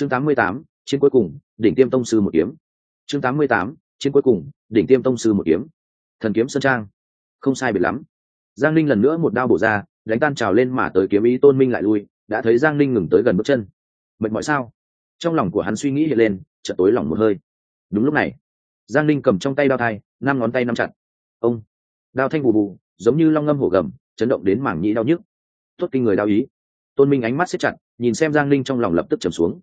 chương tám mươi tám, chiến cuối cùng, đỉnh tiêm tông sư một kiếm. Chương tám mươi tám, chiến cuối cùng, đỉnh tiêm tông sư một kiếm. Thần kiếm sơn trang. Không sai biệt lắm. Giang linh lần nữa một đao bổ ra, đánh tan trào lên mà tới kiếm ý tôn minh lại lui, đã thấy giang linh ngừng tới gần bước chân. Mệt mỏi sao? Trong lòng của hắn suy nghĩ hiện lên, chợt tối lòng một hơi. Đúng lúc này, giang linh cầm trong tay đao thai, năm ngón tay nắm chặt. Ông! Đao thanh bù bù, giống như long ngâm hổ gầm, chấn động đến mảng nhĩ đau nhức. Tốt kinh người đau ý. Tôn minh ánh mắt xếp chặt, nhìn xem giang linh trong lòng lập tức trầm xuống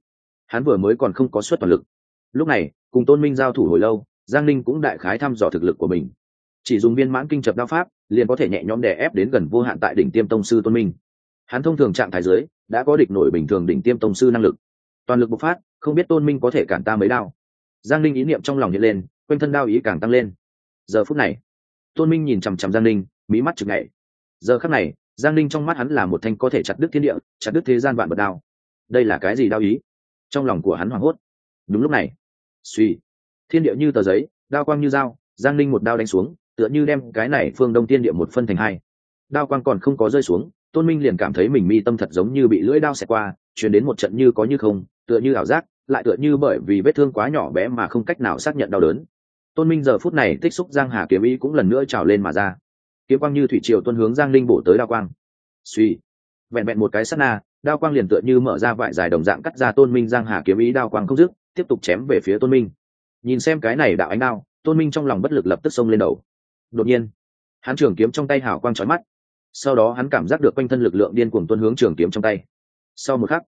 hắn vừa mới còn không có suất toàn lực. Lúc này, cùng tôn minh giao thủ hồi lâu, giang ninh cũng đại khái thăm dò thực lực của mình. Chỉ dùng viên mãn kinh chập đao pháp, liền có thể nhẹ nhõm đè ép đến gần vô hạn tại đỉnh tiêm tông sư tôn minh. Hắn thông thường trạng thái dưới, đã có địch nổi bình thường đỉnh tiêm tông sư năng lực. Toàn lực bộc phát, không biết tôn minh có thể cản ta mấy đao. Giang linh ý niệm trong lòng hiện lên, quanh thân đao ý càng tăng lên. Giờ phút này, tôn minh nhìn chằm chằm giang linh mí mắt chừng ngày giờ khắc này, giang linh trong mắt hắn là một thanh có thể chặt đứt thiên địa, chặt đứt thế gian vạn bật đao. Đây là cái gì đao ý? Trong lòng của hắn hoảng hốt. Đúng lúc này, suy, thiên địa như tờ giấy, đao quang như dao, giang linh một đao đánh xuống, tựa như đem cái này phương đông tiên địa một phân thành hai. Đao quang còn không có rơi xuống, tôn minh liền cảm thấy mình mi tâm thật giống như bị lưỡi đao xẹt qua chuyển đến một trận như có như không, tựa như ảo giác, lại tựa như bởi vì vết thương quá nhỏ bé mà không cách nào xác nhận đau đớn. Tôn minh giờ phút này tích xúc giang hà kiếm ý cũng lần nữa trào lên mà ra. Kiếm quang như thủy triều tuân hướng giang linh bổ tới đao quang. Suy, vẹn vẹn một cái sắt na đao quang liền tựa như mở ra vải dài đồng dạng cắt ra tôn minh giang hà kiếm ý đao quang không dứt, tiếp tục chém về phía tôn minh. Nhìn xem cái này đạo ánh đao, tôn minh trong lòng bất lực lập tức xông lên đầu. Đột nhiên, hắn trường kiếm trong tay hào quang trói mắt. Sau đó hắn cảm giác được quanh thân lực lượng điên cuồng tuân hướng trường kiếm trong tay. Sau một khắc,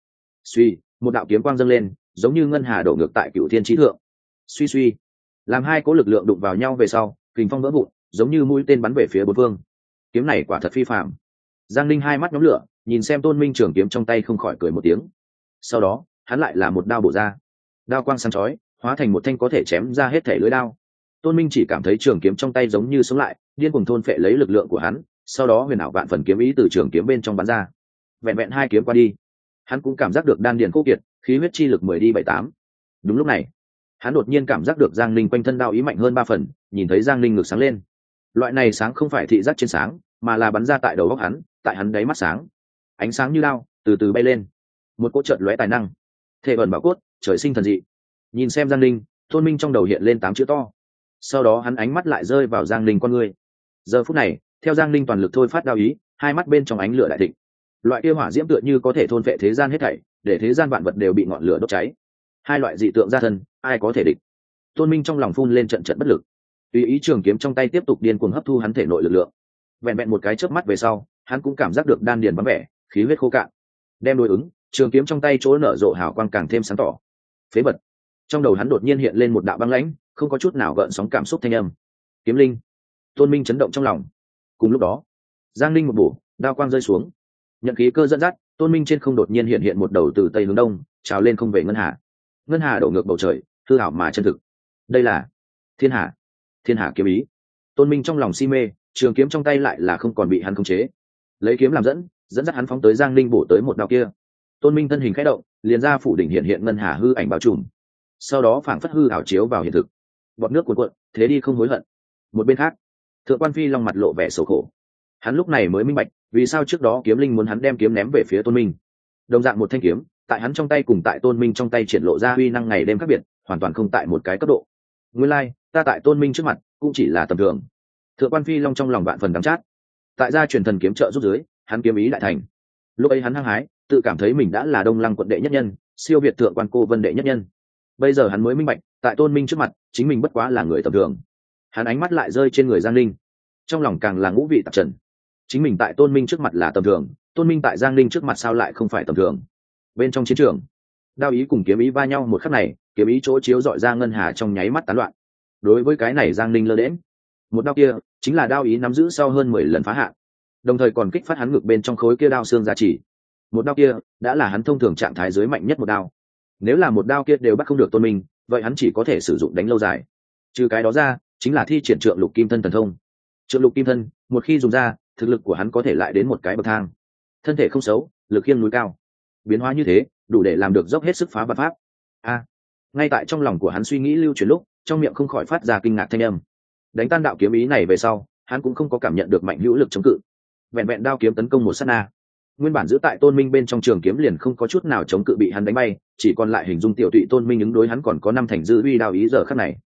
suy, một đạo kiếm quang dâng lên, giống như ngân hà đổ ngược tại cựu thiên trí thượng. Suy suy, làm hai cố lực lượng đụng vào nhau về sau, kình phong vỡ vụn, giống như mũi tên bắn về phía bốn phương. Kiếm này quả thật phi phạm giang linh hai mắt nhóm lửa nhìn xem tôn minh trường kiếm trong tay không khỏi cười một tiếng. Sau đó, hắn lại là một đao bổ ra. Đao quang sáng chói, hóa thành một thanh có thể chém ra hết thể lưới đao. Tôn minh chỉ cảm thấy trường kiếm trong tay giống như sống lại, điên cùng thôn phệ lấy lực lượng của hắn, sau đó huyền ảo vạn phần kiếm ý từ trường kiếm bên trong bắn ra. Vẹn vẹn hai kiếm qua đi, hắn cũng cảm giác được đan điền khô kiệt, khí huyết chi lực mười đi bảy tám. Đúng lúc này, hắn đột nhiên cảm giác được giang linh quanh thân đao ý mạnh hơn ba phần, nhìn thấy giang linh ngực sáng lên. Loại này sáng không phải thị giác trên sáng, mà là bắn ra tại đầu góc hắn, tại hắn đáy mắt sáng ánh sáng như lao, từ từ bay lên. Một cỗ trợn lóe tài năng. Thể ẩn bảo cốt, trời sinh thần dị. Nhìn xem giang linh thôn minh trong đầu hiện lên tám chữ to. Sau đó hắn ánh mắt lại rơi vào giang linh con người. Giờ phút này, theo giang linh toàn lực thôi phát đao ý, hai mắt bên trong ánh lửa đại thịnh. Loại kia hỏa diễm tựa như có thể thôn vệ thế gian hết thảy, để thế gian vạn vật đều bị ngọn lửa đốt cháy. Hai loại dị tượng ra thân, ai có thể địch? Tôn minh trong lòng phun lên trận trận bất lực. Tùy ý trường kiếm trong tay tiếp tục điên cuồng hấp thu hắn thể nội lực lượng. Vẹn vẹn một cái chớp mắt về sau, hắn cũng cảm giác được đan điền vắng vẻ khí huyết khô cạn. Đem đối ứng, trường kiếm trong tay chỗ nở rộ hào quang càng thêm sáng tỏ. Phế vật. Trong đầu hắn đột nhiên hiện lên một đạo băng lãnh, không có chút nào gợn sóng cảm xúc thanh âm. Kiếm linh. Tôn minh chấn động trong lòng. Cùng lúc đó, giang linh một bổ, đao quang rơi xuống. Nhận khí cơ dẫn dắt, tôn minh trên không đột nhiên hiện hiện một đầu từ tây hướng đông, trào lên không về ngân hà. Ngân hà đổ ngược bầu trời, hư hảo mà chân thực. Đây là thiên hà. Thiên hà kiếm ý. Tôn minh trong lòng si mê, trường kiếm trong tay lại là không còn bị hắn khống chế. Lấy kiếm làm dẫn dẫn dắt hắn phóng tới giang linh bổ tới một đạo kia. Tôn minh thân hình khẽ động liền ra phủ đỉnh hiện hiện ngân hà hư ảnh bao trùm. Sau đó phảng phất hư ảo chiếu vào hiện thực. Bọn nước cuộn cuộn thế đi không hối hận. Một bên khác thượng quan phi long mặt lộ vẻ sầu khổ. Hắn lúc này mới minh bạch vì sao trước đó kiếm linh muốn hắn đem kiếm ném về phía tôn minh. Đồng dạng một thanh kiếm tại hắn trong tay cùng tại tôn minh trong tay triển lộ ra uy năng ngày đêm khác biệt hoàn toàn không tại một cái cấp độ. Nguyên lai、like, ta tại tôn minh trước mặt cũng chỉ là tầm thường. Thượng quan phi long trong lòng bạn phần đắm chát. Tại gia truyền thần kiếm trợ giúp dưới hắn kiếm ý đại thành. Lúc ấy hắn hăng hái, tự cảm thấy mình đã là đông lăng quận đệ nhất nhân, siêu việt thượng quan cô vân đệ nhất nhân. Bây giờ hắn mới minh bạch, tại tôn minh trước mặt, chính mình bất quá là người tầm thường. Hắn ánh mắt lại rơi trên người giang linh trong lòng càng là ngũ vị tạp trần. Chính mình tại tôn minh trước mặt là tầm thường, tôn minh tại giang linh trước mặt sao lại không phải tầm thường? Bên trong chiến trường, đao ý cùng kiếm ý va nhau một khắc này, kiếm ý chỗ chiếu dọi ra ngân hà trong nháy mắt tán loạn. Đối với cái này giang linh lơ đễm một đao kia, chính là đao ý nắm giữ sau hơn mười lần phá hạn đồng thời còn kích phát hắn ngực bên trong khối kia đao xương giá trị một đao kia đã là hắn thông thường trạng thái dưới mạnh nhất một đao. Nếu là một đao kia đều bắt không được tôn minh, vậy hắn chỉ có thể sử dụng đánh lâu dài. Trừ cái đó ra, chính là thi triển trượng lục kim thân thần thông. Trượng lục kim thân, một khi dùng ra, thực lực của hắn có thể lại đến một cái bậc thang. Thân thể không xấu, lực khiêng núi cao. Biến hóa như thế, đủ để làm được dốc hết sức phá vật pháp. A. Ngay tại trong lòng của hắn suy nghĩ lưu chuyển lúc, trong miệng không khỏi phát ra kinh ngạc thanh âm. Đánh tan đạo kiếm ý này về sau, hắn cũng không có cảm nhận được mạnh hữu lực chống cự vẹn vẹn đao kiếm tấn công một sát na. Nguyên bản giữ tại tôn minh bên trong trường kiếm liền không có chút nào chống cự bị hắn đánh bay, chỉ còn lại hình dung tiểu tụy tôn minh ứng đối hắn còn có năm thành dư uy đao ý giờ khắc này.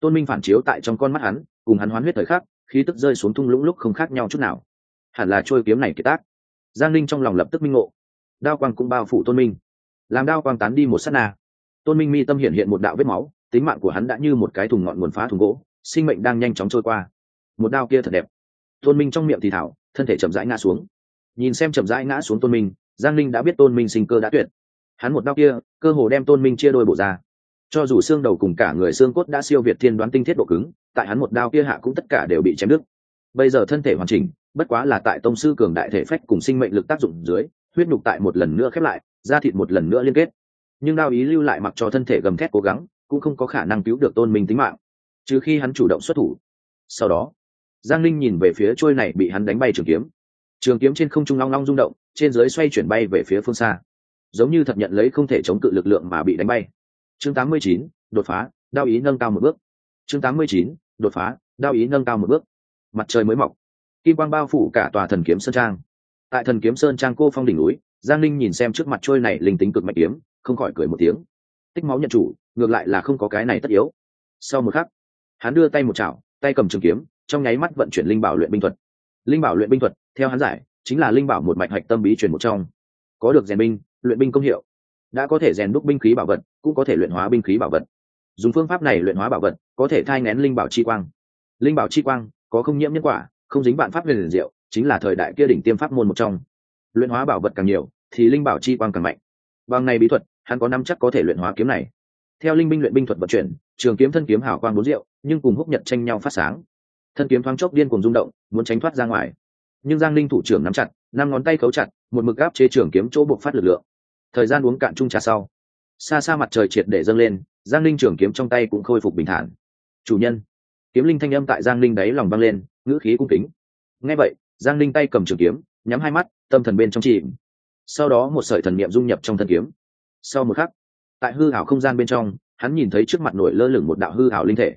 Tôn minh phản chiếu tại trong con mắt hắn, cùng hắn hoán huyết thời khắc, khí tức rơi xuống thung lũng lúc không khác nhau chút nào. Hẳn là trôi kiếm này kiệt tác. Giang linh trong lòng lập tức minh ngộ. Đao quang cũng bao phủ tôn minh. Làm đao quang tán đi một s á t na, tôn minh mi tâm hiện hiện một đạo vết máu, tính mạng của hắn đã như một cái thùng ngọn nguồn phá thùng gỗ, sinh mệnh đang nhanh chóng trôi qua. Một đao kia thật đẹp. Tôn minh trong miệng thì thảo thân thể chậm rãi ngã xuống. Nhìn xem chậm rãi ngã xuống tôn minh, giang linh đã biết tôn minh sinh cơ đã tuyệt. Hắn một đao kia, cơ hồ đem tôn minh chia đôi bổ ra. Cho dù xương đầu cùng cả người xương cốt đã siêu việt thiên đoán tinh thiết độ cứng, tại hắn một đao kia hạ cũng tất cả đều bị chém đứt. Bây giờ thân thể hoàn chỉnh, bất quá là tại tông sư cường đại thể phách cùng sinh mệnh lực tác dụng dưới, huyết nhục tại một lần nữa khép lại, da thịt một lần nữa liên kết. Nhưng đao ý lưu lại mặc cho thân thể gầm thét cố gắng, cũng không có khả năng cứu được tôn minh tính mạng. Trừ khi hắn chủ động xuất thủ. Sau đó giang linh nhìn về phía trôi này bị hắn đánh bay trường kiếm. Trường kiếm trên không trung long long rung động trên dưới xoay chuyển bay về phía phương xa. Giống như thật nhận lấy không thể chống cự lực lượng mà bị đánh bay. Chương 89, đột phá đao ý nâng cao một bước. Chương 89, đột phá đao ý nâng cao một bước. Mặt trời mới mọc. Kim quang bao phủ cả tòa thần kiếm sơn trang. Tại thần kiếm sơn trang cô phong đỉnh núi giang linh nhìn xem trước mặt trôi này linh tính cực mạnh kiếm không khỏi cười một tiếng. Tích máu nhận chủ ngược lại là không có cái này tất yếu. Sau một khắc hắn đưa tay một chảo tay cầm trường kiếm trong nháy mắt vận chuyển linh bảo luyện binh thuật. Linh bảo luyện binh thuật theo hắn giải chính là linh bảo một mạch hạch tâm bí truyền một trong. Có được rèn binh luyện binh công hiệu đã có thể rèn đúc binh khí bảo vật cũng có thể luyện hóa binh khí bảo vật. Dùng phương pháp này luyện hóa bảo vật có thể thai ngén linh bảo chi quang. Linh bảo chi quang có không nhiễm nhân quả không dính bạn pháp huyền diệu chính là thời đại kia đỉnh tiêm pháp môn một trong. Luyện hóa bảo vật càng nhiều thì linh bảo chi quang càng mạnh. Bằng này bí thuật hắn có năm chắc có thể luyện hóa kiếm này. Theo linh binh luyện binh thuật vận chuyển trường kiếm thân kiếm hảo quang bốn diệu, nhưng cùng húc nhật tranh nhau phát sáng thân kiếm thoáng chốc điên cùng rung động, muốn tránh thoát ra ngoài. Nhưng giang linh thủ trưởng nắm chặt, năm ngón tay khấu chặt, một mực gáp chế trường kiếm chỗ buộc phát lực lượng. Thời gian uống cạn chung trà sau, xa xa mặt trời triệt để dâng lên, giang linh trường kiếm trong tay cũng khôi phục bình thản. Chủ nhân. Kiếm linh thanh âm tại giang linh đáy lòng băng lên, ngữ khí cung kính. Ngay vậy, giang linh tay cầm trường kiếm, nhắm hai mắt, tâm thần bên trong chìm. Sau đó một sợi thần niệm dung nhập trong thân kiếm. Sau một khắc, tại hư hảo không gian bên trong, hắn nhìn thấy trước mặt nổi lơ lửng một đạo hư hảo linh thể.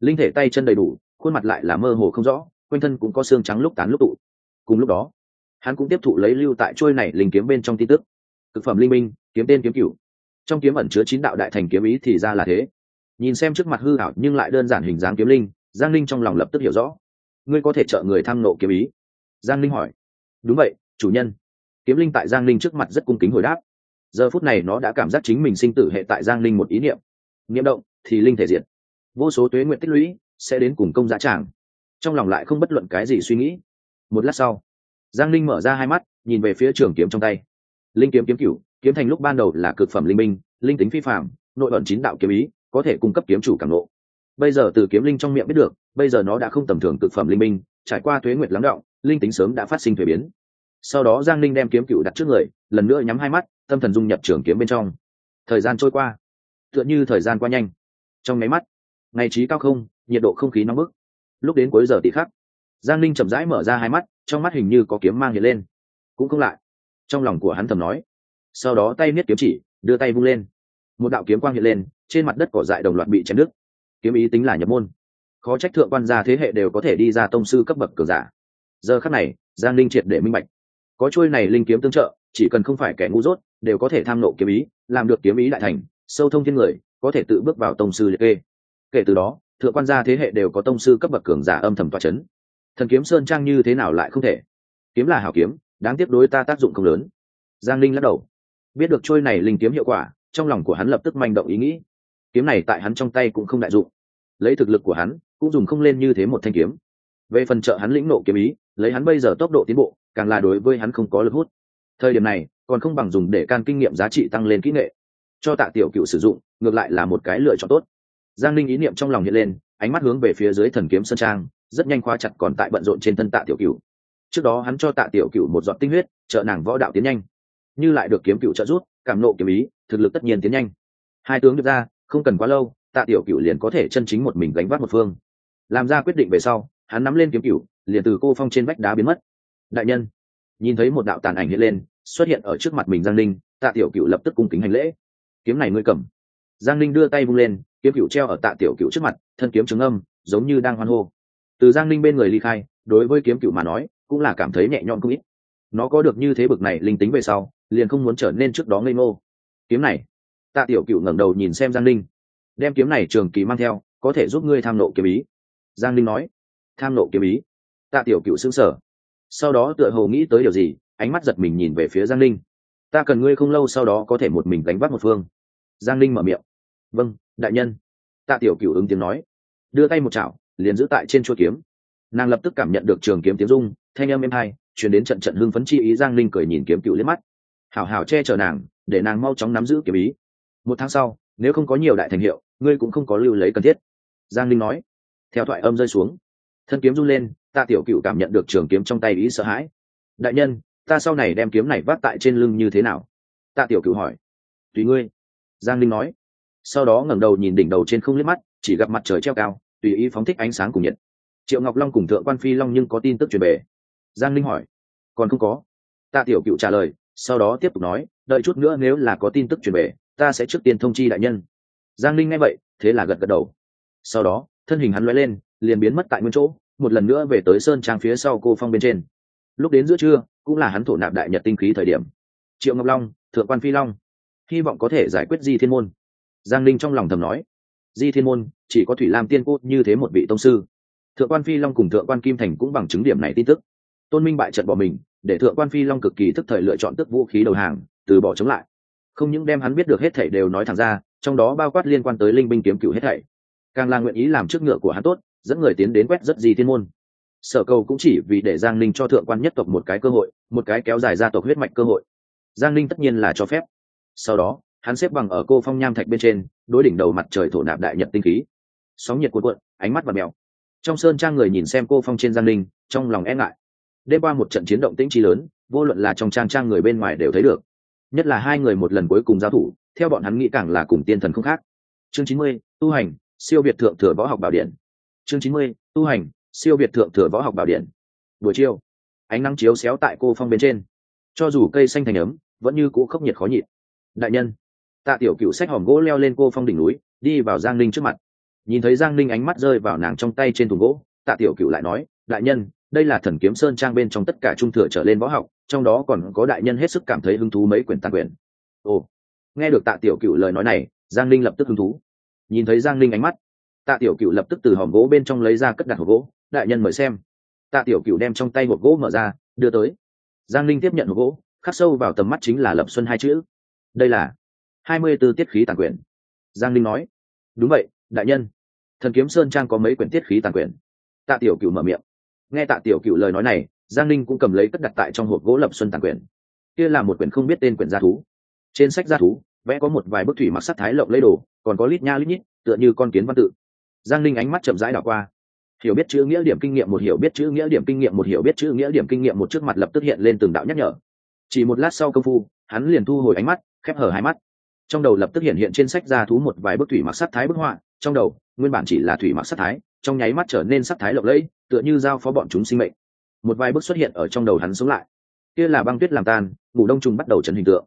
Linh thể tay chân đầy đủ khuôn mặt lại là mơ hồ không rõ, quanh thân cũng có xương trắng lúc tán lúc tụ. Cùng lúc đó, hắn cũng tiếp thụ lấy lưu tại trôi này linh kiếm bên trong tin tức. Thực phẩm linh minh, kiếm tên kiếm cửu. Trong kiếm ẩn chứa chín đạo đại thành kiếm ý thì ra là thế. Nhìn xem trước mặt hư hảo nhưng lại đơn giản hình dáng kiếm linh, giang linh trong lòng lập tức hiểu rõ. Ngươi có thể trợ người thăng nộ kiếm ý? Giang linh hỏi. Đúng vậy, chủ nhân. Kiếm linh tại giang linh trước mặt rất cung kính hồi đáp. Giờ phút này nó đã cảm giác chính mình sinh tử hệ tại giang linh một ý niệm. Niệm động thì linh thể diệt. Vô số tuế nguyện tích lũy sẽ đến cùng công giá tràng. Trong lòng lại không bất luận cái gì suy nghĩ. Một lát sau, giang linh mở ra hai mắt, nhìn về phía trường kiếm trong tay. Linh kiếm kiếm cựu kiếm thành lúc ban đầu là cực phẩm linh minh linh tính phi phạm nội ẩn chín đạo kiếm ý, có thể cung cấp kiếm chủ cảm lộ bây giờ từ kiếm linh trong miệng biết được, bây giờ nó đã không tầm thường cực phẩm linh minh trải qua thuế nguyệt lắng động, linh tính sớm đã phát sinh thuế biến. Sau đó giang linh đem kiếm cựu đặt trước người, lần nữa nhắm hai mắt, tâm thần dung nhập trường kiếm bên trong. Thời gian trôi qua, tựa như thời gian qua nhanh. Trong máy mắt, ngày trí cao không nhiệt độ không khí nóng bức. Lúc đến cuối giờ tị khắc giang linh chậm rãi mở ra hai mắt, trong mắt hình như có kiếm mang hiện lên. Cũng không lại. Trong lòng của hắn thầm nói. Sau đó tay niết kiếm chỉ, đưa tay vung lên. Một đạo kiếm quang hiện lên, trên mặt đất cỏ dại đồng loạt bị chém đứt. Kiếm ý tính là nhập môn. Khó trách thượng quan gia thế hệ đều có thể đi ra tông sư cấp bậc cường giả. Giờ khắc này, giang linh triệt để minh bạch. Có chuôi này linh kiếm tương trợ, chỉ cần không phải kẻ ngu dốt, đều có thể tham nộ kiếm ý, làm được kiếm ý đại thành, sâu thông thiên người, có thể tự bước vào tông sư liệt kê. Kể từ đó thượng quan gia thế hệ đều có tông sư cấp bậc cường giả âm thầm toa chấn, thần kiếm sơn trang như thế nào lại không thể? Kiếm là hảo kiếm đáng tiếc đối ta tác dụng không lớn. Giang linh lắc đầu. Biết được trôi này linh kiếm hiệu quả trong lòng của hắn lập tức manh động ý nghĩ. Kiếm này tại hắn trong tay cũng không đại dụng. Lấy thực lực của hắn cũng dùng không lên như thế một thanh kiếm. Về phần trợ hắn lĩnh nộ kiếm ý lấy hắn bây giờ tốc độ tiến bộ càng là đối với hắn không có lực hút. Thời điểm này còn không bằng dùng để can kinh nghiệm giá trị tăng lên kỹ nghệ. Cho tạ tiểu cựu sử dụng ngược lại là một cái lựa chọn tốt giang linh ý niệm trong lòng hiện lên, ánh mắt hướng về phía dưới thần kiếm sơn trang, rất nhanh khoa chặt còn tại bận rộn trên thân tạ tiểu cựu trước đó hắn cho tạ tiểu cựu một giọt tinh huyết, trợ nàng võ đạo tiến nhanh. Như lại được kiếm cựu trợ rút cảm nộ kiếm ý, thực lực tất nhiên tiến nhanh. Hai tướng được ra, không cần quá lâu, tạ tiểu cựu liền có thể chân chính một mình gánh vác một phương. Làm ra quyết định về sau, hắn nắm lên kiếm cựu liền từ cô phong trên vách đá biến mất. Đại nhân, nhìn thấy một đạo tàn ảnh hiện lên, xuất hiện ở trước mặt mình giang linh tạ tiểu cựu lập tức cung kính hành lễ. Kiếm này ngươi cầm. Giang linh đưa tay vung lên kiếm cựu treo ở tạ tiểu cựu trước mặt, thân kiếm trứng âm, giống như đang hoan hô. Từ giang linh bên người ly khai, đối với kiếm cựu mà nói, cũng là cảm thấy nhẹ nhõm không ít. Nó có được như thế bực này linh tính về sau, liền không muốn trở nên trước đó ngây ngô. Kiếm này. Tạ tiểu cựu ngẩng đầu nhìn xem giang linh đem kiếm này trường kỳ mang theo, có thể giúp ngươi tham nộ kiếm ý. Giang linh nói. Tham nộ kiếm ý. Tạ tiểu cựu xứng sở sau đó tựa hồ nghĩ tới điều gì, ánh mắt giật mình nhìn về phía giang linh ta cần ngươi không lâu sau đó có thể một mình đánh bắt một phương. Giang linh mở miệng. Vâng đại nhân. Tạ tiểu cựu ứng tiếng nói, đưa tay một chảo, liền giữ tại trên chuôi kiếm. Nàng lập tức cảm nhận được trường kiếm tiếng dung thanh âm êm hai chuyển đến trận trận hưng phấn chi ý, giang linh cười nhìn kiếm cựu liếc mắt. Hảo hảo che chở nàng, để nàng mau chóng nắm giữ kiếm ý. Một tháng sau, nếu không có nhiều đại thành hiệu, ngươi cũng không có lưu lấy cần thiết. Giang linh nói, theo thoại âm rơi xuống. Thân kiếm run lên ta tiểu cựu cảm nhận được trường kiếm trong tay ý sợ hãi. Đại nhân, ta sau này đem kiếm này vác tại trên lưng như thế nào? Tạ tiểu cựu hỏi. Tùy ngươi. Giang linh nói sau đó ngẩng đầu nhìn đỉnh đầu trên không liếc mắt, chỉ gặp mặt trời treo cao, tùy ý phóng thích ánh sáng cùng nhiệt. Triệu ngọc long cùng thượng quan phi long nhưng có tin tức truyền về. Giang linh hỏi, còn không có? Tạ tiểu cựu trả lời, sau đó tiếp tục nói, đợi chút nữa nếu là có tin tức truyền về, ta sẽ trước tiên thông chi đại nhân. Giang linh nghe vậy, thế là gật gật đầu. Sau đó, thân hình hắn loay lên, liền biến mất tại nguyên chỗ, một lần nữa về tới sơn trang phía sau cô phong bên trên. Lúc đến giữa trưa, cũng là hắn thổ nạp đại nhật tinh khí thời điểm. Triệu ngọc long, thượng quan phi long, hy vọng có thể giải quyết di thiên môn giang linh trong lòng thầm nói, di thiên môn, chỉ có thủy lam tiên cốt như thế một vị tông sư, thượng quan phi long cùng thượng quan kim thành cũng bằng chứng điểm này tin tức. Tôn minh bại trận bỏ mình, để thượng quan phi long cực kỳ thức thời lựa chọn tức vũ khí đầu hàng, từ bỏ chống lại. Không những đem hắn biết được hết thảy đều nói thẳng ra, trong đó bao quát liên quan tới linh binh kiếm cựu hết thảy. Càng là nguyện ý làm trước ngựa của hắn tốt, dẫn người tiến đến quét rất di thiên môn. Sở cầu cũng chỉ vì để giang ninh cho thượng quan nhất tộc một cái cơ hội, một cái kéo dài gia tộc huyết mạch cơ hội. Giang ninh tất nhiên là cho phép. Sau đó hắn xếp bằng ở cô phong nham thạch bên trên, đối đỉnh đầu mặt trời thổ nạp đại nhật tinh khí. Sóng nhiệt cuộn cuộn, ánh mắt và mèo trong sơn trang người nhìn xem cô phong trên giang linh, trong lòng e ngại. Đêm qua một trận chiến động tĩnh trí lớn, vô luận là trong trang trang người bên ngoài đều thấy được. Nhất là hai người một lần cuối cùng giao thủ, theo bọn hắn nghĩ càng là cùng tiên thần không khác. Chương chín mươi, tu hành, siêu việt thượng thừa võ học bảo điện. Chương chín mươi, tu hành, siêu việt thượng thừa võ học bảo điện. Buổi chiều, ánh nắng chiếu xéo tại cô phong bên trên. Cho dù cây xanh thành ấm, vẫn như cũ khốc nhiệt khó nhịn. Đại nhân tạ tiểu cựu sách hòm gỗ leo lên cô phong đỉnh núi, đi vào giang ninh trước mặt. Nhìn thấy giang ninh ánh mắt rơi vào nàng trong tay trên thùng gỗ, tạ tiểu cựu lại nói, đại nhân, đây là thần kiếm sơn trang bên trong tất cả trung thừa trở lên võ học, trong đó còn có đại nhân hết sức cảm thấy hứng thú mấy quyển tàn quyển. Ồ. Nghe được tạ tiểu cựu lời nói này, giang ninh lập tức hứng thú. Nhìn thấy giang ninh ánh mắt, tạ tiểu cựu lập tức từ hòm gỗ bên trong lấy ra cất đặt hộp gỗ, đại nhân mời xem. Tạ tiểu cựu đem trong tay hộp gỗ mở ra, đưa tới. Giang ninh tiếp nhận hộp gỗ, khắc sâu vào tầm mắt chính là lập xuân hai chữ. Đây là hai mươi b ố tiết khí tàn quyển giang ninh nói, đúng vậy, đại nhân. Thần kiếm sơn trang có mấy quyển tiết khí tàn quyển tạ tiểu cựu mở miệng. Nghe tạ tiểu cựu lời nói này, giang ninh cũng cầm lấy cất đặt tại trong hộp gỗ lập xuân tàn quyển kia là một quyển không biết tên quyển gia thú. Trên sách gia thú, vẽ có một vài bức thủy mặc sắc thái lộng lấy đồ, còn có lít nha lít nhít, tựa như con kiến văn tự. Giang ninh ánh mắt chậm rãi đảo qua. Hiểu biết chữ nghĩa điểm kinh nghiệm một hiểu biết chữ nghĩa điểm kinh nghiệm một hiểu biết chữ nghĩa điểm kinh nghiệm một trước mặt lập tức hiện lên từng đạo nhắc nhở. Chỉ một lát sau công phu, hắn liền thu hồi ánh mắt, khép hở hai mắt trong đầu lập tức hiện hiện trên sách ra thú một vài bức thủy mặc sắc thái bức họa, trong đầu, nguyên bản chỉ là thủy mặc sắc thái, trong nháy mắt trở nên sắc thái lộng lẫy, tựa như giao phó bọn chúng sinh mệnh. Một vài bức xuất hiện ở trong đầu hắn sống lại. Kia là băng tuyết làm tan, ngủ đông trùng bắt đầu trấn hình tượng.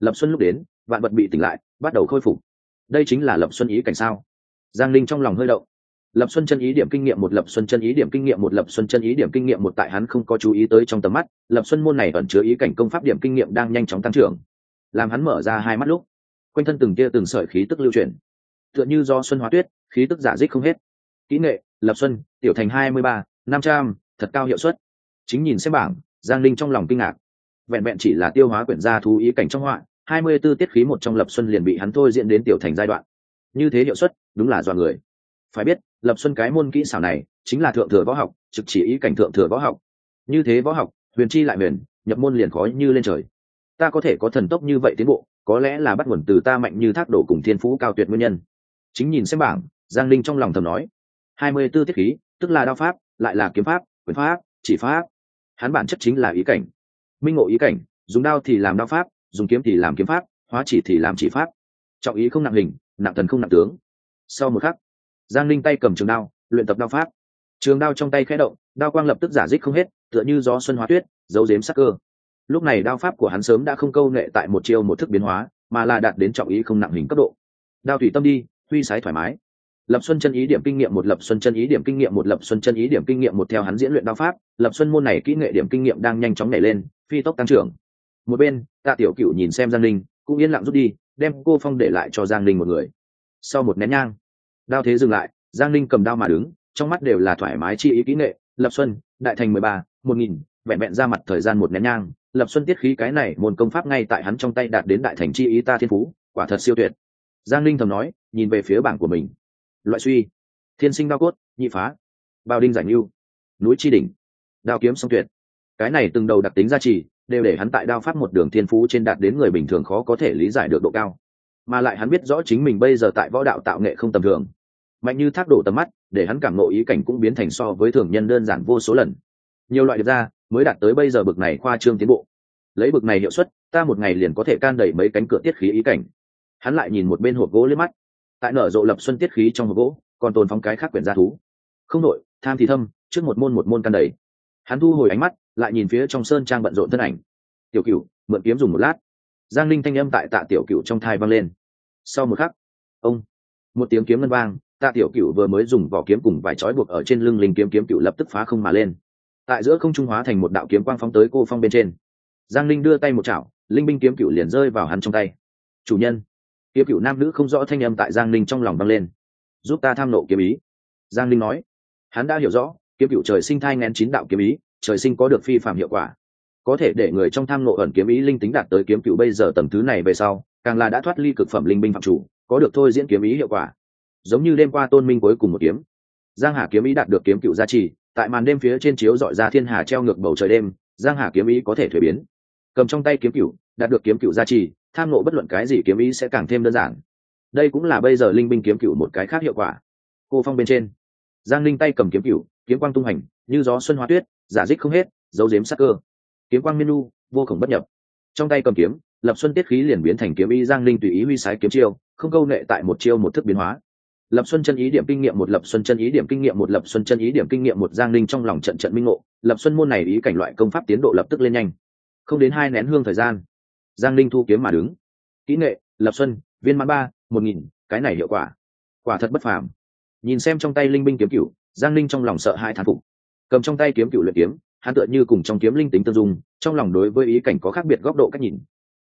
Lập xuân lúc đến, vạn vật bị tỉnh lại, bắt đầu khôi phục. Đây chính là lập xuân ý cảnh sao? Giang linh trong lòng hơi động. Lập xuân chân ý điểm kinh nghiệm một, lập xuân chân ý điểm kinh nghiệm một, lập xuân chân ý điểm kinh nghiệm một tại hắn không có chú ý tới trong tầm mắt, lập xuân môn này ẩn chứa ý cảnh công pháp điểm kinh nghiệm đang nhanh chóng tăng trưởng. Làm hắn mở ra hai mắt lúc quanh thân từng kia từng sợi khí tức lưu chuyển. Tựa như do xuân hóa tuyết, khí tức giả dích không hết. Kỹ nghệ, lập xuân, tiểu thành hai mươi ba, năm trăm, thật cao hiệu suất. Chính nhìn xem bảng, giang linh trong lòng kinh ngạc. Vẹn vẹn chỉ là tiêu hóa quyển gia thú ý cảnh trong họa, hai mươi b ố tiết khí một trong lập xuân liền bị hắn thôi diễn đến tiểu thành giai đoạn. Như thế hiệu suất, đúng là do người. Phải biết, lập xuân cái môn kỹ xảo này chính là thượng thừa võ học, trực chỉ ý cảnh thượng thừa võ học. Như thế võ học, huyền chi lại huyền nhập môn liền khó như lên trời. Ta có thể có thần tốc như vậy tiến bộ có lẽ là bắt nguồn từ ta mạnh như thác đổ cùng thiên phú cao tuyệt nguyên nhân. Chính nhìn xem bảng, giang linh trong lòng thầm nói. Hai mươi b ố tiết khí, tức là đao pháp, lại là kiếm pháp, quyền pháp, chỉ pháp. Hắn bản chất chính là ý cảnh. Minh ngộ ý cảnh, dùng đao thì làm đao pháp, dùng kiếm thì làm kiếm pháp, hóa chỉ thì làm chỉ pháp. Trọng ý không nặng hình, nặng thần không nặng tướng. Sau một khắc, giang linh tay cầm trường đao, luyện tập đao pháp. Trường đao trong tay khẽ động, đao quang lập tức giả dích không hết, tựa như gió xuân hóa tuyết dấu dếm sắc cơ lúc này đao pháp của hắn sớm đã không câu nghệ tại một chiêu một thức biến hóa, mà là đạt đến trọng ý không nặng hình cấp độ. Đao thủy tâm đi, huy sái thoải mái. Lập xuân chân ý điểm kinh nghiệm một, lập xuân chân ý điểm kinh nghiệm một, lập xuân chân ý điểm kinh nghiệm một theo hắn diễn luyện đao pháp, lập xuân môn này kỹ nghệ điểm kinh nghiệm đang nhanh chóng nảy lên, phi tốc tăng trưởng. Một bên, tạ tiểu cựu nhìn xem giang linh cũng yên lặng rút đi, đem cô phong để lại cho giang linh một người. Sau một nén nhang, đao thế dừng lại, giang linh cầm đao mà đứng, trong mắt đều là thoải mái chi ý kỹ nghệ. Lập xuân, đại thành mười ba, một nghìn, vẹn vẹn ra mặt thời gian một nén nhang lập xuân tiết khí cái này môn công pháp ngay tại hắn trong tay đạt đến đại thành chi ý ta thiên phú, quả thật siêu tuyệt. Giang linh thầm nói, nhìn về phía bảng của mình. Loại suy. Thiên sinh đao cốt, nhị phá. Bao đinh giải mưu núi chi đỉnh. Đao kiếm song tuyệt. Cái này từng đầu đặc tính gia trì, đều để hắn tại đao pháp một đường thiên phú trên đạt đến người bình thường khó có thể lý giải được độ cao. Mà lại hắn biết rõ chính mình bây giờ tại võ đạo tạo nghệ không tầm thường. Mạnh như thác đổ tầm mắt, để hắn cảm nộ ý cảnh cũng biến thành so với thường nhân đơn giản vô số lần. Nhiều loại được ra mới đạt tới bây giờ bực này khoa trương tiến bộ. Lấy bực này hiệu suất, ta một ngày liền có thể can đẩy mấy cánh cửa tiết khí ý cảnh. Hắn lại nhìn một bên hộp gỗ lên mắt. Tại nở rộ lập xuân tiết khí trong hộp gỗ, còn tồn phóng cái khác quyển gia thú. Không nội tham thì thâm, trước một môn một môn can đẩy. Hắn thu hồi ánh mắt, lại nhìn phía trong sơn trang bận rộn thân ảnh. Tiểu cựu mượn kiếm dùng một lát. Giang linh thanh âm tại tạ tiểu cựu trong thai vang lên. Sau một khắc, ông, một tiếng kiếm ngân vang, tạ tiểu cựu vừa mới dùng vỏ kiếm cùng vài chói buộc ở trên lưng linh kiếm kiếm cựu lập tức phá không mà lên tại giữa không trung hóa thành một đạo kiếm quang phóng tới cô phong bên trên. Giang linh đưa tay một chảo, linh binh kiếm cựu liền rơi vào hắn trong tay. Chủ nhân. Kiếm cựu nam nữ không rõ thanh âm tại giang linh trong lòng vang lên. Giúp ta tham nộ kiếm ý. Giang linh nói. Hắn đã hiểu rõ, kiếm cựu trời sinh thai ngén chín đạo kiếm ý, trời sinh có được phi phạm hiệu quả. Có thể để người trong tham nộ ẩn kiếm ý linh tính đạt tới kiếm cựu bây giờ tầm thứ này về sau, càng là đã thoát ly cực phẩm linh binh phạm chủ, có được thôi diễn kiếm ý hiệu quả. Giống như đêm qua tôn minh cuối cùng một kiếm. Giang hà kiếm ý đạt được kiếm cựu gia trì tại màn đêm phía trên chiếu dọi ra thiên hà treo ngược bầu trời đêm, giang hà kiếm ý có thể thuế biến. Cầm trong tay kiếm cựu đạt được kiếm cựu gia trì, tham nộ bất luận cái gì kiếm ý sẽ càng thêm đơn giản. Đây cũng là bây giờ linh binh kiếm cựu một cái khác hiệu quả. Cô phong bên trên, giang linh tay cầm kiếm cựu kiếm quang tung hành, như gió xuân hoa tuyết, giả dích không hết, dấu dếm sắc cơ. Kiếm quang minu vô khổng bất nhập. Trong tay cầm kiếm, lập xuân tiết khí liền biến thành kiếm ý giang linh tùy ý huy sái kiếm chiêu, không câu nệ tại một chiêu một thức biến hóa lập xuân chân ý điểm kinh nghiệm một lập xuân chân ý điểm kinh nghiệm một lập xuân chân ý điểm kinh nghiệm một giang ninh trong lòng trận trận minh ngộ, lập xuân môn này ý cảnh loại công pháp tiến độ lập tức lên nhanh. Không đến hai nén hương thời gian, giang ninh thu kiếm mà đứng. Kỹ nghệ, lập xuân, viên mãn ba, một nghìn, cái này hiệu quả. Quả thật bất phàm. Nhìn xem trong tay linh binh kiếm cựu giang ninh trong lòng sợ hai thán phục. Cầm trong tay kiếm cựu luyện kiếm, hắn tựa như cùng trong kiếm linh tính tương dung, trong lòng đối với ý cảnh có khác biệt góc độ cách nhìn.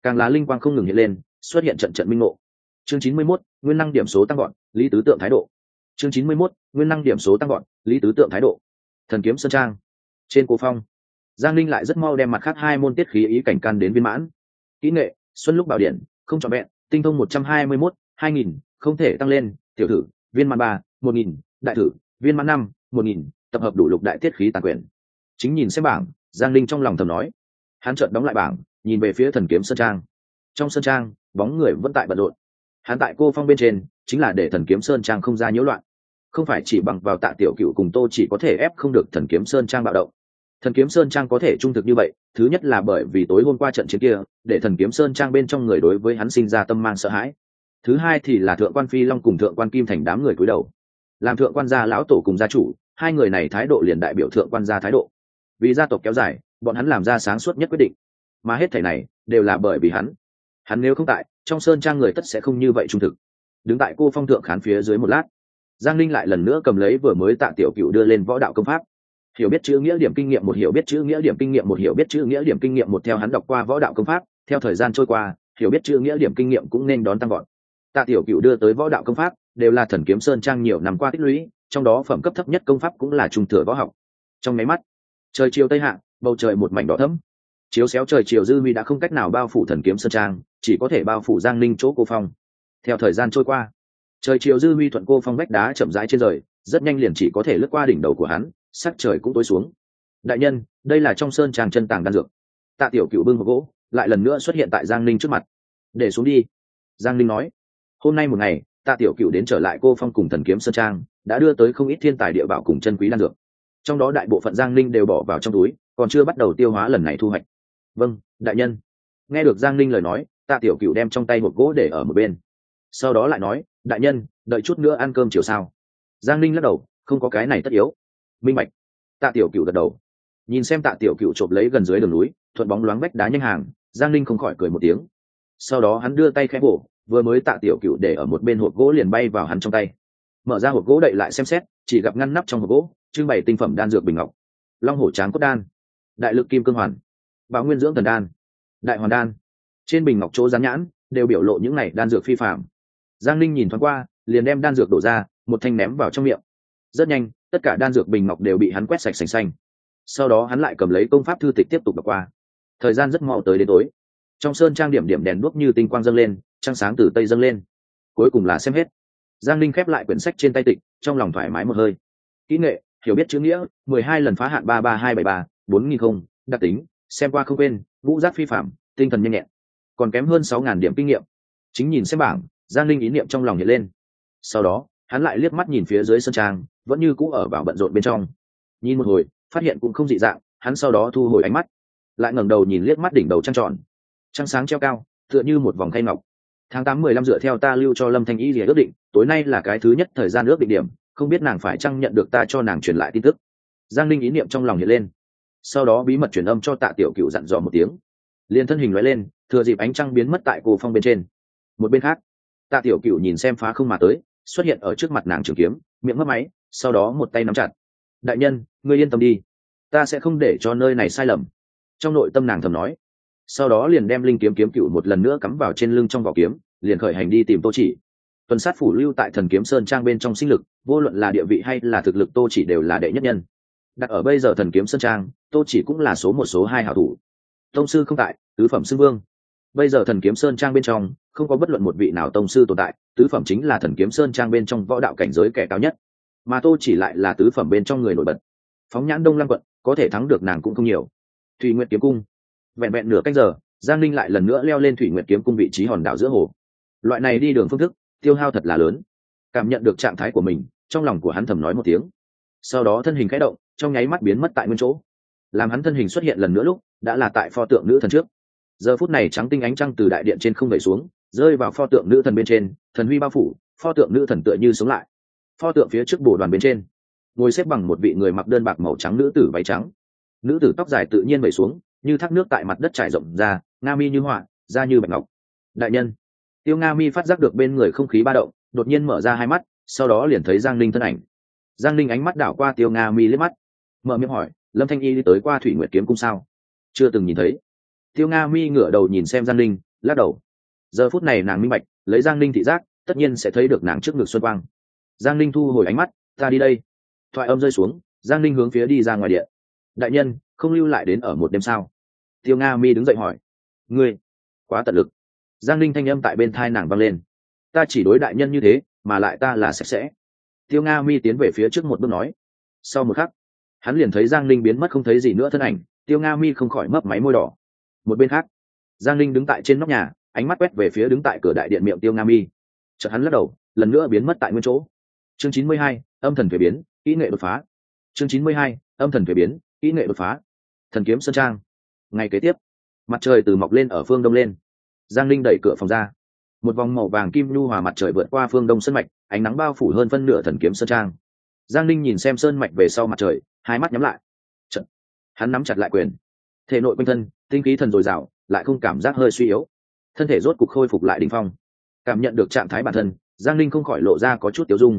Càng là linh quang không ngừng hiện lên, xuất hiện trận trận minh ngộ. Chương chín mươi mốt, nguyên năng điểm số tăng gọn lý tứ tượng thái độ. Chương chín mươi mốt, nguyên năng điểm số tăng gọn lý tứ tượng thái độ. Thần kiếm sơn trang. Trên cô phong, giang linh lại rất mau đem mặt khác hai môn tiết khí ý cảnh căn đến viên mãn. Kỹ nghệ, xuân lúc bảo điện, không trọn vẹn, tinh thông một trăm hai mươi mốt, hai nghìn, không thể tăng lên, tiểu thử, viên mãn ba, một nghìn, đại thử, viên mãn năm, một nghìn, tập hợp đủ lục đại tiết khí tàn quyền. Chính nhìn xem bảng, giang linh trong lòng thầm nói. Hắn chợt đóng lại bảng, nhìn về phía thần kiếm sơn trang. Trong sơn trang, bóng người vẫn tại bận rộn hắn tại cô phong bên trên chính là để thần kiếm sơn trang không ra nhiễu loạn. Không phải chỉ bằng vào tạ tiểu cựu cùng tô chỉ có thể ép không được thần kiếm sơn trang bạo động. Thần kiếm sơn trang có thể trung thực như vậy, thứ nhất là bởi vì tối hôm qua trận chiến kia, để thần kiếm sơn trang bên trong người đối với hắn sinh ra tâm mang sợ hãi. Thứ hai thì là thượng quan phi long cùng thượng quan kim thành đám người cúi đầu. Làm thượng quan gia lão tổ cùng gia chủ, hai người này thái độ liền đại biểu thượng quan gia thái độ. Vì gia tộc kéo dài, bọn hắn làm ra sáng suốt nhất quyết định. Mà hết thảy này đều là bởi vì hắn hắn nếu không tại, trong sơn trang người tất sẽ không như vậy trung thực. Đứng tại cô phong thượng khán phía dưới một lát, giang linh lại lần nữa cầm lấy vừa mới tạ tiểu cựu đưa lên võ đạo công pháp. Hiểu biết chữ nghĩa điểm kinh nghiệm một, hiểu biết chữ nghĩa điểm kinh nghiệm một, hiểu biết chữ nghĩa điểm kinh nghiệm một theo hắn đọc qua võ đạo công pháp, theo thời gian trôi qua, hiểu biết chữ nghĩa điểm kinh nghiệm cũng nên đón tăng gọn tạ tiểu cựu đưa tới võ đạo công pháp, đều là thần kiếm sơn trang nhiều năm qua tích lũy, trong đó phẩm cấp thấp nhất công pháp cũng là trung thừa võ học. Trong máy mắt, trời chiều tây hạ, bầu trời một mảnh đỏ thẫm chiếu xéo trời chiều dư mi đã không cách nào bao phủ thần kiếm sơn trang, chỉ có thể bao phủ giang ninh chỗ cô phong. Theo thời gian trôi qua, trời chiều dư mi thuận cô phong vách đá chậm rãi trên rời, rất nhanh liền chỉ có thể lướt qua đỉnh đầu của hắn, sắc trời cũng tối xuống. Đại nhân, đây là trong sơn trang chân tàng đan dược. Tạ tiểu cựu bưng hộp gỗ, lại lần nữa xuất hiện tại giang ninh trước mặt. Để xuống đi, giang ninh nói. Hôm nay một ngày, tạ tiểu cựu đến trở lại cô phong cùng thần kiếm sơn trang, đã đưa tới không ít thiên tài địa bảo cùng chân quý đan dược. Trong đó đại bộ phận giang ninh đều bỏ vào trong túi, còn chưa bắt đầu tiêu hóa lần này thu hoạch vâng đại nhân. Nghe được giang ninh lời nói, tạ tiểu cựu đem trong tay một gỗ để ở một bên. Sau đó lại nói, đại nhân, đợi chút nữa ăn cơm chiều sao? Giang ninh lắc đầu, không có cái này tất yếu. Minh bạch. Tạ tiểu cựu gật đầu. Nhìn xem tạ tiểu cựu chộp lấy gần dưới đường núi, thuận bóng loáng vách đá nhanh hàng, giang ninh không khỏi cười một tiếng. Sau đó hắn đưa tay khẽ bổ vừa mới tạ tiểu cựu để ở một bên hộp gỗ liền bay vào hắn trong tay. Mở ra hộp gỗ đậy lại xem xét, chỉ gặp ngăn nắp trong hộp gỗ trưng bày tinh phẩm đan dược bình ngọc. Long hổ tráng cốt đan. Đại lực kim cương hoàn bảo nguyên dưỡng thần đan, đại hoàn đan, trên bình ngọc chỗ rán nhãn, đều biểu lộ những này đan dược phi phạm giang linh nhìn thoáng qua, liền đem đan dược đổ ra, một thanh ném vào trong miệng. Rất nhanh, tất cả đan dược bình ngọc đều bị hắn quét sạch sành xanh. Sau đó hắn lại cầm lấy công pháp thư tịch tiếp tục đọc qua. Thời gian rất mau tới đến tối. Trong sơn trang điểm điểm đèn đuốc như tinh quang dâng lên, trăng sáng từ tây dâng lên. Cuối cùng là xem hết. Giang linh khép lại quyển sách trên tay tịch, trong lòng thoải mái một hơi. Kỹ nghệ, hiểu biết chữ nghĩa, mười hai lần phá hạn ba ba hai bảy ba, bốn nghìn không, đặc tính xem qua không quên vũ giác phi phạm tinh thần nhanh nhẹn. Còn kém hơn sáu ngàn điểm kinh nghiệm. Chính nhìn xem bảng, giang linh ý niệm trong lòng hiện lên. Sau đó, hắn lại liếc mắt nhìn phía dưới sân trang, vẫn như cũ ở vào bận rộn bên trong. Nhìn một hồi, phát hiện cũng không dị dạng, hắn sau đó thu hồi ánh mắt. Lại ngẩng đầu nhìn liếc mắt đỉnh đầu trăng tròn. Trăng sáng treo cao, tựa như một vòng khay ngọc. Tháng tám mười lăm dựa theo ta lưu cho lâm thanh y thì ước định, tối nay là cái thứ nhất thời gian ước định điểm, không biết nàng phải chăng nhận được ta cho nàng truyền lại tin tức. Giang linh ý niệm trong lòng hiện lên sau đó bí mật truyền âm cho tạ tiểu cựu dặn dò một tiếng. Liền thân hình nói lên, thừa dịp ánh trăng biến mất tại cô phong bên trên. Một bên khác, tạ tiểu cựu nhìn xem phá không mà tới, xuất hiện ở trước mặt nàng trường kiếm, miệng mất máy, sau đó một tay nắm chặt. Đại nhân, ngươi yên tâm đi. Ta sẽ không để cho nơi này sai lầm. Trong nội tâm nàng thầm nói. Sau đó liền đem linh kiếm kiếm cựu một lần nữa cắm vào trên lưng trong vỏ kiếm, liền khởi hành đi tìm tô chỉ. Tuần sát phủ lưu tại thần kiếm sơn trang bên trong sinh lực, vô luận là địa vị hay là thực lực tô chỉ đều là đệ nhất nhân. Đặt ở bây giờ thần kiếm sơn trang tô chỉ cũng là số một, số hai hảo thủ. Tông sư không tại, tứ phẩm xưng vương. Bây giờ thần kiếm sơn trang bên trong, không có bất luận một vị nào tông sư tồn tại, tứ phẩm chính là thần kiếm sơn trang bên trong võ đạo cảnh giới kẻ cao nhất. Mà tô chỉ lại là tứ phẩm bên trong người nổi bật. Phóng nhãn đông lăng quận, có thể thắng được nàng cũng không nhiều. Thủy nguyệt kiếm cung. Vẹn vẹn nửa canh giờ, giang linh lại lần nữa leo lên thủy nguyệt kiếm cung vị trí hòn đảo giữa hồ. Loại này đi đường phương thức, tiêu hao thật là lớn. Cảm nhận được trạng thái của mình, trong lòng của hắn thầm nói một tiếng. Sau đó thân hình khẽ động, trong nháy mắt biến mất tại nguyên chỗ làm hắn thân hình xuất hiện lần nữa lúc, đã là tại pho tượng nữ thần trước. Giờ phút này trắng tinh ánh trăng từ đại điện trên không đẩy xuống, rơi vào pho tượng nữ thần bên trên, thần huy bao phủ, pho tượng nữ thần tựa như sống lại. Pho tượng phía trước bồ đoàn bên trên, ngồi xếp bằng một vị người mặc đơn bạc màu trắng nữ tử váy trắng. Nữ tử tóc dài tự nhiên vẩy xuống, như thác nước tại mặt đất trải rộng ra, nga mi như họa, da như bạch ngọc. Đại nhân, tiêu nga mi phát giác được bên người không khí ba động, đột nhiên mở ra hai mắt, sau đó liền thấy giang linh thân ảnh. Giang linh ánh mắt đảo qua tiêu nga mi liếc mắt, mở miệng hỏi lâm thanh y đi tới qua thủy nguyệt kiếm cung sao? Chưa từng nhìn thấy. Tiêu nga mi ngửa đầu nhìn xem giang linh lắc đầu. Giờ phút này nàng minh bạch, lấy giang linh thị giác, tất nhiên sẽ thấy được nàng trước ngực xuân quang. Giang linh thu hồi ánh mắt, ta đi đây. Thoại âm rơi xuống, giang linh hướng phía đi ra ngoài điện. Đại nhân, không lưu lại đến ở một đêm sao? Tiêu nga mi đứng dậy hỏi. Ngươi, quá tận lực. Giang linh thanh âm tại bên thai nàng vang lên. Ta chỉ đối đại nhân như thế, mà lại ta là sạch sẽ. Tiêu nga mi tiến về phía trước một bước nói. Sau một khắc hắn liền thấy giang linh biến mất không thấy gì nữa thân ảnh, tiêu nga mi không khỏi mấp máy môi đỏ. Một bên khác, giang linh đứng tại trên nóc nhà, ánh mắt quét về phía đứng tại cửa đại điện miệng tiêu nga mi. Chợt hắn lắc đầu, lần nữa biến mất tại nguyên chỗ. Chương chín mươi hai, âm thần thuế biến, kỹ nghệ đột phá. Chương chín mươi hai, âm thần thuế biến, kỹ nghệ đột phá. Thần kiếm sơn trang. Ngày kế tiếp, mặt trời từ mọc lên ở phương đông lên. Giang linh đẩy cửa phòng ra. Một vòng màu vàng kim nhu hòa mặt trời vượt qua phương đông sân mạch, ánh nắng bao phủ hơn phân nửa thần kiếm sơn trang giang linh nhìn xem sơn mạch về sau mặt trời, hai mắt nhắm lại. Chật. hắn nắm chặt lại quyền. Thể nội quanh thân, tinh khí thần dồi dào, lại không cảm giác hơi suy yếu. Thân thể rốt cục khôi phục lại đ ỉ n h phong. Cảm nhận được trạng thái bản thân, giang linh không khỏi lộ ra có chút tiêu dung.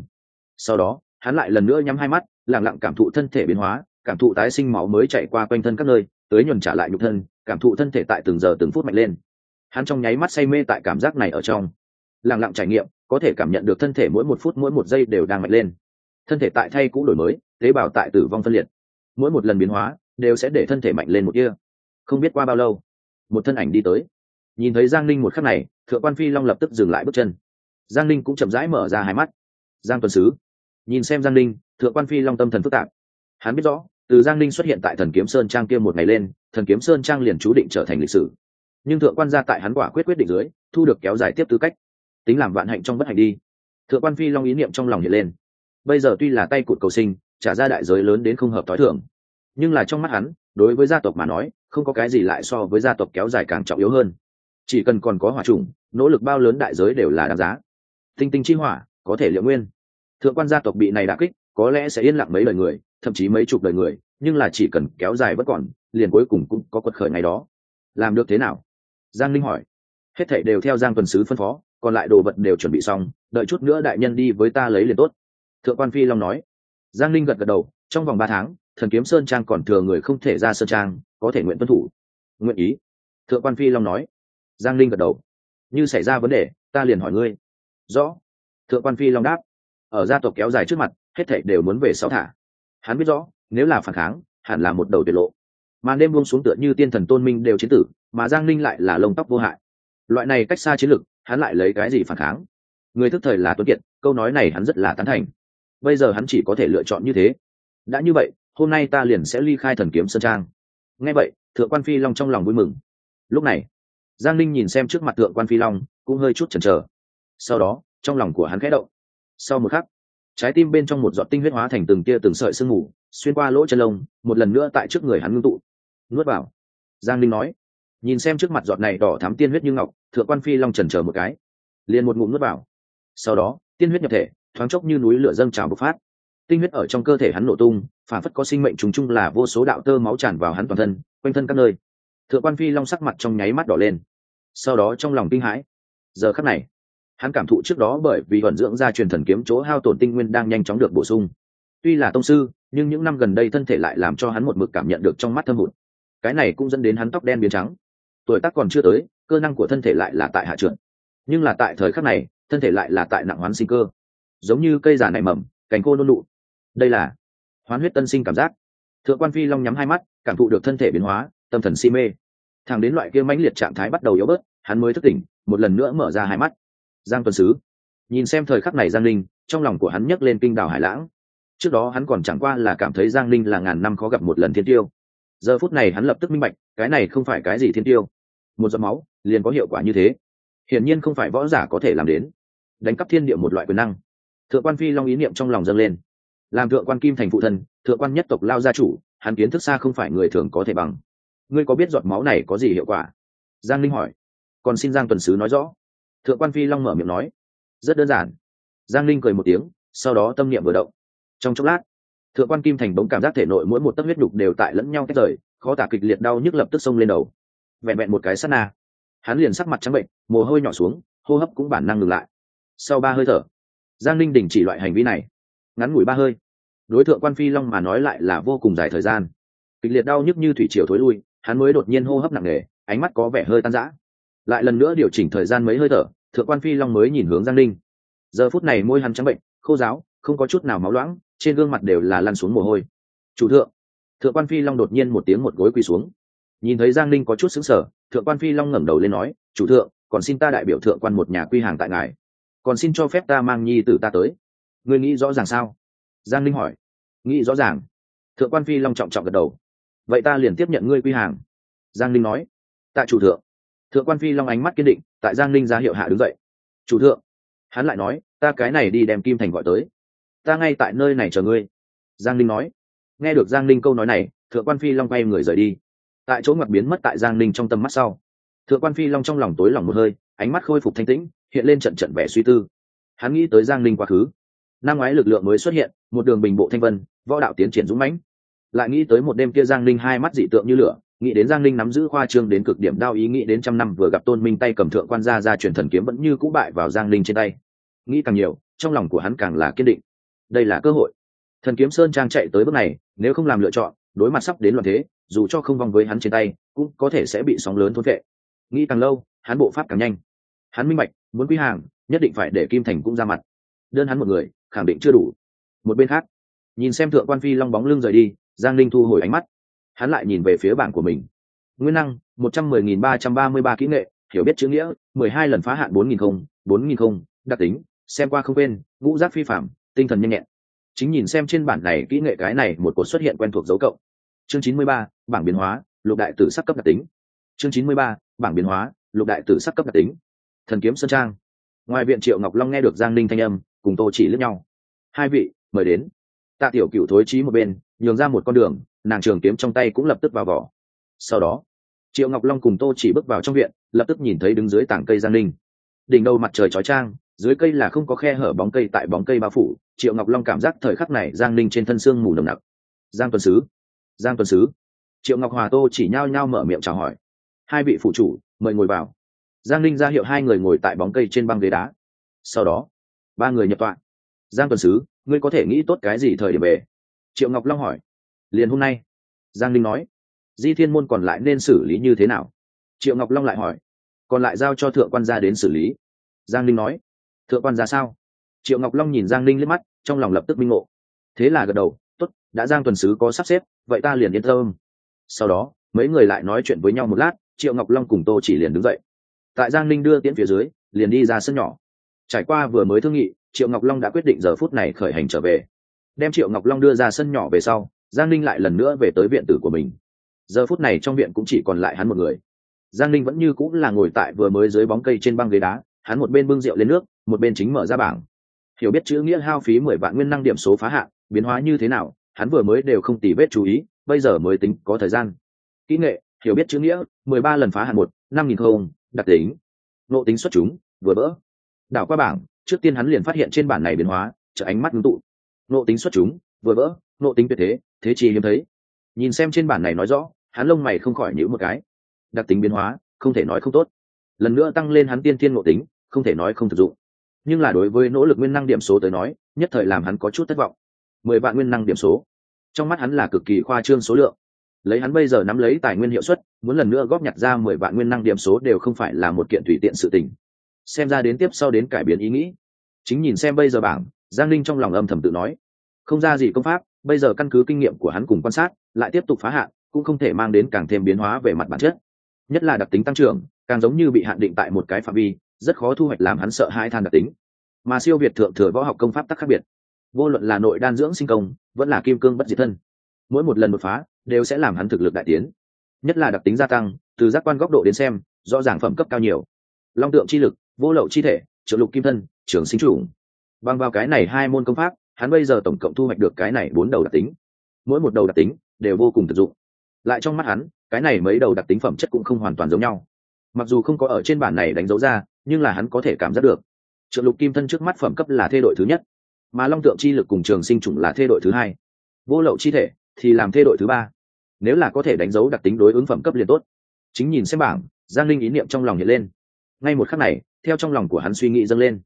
Sau đó, hắn lại lần nữa nhắm hai mắt lẳng lặng cảm thụ thân thể biến hóa, cảm thụ tái sinh máu mới chạy qua quanh thân các nơi, tới nhuần trả lại nhục thân, cảm thụ thân thể tại từng giờ từng phút mạnh lên. Hắn trong nháy mắt say mê tại cảm giác này ở trong. Lẳng lặng trải nghiệm, có thể cảm nhận được thân thể mỗi một phút mỗi một giây đều đang mạnh lên thân thể tại thay cũ đổi mới, tế bào tại tử vong phân liệt. Mỗi một lần biến hóa đều sẽ để thân thể mạnh lên một kia không biết qua bao lâu, một thân ảnh đi tới. Nhìn thấy giang ninh một khắc này, thượng quan phi long lập tức dừng lại bước chân. Giang ninh cũng chậm rãi mở ra hai mắt. Giang tuần sứ, nhìn xem giang ninh, thượng quan phi long tâm thần phức tạp. Hắn biết rõ, từ giang ninh xuất hiện tại thần kiếm sơn trang kia một ngày lên, thần kiếm sơn trang liền chú định trở thành lịch sử. Nhưng thượng quan gia tại hắn quả quyết quyết định dưới, thu được kéo dài tiếp tư cách. Tính làm vạn hạnh trong bất hạnh đi. Thượng quan phi long ý niệm trong lòng hiện lên bây giờ tuy là tay cụt cầu sinh, trả ra đại giới lớn đến không hợp t h ó i thưởng nhưng là trong mắt hắn, đối với gia tộc mà nói, không có cái gì lại so với gia tộc kéo dài càng trọng yếu hơn. Chỉ cần còn có hỏa trùng nỗ lực bao lớn đại giới đều là đáng giá. Tinh tinh chi hỏa, có thể liệu nguyên. Thượng quan gia tộc bị này đà kích, có lẽ sẽ yên lặng mấy lời người, thậm chí mấy chục đời người, nhưng là chỉ cần kéo dài vẫn còn, liền cuối cùng cũng có quật khởi ngày đó. Làm được thế nào? Giang linh hỏi. Hết thệ đều theo giang tuần sứ phân phó, còn lại đồ vật đều chuẩn bị xong, đợi chút nữa đại nhân đi với ta lấy liền tốt thượng quan phi long nói. Giang linh gật gật đầu, trong vòng ba tháng, thần kiếm sơn trang còn thừa người không thể ra sơn trang, có thể nguyện tuân thủ. Nguyện ý. Thượng quan phi long nói. Giang linh gật đầu. Như xảy ra vấn đề, ta liền hỏi ngươi. Rõ. Thượng quan phi long đáp. Ở gia tộc kéo dài trước mặt, hết thảy đều muốn về sáu thả. Hắn biết rõ, nếu là phản kháng, hẳn là một đầu tuyệt lộ. Mà đêm buông xuống tựa như tiên thần tôn minh đều chiến tử, mà giang linh lại là lông tóc vô hại. Loại này cách xa chiến lực hắn lại lấy cái gì phản kháng? Người thức thời là tuấn kiệt, câu nói này hắn rất là tán thành bây giờ hắn chỉ có thể lựa chọn như thế. Đã như vậy, hôm nay ta liền sẽ ly khai thần kiếm sơn trang. Nghe vậy, thượng quan phi long trong lòng vui mừng. Lúc này, giang linh nhìn xem trước mặt thượng quan phi long, cũng hơi chút chần chờ. Sau đó, trong lòng của hắn khẽ động. Sau một khắc, trái tim bên trong một giọt tinh huyết hóa thành từng tia từng sợi sương mù, xuyên qua lỗ chân lông, một lần nữa tại trước người hắn ngưng tụ. Nuốt vào. Giang linh nói, nhìn xem trước mặt giọt này đỏ thám tiên huyết như ngọc, thượng quan phi long trần chờ một cái, liền một ngụm nuốt vào. Sau đó, tiên huyết nhập thể thoáng chốc như núi lửa dâng trào bộc phát. Tinh huyết ở trong cơ thể hắn nổ tung, phản phất có sinh mệnh trùng chung là vô số đạo tơ máu tràn vào hắn toàn thân, quanh thân các nơi. Thượng quan phi long sắc mặt trong nháy mắt đỏ lên. Sau đó trong lòng kinh hãi. Giờ khắc này, hắn cảm thụ trước đó bởi vì vận dưỡng ra truyền thần kiếm chỗ hao tổn tinh nguyên đang nhanh chóng được bổ sung. Tuy là tông sư, nhưng những năm gần đây thân thể lại làm cho hắn một mực cảm nhận được trong mắt thâm hụt. Cái này cũng dẫn đến hắn tóc đen biến trắng. Tuổi tác còn chưa tới, cơ năng của thân thể lại là tại hạ trượt. Nhưng là tại thời khắc này, thân thể lại là tại nặng hoán sinh cơ giống như cây giả nảy mầm, cành khô nôn nụ. Đây là hoán huyết tân sinh cảm giác. Thượng quan phi long nhắm hai mắt, cảm thụ được thân thể biến hóa, tâm thần si mê. Thẳng đến loại kia mãnh liệt trạng thái bắt đầu yếu bớt, hắn mới thức tỉnh, một lần nữa mở ra hai mắt. Giang tuần sứ, nhìn xem thời khắc này giang linh trong lòng của hắn nhấc lên kinh đảo hải lãng. Trước đó hắn còn chẳng qua là cảm thấy giang linh là ngàn năm khó gặp một lần thiên tiêu. Giờ phút này hắn lập tức minh bạch, cái này không phải cái gì thiên tiêu. Một giọt máu, liền có hiệu quả như thế. Hiển nhiên không phải võ giả có thể làm đến. Đánh cắp thiên địa một loại quyền năng thượng quan phi long ý niệm trong lòng dâng lên. Làm thượng quan kim thành phụ thân, thượng quan nhất tộc lao gia chủ, hắn kiến thức xa không phải người thường có thể bằng. Ngươi có biết giọt máu này có gì hiệu quả? Giang linh hỏi. Còn xin giang tuần sứ nói rõ. Thượng quan phi long mở miệng nói. Rất đơn giản. Giang linh cười một tiếng, sau đó tâm niệm vừa động. Trong chốc lát, thượng quan kim thành bỗng cảm giác thể nội mỗi một tấc huyết đục đều tại lẫn nhau tách rời, khó tả kịch liệt đau nhức lập tức xông lên đầu. Vẹn vẹn một cái sát na. Hắn liền sắc mặt trắng bệnh, mồ hôi nhỏ xuống, hô hấp cũng bản năng ngừng lại. Sau ba hơi thở giang linh đình chỉ loại hành vi này. Ngắn ngủi ba hơi. Đối tượng quan phi long mà nói lại là vô cùng dài thời gian. Kịch liệt đau nhức như thủy triều thối lui, hắn mới đột nhiên hô hấp nặng nề, ánh mắt có vẻ hơi tan rã. Lại lần nữa điều chỉnh thời gian mấy hơi thở, thượng quan phi long mới nhìn hướng giang linh giờ phút này môi hắn trắng bệnh, khô giáo không có chút nào máu loãng, trên gương mặt đều là lăn xuống mồ hôi. Chủ thượng. Thượng quan phi long đột nhiên một tiếng một gối quỳ xuống. Nhìn thấy giang linh có chút xứng sở thượng quan phi long ngẩng đầu lên nói, chủ thượng, còn xin ta đại biểu thượng quan một nhà quy hàng tại ngài còn xin cho phép ta mang nhi tử ta tới. Ngươi nghĩ rõ ràng sao? Giang linh hỏi. Nghĩ rõ ràng. Thượng quan phi long trọng trọng gật đầu. Vậy ta liền tiếp nhận ngươi quy hàng. Giang linh nói. Tại chủ thượng. Thượng quan phi long ánh mắt kiên định, tại giang linh ra hiệu hạ đứng dậy. Chủ thượng. Hắn lại nói, ta cái này đi đem kim thành gọi tới. Ta ngay tại nơi này chờ ngươi. Giang linh nói. Nghe được giang linh câu nói này, thượng quan phi long quay người rời đi. Tại chỗ ngoặt biến mất tại giang linh trong tâm mắt sau. Thượng quan phi long trong lòng tối lòng một hơi, ánh mắt khôi phục thanh tĩnh hiện lên trận trận vẻ suy tư. Hắn nghĩ tới giang linh quá khứ. Năm ngoái lực lượng mới xuất hiện, một đường bình bộ thanh vân, võ đạo tiến triển dũng mãnh. Lại nghĩ tới một đêm kia giang linh hai mắt dị tượng như lửa, nghĩ đến giang linh nắm giữ khoa trương đến cực điểm đao ý, nghĩ đến trăm năm vừa gặp tôn minh tay cầm thượng quan gia ra truyền thần kiếm vẫn như cũ bại vào giang linh trên tay. Nghĩ càng nhiều, trong lòng của hắn càng là kiên định. Đây là cơ hội. Thần kiếm sơn trang chạy tới bước này, nếu không làm lựa chọn, đối mặt sắp đến loạn thế, dù cho không vong với hắn trên tay, cũng có thể sẽ bị sóng lớn thôn vệ. Nghĩ càng lâu, hắn bộ pháp càng nhanh. Hắn minh bạch muốn quý hàng, nhất định phải để kim thành cũng ra mặt. Đơn hắn một người, khẳng định chưa đủ. Một bên khác, nhìn xem thượng quan phi long bóng lưng rời đi, giang linh thu hồi ánh mắt. Hắn lại nhìn về phía bảng của mình. Nguyên năng, một trăm mười nghìn ba trăm ba mươi ba kỹ nghệ, hiểu biết chữ nghĩa, mười hai lần phá hạn bốn nghìn không, bốn nghìn không, đặc tính, xem qua không quên, ngũ giác phi phạm, tinh thần nhanh nhẹn. Chính nhìn xem trên bản này kỹ nghệ cái này một cột xuất hiện quen thuộc dấu cộng. Chương chín mươi ba, bảng biến hóa, lục đại tử sắc cấp đặc tính. Chương chín mươi ba, bảng biến hóa, lục đại tử sắc cấp đặc tính thần kiếm sơn trang. Ngoài viện triệu ngọc long nghe được giang ninh thanh âm, cùng tô chỉ lướt nhau. Hai vị, mời đến. Tạ tiểu cựu thối trí một bên, nhường ra một con đường, nàng trường kiếm trong tay cũng lập tức vào vỏ. Sau đó, triệu ngọc long cùng tô chỉ bước vào trong viện, lập tức nhìn thấy đứng dưới tảng cây giang ninh. Đỉnh đầu mặt trời chói trang dưới cây là không có khe hở bóng cây tại bóng cây bao phủ. Triệu ngọc long cảm giác thời khắc này giang ninh trên thân xương mù nồng nặc. Giang tuần sứ, giang tuần sứ. Triệu ngọc hòa tô chỉ nhao nhao mở miệng chào hỏi. Hai vị phụ chủ, mời ngồi vào giang Linh ra hiệu hai người ngồi tại bóng cây trên băng ghế đá. Sau đó, ba người nhập tọa. Giang tuần sứ, ngươi có thể nghĩ tốt cái gì thời điểm về? Triệu ngọc long hỏi. Liền hôm nay. Giang linh nói. Di thiên môn còn lại nên xử lý như thế nào? Triệu ngọc long lại hỏi. Còn lại giao cho thượng quan gia đến xử lý. Giang linh nói. Thượng quan gia sao? Triệu ngọc long nhìn giang linh liếc mắt, trong lòng lập tức minh ngộ. Thế là gật đầu t ố t đã giang tuần sứ có sắp xếp, vậy ta liền yên tâm. Sau đó, mấy người lại nói chuyện với nhau một lát, triệu ngọc long cùng tô chỉ liền đứng dậy tại giang Ninh đưa tiễn phía dưới, liền đi ra sân nhỏ. Trải qua vừa mới thương nghị, triệu ngọc long đã quyết định giờ phút này khởi hành trở về. Đem triệu ngọc long đưa ra sân nhỏ về sau, giang Ninh lại lần nữa về tới viện tử của mình. Giờ phút này trong viện cũng chỉ còn lại hắn một người. Giang Ninh vẫn như cũng là ngồi tại vừa mới dưới bóng cây trên băng ghế đá, hắn một bên bưng rượu lên nước, một bên chính mở ra bảng. Hiểu biết chữ nghĩa hao phí mười vạn nguyên năng điểm số phá hạn, biến hóa như thế nào, hắn vừa mới đều không tỉ vết chú ý, bây giờ mới tính có thời gian. Kỹ nghệ, hiểu biết chữ nghĩa, mười ba lần phá hạn một, năm nghìn không đặc tính. Nộ tính xuất chúng vừa bỡ đảo qua bảng trước tiên hắn liền phát hiện trên bản này biến hóa trở ánh mắt ngưng tụ. Nộ tính xuất chúng vừa bỡ, nộ tính tuyệt thế thế chi hiếm thấy. Nhìn xem trên bản này nói rõ hắn lông mày không khỏi nhữ một cái. Đặc tính biến hóa không thể nói không tốt. Lần nữa tăng lên hắn tiên thiên nộ tính không thể nói không thực dụng. Nhưng là đối với nỗ lực nguyên năng điểm số tới nói nhất thời làm hắn có chút thất vọng. Mười vạn nguyên năng điểm số. Trong mắt hắn là cực kỳ khoa trương số lượng lấy hắn bây giờ nắm lấy tài nguyên hiệu suất, muốn lần nữa góp nhặt ra mười vạn nguyên năng điểm số đều không phải là một kiện tùy tiện sự tình. Xem ra đến tiếp sau đến cải biến ý nghĩ. Chính nhìn xem bây giờ bảng, giang linh trong lòng âm thầm tự nói. Không ra gì công pháp, bây giờ căn cứ kinh nghiệm của hắn cùng quan sát, lại tiếp tục phá hạn, cũng không thể mang đến càng thêm biến hóa về mặt bản chất. Nhất là đặc tính tăng trưởng, càng giống như bị hạn định tại một cái phạm vi, rất khó thu hoạch làm hắn sợ hai than đặc tính. Mà siêu việt thượng thừa võ học công pháp tắc khác biệt. Vô luận là nội đan dưỡng sinh công, vẫn là kim cương bất diệt thân. Mỗi một lần đột phá đều sẽ làm hắn thực lực đại tiến. Nhất là đặc tính gia tăng, từ giác quan góc độ đến xem, rõ ràng phẩm cấp cao nhiều. Long tượng chi lực, vô lậu chi thể trợ lục kim thân trường sinh chủng bằng vào cái này hai môn công pháp, hắn bây giờ tổng cộng thu hoạch được cái này bốn đầu đặc tính. Mỗi một đầu đặc tính đều vô cùng thực dụng. Lại trong mắt hắn, cái này mấy đầu đặc tính phẩm chất cũng không hoàn toàn giống nhau. Mặc dù không có ở trên bản này đánh dấu ra, nhưng là hắn có thể cảm giác được. Trợ lục kim thân trước mắt phẩm cấp là thê đội thứ nhất, mà long tượng chi lực cùng trường sinh chủng là thê đội thứ hai. Vô lậu chi thể thì làm thê đội thứ ba nếu là có thể đánh dấu đặc tính đối ứng phẩm cấp liền tốt. Chính nhìn xem bảng, giang linh ý niệm trong lòng hiện lên. Ngay một khắc này, theo trong lòng của hắn suy nghĩ dâng lên.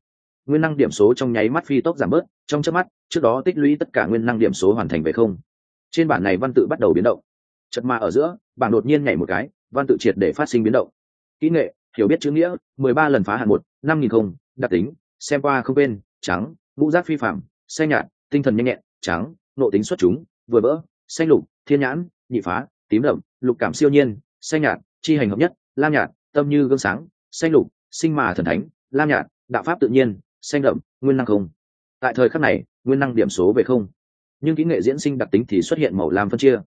Nguyên năng điểm số trong nháy mắt phi tốc giảm bớt, trong chớp mắt, trước đó tích lũy tất cả nguyên năng điểm số hoàn thành về không. Trên bản này văn tự bắt đầu biến động. Chật mà ở giữa, bảng đột nhiên nhảy một cái, văn tự triệt để phát sinh biến động. Kỹ nghệ, hiểu biết chữ nghĩa, mười ba lần phá hạn một, năm nghìn không, đặc tính, xem qua không quên, trắng, ngũ giác phi phạm, xanh nhạt, tinh thần nhanh nhẹn, trắng nộ tính xuất chúng, vừa bỡ, xanh lục, thiên nhãn nhị phá, tím đậm, lục cảm siêu nhiên, xanh nhạt, chi hành hợp nhất, lam nhạt, tâm như gương sáng, xanh lục, sinh mà thần thánh, lam nhạt, đạo pháp tự nhiên, xanh đậm, nguyên năng không. Tại thời khắc này, nguyên năng điểm số về không. Nhưng kỹ nghệ diễn sinh đặc tính thì xuất hiện màu lam phân chia.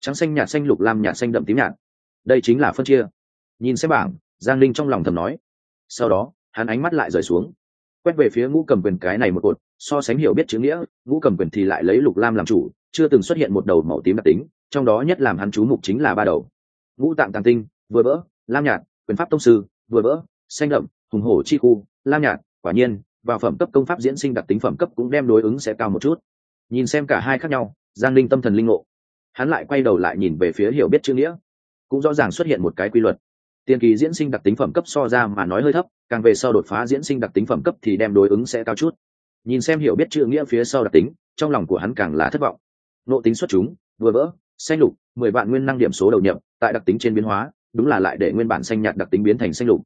Trắng xanh nhạt xanh lục, lam nhạt xanh đậm tím nhạt. Đây chính là phân chia. Nhìn xem bảng, giang linh trong lòng thầm nói. Sau đó, hắn ánh mắt lại rời xuống. Quét về phía ngũ cầm quyền cái này một cột, so sánh hiểu biết chữ nghĩa, ngũ cầm quyền thì lại lấy lục lam làm chủ, chưa từng xuất hiện một đầu màu tím đặc tính trong đó nhất làm hắn chú mục chính là ba đầu. Ngũ tạng tàng tinh, vừa vỡ, lam nhạt, quyền pháp tông sư, vừa vỡ, xanh đậm, hùng hổ chi khu, lam nhạt, quả nhiên, vào phẩm cấp công pháp diễn sinh đặc tính phẩm cấp cũng đem đối ứng sẽ cao một chút. Nhìn xem cả hai khác nhau, giang linh tâm thần linh ngộ. Hắn lại quay đầu lại nhìn về phía hiểu biết chữ nghĩa. Cũng rõ ràng xuất hiện một cái quy luật. Tiền kỳ diễn sinh đặc tính phẩm cấp so ra mà nói hơi thấp, càng về sau đột phá diễn sinh đặc tính phẩm cấp thì đem đối ứng sẽ cao chút. Nhìn xem hiểu biết chữ nghĩa phía sau đặc tính, trong lòng của hắn càng là thất vọng. Nộ tính xuất chúng, vừa vỡ xanh lục, mười vạn nguyên năng điểm số đầu nhập, tại đặc tính trên biến hóa, đúng là lại để nguyên bản xanh nhạt đặc tính biến thành xanh lục.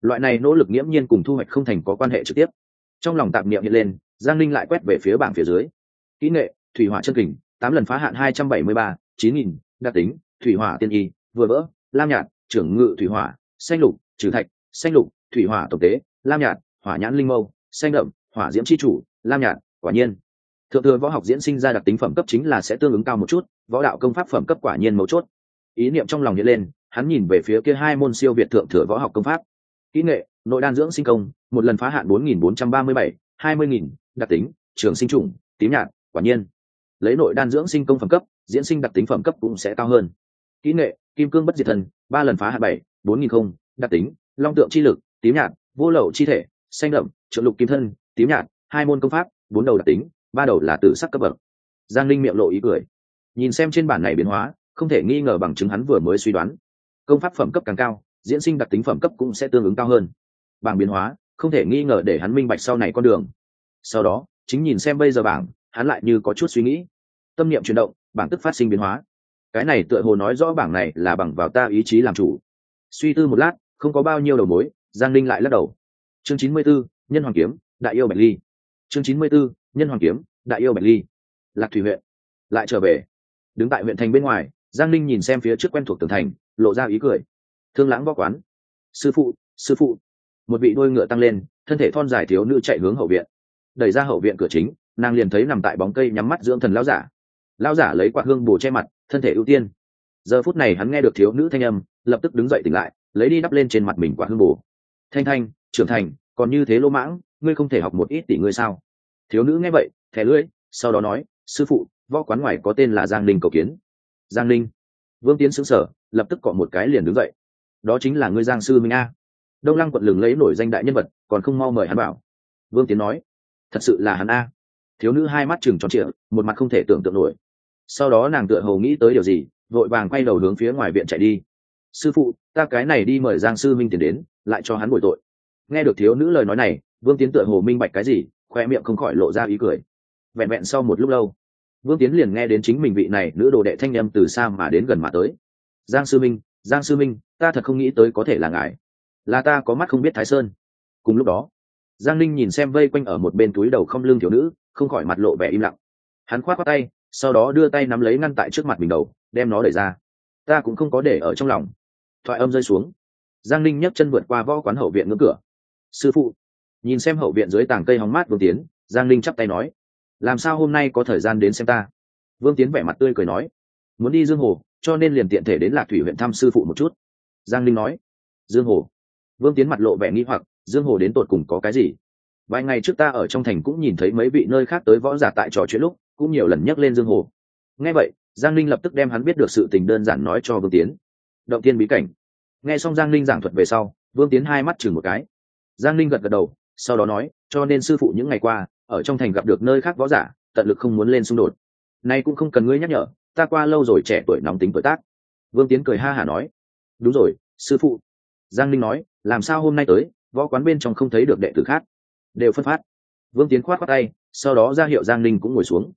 Loại này nỗ lực nghiễm nhiên cùng thu hoạch không thành có quan hệ trực tiếp. Trong lòng tạm niệm hiện lên, giang linh lại quét về phía bảng phía dưới. Kỹ nghệ, thủy hỏa chân kình, tám lần phá hạn hai trăm bảy mươi ba, chín nghìn, đặc tính, thủy hỏa tiên y, vừa vỡ, lam nhạt, trưởng ngự thủy hỏa, xanh lục, trừ thạch, xanh lục, thủy hỏa tổng tế, lam nhạt, hỏa nhãn linh mâu, xanh đậm, hỏa diễm c h i chủ, lam nhạt, quả nhiên. Thượng thừa võ học diễn sinh ra đặc tính phẩm cấp chính là sẽ tương ứng cao một chút võ đạo công pháp phẩm cấp quả nhiên mấu chốt. Ý niệm trong lòng hiện lên, hắn nhìn về phía kia hai môn siêu việt thượng thừa võ học công pháp. Kỹ nghệ, nội đan dưỡng sinh công, một lần phá hạn bốn nghìn bốn trăm ba mươi bảy, hai mươi nghìn, đặc tính, trường sinh chủng tím nhạt, quả nhiên. Lấy nội đan dưỡng sinh công phẩm cấp, diễn sinh đặc tính phẩm cấp cũng sẽ cao hơn. Kỹ nghệ, kim cương bất diệt thần, ba lần phá hạn bảy, bốn nghìn không đặc tính, long tượng chi lực, tím nhạt, vô lậu chi thể, xanh đậm trợ lục kim thân, tím nhạt, hai môn công pháp, bốn đầu đặc tính, ba đầu là tử sắc cấp bậc. Giang linh miệng lộ ý cười nhìn xem trên bản này biến hóa không thể nghi ngờ bằng chứng hắn vừa mới suy đoán. Công pháp phẩm cấp càng cao diễn sinh đặc tính phẩm cấp cũng sẽ tương ứng cao hơn. Bảng biến hóa không thể nghi ngờ để hắn minh bạch sau này con đường. Sau đó chính nhìn xem bây giờ bảng hắn lại như có chút suy nghĩ. Tâm niệm chuyển động bảng tức phát sinh biến hóa. Cái này tựa hồ nói rõ bảng này là bằng vào ta ý chí làm chủ. Suy tư một lát không có bao nhiêu đầu mối giang linh lại lắc đầu. Chương chín mươi 94, nhân hoàng kiếm đại yêu bạch ly. Chương chín mươi 94, nhân hoàng kiếm đại yêu bạch ly. Lạc thủy huyện. Lại trở về đứng tại huyện thành bên ngoài, giang linh nhìn xem phía trước quen thuộc tường thành, lộ ra ý cười. Thương lãng võ quán. Sư phụ sư phụ. Một vị đôi ngựa tăng lên, thân thể thon dài thiếu nữ chạy hướng hậu viện. Đẩy ra hậu viện cửa chính, nàng liền thấy nằm tại bóng cây nhắm mắt dưỡng thần lão giả. Lão giả lấy quạt hương bù che mặt, thân thể ưu tiên. Giờ phút này hắn nghe được thiếu nữ thanh âm, lập tức đứng dậy tỉnh lại, lấy đi đắp lên trên mặt mình quạt hương bù thanh thanh, trưởng thành, còn như thế lỗ mãng, ngươi không thể học một ít tỷ ngươi sao? Thiếu nữ nghe vậy, thẻ lưỡi, sau đó nói, sư phụ võ quán ngoài có tên là giang linh cầu kiến. Giang linh vương tiến xứng sở, lập tức cọ một cái liền đứng dậy. Đó chính là ngươi giang sư minh a. Đông lăng quận lừng lấy nổi danh đại nhân vật, còn không mau mời hắn bảo vương tiến nói, thật sự là hắn a. Thiếu nữ hai mắt chừng tròn trịa, một mặt không thể tưởng tượng nổi. Sau đó nàng tựa hồ nghĩ tới điều gì, vội vàng quay đầu hướng phía ngoài viện chạy đi. Sư phụ, ta cái này đi mời giang sư minh tiền đến, lại cho hắn bồi tội. Nghe được thiếu nữ lời nói này, vương tiến tựa hồ minh bạch cái gì, khoe miệng không khỏi lộ ra ý cười. Vẹn vẹn sau một lúc lâu vương tiến liền nghe đến chính mình vị này nữ đồ đệ thanh â m từ xa mà đến gần mà tới. Giang sư minh, giang sư minh, ta thật không nghĩ tới có thể là ngài. Là ta có mắt không biết thái sơn. Cùng lúc đó, giang ninh nhìn xem vây quanh ở một bên túi đầu không lương thiếu nữ, không khỏi mặt lộ vẻ im lặng. Hắn khoát khoát tay, sau đó đưa tay nắm lấy ngăn tại trước mặt mình đầu, đem nó đẩy ra. Ta cũng không có để ở trong lòng. Thoại âm rơi xuống. Giang ninh nhấc chân vượt qua võ quán hậu viện ngưỡng cửa. Sư phụ, nhìn xem hậu viện dưới tảng cây hóng mát vương tiến, giang ninh chắp tay nói làm sao hôm nay có thời gian đến xem ta? Vương tiến vẻ mặt tươi cười nói. Muốn đi dương hồ, cho nên liền tiện thể đến lạc thủy huyện thăm sư phụ một chút. Giang Linh nói. Dương hồ. Vương tiến mặt lộ vẻ nghi hoặc, dương hồ đến tột cùng có cái gì? Vài ngày trước ta ở trong thành cũng nhìn thấy mấy vị nơi khác tới võ giả tại trò chuyện lúc, cũng nhiều lần nhắc lên dương hồ. Nghe vậy, giang Linh lập tức đem hắn biết được sự tình đơn giản nói cho vương tiến. Động tiên bí cảnh. Nghe xong giang Linh giảng thuật về sau, vương tiến hai mắt chừng một cái. Giang Linh gật gật đầu, sau đó nói, cho nên sư phụ những ngày qua ở trong thành gặp được nơi khác võ giả, tận lực không muốn lên xung đột. Nay cũng không cần ngươi nhắc nhở, ta qua lâu rồi trẻ tuổi nóng tính tuổi tác. Vương tiến cười ha hả nói. Đúng rồi, sư phụ. Giang ninh nói, làm sao hôm nay tới, võ quán bên trong không thấy được đệ tử khác. Đều phân phát. Vương tiến khoát khoát tay, sau đó ra hiệu giang ninh cũng ngồi xuống.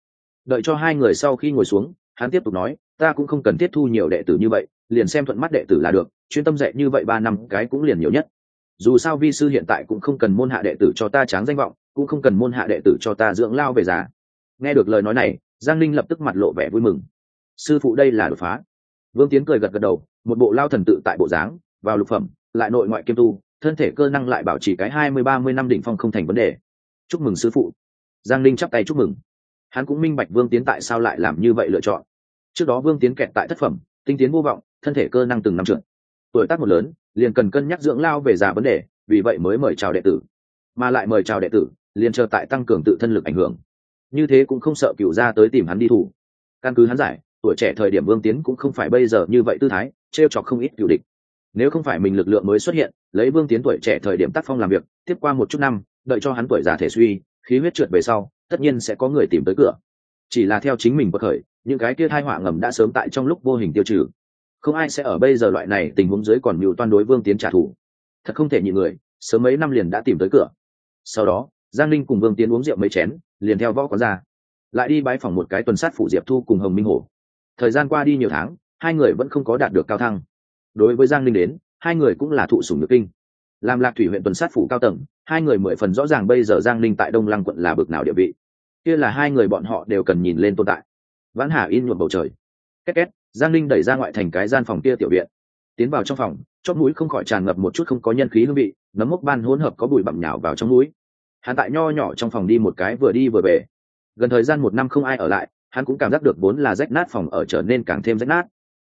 Đợi cho hai người sau khi ngồi xuống, hắn tiếp tục nói, ta cũng không cần tiếp thu nhiều đệ tử như vậy, liền xem thuận mắt đệ tử là được, chuyên tâm dạy như vậy ba năm, cái cũng liền nhiều nhất. Dù sao vi sư hiện tại cũng không cần môn hạ đệ tử cho ta tráng danh vọng cũng không cần môn hạ đệ tử cho ta dưỡng lao về già. Nghe được lời nói này, giang ninh lập tức mặt lộ vẻ vui mừng. Sư phụ đây là đột phá. Vương tiến cười gật gật đầu, một bộ lao thần tự tại bộ dáng, vào lục phẩm, lại nội ngoại kiêm tu, thân thể cơ năng lại bảo trì cái hai mươi, ba mươi năm đỉnh phong không thành vấn đề. Chúc mừng sư phụ. Giang ninh chắp tay chúc mừng. Hắn cũng minh bạch vương tiến tại sao lại làm như vậy lựa chọn. Trước đó vương tiến kẹt tại thất phẩm, tinh tiến vô vọng, thân thể cơ năng từng năm trượt tuổi tác một lớn, liền cần cân nhắc dưỡng lao về già vấn đề, vì vậy mới mời chào đệ tử. Mà lại mời chào đệ tử liền chờ tại tăng cường tự thân lực ảnh hưởng. Như thế cũng không sợ cựu gia tới tìm hắn đi thủ. Căn cứ hắn giải, tuổi trẻ thời điểm vương tiến cũng không phải bây giờ như vậy tư thái t r e o chọc không ít cựu địch. Nếu không phải mình lực lượng mới xuất hiện, lấy vương tiến tuổi trẻ thời điểm tác phong làm việc, tiếp qua một chút năm, đợi cho hắn tuổi già thể suy, khí huyết trượt về sau, tất nhiên sẽ có người tìm tới cửa. Chỉ là theo chính mình bất khởi, những cái kia thai họa ngầm đã sớm tại trong lúc vô hình tiêu trừ. Không ai sẽ ở bây giờ loại này tình huống dưới còn mưu toan đối vương tiến trả thù. Thật không thể nhị người, sớm mấy năm liền đã tìm tới cửa. Sau đó giang linh cùng vương tiến uống rượu mấy chén, liền theo võ quán ra. Lại đi bái phòng một cái tuần sát phủ diệp thu cùng hồng minh hổ. Thời gian qua đi nhiều tháng, hai người vẫn không có đạt được cao thăng. Đối với giang linh đến, hai người cũng là thụ sủng nhược kinh. Làm lạc thủy huyện tuần sát phủ cao tầng, hai người mười phần rõ ràng bây giờ giang linh tại đông lăng quận là bực nào địa vị. Kia là hai người bọn họ đều cần nhìn lên tồn tại. Vãn hà in nhuộm bầu trời. Két két, giang linh đẩy ra ngoại thành cái gian phòng kia tiểu viện. Tiến vào trong phòng chót mũi không khỏi tràn ngập một chút không có nhân khí hương vị, nấm mốc ban hỗn hợp có bụi bặm nhào vào trong mũi hắn tại nho nhỏ trong phòng đi một cái vừa đi vừa về. Gần thời gian một năm không ai ở lại, hắn cũng cảm giác được vốn là rách nát phòng ở trở nên càng thêm rách nát.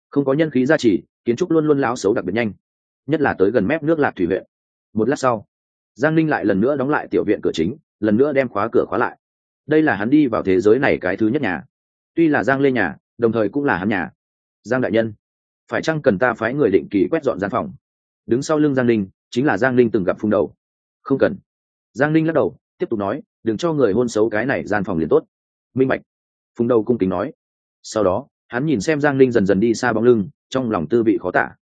Không có nhân khí gia trì, kiến trúc luôn luôn láo xấu đặc biệt nhanh. Nhất là tới gần mép nước lạc thủy huyện. Một lát sau, giang ninh lại lần nữa đóng lại tiểu viện cửa chính, lần nữa đem khóa cửa khóa lại. Đây là hắn đi vào thế giới này cái thứ nhất nhà. Tuy là giang lê nhà, đồng thời cũng là hắn nhà. Giang đại nhân, phải chăng cần ta phái người định kỳ quét dọn gian phòng? Đứng sau lưng giang ninh, chính là giang ninh từng gặp phung đầu. Không cần giang linh lắc đầu, tiếp tục nói, đừng cho người hôn xấu cái này, gian phòng liền tốt. Minh bạch, Phùng đầu cung kính nói. Sau đó, hắn nhìn xem giang linh dần dần đi xa bóng lưng, trong lòng tư vị khó tả.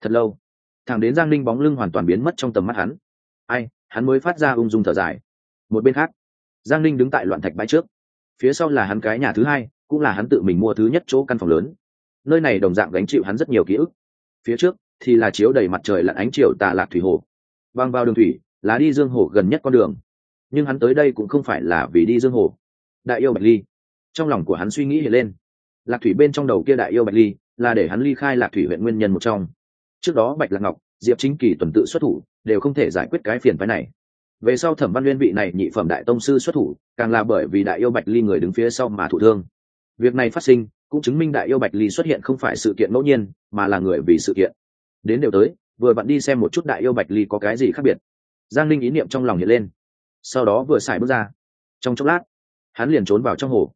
Thật lâu, thẳng đến giang linh bóng lưng hoàn toàn biến mất trong tầm mắt hắn. Ai, hắn mới phát ra ung dung thở dài. Một bên khác, giang linh đứng tại loạn thạch bãi trước. Phía sau là hắn cái nhà thứ hai, cũng là hắn tự mình mua thứ nhất chỗ căn phòng lớn. Nơi này đồng dạng gánh chịu hắn rất nhiều ký ức. Phía trước thì là chiếu đầy mặt trời lặn ánh chiều tà lạc thủy hồ. Băng vào đường thủy là đi dương hồ gần nhất con đường. Nhưng hắn tới đây cũng không phải là vì đi dương hồ. Đại yêu bạch ly. Trong lòng của hắn suy nghĩ hiện lên. Lạc thủy bên trong đầu kia đại yêu bạch ly là để hắn ly khai lạc thủy huyện nguyên nhân một trong. Trước đó bạch lạc ngọc, diệp chính kỳ tuần tự xuất thủ, đều không thể giải quyết cái phiền phái này. Về sau thẩm văn liên vị này nhị phẩm đại tông sư xuất thủ, càng là bởi vì đại yêu bạch ly người đứng phía sau mà thụ thương. Việc này phát sinh, cũng chứng minh đại yêu bạch ly xuất hiện không phải sự kiện ngẫu nhiên, mà là người vì sự kiện. Đến đều tới, vừa bạn đi xem một chút đại yêu bạch ly có cái gì khác biệt giang linh ý niệm trong lòng hiện lên. Sau đó vừa xài bước ra. Trong chốc lát, hắn liền trốn vào trong hồ.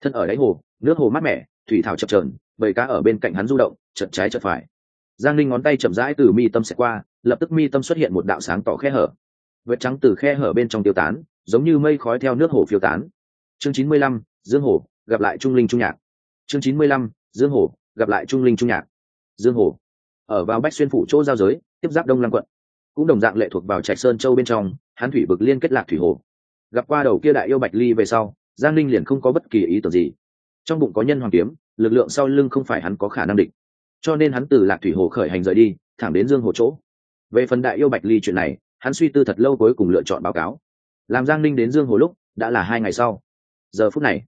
Thân ở đáy hồ, nước hồ mát mẻ, thủy thảo chập trờn bầy cá ở bên cạnh hắn du động chật trái chật phải. Giang linh ngón tay chậm rãi từ mi tâm sẽ qua, lập tức mi tâm xuất hiện một đạo sáng tỏ khe hở. Vết trắng từ khe hở bên trong tiêu tán, giống như mây khói theo nước hồ phiêu tán. Chương chín mươi lăm, dương hồ, gặp lại trung linh trung nhạc. Chương chín mươi lăm, dương hồ, gặp lại trung linh trung nhạc. Dương hồ, ở vào bách xuyên phủ chỗ giao giới, tiếp giáp đông lăng quận cũng đồng dạng lệ thuộc vào trạch sơn châu bên trong hán thủy vực liên kết lạc thủy hồ. Gặp qua đầu kia đại yêu bạch ly về sau, giang linh liền không có bất kỳ ý tưởng gì. Trong bụng có nhân hoàng kiếm, lực lượng sau lưng không phải hắn có khả năng địch. Cho nên hắn từ lạc thủy hồ khởi hành rời đi, thẳng đến dương hồ chỗ. Về phần đại yêu bạch ly chuyện này, hắn suy tư thật lâu cuối cùng lựa chọn báo cáo. Làm giang linh đến dương hồ lúc, đã là hai ngày sau. Giờ phút này,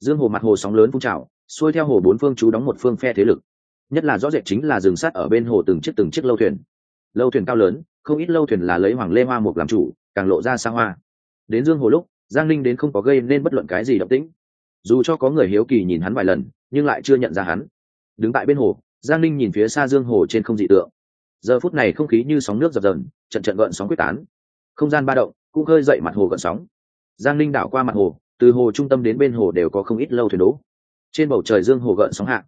dương hồ mặt hồ sóng lớn phun trào, xuôi theo hồ bốn phương chú đóng một phương phe thế lực. Nhất là rõ rệt chính là rừng sắt ở bên hồ từng chiếc từng chiếc lâu thuyền. Lâu thuyền cao lớn không ít lâu thuyền là lấy hoàng lê hoa mục làm chủ, càng lộ ra xa hoa. Đến dương hồ lúc, giang linh đến không có gây nên bất luận cái gì động tĩnh. Dù cho có người hiếu kỳ nhìn hắn vài lần, nhưng lại chưa nhận ra hắn. Đứng tại bên hồ, giang linh nhìn phía xa dương hồ trên không dị tượng. Giờ phút này không khí như sóng nước dập dần trận trận gợn sóng quyết tán. Không gian ba động, cũng hơi dậy mặt hồ gợn sóng. Giang linh đảo qua mặt hồ, từ hồ trung tâm đến bên hồ đều có không ít lâu thuyền đố trên bầu trời dương hồ gợn sóng hạ.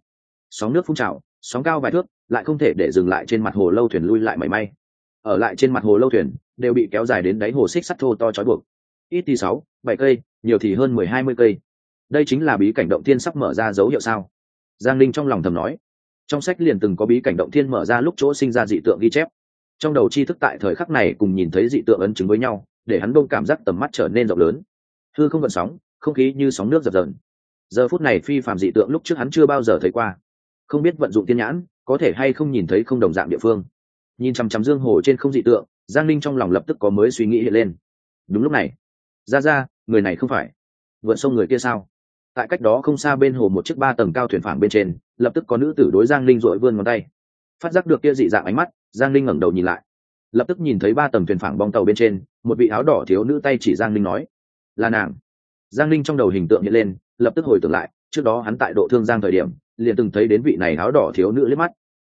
Sóng nước phun trào, sóng cao vài thước, lại không thể để dừng lại trên mặt hồ lâu thuyền lui lại mảy may ở lại trên mặt hồ lâu thuyền, đều bị kéo dài đến đáy hồ xích sắt thô to trói buộc. Ít thì sáu, bảy cây, nhiều thì hơn mười hai mươi cây. Đây chính là bí cảnh động thiên sắp mở ra dấu hiệu sao? Giang linh trong lòng thầm nói. Trong sách liền từng có bí cảnh động thiên mở ra lúc chỗ sinh ra dị tượng ghi chép. Trong đầu tri thức tại thời khắc này cùng nhìn thấy dị tượng ấn chứng với nhau, để hắn đông cảm giác tầm mắt trở nên rộng lớn. Thư không vận sóng, không khí như sóng nước dập dờn. Giờ phút này phi phạm dị tượng lúc trước hắn chưa bao giờ thấy qua. Không biết vận dụng tiên nhãn, có thể hay không nhìn thấy không đồng dạng địa phương nhìn chằm chằm dương hồ trên không dị tượng, giang linh trong lòng lập tức có mới suy nghĩ hiện lên. Đúng lúc này ra ra người này không phải. Vượt sông người kia sao? Tại cách đó không xa bên hồ một chiếc ba tầng cao thuyền phảng bên trên, lập tức có nữ tử đối giang linh dội vươn ngón tay. Phát giác được kia dị dạng ánh mắt, giang linh ngẩng đầu nhìn lại. Lập tức nhìn thấy ba tầng thuyền phảng bong tàu bên trên, một vị áo đỏ thiếu nữ tay chỉ giang linh nói, là nàng. Giang linh trong đầu hình tượng hiện lên, lập tức hồi tưởng lại, trước đó hắn tại độ thương giang thời điểm, liền từng thấy đến vị này áo đỏ thiếu nữ liếc mắt.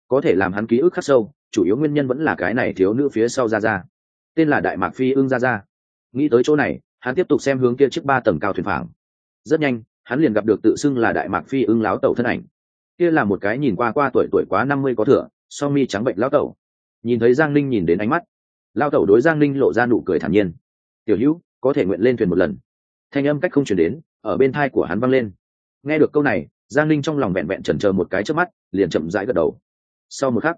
Có thể làm hắn ký ức khắc sâu chủ yếu nguyên nhân vẫn là cái này thiếu nữ phía sau ra ra tên là đại mạc phi ưng ra ra nghĩ tới chỗ này, hắn tiếp tục xem hướng kia chiếc ba tầng cao thuyền phảng. Rất nhanh, hắn liền gặp được tự xưng là đại mạc phi ưng láo tẩu thân ảnh. Kia là một cái nhìn qua qua tuổi tuổi quá năm mươi có thừa so mi trắng bệnh lão tẩu. Nhìn thấy giang linh nhìn đến ánh mắt lao tẩu đối giang linh lộ ra nụ cười thản nhiên. Tiểu hữu, có thể nguyện lên thuyền một lần. Thanh âm cách không chuyển đến, ở bên thai của hắn văng lên. Nghe được câu này, giang linh trong lòng vẹn vẹn chần chờ một cái trước mắt, liền chậm rãi gật đầu. Sau một khắc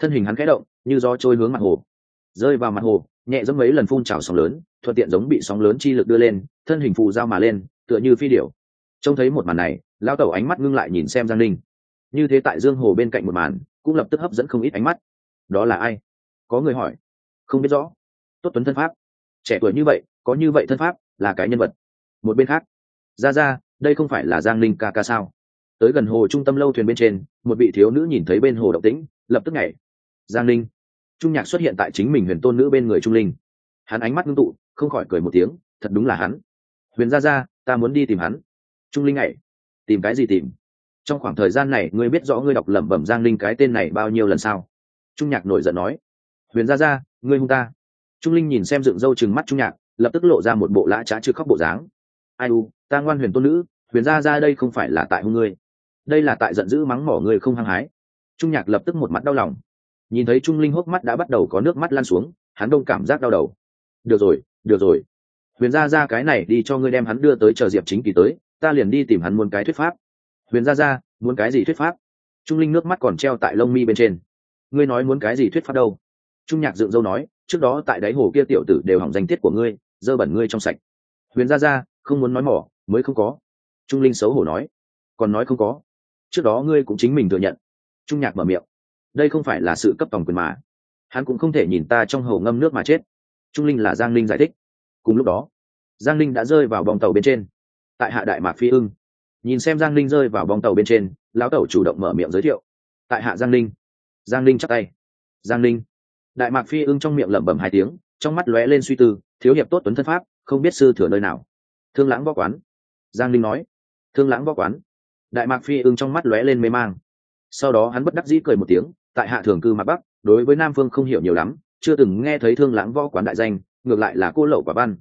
thân hình hắn khẽ động, như gió trôi hướng mặt hồ. Rơi vào mặt hồ, nhẹ giống mấy lần phun trào sóng lớn, thuận tiện giống bị sóng lớn chi lực đưa lên, thân hình phù dao mà lên, tựa như phi điểu. Trông thấy một màn này lao tẩu ánh mắt ngưng lại nhìn xem giang linh như thế tại dương hồ bên cạnh một màn, cũng lập tức hấp dẫn không ít ánh mắt. Đó là ai? Có người hỏi. Không biết rõ. Tốt tuấn thân pháp. Trẻ tuổi như vậy, có như vậy thân pháp, là cái nhân vật. Một bên khác. Ra ra, đây không phải là giang linh ca ca sao? Tới gần hồ trung tâm lâu thuyền bên trên, một vị thiếu nữ nhìn thấy bên hồ động tĩnh, lập tức nhảy giang linh trung nhạc xuất hiện tại chính mình huyền tôn nữ bên người trung linh. Hắn ánh mắt ngưng tụ, không khỏi cười một tiếng, thật đúng là hắn. Huyền ra ra ta muốn đi tìm hắn. Trung linh nhảy. Tìm cái gì tìm? Trong khoảng thời gian này, ngươi biết rõ ngươi đọc lẩm bẩm giang linh cái tên này bao nhiêu lần sao? Trung nhạc nổi giận nói. Huyền ra ra ngươi hung ta. Trung linh nhìn xem dựng râu chừng mắt trung nhạc, lập tức lộ ra một bộ lã trá chưa khóc bộ dáng. Ai u, ta ngoan huyền tôn nữ, huyền ra ra đây không phải là tại hung ngươi. Đây là tại giận dữ mắng mỏ ngươi không hăng hái. Trung nhạc lập tức một mặt đau lòng nhìn thấy trung linh hốc mắt đã bắt đầu có nước mắt lan xuống, hắn đông cảm giác đau đầu. Được rồi được rồi. Huyền ra ra cái này đi cho ngươi đem hắn đưa tới chờ diệp chính kỳ tới, ta liền đi tìm hắn muốn cái thuyết pháp. Huyền ra ra muốn cái gì thuyết pháp? Trung linh nước mắt còn treo tại lông mi bên trên. Ngươi nói muốn cái gì thuyết pháp đâu? Trung nhạc dựng dâu nói, trước đó tại đáy hồ kia tiểu tử đều hỏng danh tiết của ngươi, dơ bẩn ngươi trong sạch. Huyền ra ra không muốn nói mỏ, mới không có. Trung linh xấu hổ nói. Còn nói không có. Trước đó ngươi cũng chính mình thừa nhận. Trung nhạc mở miệng đây không phải là sự cấp tổng quyền mà. Hắn cũng không thể nhìn ta trong hồ ngâm nước mà chết. Trung linh là giang linh giải thích. Cùng lúc đó, giang linh đã rơi vào bong tàu bên trên. Tại hạ đại mạc phi ưng, nhìn xem giang linh rơi vào bong tàu bên trên, lão tẩu chủ động mở miệng giới thiệu. Tại hạ giang linh giang linh chắc tay. Giang linh đại mạc phi ưng trong miệng lẩm bẩm hai tiếng, trong mắt lóe lên suy tư, thiếu hiệp tốt tuấn thân pháp, không biết sư thừa nơi nào. Thương lãng võ quán. Giang linh nói. Thương lãng võ quán. Đại mạc phi ưng trong mắt lóe lên mê mang. Sau đó hắn bất đắc dĩ cười một tiếng tại hạ thường cư mạc bắc, đối với nam phương không hiểu nhiều lắm, chưa từng nghe thấy thương lãng võ quán đại danh, ngược lại là cô lậu quả văn.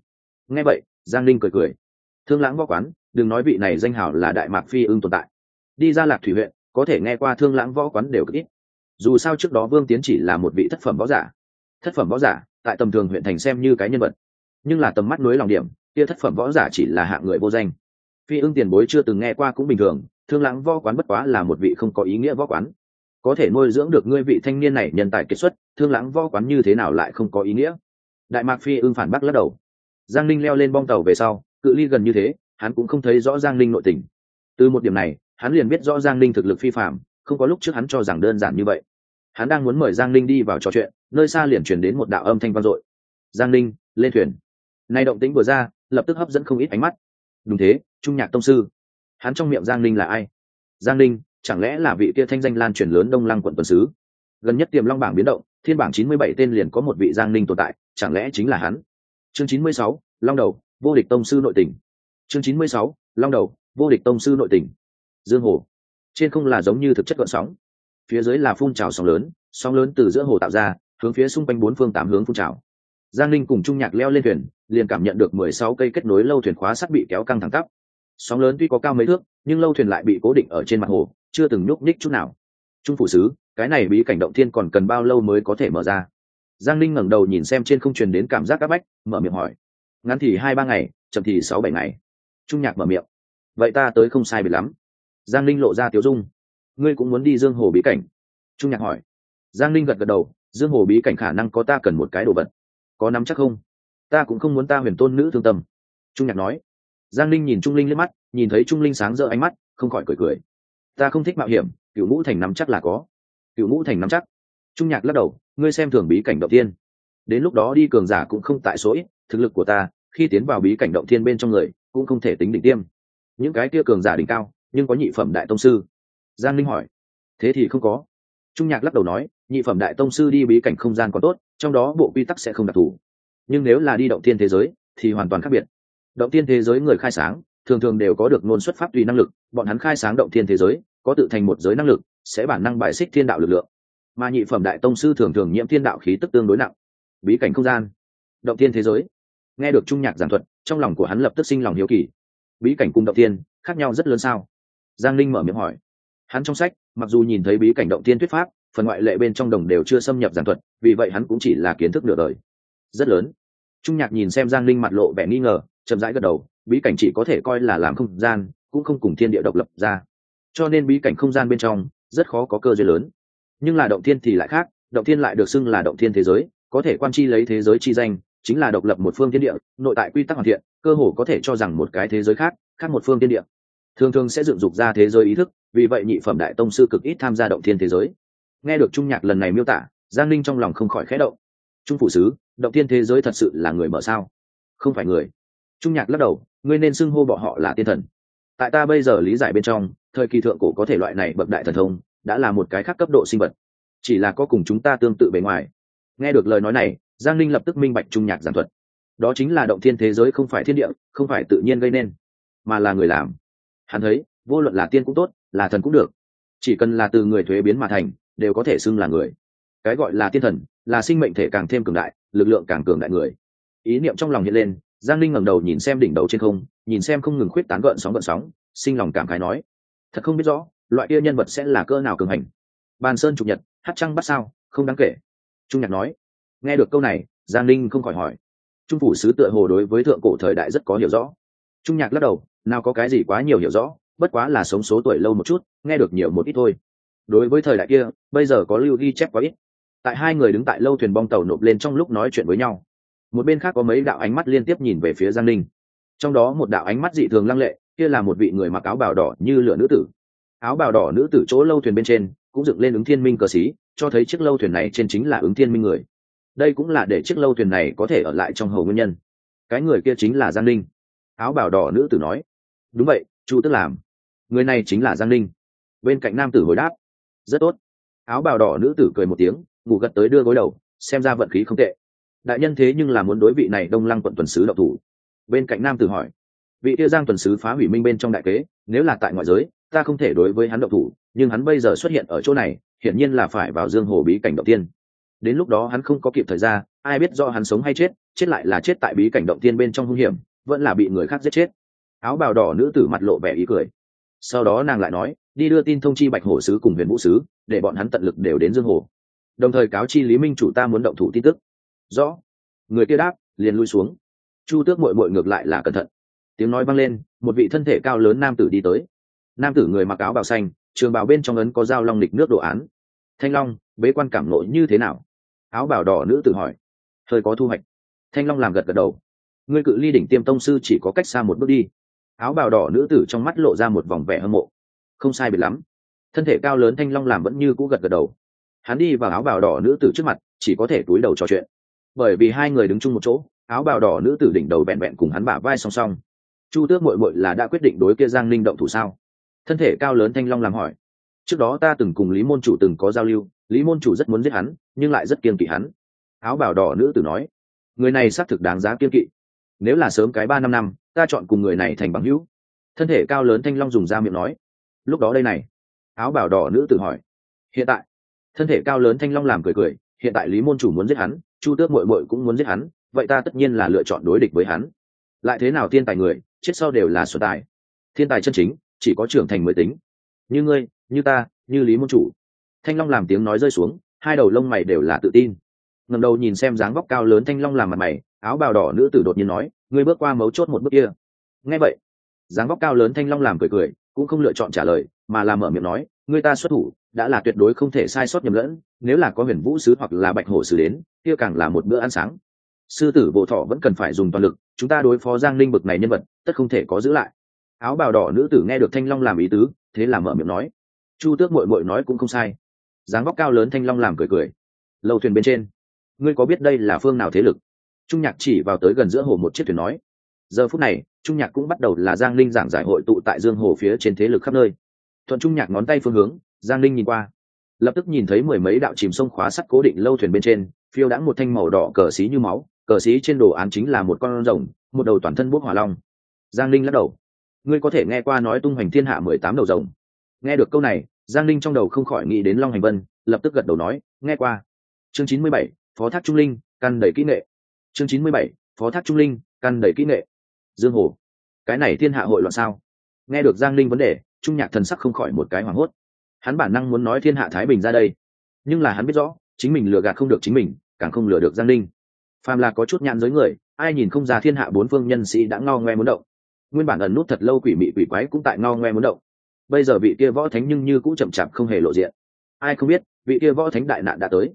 Nghe vậy, giang linh cười cười. Thương lãng võ quán, đừng nói vị này danh hảo là đại mạc phi ưng tồn tại. Đi ra lạc thủy huyện, có thể nghe qua thương lãng võ quán đều cực ít. Dù sao trước đó vương tiến chỉ là một vị thất phẩm võ giả. Thất phẩm võ giả, tại tầm thường huyện thành xem như cái nhân vật. Nhưng là tầm mắt nối lòng điểm, kia thất phẩm võ giả chỉ là hạng người vô danh. Phi ưng tiền bối chưa từng nghe qua cũng bình thường, thương lãng võ quán bất quá là một vị không có ý nghĩa võ quán có thể nuôi dưỡng được ngươi vị thanh niên này nhân tài kiệt xuất, thương lãng võ quán như thế nào lại không có ý nghĩa? Đại mạc phi ưng phản bác lắc đầu. Giang ninh leo lên bong tàu về sau, cự ly gần như thế, hắn cũng không thấy rõ giang ninh nội tình. Từ một điểm này, hắn liền biết rõ giang ninh thực lực phi phạm không có lúc trước hắn cho rằng đơn giản như vậy. Hắn đang muốn mời giang ninh đi vào trò chuyện, nơi xa liền chuyển đến một đạo âm thanh vang dội. Giang ninh, lên thuyền. Nay động tĩnh vừa ra, lập tức hấp dẫn không ít ánh mắt. Đúng thế, trung nhạc tông sư. Hắn trong miệng giang ninh là ai? Giang ninh chẳng lẽ là vị kia thanh danh lan truyền lớn đông lăng quận tuần sứ? Gần nhất tiềm long bảng biến động, thiên bảng chín mươi bảy tên liền có một vị giang ninh tồn tại, chẳng lẽ chính là hắn? Chương chín mươi sáu, long đầu, vô địch tông sư nội tỉnh. Chương chín mươi sáu, long đầu, vô địch tông sư nội tỉnh. Dương hồ. Trên không là giống như thực chất gọn sóng. Phía dưới là phun trào sóng lớn sóng lớn từ giữa hồ tạo ra, hướng phía xung quanh bốn phương tám hướng phun trào. Giang linh cùng trung nhạc leo lên thuyền, liền cảm nhận được mười sáu cây kết nối lâu thuyền khóa sắt bị kéo căng thẳng tắp. Sóng lớn tuy có cao mấy thước, nhưng lâu thuyền lại bị cố định ở trên mặt hồ chưa từng nhúc nhích chút nào. Trung phủ sứ, cái này bí cảnh động thiên còn cần bao lâu mới có thể mở ra? Giang linh ngẩng đầu nhìn xem trên không truyền đến cảm giác áp bách, mở miệng hỏi. Ngắn thì hai ba ngày, chậm thì sáu bảy ngày. Trung nhạc mở miệng. Vậy ta tới không sai biệt lắm. Giang linh lộ ra tiếu dung. Ngươi cũng muốn đi dương hồ bí cảnh? Trung nhạc hỏi. Giang linh gật gật đầu, dương hồ bí cảnh khả năng có ta cần một cái đồ vật. Có nắm chắc không? Ta cũng không muốn ta huyền tôn nữ thương tâm. Trung nhạc nói. Giang linh nhìn trung linh lên mắt, nhìn thấy trung linh sáng rỡ ánh mắt, không khỏi cười cười ta không thích mạo hiểm cựu ngũ thành nắm chắc là có. Cựu ngũ thành nắm chắc. Trung nhạc lắc đầu, ngươi xem thường bí cảnh động tiên đến lúc đó đi cường giả cũng không tại số ít, thực lực của ta, khi tiến vào bí cảnh động thiên bên trong người, cũng không thể tính đỉnh tiêm. Những cái kia cường giả đỉnh cao, nhưng có nhị phẩm đại tông sư? Giang linh hỏi. Thế thì không có. Trung nhạc lắc đầu nói, nhị phẩm đại tông sư đi bí cảnh không gian còn tốt, trong đó bộ quy tắc sẽ không đặc thù. Nhưng nếu là đi động tiên thế giới, thì hoàn toàn khác biệt. Động tiên thế giới người khai sáng, thường thường đều có được ngôn xuất pháp tùy năng lực, bọn hắn khai sáng động tiên thế giới có tự thành một giới năng lực, sẽ bản năng bại xích thiên đạo lực lượng. Mà nhị phẩm đại tông sư thường thường nhiễm thiên đạo khí tức tương đối nặng. Bí cảnh không gian. Động tiên thế giới. Nghe được trung nhạc giảng thuật, trong lòng của hắn lập tức sinh lòng hiếu kỳ. Bí cảnh cung động tiên khác nhau rất lớn sao? Giang linh mở miệng hỏi. Hắn trong sách, mặc dù nhìn thấy bí cảnh động tiên thuyết pháp, phần ngoại lệ bên trong đồng đều chưa xâm nhập giảng thuật, vì vậy hắn cũng chỉ là kiến thức nửa đời. Rất lớn. Trung nhạc nhìn xem giang linh mặt lộ vẻ nghi ngờ, chậm rãi gật đầu, bí cảnh chỉ có thể coi là làm không gian, cũng không cùng thiên địa độc lập ra cho nên bí cảnh không gian bên trong, rất khó có cơ duyên lớn. Nhưng là động thiên thì lại khác, động thiên lại được xưng là động thiên thế giới, có thể quan chi lấy thế giới chi danh, chính là độc lập một phương thiên địa, nội tại quy tắc hoàn thiện, cơ hồ có thể cho rằng một cái thế giới khác khác một phương thiên địa. Thường thường sẽ dựng dục ra thế giới ý thức, vì vậy nhị phẩm đại tông sư cực ít tham gia động thiên thế giới. Nghe được trung nhạc lần này miêu tả, giang linh trong lòng không khỏi khẽ động. Trung phụ sứ, động thiên thế giới thật sự là người mở sao? Không phải người. Trung nhạc lắc đầu, ngươi nên xưng hô bọn họ là tiên thần tại ta bây giờ lý giải bên trong, thời kỳ thượng cổ có thể loại này bậc đại thần thông, đã là một cái khác cấp độ sinh vật. Chỉ là có cùng chúng ta tương tự bề ngoài. Nghe được lời nói này, giang linh lập tức minh bạch trung nhạc giản thuật. Đó chính là động thiên thế giới không phải thiên địa, không phải tự nhiên gây nên, mà là người làm. Hắn thấy, vô luận là tiên cũng tốt, là thần cũng được. Chỉ cần là từ người thuế biến mà thành, đều có thể xưng là người. Cái gọi là tiên thần, là sinh mệnh thể càng thêm cường đại, lực lượng càng cường đại người. Ý niệm trong lòng hiện lên, giang linh ngẩng đầu nhìn xem đỉnh đầu trên không nhìn xem không ngừng khuyết tán gợn sóng gợn sóng, sinh lòng cảm khái nói, thật không biết rõ, loại kia nhân vật sẽ là cơ nào cường hành. Bàn sơn chụp nhật, hát trăng bắt sao, không đáng kể. Trung nhạc nói. Nghe được câu này, giang linh không khỏi hỏi. Trung phủ sứ tựa hồ đối với thượng cổ thời đại rất có hiểu rõ. Trung nhạc lắc đầu, nào có cái gì quá nhiều hiểu rõ, bất quá là sống số tuổi lâu một chút, nghe được nhiều một ít thôi. Đối với thời đại kia, bây giờ có lưu ghi chép quá ít. Tại hai người đứng tại lâu thuyền bong tàu nộp lên trong lúc nói chuyện với nhau. Một bên khác có mấy đạo ánh mắt liên tiếp nhìn về phía giang linh trong đó một đạo ánh mắt dị thường lăng lệ, kia là một vị người mặc áo bào đỏ như lửa nữ tử. Áo bào đỏ nữ tử chỗ lâu thuyền bên trên cũng dựng lên ứng thiên minh cờ xí, cho thấy chiếc lâu thuyền này trên chính là ứng thiên minh người. Đây cũng là để chiếc lâu thuyền này có thể ở lại trong hầu nguyên nhân. Cái người kia chính là giang linh áo bào đỏ nữ tử nói, đúng vậy, chu tức làm. Người này chính là giang linh bên cạnh nam tử hồi đáp, rất tốt. Áo bào đỏ nữ tử cười một tiếng, ngủ gật tới đưa gối đầu, xem ra vận khí không tệ. Đại nhân thế nhưng là muốn đối vị này đông lăng quận tuần sứ độc thủ bên cạnh nam tử hỏi, vị tia giang tuần sứ phá hủy minh bên trong đại kế, nếu là tại ngoại giới, ta không thể đối với hắn độc thủ, nhưng hắn bây giờ xuất hiện ở chỗ này, hiển nhiên là phải vào dương hồ bí cảnh động tiên. Đến lúc đó hắn không có kịp thời gian ai biết do hắn sống hay chết chết lại là chết tại bí cảnh động tiên bên trong hung hiểm, vẫn là bị người khác giết chết. Áo bào đỏ nữ tử mặt lộ vẻ ý cười. Sau đó nàng lại nói, đi đưa tin thông chi bạch hổ sứ cùng huyền vũ sứ, để bọn hắn tận lực đều đến dương hồ. Đồng thời cáo chi lý minh chủ ta muốn động thủ tin tức. Rõ. Người kia đáp, liền lui xuống chu tước mội mội ngược lại là cẩn thận. Tiếng nói vang lên, một vị thân thể cao lớn nam tử đi tới. Nam tử người mặc áo bào xanh, trường bào bên trong ấn có dao long lịch nước đồ án. Thanh long, bế quan cảm nội như thế nào? Áo bào đỏ nữ tử hỏi. Hơi có thu hoạch. Thanh long làm gật gật đầu. Ngươi cự ly đỉnh tiêm tông sư chỉ có cách xa một bước đi. Áo bào đỏ nữ tử trong mắt lộ ra một vòng vẻ hâm mộ. Không sai biệt lắm. Thân thể cao lớn thanh long làm vẫn như cũ gật gật đầu. Hắn đi vào áo bào đỏ nữ tử trước mặt, chỉ có thể túi đầu trò chuyện. Bởi vì hai người đứng chung một chỗ áo bào đỏ nữ tử đỉnh đầu vẹn vẹn cùng hắn bả vai song song. Chu tước mội mội là đã quyết định đối kia giang linh động thủ sao? Thân thể cao lớn thanh long làm hỏi. Trước đó ta từng cùng lý môn chủ từng có giao lưu, lý môn chủ rất muốn giết hắn, nhưng lại rất kiên kỵ hắn. Áo bào đỏ nữ tử nói, người này xác thực đáng giá kiên kỵ. Nếu là sớm cái ba năm năm, ta chọn cùng người này thành bằng hữu. Thân thể cao lớn thanh long dùng ra miệng nói. Lúc đó đây này, áo bào đỏ nữ tử hỏi, hiện tại, thân thể cao lớn thanh long làm cười cười, hiện tại lý môn chủ muốn giết hắn, chu tước mội mội cũng muốn giết hắn vậy ta tất nhiên là lựa chọn đối địch với hắn. Lại thế nào thiên tài người, chết sau đều là xuất tài. Thiên tài chân chính, chỉ có trưởng thành mới tính. Như ngươi, như ta, như lý môn chủ. Thanh long làm tiếng nói rơi xuống, hai đầu lông mày đều là tự tin. Ngầm đầu nhìn xem dáng vóc cao lớn thanh long làm mặt mày, áo bào đỏ nữ tử đột nhiên nói, ngươi bước qua mấu chốt một bước kia. Nghe vậy, dáng vóc cao lớn thanh long làm cười cười, cũng không lựa chọn trả lời, mà làm mở miệng nói, ngươi ta xuất thủ, đã là tuyệt đối không thể sai sót nhầm lẫn, nếu là có huyền vũ sứ hoặc là bạch hổ sứ đến, kia càng là một bữa ăn sáng sư tử bộ thọ vẫn cần phải dùng toàn lực, chúng ta đối phó giang linh bực này nhân vật, tất không thể có giữ lại. Áo bào đỏ nữ tử nghe được thanh long làm ý tứ, thế là mở miệng nói. Chu tước mội mội nói cũng không sai. Dáng vóc cao lớn thanh long làm cười cười. Lâu thuyền bên trên. Ngươi có biết đây là phương nào thế lực? Trung nhạc chỉ vào tới gần giữa hồ một chiếc thuyền nói. Giờ phút này, trung nhạc cũng bắt đầu là giang linh giảng giải hội tụ tại dương hồ phía trên thế lực khắp nơi. Thuận trung nhạc ngón tay phương hướng, giang linh nhìn qua. Lập tức nhìn thấy mười mấy đạo chìm sông khóa sắt cố định lâu thuyền bên trên, phiêu đãng một thanh màu đỏ cờ xí như máu cờ xí trên đồ án chính là một con rồng, một đầu toàn thân bút hỏa long. Giang linh lắc đầu. Ngươi có thể nghe qua nói tung hoành thiên hạ mười tám đầu rồng. Nghe được câu này, giang linh trong đầu không khỏi nghĩ đến long hành vân, lập tức gật đầu nói, nghe qua. Chương chín mươi bảy, phó thác trung linh, căn đầy kỹ nghệ. Chương chín mươi bảy, phó thác trung linh, căn đầy kỹ nghệ. Dương hồ, cái này thiên hạ hội loạn sao? Nghe được giang linh vấn đề, trung nhạc thần sắc không khỏi một cái hoảng hốt. Hắn bản năng muốn nói thiên hạ thái bình ra đây, nhưng là hắn biết rõ, chính mình lừa gạt không được chính mình, càng không lừa được giang linh phàm là có chút nhãn giới người, ai nhìn không ra thiên hạ bốn phương nhân sĩ đã ngao ngoe muốn động. Nguyên bản ẩn nút thật lâu quỷ mị quỷ quái cũng tại ngao ngoe muốn động. Bây giờ vị kia võ thánh nhưng như cũng chậm chạp không hề lộ diện. Ai không biết, vị kia võ thánh đại nạn đã tới.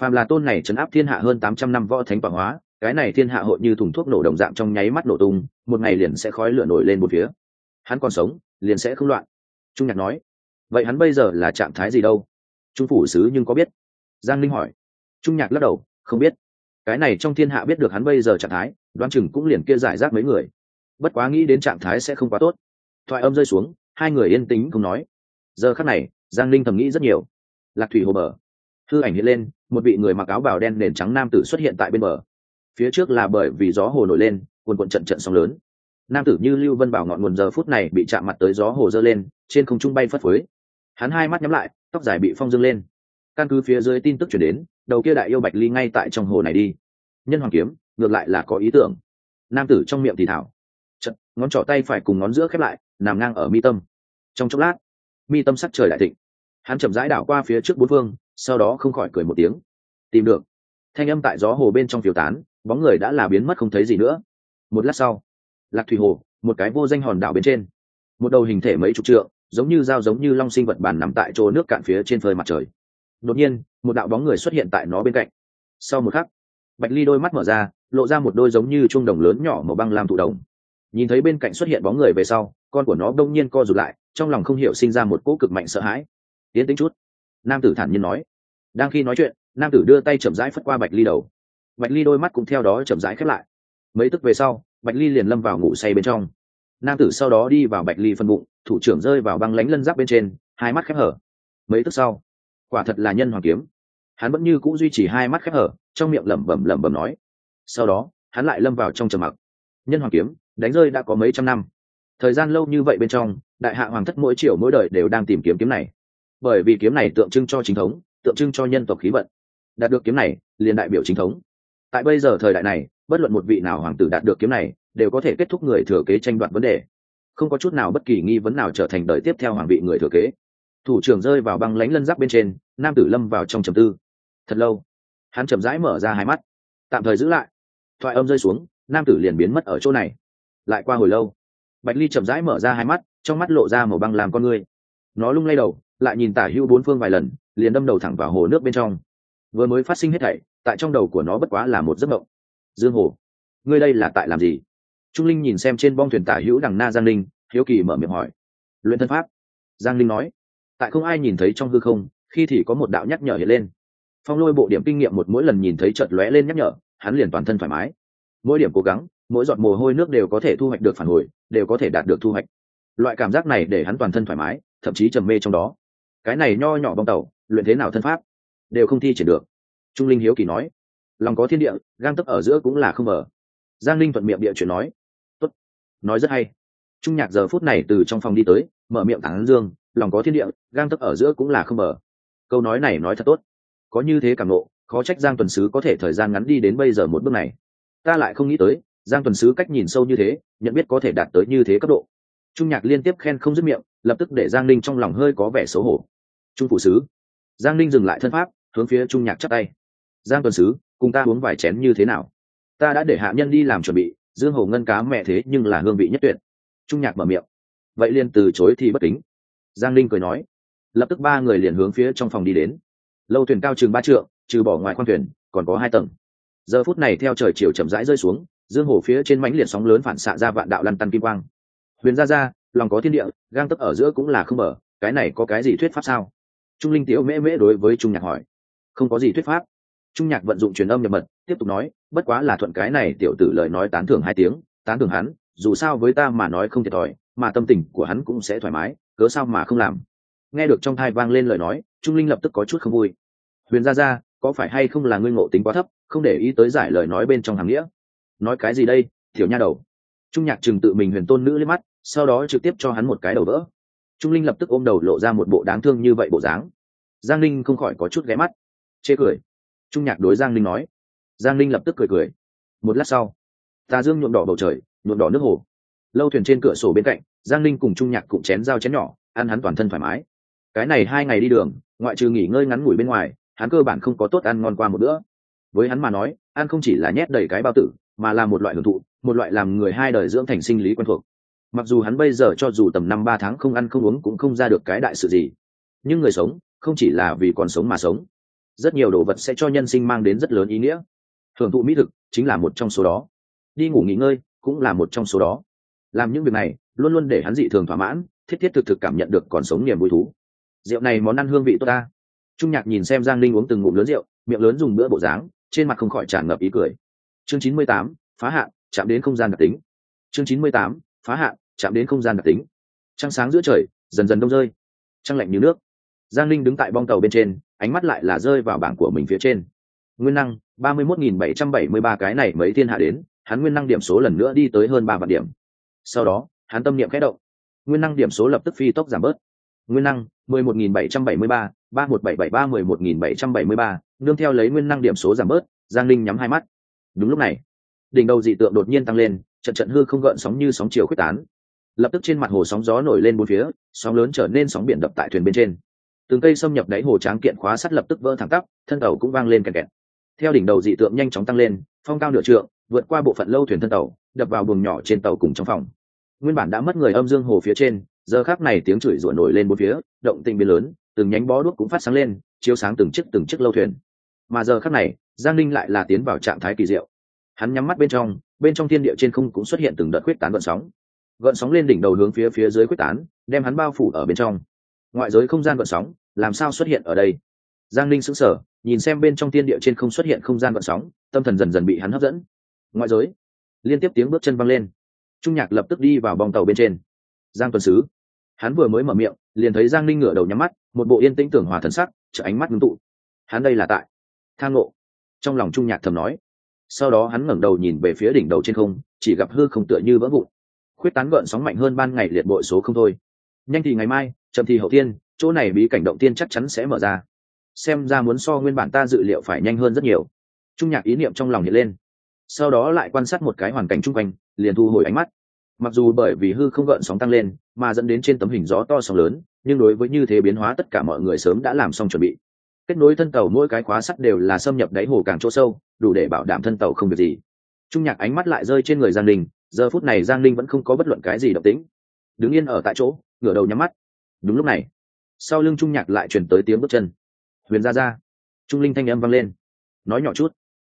Phàm là tôn này chấn áp thiên hạ hơn tám trăm năm võ thánh quảng hóa, cái này thiên hạ hội như thùng thuốc nổ đồng dạng trong nháy mắt nổ tung, một ngày liền sẽ khói lửa nổi lên một phía. Hắn còn sống, liền sẽ không loạn. Trung nhạc nói, vậy hắn bây giờ là trạng thái gì đâu? Trung phủ sứ nhưng có biết. Giang linh hỏi. Trung nhạc lắc đầu, không biết cái này trong thiên hạ biết được hắn bây giờ trạng thái, đoán chừng cũng liền kia giải rác mấy người. Bất quá nghĩ đến trạng thái sẽ không quá tốt. Thoại âm rơi xuống, hai người yên tĩnh không nói. Giờ khắc này, giang linh thầm nghĩ rất nhiều. Lạc thủy hồ bờ. Hư ảnh hiện lên, một vị người mặc áo bào đen nền trắng nam tử xuất hiện tại bên bờ. Phía trước là bởi vì gió hồ nổi lên quần quận trận trận sóng lớn. Nam tử như lưu vân bảo ngọn nguồn giờ phút này bị chạm mặt tới gió hồ dơ lên, trên không trung bay phất phới. Hắn hai mắt nhắm lại, tóc dài bị phong dương lên. Căn cứ phía dưới tin tức chuyển đến đầu kia đại yêu bạch ly ngay tại trong hồ này đi. Nhân hoàng kiếm ngược lại là có ý tưởng. Nam tử trong miệng thì thảo. Chật, ngón trỏ tay phải cùng ngón giữa khép lại nằm ngang ở mi tâm. Trong chốc lát mi tâm sắc trời đại thịnh. Hắn chậm rãi đảo qua phía trước bốn phương sau đó không khỏi cười một tiếng. Tìm được. Thanh âm tại gió hồ bên trong phiếu tán bóng người đã là biến mất không thấy gì nữa. Một lát sau lạc thủy hồ một cái vô danh hòn đảo bên trên. Một đầu hình thể mấy chục trượng giống như dao giống như long sinh vật bàn nằm tại chỗ nước cạn phía trên phơi mặt trời đột nhiên, một đạo bóng người xuất hiện tại nó bên cạnh. Sau một khắc, bạch ly đôi mắt mở ra, lộ ra một đôi giống như trung đồng lớn nhỏ màu băng làm thụ đồng. Nhìn thấy bên cạnh xuất hiện bóng người về sau, con của nó đông nhiên co rụt lại, trong lòng không hiểu sinh ra một cỗ cực mạnh sợ hãi. Tiến tính chút, nam tử thản nhiên nói. Đang khi nói chuyện, nam tử đưa tay chậm rãi phất qua bạch ly đầu. Bạch ly đôi mắt cũng theo đó chậm rãi khép lại. Mấy tức về sau, bạch ly liền lâm vào ngủ say bên trong. Nam tử sau đó đi vào bạch ly phân bụng, thủ trưởng rơi vào băng lánh lân giáp bên trên, hai mắt khép hở. Mấy tức sau quả thật là nhân hoàng kiếm. Hắn vẫn như c ũ duy trì hai mắt khép hở, trong miệng lẩm bẩm lẩm bẩm nói. Sau đó, hắn lại lâm vào trong trầm mặc. Nhân hoàng kiếm, đánh rơi đã có mấy trăm năm. Thời gian lâu như vậy bên trong, đại hạ hoàng thất mỗi triệu mỗi đời đều đang tìm kiếm kiếm này. Bởi vì kiếm này tượng trưng cho chính thống, tượng trưng cho nhân tộc khí vận. Đạt được kiếm này, liền đại biểu chính thống. Tại bây giờ thời đại này, bất luận một vị nào hoàng tử đạt được kiếm này, đều có thể kết thúc người thừa kế tranh đoạt vấn đề. Không có chút nào bất kỳ nghi vấn nào trở thành đời tiếp theo hoàng vị người thừa kế thủ trưởng rơi vào băng lánh lân giáp bên trên, nam tử lâm vào trong trầm tư. Thật lâu, hắn chậm rãi mở ra hai mắt, tạm thời giữ lại. Thoại âm rơi xuống, nam tử liền biến mất ở chỗ này. Lại qua hồi lâu, bạch ly chậm rãi mở ra hai mắt, trong mắt lộ ra màu băng làm con người. Nó lung lay đầu, lại nhìn tả hữu bốn phương vài lần, liền đâm đầu thẳng vào hồ nước bên trong. Vừa mới phát sinh hết thảy, tại trong đầu của nó bất quá là một giấc mộng. Dương hồ, ngươi đây là tại làm gì? Trung linh nhìn xem trên bong thuyền tả hữu đằng na giang linh, hiếu kỳ mở miệng hỏi. Luyện thân pháp. Giang linh nói tại không ai nhìn thấy trong hư không, khi thì có một đạo nhắc nhở hiện lên. Phong lôi bộ điểm kinh nghiệm một mỗi lần nhìn thấy chợt lóe lên nhắc nhở, hắn liền toàn thân thoải mái. Mỗi điểm cố gắng, mỗi giọt mồ hôi nước đều có thể thu hoạch được phản hồi, đều có thể đạt được thu hoạch. Loại cảm giác này để hắn toàn thân thoải mái, thậm chí trầm mê trong đó. Cái này nho nhỏ bong tàu, luyện thế nào thân pháp, đều không thi triển được. Trung linh hiếu kỳ nói, lòng có thiên địa, gang tấp ở giữa cũng là không mở. Giang linh thuận miệng địa chuyện nói, tốt, nói rất hay. Trung nhạc giờ phút này từ trong phòng đi tới, mở miệng thẳng dương lòng có thiên địa, gang tấp ở giữa cũng là không mở câu nói này nói thật tốt. Có như thế cảm nộ khó trách giang tuần sứ có thể thời gian ngắn đi đến bây giờ một bước này. Ta lại không nghĩ tới, giang tuần sứ cách nhìn sâu như thế, nhận biết có thể đạt tới như thế cấp độ. Trung nhạc liên tiếp khen không dứt miệng, lập tức để giang ninh trong lòng hơi có vẻ xấu hổ. Trung phụ sứ. Giang ninh dừng lại thân pháp, hướng phía trung nhạc chắc tay. Giang tuần sứ, cùng ta uống vài chén như thế nào? Ta đã để hạ nhân đi làm chuẩn bị, dương hồ ngân cá mẹ thế nhưng là hương vị nhất tuyệt. Trung nhạc mở miệng. Vậy liền từ chối thì bất kính giang linh cười nói. Lập tức ba người liền hướng phía trong phòng đi đến. Lâu thuyền cao chừng ba trượng, trừ bỏ ngoài khoang thuyền, còn có hai tầng. Giờ phút này theo trời chiều chậm rãi rơi xuống, dương hồ phía trên mánh liệt sóng lớn phản xạ ra vạn đạo lăn tăn kim quang. Huyền ra ra lòng có thiên địa, gang tấp ở giữa cũng là không mở cái này có cái gì thuyết pháp sao? Trung linh tiếu mễ mễ đối với trung nhạc hỏi. Không có gì thuyết pháp. Trung nhạc vận dụng truyền âm nhập mật, tiếp tục nói, bất quá là thuận cái này tiểu tử lời nói tán thưởng hai tiếng, tán thưởng hắn, dù sao với ta mà nói không thiệt thòi, mà tâm tình của hắn cũng sẽ thoải mái cớ sao mà không làm? Nghe được trong thai vang lên lời nói, trung linh lập tức có chút không vui. Huyền ra ra có phải hay không là ngươi ngộ tính quá thấp, không để ý tới giải lời nói bên trong hàng nghĩa? Nói cái gì đây thiểu nha đầu? Trung nhạc chừng tự mình huyền tôn nữ lên mắt, sau đó trực tiếp cho hắn một cái đầu vỡ. Trung linh lập tức ôm đầu lộ ra một bộ đáng thương như vậy bộ dáng. Giang linh không khỏi có chút ghé mắt. Chê cười. Trung nhạc đối giang linh nói. Giang linh lập tức cười cười. Một lát sau tà dương nhuộm đỏ bầu trời, nhuộm đỏ nước hồ. Lâu thuyền trên cửa sổ bên cạnh giang linh cùng trung nhạc cụm chén dao chén nhỏ, ăn hắn toàn thân thoải mái. Cái này hai ngày đi đường, ngoại trừ nghỉ ngơi ngắn ngủi bên ngoài, hắn cơ bản không có tốt ăn ngon qua một bữa. Với hắn mà nói, ăn không chỉ là nhét đầy cái bao tử, mà là một loại hưởng thụ, một loại làm người hai đời dưỡng thành sinh lý quen thuộc. Mặc dù hắn bây giờ cho dù tầm năm ba tháng không ăn không uống cũng không ra được cái đại sự gì. Nhưng người sống, không chỉ là vì còn sống mà sống. Rất nhiều đồ vật sẽ cho nhân sinh mang đến rất lớn ý nghĩa. Hưởng thụ mỹ thực chính là một trong số đó. Đi ngủ nghỉ ngơi cũng là một trong số đó làm những việc này, luôn luôn để hắn dị thường thỏa mãn, thiết thiết thực thực cảm nhận được còn sống niềm vui thú. Rượu này món ăn hương vị tốt ta. Trung nhạc nhìn xem giang linh uống từng ngụm lớn rượu, miệng lớn dùng bữa bộ dáng, trên mặt không khỏi tràn ngập ý cười. Chương chín mươi tám, phá hạn, chạm đến không gian đặc tính. Chương chín mươi tám, phá hạn, chạm đến không gian đặc tính. Trăng sáng giữa trời, dần dần đông rơi. Trăng lạnh như nước. Giang linh đứng tại bong tàu bên trên, ánh mắt lại là rơi vào bảng của mình phía trên. Nguyên năng, ba mươi mốt nghìn bảy trăm bảy mươi ba cái này mấy thiên hạ đến, hắn nguyên năng điểm số lần nữa đi tới hơn ba vạn điểm sau đó, hắn tâm niệm khẽ động. Nguyên năng điểm số lập tức phi tốc giảm bớt. Nguyên năng, mười một nghìn bảy trăm bảy mươi ba ba một bảy bảy ba, mười một nghìn bảy trăm bảy mươi ba, nương theo lấy nguyên năng điểm số giảm bớt, giang linh nhắm hai mắt. Đúng lúc này, đỉnh đầu dị tượng đột nhiên tăng lên, trận trận hư không gợn sóng như sóng chiều quyết tán. Lập tức trên mặt hồ sóng gió nổi lên bốn phía, sóng lớn trở nên sóng biển đập tại thuyền bên trên. Từng cây xâm nhập đáy hồ tráng kiện khóa sắt lập tức vỡ thẳng tắp, thân tàu cũng vang lên kẹt kẹt. Theo đỉnh đầu dị tượng nhanh chóng tăng lên, phong cao nửa trượng vượt qua bộ phận lâu thuyền thân tàu, đập vào buồng nhỏ trên tàu cùng trong phòng. Nguyên bản đã mất người âm dương hồ phía trên, giờ khác này tiếng chửi rủa nổi lên bốn phía, động tinh biến lớn, từng nhánh bó đuốc cũng phát sáng lên, chiếu sáng từng chiếc từng chiếc lâu thuyền. Mà giờ khác này, giang ninh lại là tiến vào trạng thái kỳ diệu. Hắn nhắm mắt bên trong bên trong thiên địa trên không cũng xuất hiện từng đợt quyết tán vận sóng. Gợn sóng lên đỉnh đầu hướng phía phía dưới quyết tán, đem hắn bao phủ ở bên trong. Ngoại giới không gian gợn sóng, làm sao xuất hiện ở đây? Giang linh sững sờ, nhìn xem bên trong tiên địa trên không xuất hiện không gian gợn sóng, tâm thần dần dần bị hắn hấp dẫn ngoại giới. Liên tiếp tiếng bước chân văng lên. Trung nhạc lập tức đi vào bong tàu bên trên. Giang tuần sứ. Hắn vừa mới mở miệng, liền thấy giang linh ngửa đầu nhắm mắt, một bộ yên tĩnh tưởng hòa thần sắc chợ ánh mắt ngưng tụ. Hắn đây là tại thang ngộ. Trong lòng trung nhạc thầm nói. Sau đó hắn ngẩng đầu nhìn về phía đỉnh đầu trên không, chỉ gặp hư không tựa như vỡ vụn. Khuyết tán gợn sóng mạnh hơn ban ngày liệt bội số không thôi. Nhanh thì ngày mai, chậm thì hậu tiên, chỗ này bí cảnh động tiên chắc chắn sẽ mở ra. Xem ra muốn so nguyên bản ta dự liệu phải nhanh hơn rất nhiều. Trung nhạc ý niệm trong lòng hiện lên sau đó lại quan sát một cái hoàn cảnh chung quanh, liền thu hồi ánh mắt. Mặc dù bởi vì hư không gợn sóng tăng lên, mà dẫn đến trên tấm hình gió to sóng lớn, nhưng đối với như thế biến hóa tất cả mọi người sớm đã làm xong chuẩn bị. Kết nối thân tàu mỗi cái khóa sắt đều là xâm nhập đáy hồ càng chỗ sâu, đủ để bảo đảm thân tàu không việc gì. Trung nhạc ánh mắt lại rơi trên người giang linh giờ phút này giang linh vẫn không có bất luận cái gì độc tính đứng yên ở tại chỗ, ngửa đầu nhắm mắt. Đúng lúc này, sau lưng trung nhạc lại chuyển tới tiếng bước chân. Huyền ra ra trung linh thanh âm vang lên. Nói nhỏ chút.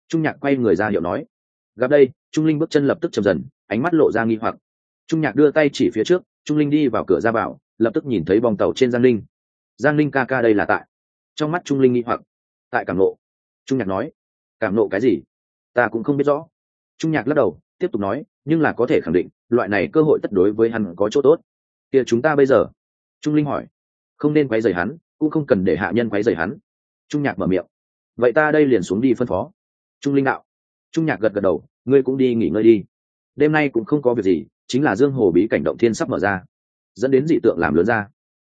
Trung nhạc quay người ra hiệu nói gặp đây, trung linh bước chân lập tức chậm dần, ánh mắt lộ ra nghi hoặc. Trung nhạc đưa tay chỉ phía trước, trung linh đi vào cửa ra vào, lập tức nhìn thấy bong tàu trên giang linh. Giang linh ca ca đây là tại. Trong mắt trung linh nghi hoặc. Tại cảm nộ. Trung nhạc nói, cảm nộ cái gì? Ta cũng không biết rõ. Trung nhạc lắc đầu, tiếp tục nói, nhưng là có thể khẳng định, loại này cơ hội tất đối với hắn có chỗ tốt. Kia chúng ta bây giờ? Trung linh hỏi. Không nên quấy rầy hắn, cũng không cần để hạ nhân quấy rầy hắn. Trung nhạc mở miệng. Vậy ta đây liền xuống đi phân phó. Trung linh đạo trung nhạc gật gật đầu, ngươi cũng đi nghỉ ngơi đi. Đêm nay cũng không có việc gì, chính là dương hồ bí cảnh động thiên sắp mở ra, dẫn đến dị tượng làm lớn ra.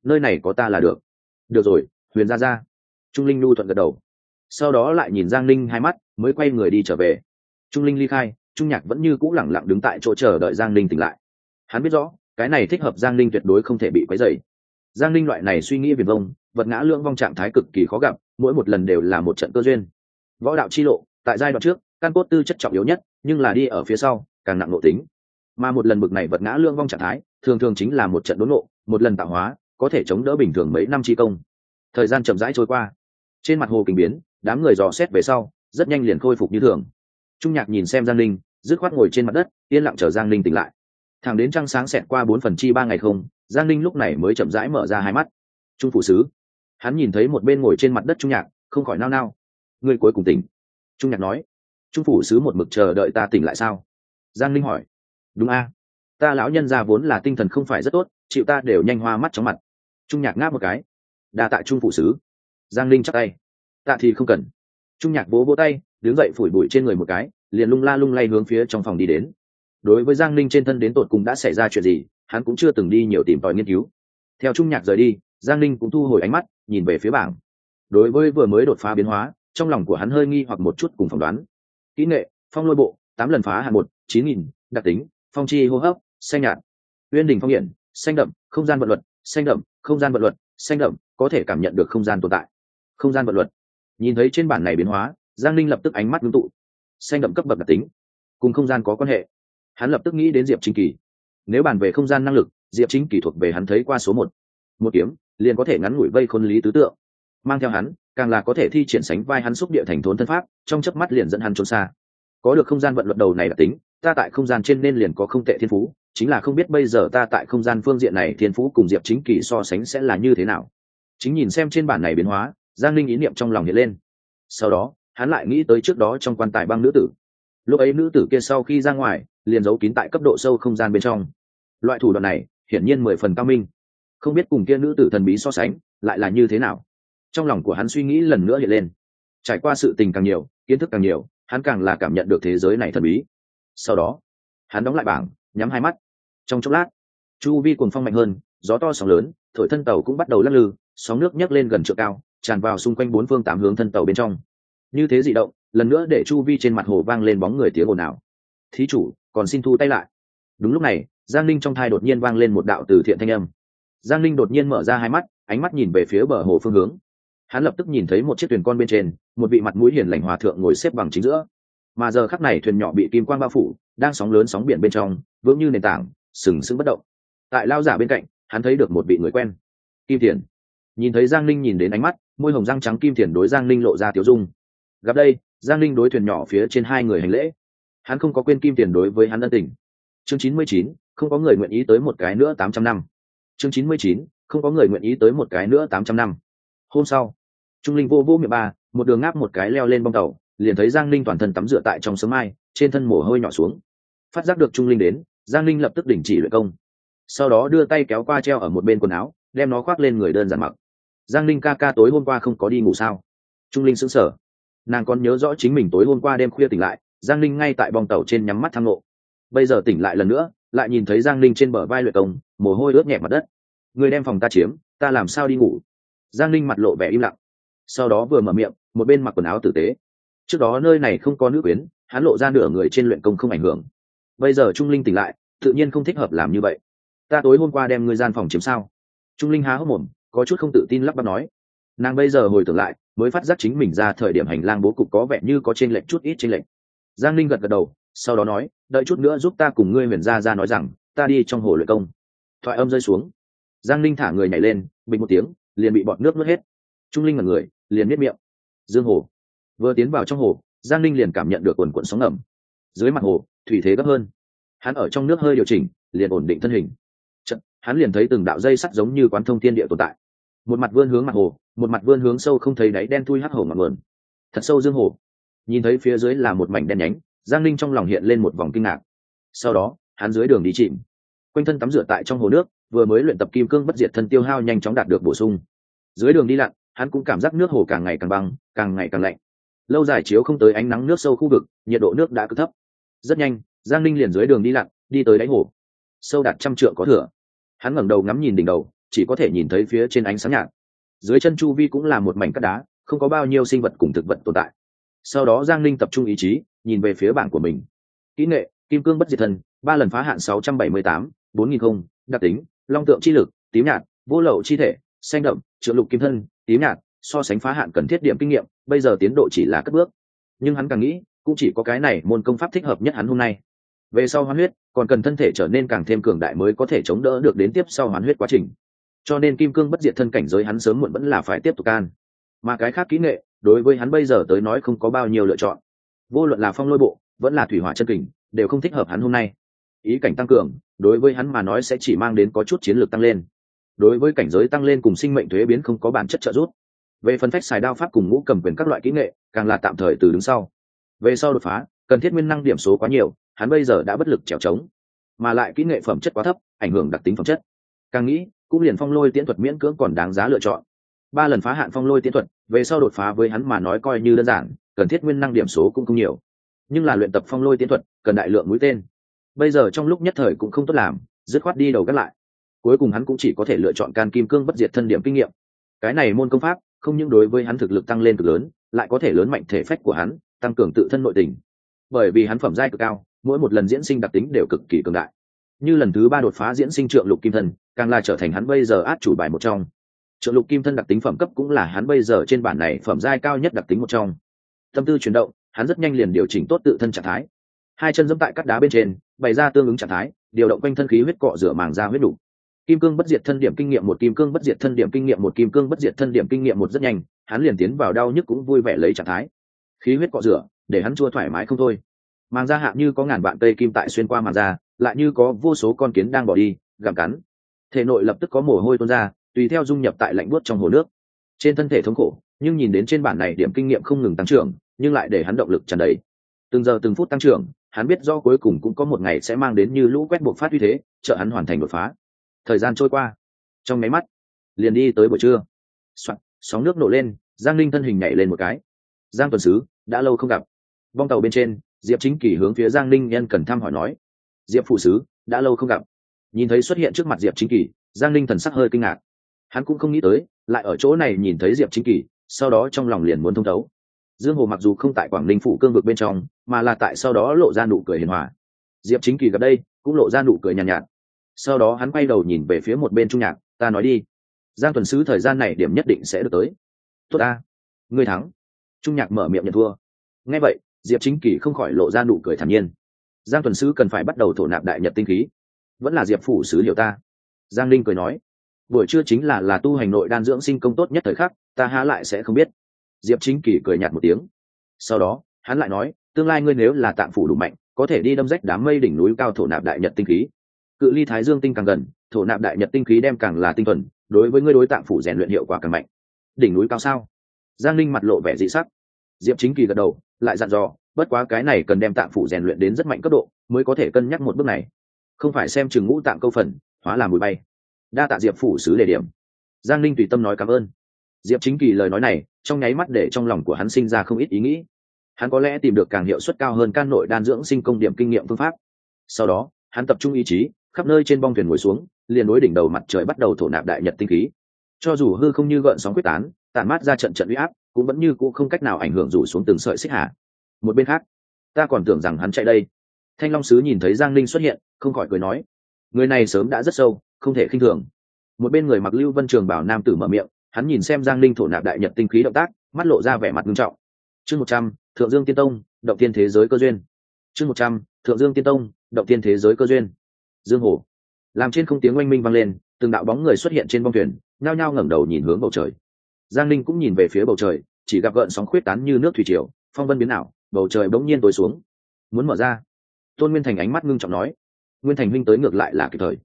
Nơi này có ta là được. Được rồi, huyền ra ra trung linh nhu thuận gật đầu. Sau đó lại nhìn giang linh hai mắt, mới quay người đi trở về. Trung linh ly khai, trung nhạc vẫn như c ũ lẳng lặng đứng tại chỗ chờ đợi giang linh tỉnh lại. Hắn biết rõ, cái này thích hợp giang linh tuyệt đối không thể bị quấy dày giang linh loại này suy nghĩ viền vông, vật ngã lưỡng vong trạng thái cực kỳ khó gặp, mỗi một lần đều là một trận cơ duyên. Võ đạo chi lộ, tại giai đoạn trước căn cốt tư chất trọng yếu nhất, nhưng là đi ở phía sau, càng nặng nội tính. Mà một lần bực này vật ngã lương vong trạng thái, thường thường chính là một trận đốn nộ, một lần tạo hóa, có thể chống đỡ bình thường mấy năm chi công. Thời gian chậm rãi trôi qua. Trên mặt hồ kinh biến, đám người dò xét về sau, rất nhanh liền khôi phục như thường. Trung nhạc nhìn xem giang linh dứt khoát ngồi trên mặt đất, yên lặng chờ giang linh tỉnh lại. Thẳng đến trăng sáng xẹt qua bốn phần chi ba ngày không, giang linh lúc này mới chậm rãi mở ra hai mắt. Trung phụ sứ. Hắn nhìn thấy một bên ngồi trên mặt đất trung nhạc, không khỏi nao nao. Người cuối cùng tỉnh. Trung nhạc nói trung phủ sứ một mực chờ đợi ta tỉnh lại sao? Giang linh hỏi. Đúng a. Ta lão nhân ra vốn là tinh thần không phải rất tốt, chịu ta đều nhanh hoa mắt chóng mặt. Trung nhạc ngáp một cái. Đa tạ trung phụ sứ. Giang linh chắc tay. Tạ thì không cần. Trung nhạc vỗ vỗ tay, đứng dậy phủi bụi trên người một cái, liền lung la lung lay hướng phía trong phòng đi đến. Đối với giang linh trên thân đến tột cùng đã xảy ra chuyện gì, hắn cũng chưa từng đi nhiều tìm tòi nghiên cứu. Theo trung nhạc rời đi, giang linh cũng thu hồi ánh mắt, nhìn về phía bảng. Đối với vừa mới đột phá biến hóa, trong lòng của hắn hơi nghi hoặc một chút cùng phỏng đoán kỹ nghệ, phong lôi bộ, tám lần phá hạng một, chín nghìn, đặc tính, phong chi hô hấp, xanh nhạt. Uyên đình phong hiển, xanh đậm, không gian vận luật, xanh đậm, không gian vận luật, xanh đậm, có thể cảm nhận được không gian tồn tại. Không gian vận luật. Nhìn thấy trên bản này biến hóa, giang linh lập tức ánh mắt ngưng tụ. Xanh đậm cấp bậc đặc tính, cùng không gian có quan hệ. Hắn lập tức nghĩ đến diệp chính kỳ. Nếu bàn về không gian năng lực, diệp chính kỳ thuộc về hắn thấy qua số một. Một kiếm, liền có thể ngắn ngủi vây khôn lý tứ tượng. Mang theo hắn càng là có thể thi triển sánh vai hắn xúc địa thành thốn thân pháp, trong chớp mắt liền dẫn hắn trốn xa. Có được không gian vận luật đầu này là tính, ta tại không gian trên nên liền có không tệ thiên phú, chính là không biết bây giờ ta tại không gian phương diện này thiên phú cùng diệp chính kỳ so sánh sẽ là như thế nào. Chính nhìn xem trên bản này biến hóa, giang linh ý niệm trong lòng hiện lên. Sau đó, hắn lại nghĩ tới trước đó trong quan tài băng nữ tử. Lúc ấy nữ tử kia sau khi ra ngoài, liền giấu kín tại cấp độ sâu không gian bên trong. Loại thủ đoạn này, hiển nhiên mười phần cao minh. Không biết cùng kia nữ tử thần bí so sánh, lại là như thế nào trong lòng của hắn suy nghĩ lần nữa hiện lên. Trải qua sự tình càng nhiều, kiến thức càng nhiều, hắn càng là cảm nhận được thế giới này thần bí. Sau đó, hắn đóng lại bảng, nhắm hai mắt. Trong chốc lát, chu vi cuồng phong mạnh hơn, gió to sóng lớn, thổi thân tàu cũng bắt đầu lắc lư, sóng nước nhấc lên gần trượng cao, tràn vào xung quanh bốn phương tám hướng thân tàu bên trong. Như thế dị động, lần nữa để chu vi trên mặt hồ vang lên bóng người tiếng ồn ào. Thí chủ, còn xin thu tay lại. Đúng lúc này, giang linh trong thai đột nhiên vang lên một đạo từ thiện thanh âm. Giang linh đột nhiên mở ra hai mắt, ánh mắt nhìn về phía bờ hồ phương hướng hắn lập tức nhìn thấy một chiếc thuyền con bên trên, một vị mặt mũi hiền lành hòa thượng ngồi xếp bằng chính giữa. Mà giờ khắc này thuyền nhỏ bị kim quang bao phủ, đang sóng lớn sóng biển bên trong, vững như nền tảng, sừng sững bất động. Tại lao giả bên cạnh, hắn thấy được một vị người quen, kim thiền. Nhìn thấy giang linh nhìn đến ánh mắt, môi hồng răng trắng kim thiền đối giang linh lộ ra tiểu dung. Gặp đây, giang linh đối thuyền nhỏ phía trên hai người hành lễ. Hắn không có quên kim tiền đối với hắn ân tình. Chương chín mươi chín, không có người nguyện ý tới một cái nữa tám trăm năm. Chương chín mươi chín, không có người nguyện ý tới một cái nữa tám trăm năm. Hôm sau trung linh vô vô miệng ba, một đường ngáp một cái leo lên bong tàu, liền thấy giang linh toàn thân tắm rửa tại trong sớm mai, trên thân mồ hôi nhỏ xuống. Phát giác được trung linh đến, giang linh lập tức đình chỉ luyện công. Sau đó đưa tay kéo qua treo ở một bên quần áo, đem nó khoác lên người đơn giản mặc. Giang linh ca ca tối hôm qua không có đi ngủ sao? Trung linh sững sờ. Nàng còn nhớ rõ chính mình tối hôm qua đêm khuya tỉnh lại, giang linh ngay tại bong tàu trên nhắm mắt thang lộ bây giờ tỉnh lại lần nữa, lại nhìn thấy giang linh trên bờ vai luyện công, mồ hôi ướt nhẹ mặt đất. Người đem phòng ta chiếm, ta làm sao đi ngủ? Giang linh mặt lộ vẻ im lặng sau đó vừa mở miệng, một bên mặc quần áo tử tế. Trước đó nơi này không có nữ quyến, hắn lộ ra nửa người trên luyện công không ảnh hưởng. Bây giờ trung linh tỉnh lại, tự nhiên không thích hợp làm như vậy. Ta tối hôm qua đem ngươi gian phòng chiếm sao? Trung linh há hốc mồm, có chút không tự tin lắp bắp nói. Nàng bây giờ hồi tưởng lại, mới phát giác chính mình ra thời điểm hành lang bố cục có vẻ như có trên lệnh chút ít trên lệnh giang linh gật gật đầu, sau đó nói, đợi chút nữa giúp ta cùng ngươi huyền gia ra nói rằng, ta đi trong hồ luyện công. Thoại âm rơi xuống. Giang linh thả người nhảy lên, bình một tiếng, liền bị bọt nước nuốt hết. Trung linh là người liền biết miệng. Dương hồ. Vừa tiến vào trong hồ giang linh liền cảm nhận được quần quận sóng ngầm. Dưới mặt hồ thủy thế gấp hơn. Hắn ở trong nước hơi điều chỉnh liền ổn định thân hình. Chật, hắn liền thấy từng đạo dây sắt giống như quán thông thiên địa tồn tại. Một mặt vươn hướng mặt hồ một mặt vươn hướng sâu không thấy đáy đen thui hắc hồ ngọn nguồn. Thật sâu dương hồ. Nhìn thấy phía dưới là một mảnh đen nhánh giang linh trong lòng hiện lên một vòng kinh ngạc. Sau đó hắn dưới đường đi chìm. Quanh thân tắm rửa tại trong hồ nước vừa mới luyện tập kim cương bất diệt thân tiêu hao nhanh chóng đạt được bổ sung. Dưới đường đi lặn hắn cũng cảm giác nước hồ càng ngày càng băng, càng ngày càng lạnh. Lâu dài chiếu không tới ánh nắng nước sâu khu vực, nhiệt độ nước đã cứ thấp. Rất nhanh, giang Ninh liền dưới đường đi lặn, đi tới đáy hồ. Sâu đạt trăm trượng có thừa. Hắn ngẩng đầu ngắm nhìn đỉnh đầu, chỉ có thể nhìn thấy phía trên ánh sáng nhạt. Dưới chân chu vi cũng là một mảnh cắt đá, không có bao nhiêu sinh vật cùng thực vật tồn tại. Sau đó giang Ninh tập trung ý chí, nhìn về phía bảng của mình. Kỹ nghệ, kim cương bất diệt thân ba lần phá hạn sáu trăm bảy mươi tám, bốn nghìn không, đặc tính, long tượng chi lực, tím nhạt, vô lậu chi thể, xanh đậm trượng lục kim thân, tím nhạt, so sánh phá hạn cần thiết điểm kinh nghiệm, bây giờ tiến độ chỉ là cất bước. Nhưng hắn càng nghĩ, cũng chỉ có cái này môn công pháp thích hợp nhất hắn hôm nay. Về sau hoán huyết, còn cần thân thể trở nên càng thêm cường đại mới có thể chống đỡ được đến tiếp sau hoán huyết quá trình. Cho nên kim cương bất diệt thân cảnh giới hắn sớm muộn vẫn là phải tiếp tục can. Mà cái khác kỹ nghệ, đối với hắn bây giờ tới nói không có bao nhiêu lựa chọn. Vô luận là phong lôi bộ, vẫn là thủy hỏa chân kình, đều không thích hợp hắn hôm nay. Ý cảnh tăng cường, đối với hắn mà nói sẽ chỉ mang đến có chút chiến lược tăng lên đối với cảnh giới tăng lên cùng sinh mệnh thuế biến không có bản chất trợ giúp. Về phần phách xài đao pháp cùng ngũ cầm quyền các loại kỹ nghệ, càng là tạm thời từ đứng sau. Về sau đột phá, cần thiết nguyên năng điểm số quá nhiều, hắn bây giờ đã bất lực trèo trống. Mà lại kỹ nghệ phẩm chất quá thấp, ảnh hưởng đặc tính phẩm chất. Càng nghĩ, cũng liền phong lôi tiễn thuật miễn cưỡng còn đáng giá lựa chọn. Ba lần phá hạn phong lôi tiễn thuật, về sau đột phá với hắn mà nói coi như đơn giản, cần thiết nguyên năng điểm số cũng không nhiều. Nhưng là luyện tập phong lôi tiễn thuật, cần đại lượng mũi tên. Bây giờ trong lúc nhất thời cũng không tốt làm, dứt khoát đi đầu gác lại cuối cùng hắn cũng chỉ có thể lựa chọn can kim cương bất diệt thân điểm kinh nghiệm. Cái này môn công pháp, không những đối với hắn thực lực tăng lên cực lớn, lại có thể lớn mạnh thể phách của hắn, tăng cường tự thân nội tình. Bởi vì hắn phẩm giai cực cao, mỗi một lần diễn sinh đặc tính đều cực kỳ cường đại. Như lần thứ ba đột phá diễn sinh trượng lục kim thân, càng là trở thành hắn bây giờ át chủ bài một trong. Trượng lục kim thân đặc tính phẩm cấp cũng là hắn bây giờ trên bản này phẩm giai cao nhất đặc tính một trong. Tâm tư chuyển động, hắn rất nhanh liền điều chỉnh tốt tự thân trạng thái. Hai chân dẫm tại các đá bên trên, bày ra tương ứng trạng thái, điều động quanh thân khí huyết cọ rửa màng ra huyết đủ kim cương bất diệt thân điểm kinh nghiệm một, kim cương bất diệt thân điểm kinh nghiệm một, kim cương bất diệt thân điểm kinh nghiệm một rất nhanh, hắn liền tiến vào đau nhức cũng vui vẻ lấy trạng thái. Khí huyết cọ rửa, để hắn chua thoải mái không thôi. Màng da hạ như có ngàn vạn cây kim tại xuyên qua màng da, lại như có vô số con kiến đang bỏ đi, gặm cắn. Thể nội lập tức có mồ hôi tuôn ra, tùy theo dung nhập tại lạnh buốt trong hồ nước. Trên thân thể thống khổ, nhưng nhìn đến trên bản này điểm kinh nghiệm không ngừng tăng trưởng, nhưng lại để hắn động lực tràn đầy. Từng giờ từng phút tăng trưởng, hắn biết do cuối cùng cũng có một ngày sẽ mang đến như lũ quét buộc phát uy thế, trợ hắn hoàn thành đột phá thời gian trôi qua. Trong máy mắt liền đi tới buổi trưa. Soạn, sóng nước nổ lên giang linh thân hình nhảy lên một cái. Giang tuần sứ đã lâu không gặp. Vong tàu bên trên diệp chính kỳ hướng phía giang linh nhân cần thăm hỏi nói diệp phụ sứ đã lâu không gặp. Nhìn thấy xuất hiện trước mặt diệp chính kỳ giang linh thần sắc hơi kinh ngạc. Hắn cũng không nghĩ tới lại ở chỗ này nhìn thấy diệp chính kỳ sau đó trong lòng liền muốn thông thấu. Dương hồ mặc dù không tại quảng ninh phủ cương vực bên trong mà là tại sau đó lộ ra nụ cười hiền hòa. Diệp chính kỳ gặp đây cũng lộ ra nụ cười nhàn nhạt, nhạt sau đó hắn quay đầu nhìn về phía một bên trung nhạc, ta nói đi, giang tuần sứ thời gian này điểm nhất định sẽ được tới. Tốt ta, ngươi thắng. Trung nhạc mở miệng nhận thua. Nghe vậy, diệp chính kỳ không khỏi lộ ra nụ cười thản nhiên. Giang tuần sứ cần phải bắt đầu thổ nạp đại nhật tinh khí. Vẫn là diệp phủ sứ liệu ta. Giang linh cười nói. Buổi trưa chính là là tu hành nội đan dưỡng sinh công tốt nhất thời khắc, ta há lại sẽ không biết. Diệp chính kỳ cười nhạt một tiếng. Sau đó, hắn lại nói, tương lai ngươi nếu là tạm phủ đủ mạnh, có thể đi đâm rách đám mây đỉnh núi cao thổ nạp đại nhật tinh khí cự ly thái dương tinh càng gần, thổ nạp đại nhật tinh khí đem càng là tinh thuần, đối với ngươi đối tạng phủ rèn luyện hiệu quả càng mạnh. Đỉnh núi cao sao? Giang linh mặt lộ vẻ dị sắc. Diệp chính kỳ gật đầu, lại dặn dò, bất quá cái này cần đem tạng phủ rèn luyện đến rất mạnh cấp độ, mới có thể cân nhắc một bước này. Không phải xem chừng ngũ tạng câu phần, hóa làm bụi bay. Đa tạ diệp phủ sứ đề điểm. Giang linh tùy tâm nói cảm ơn. Diệp chính kỳ lời nói này, trong nháy mắt để trong lòng của hắn sinh ra không ít ý nghĩ. Hắn có lẽ tìm được càng hiệu suất cao hơn can nội đan dưỡng sinh công điểm kinh nghiệm phương pháp. Sau đó, hắn tập trung ý chí khắp nơi trên bong thuyền ngồi xuống, liền đối đỉnh đầu mặt trời bắt đầu thổ nạp đại nhật tinh khí. Cho dù hư không như gợn sóng quyết tán, tản mát ra trận trận uy áp, cũng vẫn như cũ không cách nào ảnh hưởng rủ xuống từng sợi xích hạ một bên khác, ta còn tưởng rằng hắn chạy đây. Thanh long sứ nhìn thấy giang linh xuất hiện, không khỏi cười nói, người này sớm đã rất sâu, không thể khinh thường. Một bên người mặc lưu vân trường bảo nam tử mở miệng, hắn nhìn xem giang linh thổ nạp đại nhật tinh khí động tác, mắt lộ ra vẻ mặt nghiêm trọng. Chương một trăm, thượng dương tiên tông, động tiên thế giới cơ duyên. Chương một trăm, thượng dương tiên tông, động tiên thế giới cơ duyên dương hồ. Làm trên không tiếng oanh minh vang lên, từng đạo bóng người xuất hiện trên bông thuyền, nhao nhao ngẩng đầu nhìn hướng bầu trời. Giang linh cũng nhìn về phía bầu trời, chỉ gặp gợn sóng khuyết tán như nước thủy triều, phong vân biến ảo, bầu trời bỗng nhiên tối xuống. Muốn mở ra. Tôn nguyên thành ánh mắt ngưng trọng nói. Nguyên thành minh tới ngược lại là kịp thời.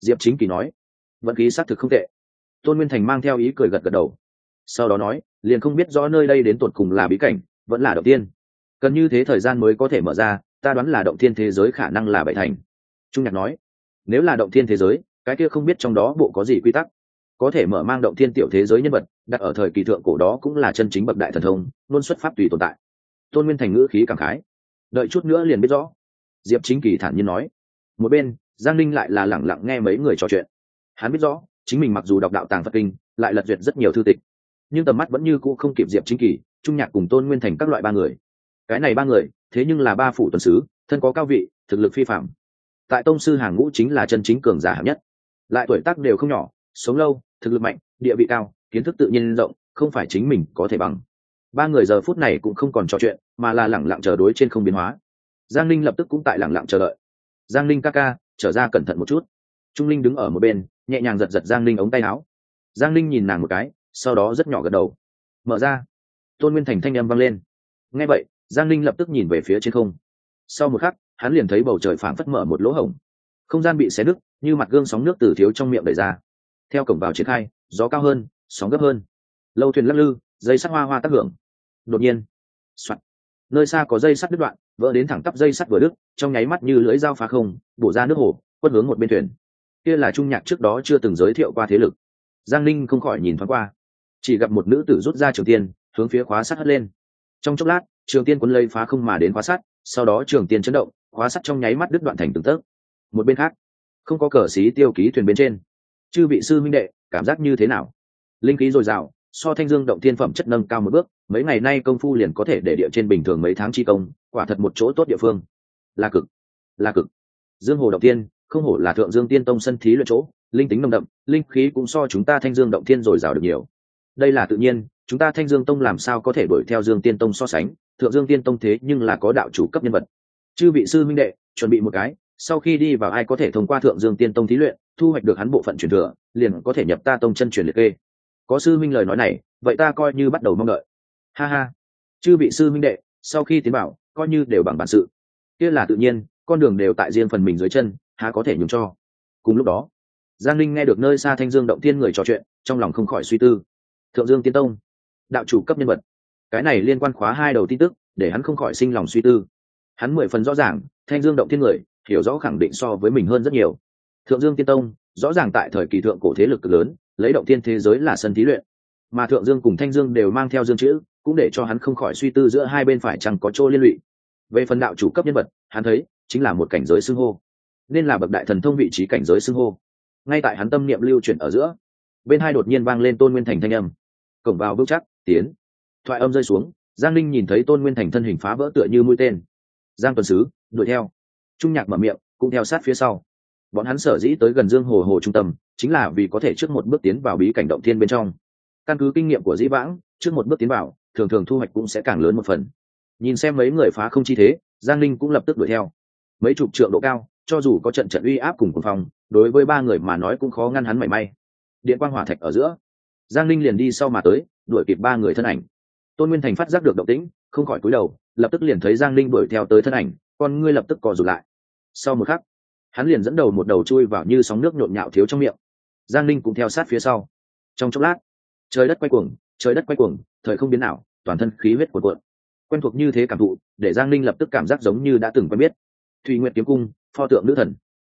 Diệp chính kỳ nói. Vận khí xác thực không tệ. Tôn nguyên thành mang theo ý cười gật gật đầu. Sau đó nói, liền không biết rõ nơi đây đến tột cùng là bí cảnh, vẫn là động tiên. Cần như thế thời gian mới có thể mở ra, ta đoán là động tiên thế giới khả năng là bảy thành trung nhạc nói, nếu là động thiên thế giới, cái kia không biết trong đó bộ có gì quy tắc. Có thể mở mang động thiên tiểu thế giới nhân vật, đặt ở thời kỳ thượng cổ đó cũng là chân chính bậc đại thần thông, luôn xuất pháp tùy tồn tại. Tôn nguyên thành ngữ khí cảm khái, đợi chút nữa liền biết rõ. Diệp chính kỳ thản nhiên nói, một bên, giang linh lại là lẳng lặng nghe mấy người trò chuyện. Hắn biết rõ, chính mình mặc dù đọc đạo tàng phật kinh, lại lật duyệt rất nhiều thư tịch, nhưng tầm mắt vẫn như cũ không kịp diệp chính kỳ, trung nhạc cùng tôn nguyên thành các loại ba người. Cái này ba người, thế nhưng là ba phủ tuần sứ, thân có cao vị, thực lực phi phạm tại tông sư hàng ngũ chính là chân chính cường giả hạng nhất. Lại tuổi tác đều không nhỏ, sống lâu, thực lực mạnh, địa vị cao, kiến thức tự nhiên rộng, không phải chính mình có thể bằng. Ba người giờ phút này cũng không còn trò chuyện, mà là lẳng lặng chờ đối trên không biến hóa. Giang linh lập tức cũng tại lẳng lặng chờ đợi. Giang linh ca ca, trở ra cẩn thận một chút. Trung linh đứng ở một bên, nhẹ nhàng giật giật giang linh ống tay áo. Giang linh nhìn nàng một cái, sau đó rất nhỏ gật đầu. Mở ra. Tôn nguyên thành thanh âm vang lên. Nghe vậy, giang linh lập tức nhìn về phía trên không. Sau một khắc hắn liền thấy bầu trời phảng phất mở một lỗ hổng. Không gian bị xé nứt, như mặt gương sóng nước từ thiếu trong miệng đẩy ra. Theo cổng vào triển khai, gió cao hơn, sóng gấp hơn. Lâu thuyền lắc lư, dây sắt hoa hoa tác hưởng. Đột nhiên, soạt. Nơi xa có dây sắt đứt đoạn, vỡ đến thẳng tắp dây sắt vừa đứt, trong nháy mắt như lưỡi dao phá không, bổ ra nước hồ, quất hướng một bên thuyền. Kia là trung nhạc trước đó chưa từng giới thiệu qua thế lực. Giang ninh không khỏi nhìn thoáng qua. Chỉ gặp một nữ tử rút ra trường tiên, hướng phía khóa sắt hất lên. Trong chốc lát, trường tiên quân lây phá không mà đến khóa sắt, sau đó trường tiên chấn động khóa sắt trong nháy mắt đứt đoạn thành từng tấc. Một bên khác, không có cờ xí tiêu ký thuyền bên trên. Chư vị sư minh đệ, cảm giác như thế nào? Linh khí dồi dào, so thanh dương động thiên phẩm chất nâng cao một bước, mấy ngày nay công phu liền có thể để địa trên bình thường mấy tháng chi công, quả thật một chỗ tốt địa phương. Là cực là cực. Dương hồ động thiên, không hổ là thượng dương tiên tông sân thí luyện chỗ, linh tính nồng đậm, linh khí cũng so chúng ta thanh dương động thiên dồi dào được nhiều. Đây là tự nhiên, chúng ta thanh dương tông làm sao có thể đuổi theo dương tiên tông so sánh, thượng dương tiên tông thế nhưng là có đạo chủ cấp nhân vật chư vị sư minh đệ, chuẩn bị một cái, sau khi đi vào ai có thể thông qua thượng dương tiên tông thí luyện, thu hoạch được hắn bộ phận truyền thừa, liền có thể nhập ta tông chân truyền liệt kê. Có sư minh lời nói này, vậy ta coi như bắt đầu mong đợi. Ha ha. Chư vị sư minh đệ, sau khi tiến bảo, coi như đều bằng bản sự. Kia là tự nhiên, con đường đều tại riêng phần mình dưới chân, há có thể nhường cho. Cùng lúc đó, giang linh nghe được nơi xa thanh dương động tiên người trò chuyện, trong lòng không khỏi suy tư. Thượng dương tiên tông, đạo chủ cấp nhân vật. Cái này liên quan khóa hai đầu tin tức, để hắn không khỏi sinh lòng suy tư hắn mười phần rõ ràng, thanh dương động Thiên người, hiểu rõ khẳng định so với mình hơn rất nhiều. Thượng dương tiên tông, rõ ràng tại thời kỳ thượng cổ thế lực cực lớn, lấy động Thiên thế giới là sân thí luyện. Mà thượng dương cùng thanh dương đều mang theo dương chữ, cũng để cho hắn không khỏi suy tư giữa hai bên phải chẳng có chỗ liên lụy. Về phần đạo chủ cấp nhân vật, hắn thấy, chính là một cảnh giới xưng hô. Nên là bậc đại thần thông vị trí cảnh giới xưng hô. Ngay tại hắn tâm niệm lưu chuyển ở giữa, bên hai đột nhiên vang lên tôn nguyên thành thanh âm. Cổng vào vững chắc, tiến. Thoại âm rơi xuống, giang linh nhìn thấy tôn nguyên thành thân hình phá vỡ tựa như mũi tên giang tuần sứ, đuổi theo. Trung nhạc mở miệng, cũng theo sát phía sau. Bọn hắn sở dĩ tới gần dương hồ hồ trung tâm, chính là vì có thể trước một bước tiến vào bí cảnh động thiên bên trong. Căn cứ kinh nghiệm của dĩ vãng, trước một bước tiến vào, thường thường thu hoạch cũng sẽ càng lớn một phần. Nhìn xem mấy người phá không chi thế, giang linh cũng lập tức đuổi theo. Mấy chục trượng độ cao, cho dù có trận trận uy áp cùng cùng phòng đối với ba người mà nói cũng khó ngăn hắn mảy may. Điện quang hỏa thạch ở giữa. Giang linh liền đi sau mà tới, đuổi kịp ba người thân ảnh tôn nguyên thành phát giác được động tĩnh, không khỏi cúi đầu, lập tức liền thấy giang linh đuổi theo tới thân ảnh, con ngươi lập tức co rụt lại. Sau một khắc, hắn liền dẫn đầu một đầu chui vào như sóng nước nhộn nhạo thiếu trong miệng. Giang linh cũng theo sát phía sau. Trong chốc lát, trời đất quay cuồng, trời đất quay cuồng, thời không biến nào toàn thân khí huyết cuộn cuộn. Quen thuộc như thế cảm thụ, để giang linh lập tức cảm giác giống như đã từng quen biết. Thùy nguyệt kiếm cung, pho tượng nữ thần.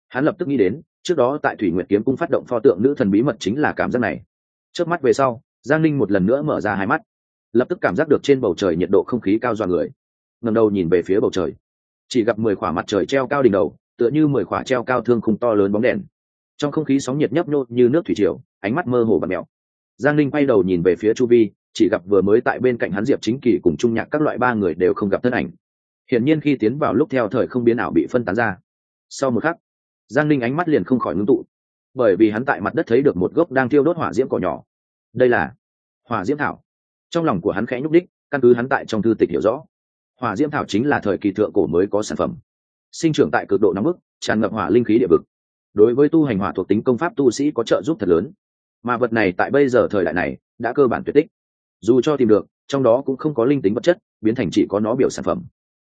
Hắn lập tức nghĩ đến, trước đó tại thủy nguyệt kiếm cung phát động pho tượng nữ thần bí mật chính là cảm giác này. Trước mắt về sau, giang linh một lần nữa mở ra hai mắt lập tức cảm giác được trên bầu trời nhiệt độ không khí cao dọa người. Ngầm đầu nhìn về phía bầu trời. Chỉ gặp mười khỏa mặt trời treo cao đỉnh đầu, tựa như mười khỏa treo cao thương khung to lớn bóng đèn. Trong không khí sóng nhiệt nhấp nhô như nước thủy triều, ánh mắt mơ hồ và mèo. Giang linh quay đầu nhìn về phía chu vi, chỉ gặp vừa mới tại bên cạnh hắn diệp chính kỳ cùng trung nhạc các loại ba người đều không gặp thân ảnh. Hiển nhiên khi tiến vào lúc theo thời không biến ảo bị phân tán ra. Sau một khắc, giang linh ánh mắt liền không khỏi ngưng tụ. Bởi vì hắn tại mặt đất thấy được một gốc đang thiêu đốt hỏa diễm cỏ nhỏ. Đây là hỏa diễm thảo trong lòng của hắn khẽ nhúc đích, căn cứ hắn tại trong thư tịch hiểu rõ. Hỏa diễm thảo chính là thời kỳ thượng cổ mới có sản phẩm. Sinh trưởng tại cực độ nóng bức, tràn ngập hỏa linh khí địa vực. Đối với tu hành hỏa thuộc tính công pháp tu sĩ có trợ giúp thật lớn. Mà vật này tại bây giờ thời đại này đã cơ bản tuyệt tích. Dù cho tìm được, trong đó cũng không có linh tính vật chất, biến thành chỉ có nó biểu sản phẩm.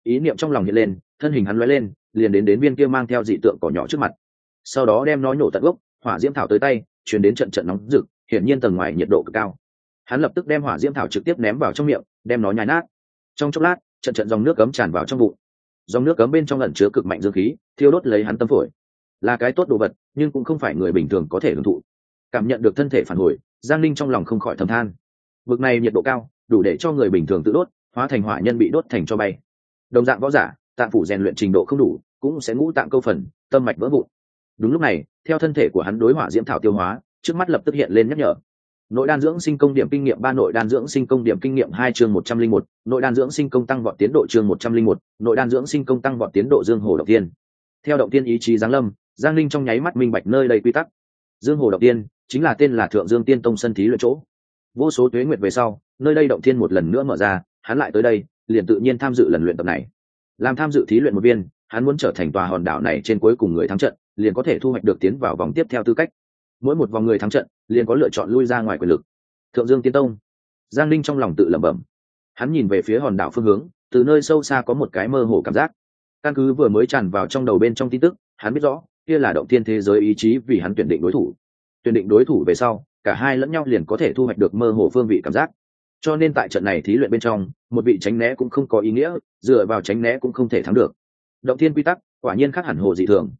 Ý niệm trong lòng hiện lên, thân hình hắn lóe lên, liền đến đến viên kia mang theo dị tượng cỏ nhỏ trước mặt. Sau đó đem nó nhổ tận gốc, hỏa diễm thảo tới tay chuyển đến trận trận nóng rực, hiển nhiên tầng ngoài nhiệt độ cực cao hắn lập tức đem hỏa diễm thảo trực tiếp ném vào trong miệng, đem nó nhai nát. Trong chốc lát, trận trận dòng nước cấm tràn vào trong bụng. Dòng nước cấm bên trong ẩn chứa cực mạnh dương khí, thiêu đốt lấy hắn tâm phổi. Là cái tốt đồ vật, nhưng cũng không phải người bình thường có thể hưởng thụ. Cảm nhận được thân thể phản hồi, giang linh trong lòng không khỏi thầm than. Vực này nhiệt độ cao, đủ để cho người bình thường tự đốt, hóa thành hỏa nhân bị đốt thành cho bay. Đồng dạng võ giả, tạng phủ rèn luyện trình độ không đủ, cũng sẽ ngũ tạng câu phần, tâm mạch vỡ vụn. Đúng lúc này, theo thân thể của hắn đối hỏa diễm thảo tiêu hóa, trước mắt lập tức hiện lên nhắc nhở nội đan dưỡng sinh công điểm kinh nghiệm ba, nội đan dưỡng sinh công điểm kinh nghiệm hai chương một trăm linh một, nội đan dưỡng sinh công tăng vọt tiến độ chương một trăm linh một, nội đan dưỡng sinh công tăng vọt tiến độ dương hồ động tiên. Theo động tiên ý chí giáng lâm, giang linh trong nháy mắt minh bạch nơi đầy quy tắc. Dương hồ động tiên chính là tên là thượng dương tiên tông sân thí luyện chỗ. Vô số tuế nguyệt về sau, nơi đây động thiên một lần nữa mở ra, hắn lại tới đây, liền tự nhiên tham dự lần luyện tập này. Làm tham dự thí luyện một viên, hắn muốn trở thành tòa hòn đảo này trên cuối cùng người thắng trận, liền có thể thu hoạch được tiến vào vòng tiếp theo tư cách mỗi một vòng người thắng trận liền có lựa chọn lui ra ngoài quyền lực. Thượng dương tiên tông. Giang linh trong lòng tự lẩm bẩm. Hắn nhìn về phía hòn đảo phương hướng, từ nơi sâu xa có một cái mơ hồ cảm giác. Căn cứ vừa mới tràn vào trong đầu bên trong tin tức, hắn biết rõ, kia là động tiên thế giới ý chí vì hắn tuyển định đối thủ. Tuyển định đối thủ về sau, cả hai lẫn nhau liền có thể thu hoạch được mơ hồ phương vị cảm giác. Cho nên tại trận này thí luyện bên trong, một vị tránh né cũng không có ý nghĩa, dựa vào tránh né cũng không thể thắng được. Động thiên quy tắc, quả nhiên khác hẳn hồ dị thường.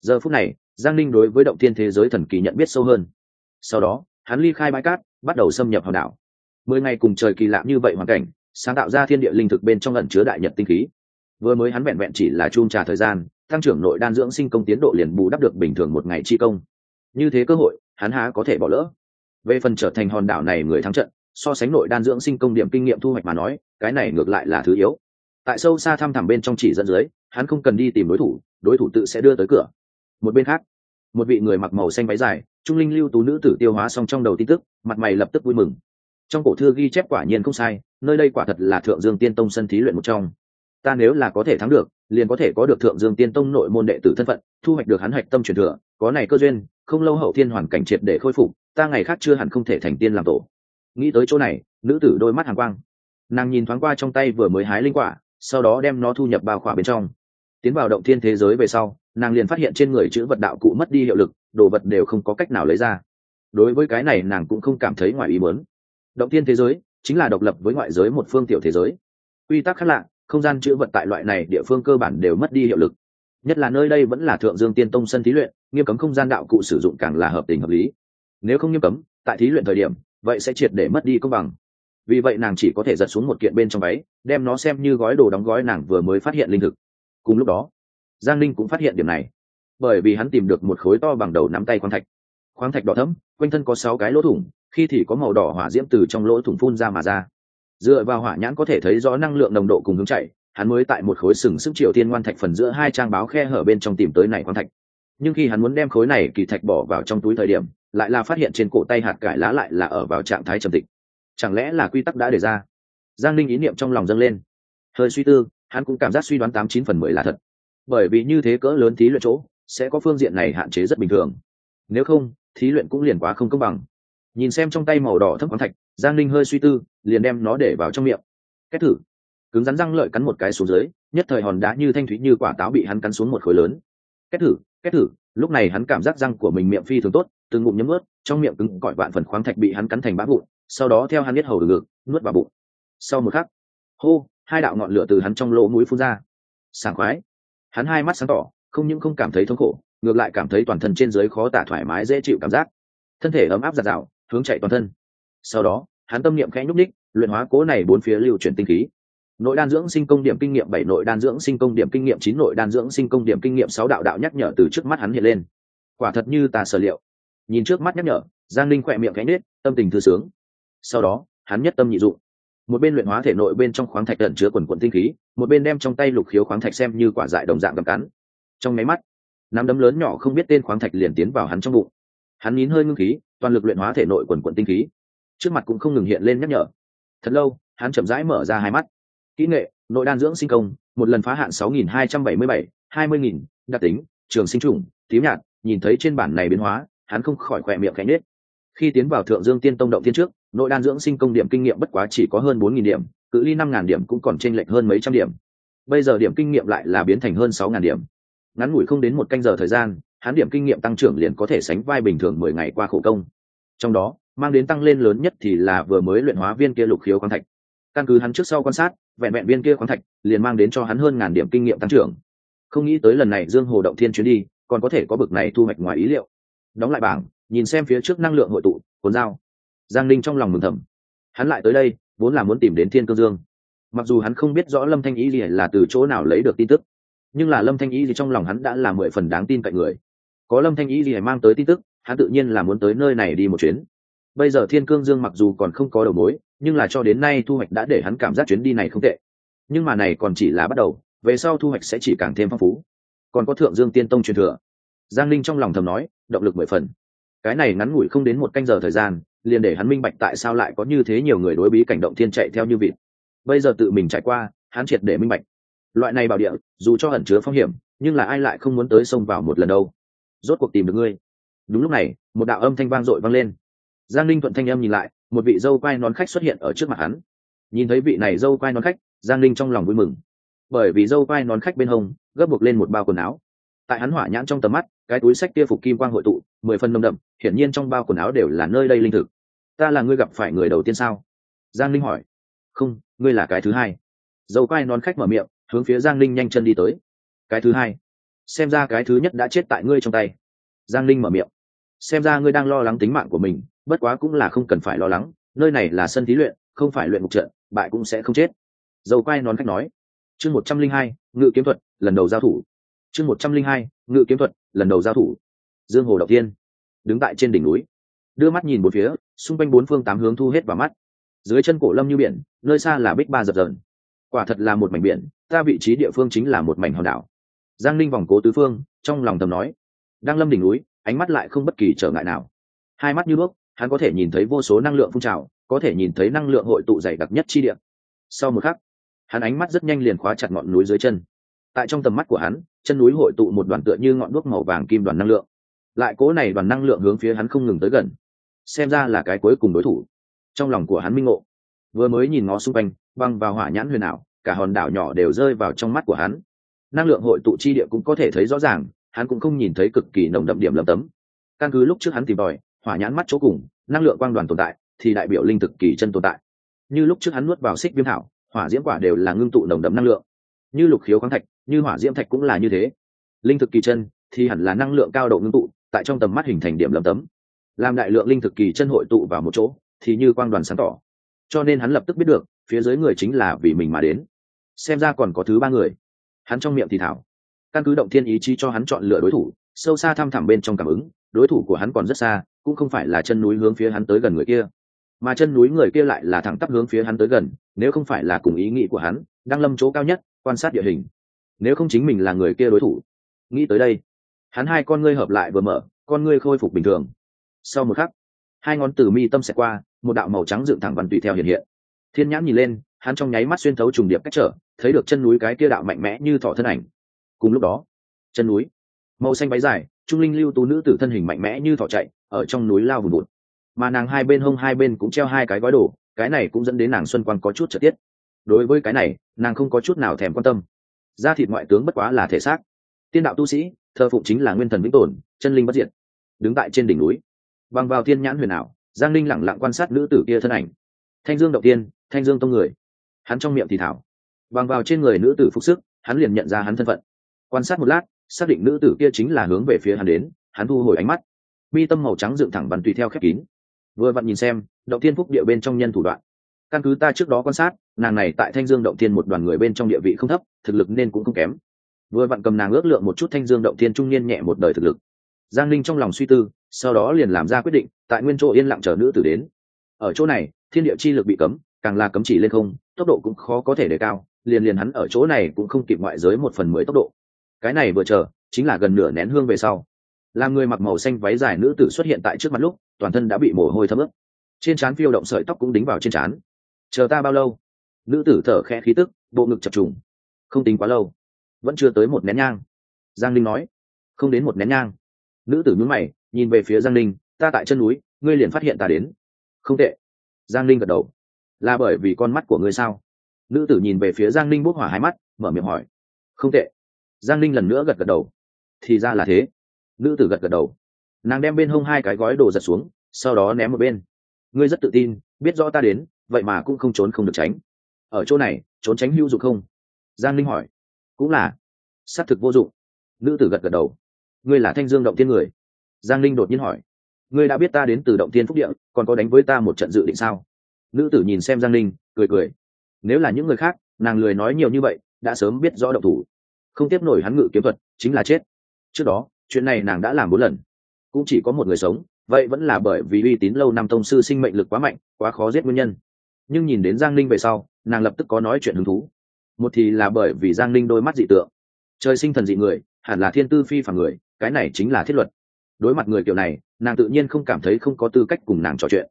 Giờ phút này giang ninh đối với động thiên thế giới thần kỳ nhận biết sâu hơn. Sau đó, hắn ly khai bãi cát, bắt đầu xâm nhập hòn đảo. Mười ngày cùng trời kỳ lạ như vậy hoàn cảnh, sáng tạo ra thiên địa linh thực bên trong ẩn chứa đại nhật tinh khí. Vừa mới hắn vẹn vẹn chỉ là chun trà thời gian, tăng trưởng nội đan dưỡng sinh công tiến độ liền bù đắp được bình thường một ngày chi công. Như thế cơ hội, hắn há có thể bỏ lỡ. Về phần trở thành hòn đảo này người thắng trận, so sánh nội đan dưỡng sinh công điểm kinh nghiệm thu hoạch mà nói, cái này ngược lại là thứ yếu. Tại sâu xa thăm thẳm bên trong chỉ dẫn dưới, hắn không cần đi tìm đối thủ đối thủ tự sẽ đưa tới cửa một bên khác, một vị người mặc màu xanh váy dài, trung linh lưu tú nữ tử tiêu hóa xong trong đầu tin tức, mặt mày lập tức vui mừng. Trong cổ thư ghi chép quả nhiên không sai, nơi đây quả thật là thượng dương tiên tông sân thí luyện một trong. Ta nếu là có thể thắng được, liền có thể có được thượng dương tiên tông nội môn đệ tử thân phận, thu hoạch được hắn hạch tâm truyền thừa, có này cơ duyên, không lâu hậu thiên hoàn cảnh triệt để khôi phục, ta ngày khác chưa hẳn không thể thành tiên làm tổ. Nghĩ tới chỗ này, nữ tử đôi mắt hàng quang. Nàng nhìn thoáng qua trong tay vừa mới hái linh quả, sau đó đem nó thu nhập bao khỏa bên trong. Tiến vào động thiên thế giới về sau nàng liền phát hiện trên người chữ vật đạo cụ mất đi hiệu lực, đồ vật đều không có cách nào lấy ra. Đối với cái này nàng cũng không cảm thấy ngoài ý muốn. Động thiên thế giới chính là độc lập với ngoại giới một phương tiểu thế giới. Quy tắc khác lạ, không gian chữ vật tại loại này địa phương cơ bản đều mất đi hiệu lực. Nhất là nơi đây vẫn là thượng dương tiên tông sân thí luyện, nghiêm cấm không gian đạo cụ sử dụng càng là hợp tình hợp lý. Nếu không nghiêm cấm, tại thí luyện thời điểm, vậy sẽ triệt để mất đi công bằng. Vì vậy nàng chỉ có thể giật xuống một kiện bên trong váy, đem nó xem như gói đồ đóng gói nàng vừa mới phát hiện linh thực. Cùng lúc đó giang Ninh cũng phát hiện điểm này. Bởi vì hắn tìm được một khối to bằng đầu nắm tay khoáng thạch. Khoáng thạch đỏ thấm quanh thân có sáu cái lỗ thủng, khi thì có màu đỏ hỏa diễm từ trong lỗ thủng phun ra mà ra. Dựa vào hỏa nhãn có thể thấy rõ năng lượng nồng độ cùng hướng chạy, hắn mới tại một khối sừng sức triệu thiên ngoan thạch phần giữa hai trang báo khe hở bên trong tìm tới này khoáng thạch. Nhưng khi hắn muốn đem khối này kỳ thạch bỏ vào trong túi thời điểm, lại là phát hiện trên cổ tay hạt cải lá lại là ở vào trạng thái trầm tịch. Chẳng lẽ là quy tắc đã đề ra? Giang linh ý niệm trong lòng dâng lên. Hơi suy tư, hắn cũng cảm giác suy đoán tám chín phần mười là thật bởi vì như thế cỡ lớn thí luyện chỗ, sẽ có phương diện này hạn chế rất bình thường. Nếu không, thí luyện cũng liền quá không công bằng. Nhìn xem trong tay màu đỏ thấp khoáng thạch, giang linh hơi suy tư, liền đem nó để vào trong miệng. Kết thử. Cứng rắn răng lợi cắn một cái xuống dưới, nhất thời hòn đá như thanh thúy như quả táo bị hắn cắn xuống một khối lớn. Kết thử kết thử. Lúc này hắn cảm giác răng của mình miệng phi thường tốt, từng ngụm nhấm ướt trong miệng cứng cỏi vạn phần khoáng thạch bị hắn cắn thành bã vụn, sau đó theo hắn biết hầu ngực, nuốt vào bụng. Sau một khắc, hô, hai đạo ngọn lửa từ hắn trong lỗ mũi phun ra. Sảng khoái hắn hai mắt sáng tỏ, không những không cảm thấy thống khổ, ngược lại cảm thấy toàn thân trên dưới khó tả thoải mái, dễ chịu cảm giác. Thân thể ấm áp giạt rào, hướng chạy toàn thân. Sau đó, hắn tâm niệm khẽ nhúc ních luyện hóa cố này bốn phía lưu chuyển tinh khí. Nội đan dưỡng sinh công điểm kinh nghiệm bảy, nội đan dưỡng sinh công điểm kinh nghiệm chín, nội đan dưỡng sinh công điểm kinh nghiệm sáu đạo đạo nhắc nhở từ trước mắt hắn hiện lên. Quả thật như ta sở liệu. Nhìn trước mắt nhắc nhở, giang linh khỏe miệng cánh nết tâm tình thư sướng. Sau đó, hắn nhất tâm nhị dụng. Một bên luyện hóa thể nội bên trong khoáng thạch tận chứa quần quận tinh khí một bên đem trong tay lục khiếu khoáng thạch xem như quả dại đồng dạng cầm cắn. Trong máy mắt, nắm đấm lớn nhỏ không biết tên khoáng thạch liền tiến vào hắn trong bụng. Hắn nín hơi ngưng khí, toàn lực luyện hóa thể nội quần quận tinh khí. Trước mặt cũng không ngừng hiện lên nhắc nhở. Thật lâu, hắn chậm rãi mở ra hai mắt. Kỹ nghệ, nội đan dưỡng sinh công, một lần phá hạn sáu nghìn hai trăm bảy mươi bảy, hai mươi nghìn, đặc tính, trường sinh trùng, tím nhạt, nhìn thấy trên bản này biến hóa, hắn không khỏi khỏe miệng cánh nết khi tiến vào thượng dương tiên tông động tiên trước, nội đan dưỡng sinh công điểm kinh nghiệm bất quá chỉ có hơn bốn nghìn điểm cự ly năm ngàn điểm cũng còn chênh lệch hơn mấy trăm điểm. Bây giờ điểm kinh nghiệm lại là biến thành hơn sáu ngàn điểm. Ngắn ngủi không đến một canh giờ thời gian, hắn điểm kinh nghiệm tăng trưởng liền có thể sánh vai bình thường mười ngày qua khổ công. Trong đó, mang đến tăng lên lớn nhất thì là vừa mới luyện hóa viên kia lục khiếu khoáng thạch. Căn cứ hắn trước sau quan sát, vẹn vẹn viên kia khoáng thạch liền mang đến cho hắn hơn ngàn điểm kinh nghiệm tăng trưởng. Không nghĩ tới lần này dương hồ động thiên chuyến đi, còn có thể có bực này thu hoạch ngoài ý liệu. Đóng lại bảng, nhìn xem phía trước năng lượng hội tụ, cuốn dao. Giang linh trong lòng mừng thầm. Hắn lại tới đây vốn là muốn tìm đến thiên cương dương. Mặc dù hắn không biết rõ lâm thanh ý gì là từ chỗ nào lấy được tin tức, nhưng là lâm thanh ý gì trong lòng hắn đã là mười phần đáng tin cậy người. Có lâm thanh ý gì mang tới tin tức, hắn tự nhiên là muốn tới nơi này đi một chuyến. Bây giờ thiên cương dương mặc dù còn không có đầu mối, nhưng là cho đến nay thu hoạch đã để hắn cảm giác chuyến đi này không tệ. Nhưng mà này còn chỉ là bắt đầu, về sau thu hoạch sẽ chỉ càng thêm phong phú. Còn có thượng dương tiên tông truyền thừa. Giang linh trong lòng thầm nói, động lực mười phần. Cái này ngắn ngủi không đến một canh giờ thời gian liền để hắn minh bạch tại sao lại có như thế nhiều người đối bí cảnh động thiên chạy theo như vịt. Bây giờ tự mình trải qua, hắn triệt để minh bạch. Loại này bảo địa, dù cho ẩn chứa phong hiểm, nhưng là ai lại không muốn tới sông vào một lần đâu. Rốt cuộc tìm được ngươi. Đúng lúc này, một đạo âm thanh vang dội vang lên. Giang linh thuận thanh âm nhìn lại, một vị dâu quai nón khách xuất hiện ở trước mặt hắn. Nhìn thấy vị này dâu quai nón khách, giang linh trong lòng vui mừng. Bởi vì dâu quai nón khách bên hông, gấp buộc lên một bao quần áo. Tại hắn hỏa nhãn trong tầm mắt, cái túi sách kia phục kim quang hội tụ mười phân nồng đậm, hiển nhiên trong bao quần áo đều là nơi đây linh thực. Ta là ngươi gặp phải người đầu tiên sao? Giang linh hỏi. Không, ngươi là cái thứ hai. Dầu quai nón khách mở miệng, hướng phía giang linh nhanh chân đi tới. Cái thứ hai. Xem ra cái thứ nhất đã chết tại ngươi trong tay. Giang linh mở miệng. Xem ra ngươi đang lo lắng tính mạng của mình, bất quá cũng là không cần phải lo lắng, nơi này là sân thí luyện, không phải luyện mục trận, bại cũng sẽ không chết. Dầu quai nón khách nói. Chương một trăm linh hai, ngự kiếm thuật, lần đầu giao thủ. Chương một trăm linh hai, ngự kiếm thuật, lần đầu giao thủ dương hồ đầu tiên đứng tại trên đỉnh núi, đưa mắt nhìn bốn phía, xung quanh bốn phương tám hướng thu hết vào mắt. Dưới chân cổ lâm như biển, nơi xa là bích ba dập dờn. Quả thật là một mảnh biển, ta vị trí địa phương chính là một mảnh hòn đảo. Giang linh vòng cố tứ phương, trong lòng tầm nói. Đang lâm đỉnh núi, ánh mắt lại không bất kỳ trở ngại nào. Hai mắt như bước hắn có thể nhìn thấy vô số năng lượng phun trào, có thể nhìn thấy năng lượng hội tụ dày đặc nhất chi địa. Sau một khắc, hắn ánh mắt rất nhanh liền khóa chặt ngọn núi dưới chân. Tại trong tầm mắt của hắn, chân núi hội tụ một đoàn tựa như ngọn đuốc màu vàng kim đoàn năng lượng lại cố này đoàn năng lượng hướng phía hắn không ngừng tới gần. Xem ra là cái cuối cùng đối thủ. Trong lòng của hắn minh ngộ. Vừa mới nhìn ngó xung quanh, băng vào hỏa nhãn huyền ảo, cả hòn đảo nhỏ đều rơi vào trong mắt của hắn. Năng lượng hội tụ chi địa cũng có thể thấy rõ ràng, hắn cũng không nhìn thấy cực kỳ nồng đậm điểm lầm tấm. Căn cứ lúc trước hắn tìm tòi, hỏa nhãn mắt chỗ cùng, năng lượng quang đoàn tồn tại, thì đại biểu linh thực kỳ chân tồn tại. Như lúc trước hắn nuốt vào xích viêm thảo, hỏa diễm quả đều là ngưng tụ nồng đậm năng lượng. Như lục khiếu khoáng thạch, như hỏa diễm thạch cũng là như thế. Linh thực kỳ chân thì hẳn là năng lượng cao độ ngưng tụ tại trong tầm mắt hình thành điểm lấm tấm. Làm đại lượng linh thực kỳ chân hội tụ vào một chỗ, thì như quang đoàn sáng tỏ. Cho nên hắn lập tức biết được, phía dưới người chính là vì mình mà đến. Xem ra còn có thứ ba người. Hắn trong miệng thì thảo. Căn cứ động thiên ý chí cho hắn chọn lựa đối thủ, sâu xa thăm thẳm bên trong cảm ứng, đối thủ của hắn còn rất xa, cũng không phải là chân núi hướng phía hắn tới gần người kia. Mà chân núi người kia lại là thẳng tắp hướng phía hắn tới gần, nếu không phải là cùng ý nghĩ của hắn, đang lâm chỗ cao nhất, quan sát địa hình. Nếu không chính mình là người kia đối thủ. Nghĩ tới đây hắn hai con ngươi hợp lại vừa mở, con ngươi khôi phục bình thường. Sau một khắc, hai ngón từ mi tâm xẹt qua, một đạo màu trắng dựng thẳng vằn tùy theo hiện hiện. Thiên nhãn nhìn lên, hắn trong nháy mắt xuyên thấu trùng điệp cách trở, thấy được chân núi cái kia đạo mạnh mẽ như thọ thân ảnh. Cùng lúc đó, chân núi, màu xanh váy dài, trung linh lưu tú nữ tử thân hình mạnh mẽ như thọ chạy, ở trong núi lao vùn bụt mà nàng hai bên hông hai bên cũng treo hai cái gói đồ, cái này cũng dẫn đến nàng xuân quang có chút trợ tiết. Đối với cái này, nàng không có chút nào thèm quan tâm. Da thịt ngoại tướng bất quá là thể xác. Tiên đạo tu sĩ thơ phụng chính là nguyên thần vĩnh tồn, chân linh bất diệt. Đứng tại trên đỉnh núi, bằng vào thiên nhãn huyền ảo, giang linh lẳng lặng quan sát nữ tử kia thân ảnh. Thanh dương động tiên, thanh dương tông người. Hắn trong miệng thì thảo. Bằng vào trên người nữ tử phục sức, hắn liền nhận ra hắn thân phận. Quan sát một lát, xác định nữ tử kia chính là hướng về phía hắn đến, hắn thu hồi ánh mắt. Mi tâm màu trắng dựng thẳng bắn tùy theo khép kín. Vừa vặn nhìn xem, động thiên phúc địa bên trong nhân thủ đoạn. Căn cứ ta trước đó quan sát, nàng này tại thanh dương động thiên một đoàn người bên trong địa vị không thấp, thực lực nên cũng không kém vừa vặn cầm nàng ước lượng một chút thanh dương động thiên trung niên nhẹ một đời thực lực. Giang linh trong lòng suy tư, sau đó liền làm ra quyết định, tại nguyên chỗ yên lặng chờ nữ tử đến. Ở chỗ này, thiên địa chi lực bị cấm, càng là cấm chỉ lên không, tốc độ cũng khó có thể đề cao, liền liền hắn ở chỗ này cũng không kịp ngoại giới một phần mười tốc độ. Cái này vừa chờ, chính là gần nửa nén hương về sau. Là người mặc màu xanh váy dài nữ tử xuất hiện tại trước mặt lúc, toàn thân đã bị mồ hôi thấm ướt. Trên trán phiêu động sợi tóc cũng đính vào trên trán. Chờ ta bao lâu? Nữ tử thở khẽ khí tức, bộ ngực chập trùng. Không tính quá lâu vẫn chưa tới một nén nhang. Giang linh nói, không đến một nén nhang. Nữ tử nhún mày, nhìn về phía giang linh ta tại chân núi, ngươi liền phát hiện ta đến. Không tệ. Giang linh gật đầu. Là bởi vì con mắt của ngươi sao? Nữ tử nhìn về phía giang linh bốc hỏa hai mắt, mở miệng hỏi. Không tệ. Giang linh lần nữa gật gật đầu. Thì ra là thế. Nữ tử gật gật đầu. Nàng đem bên hông hai cái gói đồ giật xuống, sau đó ném một bên. Ngươi rất tự tin, biết rõ ta đến, vậy mà cũng không trốn không được tránh. Ở chỗ này, trốn tránh hữu dụng không? Giang linh hỏi cũng là. Xác thực vô dụng. Nữ tử gật gật đầu. Ngươi là thanh dương động tiên người? Giang linh đột nhiên hỏi. Ngươi đã biết ta đến từ động tiên phúc địa, còn có đánh với ta một trận dự định sao? Nữ tử nhìn xem giang linh cười cười. Nếu là những người khác, nàng lười nói nhiều như vậy, đã sớm biết rõ động thủ. Không tiếp nổi hắn ngự kiếm thuật, chính là chết. Trước đó, chuyện này nàng đã làm bốn lần. Cũng chỉ có một người sống, vậy vẫn là bởi vì uy tín lâu năm tông sư sinh mệnh lực quá mạnh, quá khó giết nguyên nhân. Nhưng nhìn đến giang linh về sau, nàng lập tức có nói chuyện hứng thú một thì là bởi vì giang linh đôi mắt dị tượng. Trời sinh thần dị người, hẳn là thiên tư phi phàm người, cái này chính là thiết luật. Đối mặt người kiểu này, nàng tự nhiên không cảm thấy không có tư cách cùng nàng trò chuyện.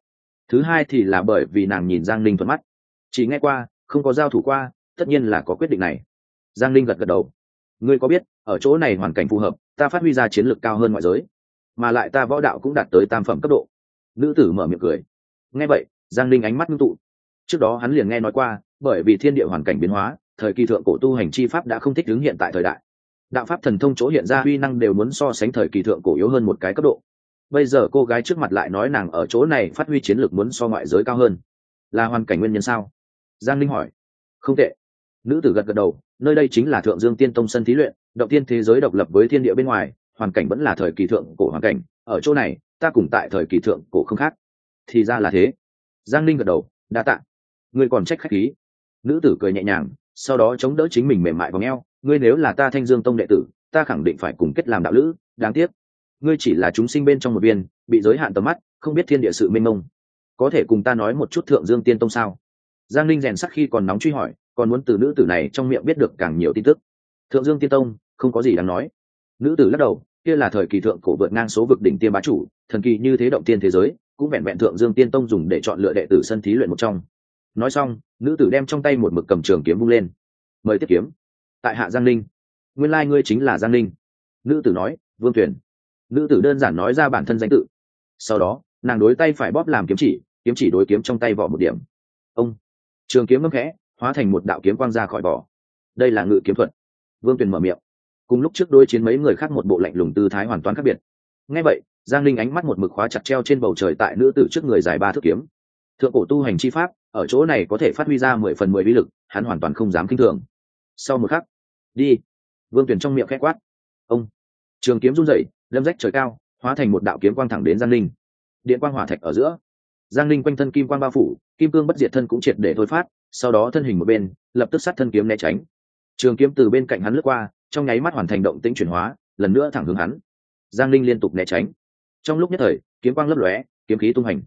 Thứ hai thì là bởi vì nàng nhìn giang linh thuận mắt. Chỉ nghe qua, không có giao thủ qua, tất nhiên là có quyết định này. Giang linh gật gật đầu. Ngươi có biết, ở chỗ này hoàn cảnh phù hợp, ta phát huy ra chiến lược cao hơn ngoại giới, mà lại ta võ đạo cũng đạt tới tam phẩm cấp độ. Nữ tử mở miệng cười. Nghe vậy, giang linh ánh mắt ngưng tụ. Trước đó hắn liền nghe nói qua, bởi vì thiên địa hoàn cảnh biến hóa thời kỳ thượng cổ tu hành chi pháp đã không thích ứng hiện tại thời đại. Đạo pháp thần thông chỗ hiện ra uy năng đều muốn so sánh thời kỳ thượng cổ yếu hơn một cái cấp độ. Bây giờ cô gái trước mặt lại nói nàng ở chỗ này phát huy chiến lược muốn so ngoại giới cao hơn. Là hoàn cảnh nguyên nhân sao? Giang linh hỏi. Không tệ. Nữ tử gật gật đầu, nơi đây chính là thượng dương tiên tông sân thí luyện, động tiên thế giới độc lập với thiên địa bên ngoài, hoàn cảnh vẫn là thời kỳ thượng cổ hoàn cảnh, ở chỗ này, ta cùng tại thời kỳ thượng cổ không khác. Thì ra là thế. Giang linh gật đầu, đa tạ. Ngươi còn trách khách khí. Nữ tử cười nhẹ nhàng sau đó chống đỡ chính mình mềm mại vào ngheo. Ngươi nếu là ta thanh dương tông đệ tử, ta khẳng định phải cùng kết làm đạo lữ. Đáng tiếc, ngươi chỉ là chúng sinh bên trong một viên, bị giới hạn tầm mắt, không biết thiên địa sự mênh mông. Có thể cùng ta nói một chút thượng dương tiên tông sao? Giang linh rèn sắc khi còn nóng truy hỏi, còn muốn từ nữ tử này trong miệng biết được càng nhiều tin tức. Thượng dương tiên tông, không có gì đáng nói. Nữ tử lắc đầu, kia là thời kỳ thượng cổ vượt ngang số vực đỉnh tiên bá chủ, thần kỳ như thế động tiên thế giới, cũng vẹn vẹn thượng dương tiên tông dùng để chọn lựa đệ tử sân thí luyện một trong nói xong, nữ tử đem trong tay một mực cầm trường kiếm vung lên. Mời tiếp kiếm. Tại hạ giang linh nguyên lai ngươi chính là giang linh nữ tử nói, vương tuyển nữ tử đơn giản nói ra bản thân danh tự. Sau đó, nàng đối tay phải bóp làm kiếm chỉ kiếm chỉ đối kiếm trong tay vỏ một điểm. Ông! Trường kiếm ngâm khẽ, hóa thành một đạo kiếm quang ra khỏi vỏ. Đây là ngự kiếm thuật. Vương tuyền mở miệng. Cùng lúc trước đối chiến mấy người khác một bộ lạnh lùng tư thái hoàn toàn khác biệt. Ngay vậy, giang linh ánh mắt một mực khóa chặt treo trên bầu trời tại nữ tử trước người dài ba thước kiếm thượng cổ tu hành chi pháp, ở chỗ này có thể phát huy ra mười phần mười vi lực, hắn hoàn toàn không dám k i n h thường. Sau một khắc, đi. Vương tuyển trong miệng khét quát. Ông. Trường kiếm run rẩy, lâm rách trời cao, hóa thành một đạo kiếm quang thẳng đến giang linh điện quang hỏa thạch ở giữa. Giang linh quanh thân kim quang bao phủ, kim cương bất diệt thân cũng triệt để thôi phát, sau đó thân hình một bên, lập tức sát thân kiếm né tránh. Trường kiếm từ bên cạnh hắn lướt qua, trong nháy mắt hoàn thành động tĩnh chuyển hóa, lần nữa thẳng hướng hắn. Giang linh liên tục né tránh. Trong lúc nhất thời, kiếm quang lấp lóe, kiếm khí tung hành.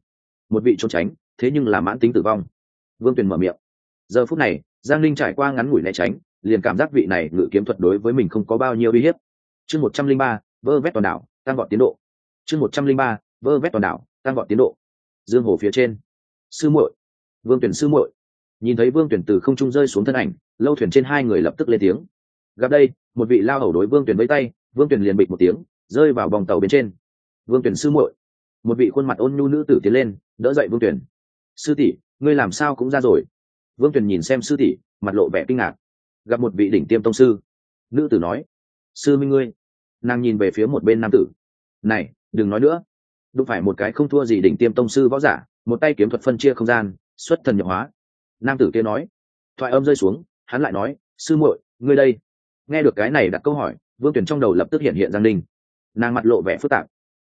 Một vị trốn tránh thế nhưng là mãn tính tử vong. Vương tuyền mở miệng. Giờ phút này, giang linh trải qua ngắn ngủi né tránh, liền cảm giác vị này ngự kiếm thuật đối với mình không có bao nhiêu uy hiếp. Chương một trăm linh ba, vơ vét toàn đảo, tăng gọn tiến độ. Chương một trăm linh ba, vơ vét toàn đảo, tăng gọn tiến độ. Dương hồ phía trên. Sư muội. Vương tuyển sư muội. Nhìn thấy vương tuyển từ không trung rơi xuống thân ảnh, lâu thuyền trên hai người lập tức lên tiếng. Gặp đây, một vị lao hầu đối vương tuyển với tay, vương tuyển liền bịch một tiếng, rơi vào vòng tàu bên trên. Vương tuyển sư muội. Một vị khuôn mặt ôn nhu nữ tử tiến lên, đỡ dậy vương tuyển sư tỷ, ngươi làm sao cũng ra rồi. Vương Tuyền nhìn xem sư tỷ, mặt lộ vẻ kinh ngạc. Gặp một vị đỉnh tiêm tông sư. Nữ tử nói, sư minh ngươi. Nàng nhìn về phía một bên nam tử. Này, đừng nói nữa. Đụng phải một cái không thua gì đỉnh tiêm tông sư võ giả, một tay kiếm thuật phân chia không gian, xuất thần nhập hóa. Nam tử kia nói. Thoại âm rơi xuống, hắn lại nói, sư muội, ngươi đây. Nghe được cái này đặt câu hỏi, vương tuyển trong đầu lập tức hiện hiện giang ninh. Nàng mặt lộ vẻ phức tạp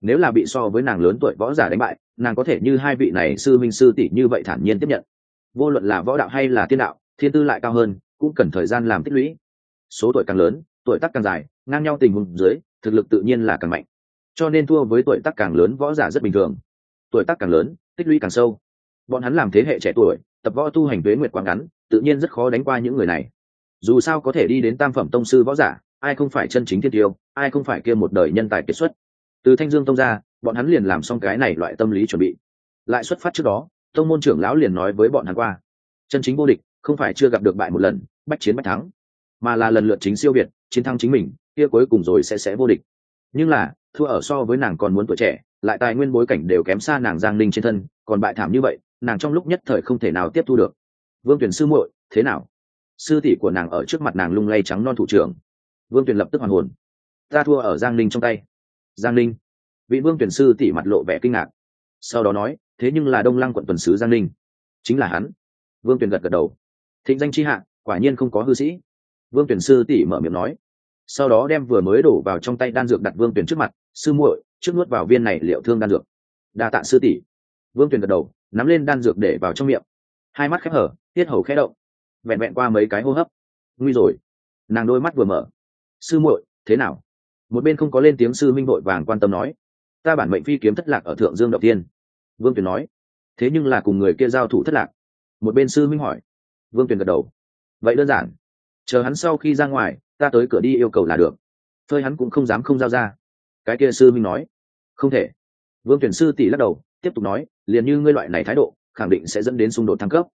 nếu là bị so với nàng lớn tuổi võ giả đánh bại, nàng có thể như hai vị này sư minh sư tỷ như vậy thản nhiên tiếp nhận. Vô luận là võ đạo hay là thiên đạo, thiên tư lại cao hơn, cũng cần thời gian làm tích lũy. Số tuổi càng lớn, tuổi tác càng dài, ngang nhau tình huống dưới, thực lực tự nhiên là càng mạnh. Cho nên thua với tuổi tác càng lớn võ giả rất bình thường. Tuổi tác càng lớn, tích lũy càng sâu. Bọn hắn làm thế hệ trẻ tuổi, tập võ tu hành tuế nguyệt quá ngắn, tự nhiên rất khó đánh qua những người này. Dù sao có thể đi đến tam phẩm tông sư võ giả, ai không phải chân chính thiên tiêu, ai không phải kia một đời nhân tài kiệt xuất từ thanh dương tông ra, bọn hắn liền làm xong cái này loại tâm lý chuẩn bị. Lại xuất phát trước đó, tông môn trưởng lão liền nói với bọn hắn qua. Chân chính vô địch, không phải chưa gặp được bại một lần, bách chiến bách thắng, mà là lần lượt chính siêu việt, chiến thắng chính mình, kia cuối cùng rồi sẽ sẽ vô địch. Nhưng là, thua ở so với nàng còn muốn tuổi trẻ, lại tài nguyên bối cảnh đều kém xa nàng giang ninh trên thân, còn bại thảm như vậy, nàng trong lúc nhất thời không thể nào tiếp thu được. Vương tuyển sư muội, thế nào? Sư tỷ của nàng ở trước mặt nàng lung lay trắng non thủ trưởng. Vương tuyển lập tức hoàn hồn. Ta thua ở giang ninh trong tay giang ninh. Vị vương tuyển sư tỷ mặt lộ vẻ kinh ngạc. Sau đó nói, thế nhưng là đông lăng quận tuần sứ giang ninh. Chính là hắn. Vương tuyển gật gật đầu. Thịnh danh c h i hạ, quả nhiên không có hư sĩ. Vương tuyển sư tỷ mở miệng nói. Sau đó đem vừa mới đổ vào trong tay đan dược đặt vương tuyển trước mặt, sư muội, trước nuốt vào viên này liệu thương đan dược. Đa tạ sư tỷ vương tuyển gật đầu, nắm lên đan dược để vào trong miệng. Hai mắt khép hở, tiết hầu khẽ động. Vẹn vẹn qua mấy cái hô hấp. Nguy rồi. Nàng đôi mắt vừa mở. Sư muội, thế nào? Một bên không có lên tiếng sư minh vội vàng quan tâm nói, ta bản mệnh phi kiếm thất lạc ở thượng dương đầu tiên vương tuyền nói, thế nhưng là cùng người kia giao thủ thất lạc. Một bên sư minh hỏi, vương tuyền gật đầu, vậy đơn giản, chờ hắn sau khi ra ngoài, ta tới cửa đi yêu cầu là được. Phơi hắn cũng không dám không giao ra. Cái kia sư minh nói, không thể. Vương tuyển sư tỷ lắc đầu, tiếp tục nói, liền như ngươi loại này thái độ, khẳng định sẽ dẫn đến xung đột thăng cấp.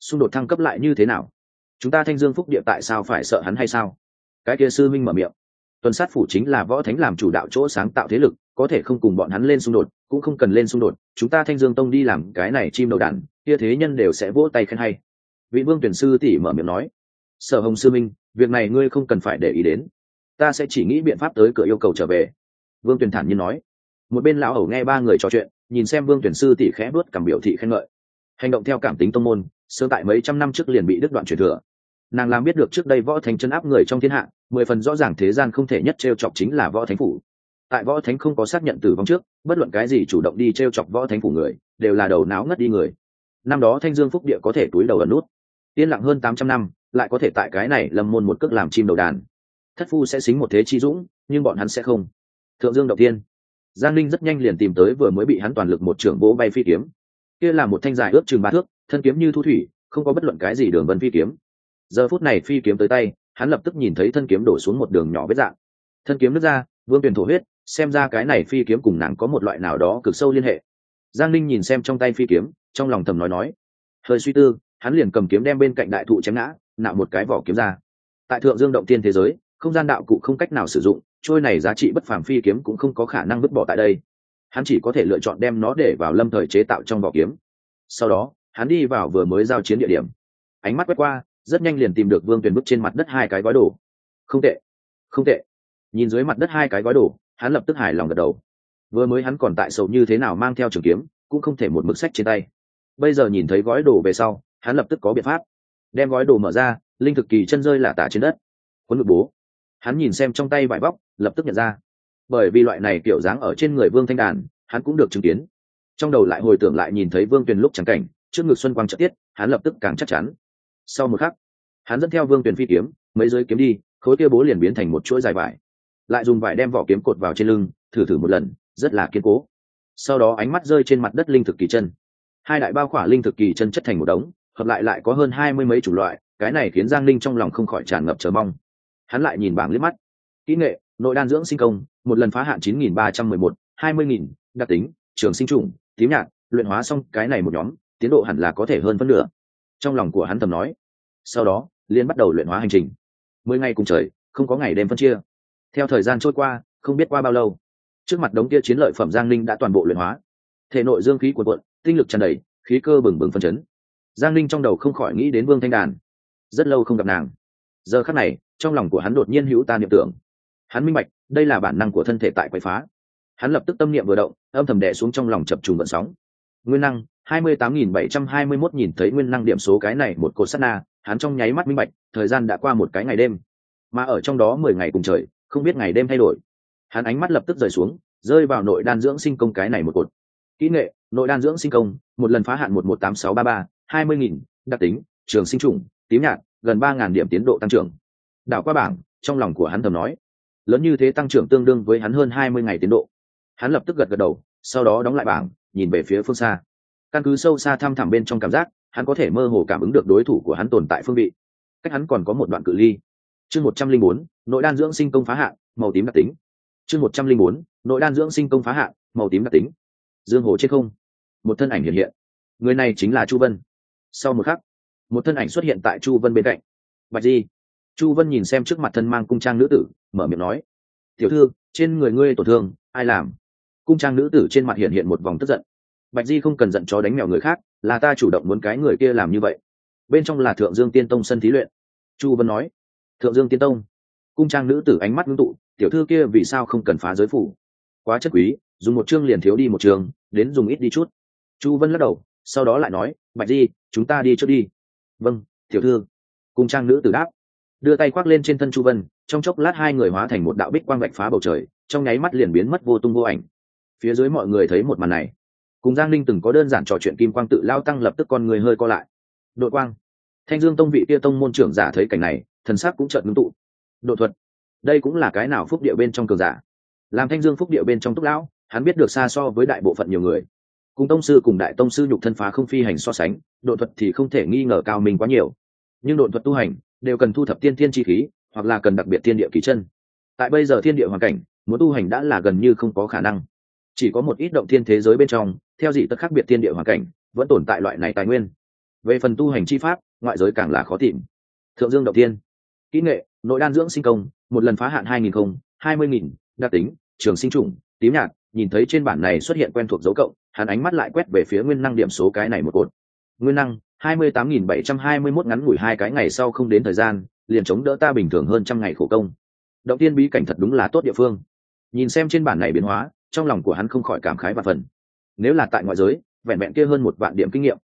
Xung đột thăng cấp lại như thế nào? Chúng ta thanh dương phúc địa tại sao phải sợ hắn hay sao? Cái kia sư minh mở miệng tuần sát phủ chính là võ thánh làm chủ đạo chỗ sáng tạo thế lực, có thể không cùng bọn hắn lên xung đột, cũng không cần lên xung đột, chúng ta thanh dương tông đi làm cái này chim đầu đàn, kia thế nhân đều sẽ vỗ tay khen hay. Vị vương tuyển sư tỷ mở miệng nói, sở hồng sư minh, việc này ngươi không cần phải để ý đến. Ta sẽ chỉ nghĩ biện pháp tới cửa yêu cầu trở về. Vương tuyển thản nhiên nói. Một bên lão hầu nghe ba người trò chuyện, nhìn xem vương tuyển sư tỷ khẽ bước cảm biểu thị khen ngợi. Hành động theo cảm tính tông môn sơ tại mấy trăm năm trước liền bị đứt đoạn truyền thừa. Nàng làm biết được trước đây võ thành chân áp người trong thiên hạ mười phần rõ ràng thế gian không thể nhất t r e o chọc chính là võ thánh phủ. Tại võ thánh không có xác nhận tử vong trước, bất luận cái gì chủ động đi t r e o chọc võ thánh phủ người, đều là đầu não ngất đi người. Năm đó thanh dương phúc địa có thể túi đầu ẩn nút. Yên lặng hơn tám trăm năm, lại có thể tại cái này lâm môn một cước làm chim đầu đàn. Thất phu sẽ xính một thế chi dũng, nhưng bọn hắn sẽ không. Thượng dương đầu tiên giang linh rất nhanh liền tìm tới vừa mới bị hắn toàn lực một trưởng vỗ bay phi kiếm. Kia là một thanh dài ướp chừng ba thước, thân kiếm như thu thủy, không có bất luận cái gì đường vân phi kiếm. Giờ phút này phi kiếm tới tay hắn lập tức nhìn thấy thân kiếm đổ xuống một đường nhỏ vết dạng. Thân kiếm nước ra, vương tuyển thổ huyết, xem ra cái này phi kiếm cùng nàng có một loại nào đó cực sâu liên hệ. Giang linh nhìn xem trong tay phi kiếm, trong lòng thầm nói nói. Hơi suy tư, hắn liền cầm kiếm đem bên cạnh đại thụ chém ngã, nạo một cái vỏ kiếm ra. Tại thượng dương động tiên thế giới, không gian đạo cụ không cách nào sử dụng, trôi này giá trị bất phàm phi kiếm cũng không có khả năng vứt bỏ tại đây. Hắn chỉ có thể lựa chọn đem nó để vào lâm thời chế tạo trong vỏ kiếm. Sau đó, hắn đi vào vừa mới giao chiến địa điểm. Ánh mắt quét qua rất nhanh liền tìm được vương tuyền bước trên mặt đất hai cái gói đồ. Không tệ không tệ. Nhìn dưới mặt đất hai cái gói đồ, hắn lập tức hài lòng gật đầu. Vừa mới hắn còn tại sầu như thế nào mang theo trường kiếm, cũng không thể một mực sách trên tay. Bây giờ nhìn thấy gói đồ về sau, hắn lập tức có biện pháp. Đem gói đồ mở ra, linh thực kỳ chân rơi là tả trên đất. Huấn ngực bố. Hắn nhìn xem trong tay vải vóc lập tức nhận ra. Bởi vì loại này kiểu dáng ở trên người vương thanh đàn, hắn cũng được chứng kiến. Trong đầu lại hồi tưởng lại nhìn thấy vương tuyền lúc trắng cảnh, trước ngực xuân quang trợ tiết, hắn lập tức càng chắc chắn sau một khắc, hắn dẫn theo vương tuyển phi kiếm, mấy giới kiếm đi, khối kia bố liền biến thành một chuỗi dài vải. Lại dùng vải đem vỏ kiếm cột vào trên lưng, thử thử một lần, rất là kiên cố. Sau đó ánh mắt rơi trên mặt đất linh thực kỳ chân. Hai đại bao khỏa linh thực kỳ chân chất thành một đống, hợp lại lại có hơn hai mươi mấy chủng loại, cái này khiến giang linh trong lòng không khỏi tràn ngập chờ mong. Hắn lại nhìn bảng liếc mắt. Kỹ nghệ, nội đan dưỡng sinh công, một lần phá hạn chín nghìn ba trăm mười một, hai mươi nghìn, đặc tính, trường sinh trùng, tím nhạt, luyện hóa xong cái này một nhóm, tiến độ hẳn là có thể hơn phân nửa trong lòng của hắn thầm nói, sau đó liên bắt đầu luyện hóa hành trình. Mười ngày cùng trời, không có ngày đêm phân chia. Theo thời gian trôi qua, không biết qua bao lâu, trước mặt đống kia chiến lợi phẩm giang linh đã toàn bộ luyện hóa. Thể nội dương khí cuộn cuộn, tinh lực tràn đầy, khí cơ bừng bừng phân chấn. Giang linh trong đầu không khỏi nghĩ đến vương thanh đàn. Rất lâu không gặp nàng. Giờ khắc này, trong lòng của hắn đột nhiên hữu ta niệm tưởng. Hắn minh bạch, đây là bản năng của thân thể tại quậy phá. Hắn lập tức tâm niệm vừa động, âm thầm đè xuống trong lòng chập trùng vận sóng. Nguyên năng hai mươi tám nghìn bảy trăm hai mươi mốt nhìn thấy nguyên năng điểm số cái này một cột sắt na, hắn trong nháy mắt minh bạch, thời gian đã qua một cái ngày đêm. Mà ở trong đó mười ngày cùng trời, không biết ngày đêm thay đổi. Hắn ánh mắt lập tức rời xuống, rơi vào nội đan dưỡng sinh công cái này một cột. Kỹ nghệ, nội đan dưỡng sinh công, một lần phá hạn một một tám sáu ba ba, hai mươi nghìn, đặc tính, trường sinh trùng, tím nhạt, gần ba ngàn điểm tiến độ tăng trưởng. Đảo qua bảng, trong lòng của hắn thầm nói, lớn như thế tăng trưởng tương đương với hắn hơn hai mươi ngày tiến độ. Hắn lập tức gật gật đầu, sau đó đóng lại bảng, nhìn về phía phương xa căn cứ sâu xa thăm thẳm bên trong cảm giác, hắn có thể mơ hồ cảm ứng được đối thủ của hắn tồn tại phương vị. Cách hắn còn có một đoạn cự ly. Chương một trăm linh bốn, nội đan dưỡng sinh công phá hạn, màu tím đặc tính. Chương một trăm linh bốn, nội đan dưỡng sinh công phá hạn, màu tím đặc tính. Dương hồ trên không. Một thân ảnh hiện hiện. Người này chính là chu vân. Sau một khắc, một thân ảnh xuất hiện tại chu vân bên cạnh. Bạch di. Chu vân nhìn xem trước mặt thân mang cung trang nữ tử, mở miệng nói, tiểu thư, trên người ngươi tổn thương, ai làm? Cung trang nữ tử trên mặt hiện hiện một vòng tức giận bạch di không cần giận chó đánh mèo người khác là ta chủ động muốn cái người kia làm như vậy. Bên trong là thượng dương tiên tông sân thí luyện. Chu vân nói thượng dương tiên tông. Cung trang nữ tử ánh mắt ngưng tụ tiểu thư kia vì sao không cần phá giới phủ? Quá chất quý dùng một chương liền thiếu đi một trường, đến dùng ít đi chút. Chu vân lắc đầu sau đó lại nói bạch di chúng ta đi trước đi. Vâng tiểu thư. Cung trang nữ tử đáp. Đưa tay khoác lên trên thân chu vân trong chốc lát hai người hóa thành một đạo bích quang vạch phá bầu trời trong nháy mắt liền biến mất vô tung vô ảnh. Phía dưới mọi người thấy một màn này cùng giang linh từng có đơn giản trò chuyện kim quang tự lao tăng lập tức con người hơi co lại. Đội quang. Thanh dương tông vị kia tông môn trưởng giả thấy cảnh này, thần sắc cũng chợt ngưng tụ. Độ thuật. Đây cũng là cái nào phúc địa bên trong cường giả? Làm thanh dương phúc địa bên trong túc lão, hắn biết được xa so với đại bộ phận nhiều người. Cùng tông sư cùng đại tông sư nhục thân phá không phi hành so sánh độ thuật thì không thể nghi ngờ cao mình quá nhiều. Nhưng độ thuật tu hành, đều cần thu thập tiên thiên chi khí, hoặc là cần đặc biệt thiên địa kỳ chân. Tại bây giờ thiên địa hoàn cảnh, muốn tu hành đã là gần như không có khả năng. Chỉ có một ít động thiên thế giới bên trong theo dị tất khác biệt thiên địa hoàn cảnh, vẫn tồn tại loại này tài nguyên. Về phần tu hành chi pháp, ngoại giới càng là khó tìm. Thượng dương động tiên kỹ nghệ, nội đan dưỡng sinh công, một lần phá hạn hai nghìn không, hai mươi nghìn, đặc tính, trường sinh trùng, tím nhạt, nhìn thấy trên bản này xuất hiện quen thuộc dấu cộng, hắn ánh mắt lại quét về phía nguyên năng điểm số cái này một cột. Nguyên năng, hai mươi tám nghìn bảy trăm hai mươi mốt ngắn ngủi hai cái ngày sau không đến thời gian, liền chống đỡ ta bình thường hơn trăm ngày khổ công. Động tiên bí cảnh thật đúng là tốt địa phương. Nhìn xem trên bản này biến hóa, trong lòng của hắn không khỏi cảm khái và phần nếu là tại ngoại giới, vẹn vẹn kia hơn một vạn điểm kinh nghiệm.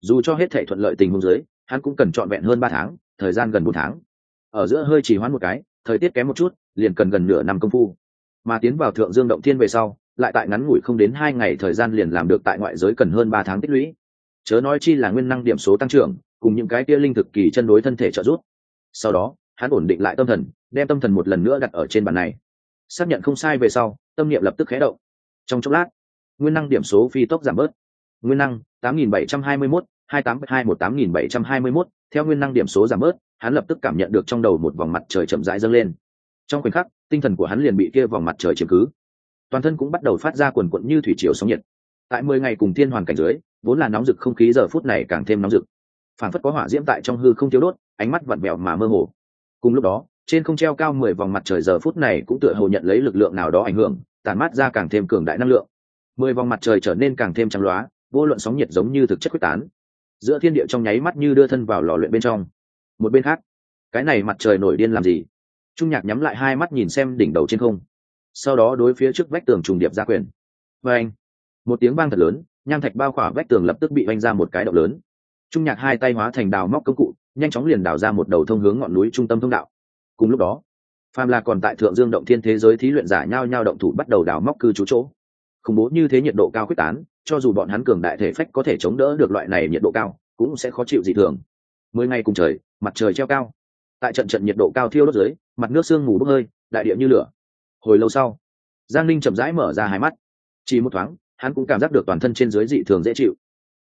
Dù cho hết thể thuận lợi tình huống giới, hắn cũng cần trọn vẹn hơn ba tháng, thời gian gần bốn tháng. Ở giữa hơi chỉ hoãn một cái, thời tiết kém một chút, liền cần gần nửa năm công phu. Mà tiến vào thượng dương động thiên về sau, lại tại ngắn ngủi không đến hai ngày thời gian liền làm được tại ngoại giới cần hơn ba tháng tích lũy. Chớ nói chi là nguyên năng điểm số tăng trưởng, cùng những cái kia linh thực kỳ chân đối thân thể trợ giúp. Sau đó, hắn ổn định lại tâm thần, đem tâm thần một lần nữa đặt ở trên bàn này. Xác nhận không sai về sau, tâm niệm lập tức khé động. Trong chốc lát nguyên năng điểm số phi tốc giảm bớt. Nguyên năng 8721, 282188721, theo nguyên năng điểm số giảm bớt hắn lập tức cảm nhận được trong đầu một vòng mặt trời chậm rãi dâng lên. Trong khoảnh khắc tinh thần của hắn liền bị kia vòng mặt trời chiếm cứ. Toàn thân cũng bắt đầu phát ra quần quận như thủy triều sóng nhiệt. Tại mười ngày cùng thiên hoàn cảnh dưới vốn là nóng rực không khí giờ phút này càng thêm nóng rực. Phản phất có hỏa diễm tại trong hư không thiếu đốt ánh mắt vặn vẹo mà mơ hồ. Cùng lúc đó trên không treo cao mười vòng mặt trời giờ phút này cũng tựa hồ nhận lấy lực lượng nào đó ảnh hưởng tàn mát ra càng thêm cường đại năng lượng mười vòng mặt trời trở nên càng thêm trắng loá, vô luận sóng nhiệt giống như thực chất quyết tán. Giữa thiên địa trong nháy mắt như đưa thân vào lò luyện bên trong. Một bên khác, cái này mặt trời nổi điên làm gì? Trung nhạc nhắm lại hai mắt nhìn xem đỉnh đầu trên không. Sau đó đối phía trước vách tường trùng điệp ra quyền. Và anh, một tiếng vang thật lớn, nham thạch bao khỏa vách tường lập tức bị vanh ra một cái động lớn. Trung nhạc hai tay hóa thành đào móc công cụ, nhanh chóng liền đào ra một đầu thông hướng ngọn núi trung tâm thông đạo. Cùng lúc đó, phàm là còn tại thượng dương động thiên thế giới thí luyện giả nhau nhau động thủ bắt đầu đào móc cư trú chỗ khủng bố như thế nhiệt độ cao quyết tán, cho dù bọn hắn cường đại thể phách có thể chống đỡ được loại này nhiệt độ cao, cũng sẽ khó chịu dị thường. Mười ngày cùng trời, mặt trời treo cao. Tại trận trận nhiệt độ cao thiêu đốt dưới, mặt nước sương mù bốc hơi, đại địa như lửa. Hồi lâu sau, giang linh chậm rãi mở ra hai mắt. Chỉ một thoáng, hắn cũng cảm giác được toàn thân trên dưới dị thường dễ chịu.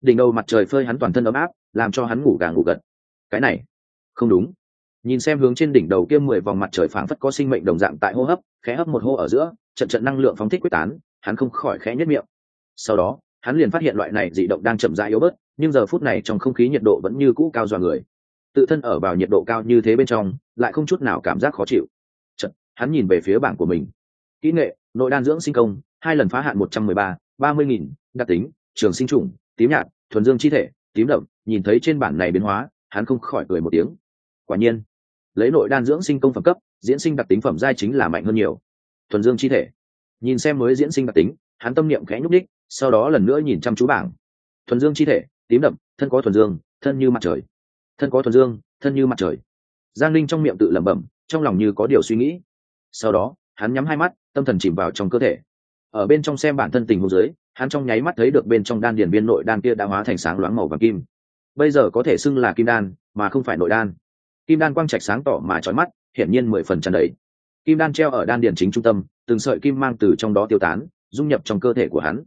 Đỉnh đầu mặt trời phơi hắn toàn thân ấm áp, làm cho hắn ngủ gà ngủ gật. Cái này, không đúng. Nhìn xem hướng trên đỉnh đầu kia mười vòng mặt trời phảng phất có sinh mệnh đồng dạng tại hô hấp, khẽ hấp một hô ở giữa, trận trận năng lượng phóng thích quyết tán hắn không khỏi khẽ nhất miệng. Sau đó hắn liền phát hiện loại này dị động đang chậm rãi yếu bớt nhưng giờ phút này trong không khí nhiệt độ vẫn như cũ cao dọa người. Tự thân ở vào nhiệt độ cao như thế bên trong lại không chút nào cảm giác khó chịu. Chật, hắn nhìn về phía bảng của mình. Kỹ nghệ nội đan dưỡng sinh công hai lần phá hạn một trăm mười ba ba mươi nghìn đặc tính trường sinh trùng tím nhạt thuần dương chi thể tím đậm nhìn thấy trên bản này biến hóa hắn không khỏi cười một tiếng. Quả nhiên lấy nội đan dưỡng sinh công phẩm cấp diễn sinh đặc tính phẩm giai chính là mạnh hơn nhiều. Thuần dương chi thể nhìn xem mới diễn sinh đặc tính, hắn tâm niệm khẽ nhúc đích sau đó lần nữa nhìn chăm chú bảng. Thuần dương chi thể, tím đậm, thân có thuần dương, thân như mặt trời. Thân có thuần dương, thân như mặt trời. Giang linh trong miệng tự lẩm bẩm, trong lòng như có điều suy nghĩ. Sau đó, hắn nhắm hai mắt, tâm thần chìm vào trong cơ thể. Ở bên trong xem bản thân tình hồ dưới, hắn trong nháy mắt thấy được bên trong đan điền biên nội đan kia đã hóa thành sáng loáng màu vàng kim. Bây giờ có thể xưng là kim đan, mà không phải nội đan. Kim đan quang trạch sáng tỏ mà trói mắt, hiển nhiên mười phần tràn đầy. Kim đan treo ở đan điền chính trung tâm từng sợi kim mang từ trong đó tiêu tán, dung nhập trong cơ thể của hắn.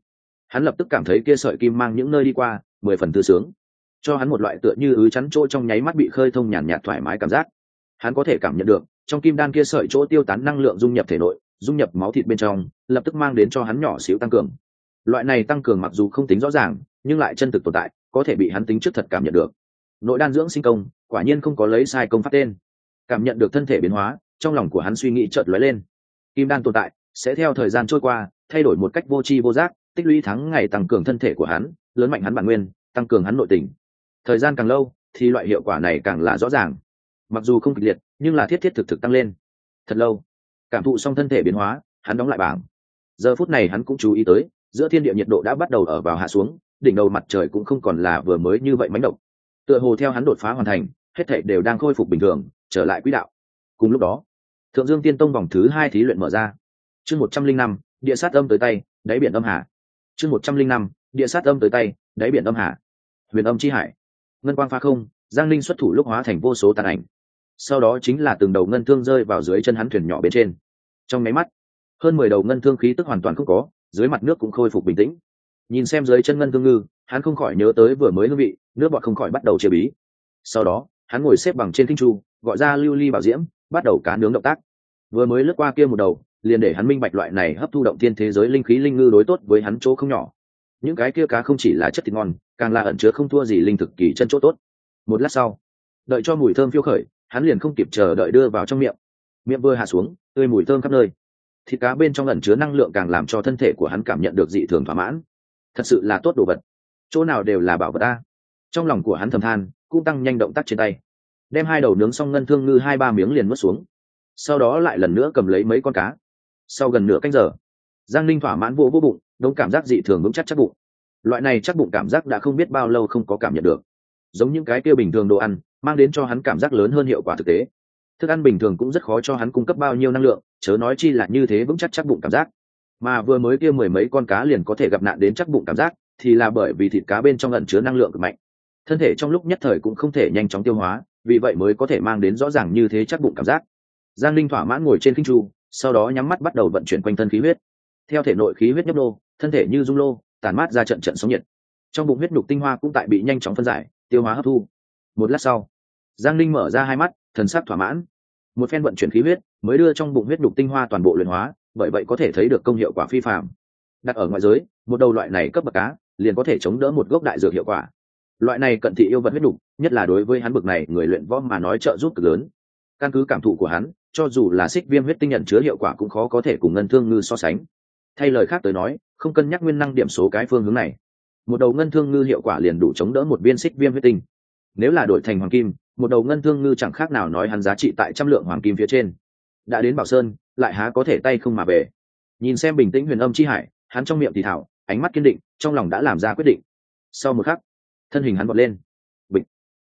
Hắn lập tức cảm thấy kia sợi kim mang những nơi đi qua, mười phần tư sướng. Cho hắn một loại tựa như ứ chắn chỗ trong nháy mắt bị khơi thông nhàn nhạt thoải mái cảm giác. Hắn có thể cảm nhận được, trong kim đan kia sợi chỗ tiêu tán năng lượng dung nhập thể nội, dung nhập máu thịt bên trong, lập tức mang đến cho hắn nhỏ xíu tăng cường. Loại này tăng cường mặc dù không tính rõ ràng, nhưng lại chân thực tồn tại, có thể bị hắn tính trước thật cảm nhận được. Nội đan dưỡng sinh công, quả nhiên không có lấy sai công phát tên. Cảm nhận được thân thể biến hóa, trong lòng của hắn suy nghĩ chợt lóe lên kim đan tồn tại, sẽ theo thời gian trôi qua, thay đổi một cách vô tri vô giác, tích lũy tháng ngày tăng cường thân thể của hắn, lớn mạnh hắn bản nguyên, tăng cường hắn nội tình. Thời gian càng lâu, thì loại hiệu quả này càng là rõ ràng. Mặc dù không kịch liệt, nhưng là thiết thiết thực thực tăng lên. Thật lâu. Cảm thụ xong thân thể biến hóa, hắn đóng lại bảng. Giờ phút này hắn cũng chú ý tới, giữa thiên địa nhiệt độ đã bắt đầu ở vào hạ xuống, đỉnh đầu mặt trời cũng không còn là vừa mới như vậy mánh động tựa hồ theo hắn đột phá hoàn thành, hết thảy đều đang khôi phục bình thường, trở lại quỹ đạo. Cùng lúc đó thượng dương tiên tông vòng thứ hai thí luyện mở ra. Chương một trăm linh năm, địa sát âm tới tay, đáy biển âm hà. Chương một trăm linh năm, địa sát âm tới tay, đáy biển âm hà. Huyền âm chi hải. Ngân quang pha không, giang linh xuất thủ lúc hóa thành vô số tàn ảnh. Sau đó chính là từng đầu ngân thương rơi vào dưới chân hắn thuyền nhỏ bên trên. Trong máy mắt, hơn mười đầu ngân thương khí tức hoàn toàn không có, dưới mặt nước cũng khôi phục bình tĩnh. Nhìn xem dưới chân ngân thương ngư, hắn không khỏi nhớ tới vừa mới hương vị, nước bọt không khỏi bắt đầu chế bí. Sau đó, hắn ngồi xếp bằng trên kinh chu, gọi ra lưu ly bảo diễm bắt đầu cá nướng động tác. Vừa mới lướt qua kia một đầu, liền để hắn minh bạch loại này hấp thu động tiên thế giới linh khí linh ngư đối tốt với hắn chỗ không nhỏ. Những cái kia cá không chỉ là chất thịt ngon, càng là ẩn chứa không thua gì linh thực kỳ chân chỗ tốt. Một lát sau, đợi cho mùi thơm phiêu khởi, hắn liền không kịp chờ đợi đưa vào trong miệng. Miệng vừa hạ xuống, tươi mùi thơm khắp nơi. Thịt cá bên trong ẩn chứa năng lượng càng làm cho thân thể của hắn cảm nhận được dị thường thỏa mãn. Thật sự là tốt đồ vật. Chỗ nào đều là bảo vật ta. Trong lòng của hắn thầm than, cũng tăng nhanh động tác trên tay đem hai đầu nướng xong ngân thương ngư hai ba miếng liền mất xuống. Sau đó lại lần nữa cầm lấy mấy con cá. Sau gần nửa canh giờ, giang linh thỏa mãn vô vô bụng đống cảm giác dị thường vững chắc chắc bụng. Loại này chắc bụng cảm giác đã không biết bao lâu không có cảm nhận được. Giống những cái kia bình thường đồ ăn, mang đến cho hắn cảm giác lớn hơn hiệu quả thực tế. Thức ăn bình thường cũng rất khó cho hắn cung cấp bao nhiêu năng lượng, chớ nói chi là như thế vững chắc chắc bụng cảm giác. Mà vừa mới kia mười mấy con cá liền có thể gặp nạn đến chắc bụng cảm giác, thì là bởi vì thịt cá bên trong ẩn chứa năng lượng cực mạnh. Thân thể trong lúc nhất thời cũng không thể nhanh chóng tiêu hóa vì vậy mới có thể mang đến rõ ràng như thế chắc bụng cảm giác. Giang linh thỏa mãn ngồi trên kinh chu sau đó nhắm mắt bắt đầu vận chuyển quanh thân khí huyết. Theo thể nội khí huyết nhấp nô, thân thể như dung lô tàn mát ra trận trận sóng nhiệt. Trong bụng huyết nhục tinh hoa cũng tại bị nhanh chóng phân giải, tiêu hóa hấp thu. Một lát sau, giang linh mở ra hai mắt, thần sắc thỏa mãn. Một phen vận chuyển khí huyết mới đưa trong bụng huyết nhục tinh hoa toàn bộ luyện hóa, bởi vậy có thể thấy được công hiệu quả phi phạm đặt ở ngoại giới, một đầu loại này cấp bậc cá liền có thể chống đỡ một gốc đại dược hiệu quả loại này cận thị yêu vật huyết nhục, nhất là đối với hắn bậc này người luyện võ mà nói trợ giúp cực lớn. Căn cứ cảm thụ của hắn, cho dù là xích viêm huyết tinh nhận chứa hiệu quả cũng khó có thể cùng ngân thương ngư so sánh. Thay lời khác tới nói, không cân nhắc nguyên năng điểm số cái phương hướng này. Một đầu ngân thương ngư hiệu quả liền đủ chống đỡ một viên xích viêm huyết tinh. Nếu là đổi thành hoàng kim, một đầu ngân thương ngư chẳng khác nào nói hắn giá trị tại trăm lượng hoàng kim phía trên. Đã đến bảo sơn, lại há có thể tay không mà về. Nhìn xem bình tĩnh huyền âm chi hải, hắn trong miệng thì thảo, ánh mắt kiên định, trong lòng đã làm ra quyết định. Sau một khắc thân hình hắn bọt lên. Bịch.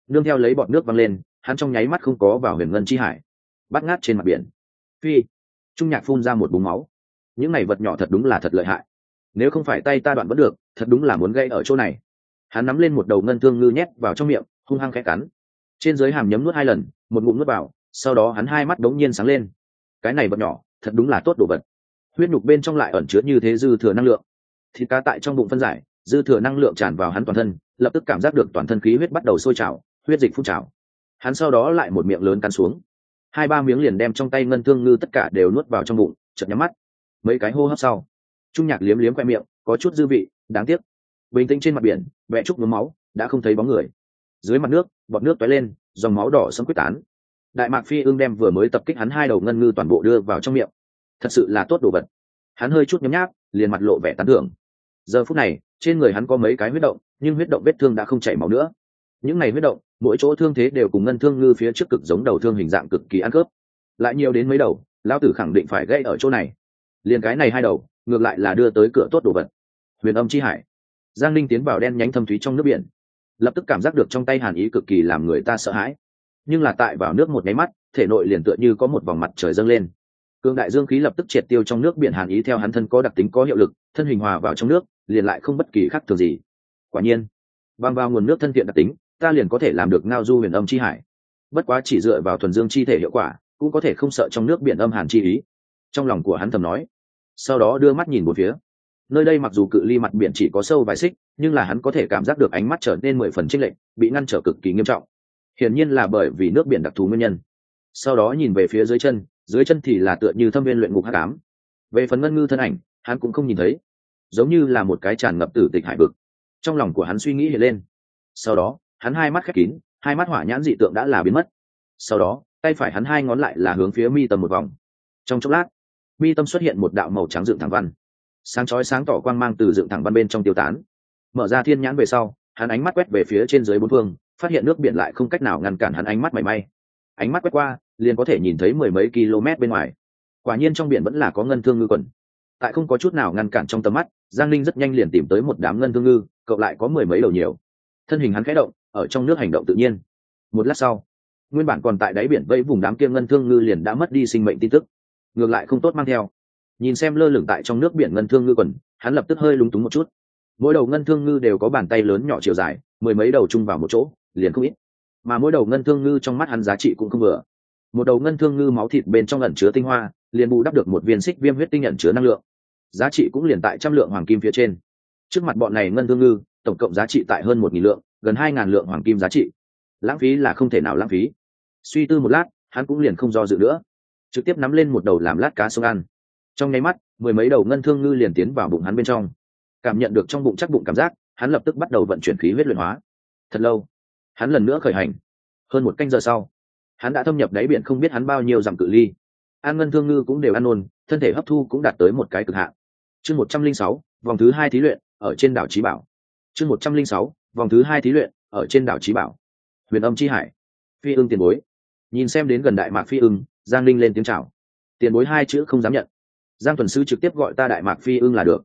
Nương theo lấy bọt nước văng lên, hắn trong nháy mắt không có vào huyền ngân chi hải, bắt ngát trên mặt biển. Phi. Trung nhạc phun ra một búng máu. Những này vật nhỏ thật đúng là thật lợi hại. Nếu không phải tay ta đoạn vẫn được, thật đúng là muốn gây ở chỗ này. Hắn nắm lên một đầu ngân thương ngư nhét vào trong miệng, hung hăng khẽ cắn. Trên dưới hàm nhấm nuốt hai lần, một ngụm nuốt vào, sau đó hắn hai mắt đống nhiên sáng lên. Cái này vật nhỏ, thật đúng là tốt đồ vật. Huyết nhục bên trong lại ẩn chứa như thế dư thừa năng lượng. Thịt cá tại trong bụng phân giải dư thừa năng lượng tràn vào hắn toàn thân, lập tức cảm giác được toàn thân khí huyết bắt đầu sôi trào, huyết dịch phun trào. Hắn sau đó lại một miệng lớn cắn xuống. Hai ba miếng liền đem trong tay ngân thương ngư tất cả đều nuốt vào trong bụng, chợt nhắm mắt. Mấy cái hô hấp sau, trung nhạc liếm liếm khoe miệng, có chút dư vị, đáng tiếc. Bình tĩnh trên mặt biển, vẽ trúc mướm máu, đã không thấy bóng người. Dưới mặt nước, bọt nước tói lên, dòng máu đỏ sấm quyết tán. Đại mạc phi ương đem vừa mới tập kích hắn hai đầu ngân ngư toàn bộ đưa vào trong miệng. Thật sự là tốt đồ vật. Hắn hơi chút nhấm nháp, liền mặt lộ vẻ tán thưởng giờ phút này, trên người hắn có mấy cái huyết động, nhưng huyết động vết thương đã không chảy máu nữa. Những này huyết động, mỗi chỗ thương thế đều cùng ngân thương ngư phía trước cực giống đầu thương hình dạng cực kỳ ăn cướp lại nhiều đến mấy đầu, lão tử khẳng định phải gây ở chỗ này. Liền cái này hai đầu, ngược lại là đưa tới cửa tốt đồ vật. Huyền âm chi hải. Giang linh tiến vào đen nhánh thâm thúy trong nước biển. Lập tức cảm giác được trong tay hàn ý cực kỳ làm người ta sợ hãi. Nhưng là tại vào nước một nháy mắt, thể nội liền tựa như có một vòng mặt trời dâng lên cương đại dương khí lập tức triệt tiêu trong nước biển hàn ý theo hắn thân có đặc tính có hiệu lực, thân hình hòa vào trong nước, liền lại không bất kỳ khác thường gì. Quả nhiên bằng vào nguồn nước thân thiện đặc tính, ta liền có thể làm được ngao du huyền âm chi hải. Bất quá chỉ dựa vào thuần dương chi thể hiệu quả, cũng có thể không sợ trong nước biển âm hàn chi ý. Trong lòng của hắn thầm nói. Sau đó đưa mắt nhìn một phía. Nơi đây mặc dù cự ly mặt biển chỉ có sâu vài xích, nhưng là hắn có thể cảm giác được ánh mắt trở nên mười phần trích lệnh bị ngăn trở cực kỳ nghiêm trọng. Hiển nhiên là bởi vì nước biển đặc thù nguyên nhân. Sau đó nhìn về phía dưới chân dưới chân thì là tựa như thâm viên luyện ngục hát cám về phần ngân ngư thân ảnh, hắn cũng không nhìn thấy, giống như là một cái tràn ngập tử tịch hải vực. Trong lòng của hắn suy nghĩ hiện lên. Sau đó, hắn hai mắt khép kín, hai mắt hỏa nhãn dị tượng đã là biến mất. Sau đó, tay phải hắn hai ngón lại là hướng phía mi tầm một vòng. Trong chốc lát, mi tâm xuất hiện một đạo màu trắng dựng thẳng văn. Sáng chói sáng tỏ quang mang từ dựng thẳng văn bên trong tiêu tán. Mở ra thiên nhãn về sau, hắn ánh mắt quét về phía trên dưới bốn phương, phát hiện nước biển lại không cách nào ngăn cản hắn ánh mắt mảy may ánh mắt quét qua, liền có thể nhìn thấy mười mấy km bên ngoài. Quả nhiên trong biển vẫn là có ngân thương ngư quần. Tại không có chút nào ngăn cản trong tầm mắt, giang linh rất nhanh liền tìm tới một đám ngân thương ngư, cậu lại có mười mấy đầu nhiều. Thân hình hắn khẽ động, ở trong nước hành động tự nhiên. Một lát sau, nguyên bản còn tại đáy biển vẫy vùng đám kia ngân thương ngư liền đã mất đi sinh mệnh tin tức. Ngược lại không tốt mang theo. Nhìn xem lơ lửng tại trong nước biển ngân thương ngư quần, hắn lập tức hơi lúng túng một chút. Mỗi đầu ngân thương ngư đều có bàn tay lớn nhỏ chiều dài, mười mấy đầu chung vào một chỗ, liền không ít mà mỗi đầu ngân thương ngư trong mắt hắn giá trị cũng không vừa. Một đầu ngân thương ngư máu thịt bên trong ẩn chứa tinh hoa, liền bù đắp được một viên xích viêm huyết tinh ẩn chứa năng lượng. Giá trị cũng liền tại trăm lượng hoàng kim phía trên. Trước mặt bọn này ngân thương ngư, tổng cộng giá trị tại hơn một nghìn lượng, gần hai ngàn lượng hoàng kim giá trị. Lãng phí là không thể nào lãng phí. Suy tư một lát, hắn cũng liền không do dự nữa. Trực tiếp nắm lên một đầu làm lát cá sông ăn. Trong nháy mắt, mười mấy đầu ngân thương ngư liền tiến vào bụng hắn bên trong. Cảm nhận được trong bụng chắc bụng cảm giác, hắn lập tức bắt đầu vận chuyển khí huyết luyện hóa. Thật lâu hắn lần nữa khởi hành. Hơn một canh giờ sau, hắn đã thâm nhập đáy biển không biết hắn bao nhiêu dặm cự ly. An ngân thương ngư cũng đều ăn nôn, thân thể hấp thu cũng đạt tới một cái cực hạn. Chương một trăm linh sáu, vòng thứ hai thí luyện, ở trên đảo trí bảo. Chương một trăm linh sáu, vòng thứ hai thí luyện, ở trên đảo trí bảo. Huyền âm c h i hải. Phi ưng tiền bối. Nhìn xem đến gần đại mạc phi ưng, giang linh lên tiếng c h à o tiền bối hai chữ không dám nhận. Giang tuần sư trực tiếp gọi ta đại mạc phi ưng là được.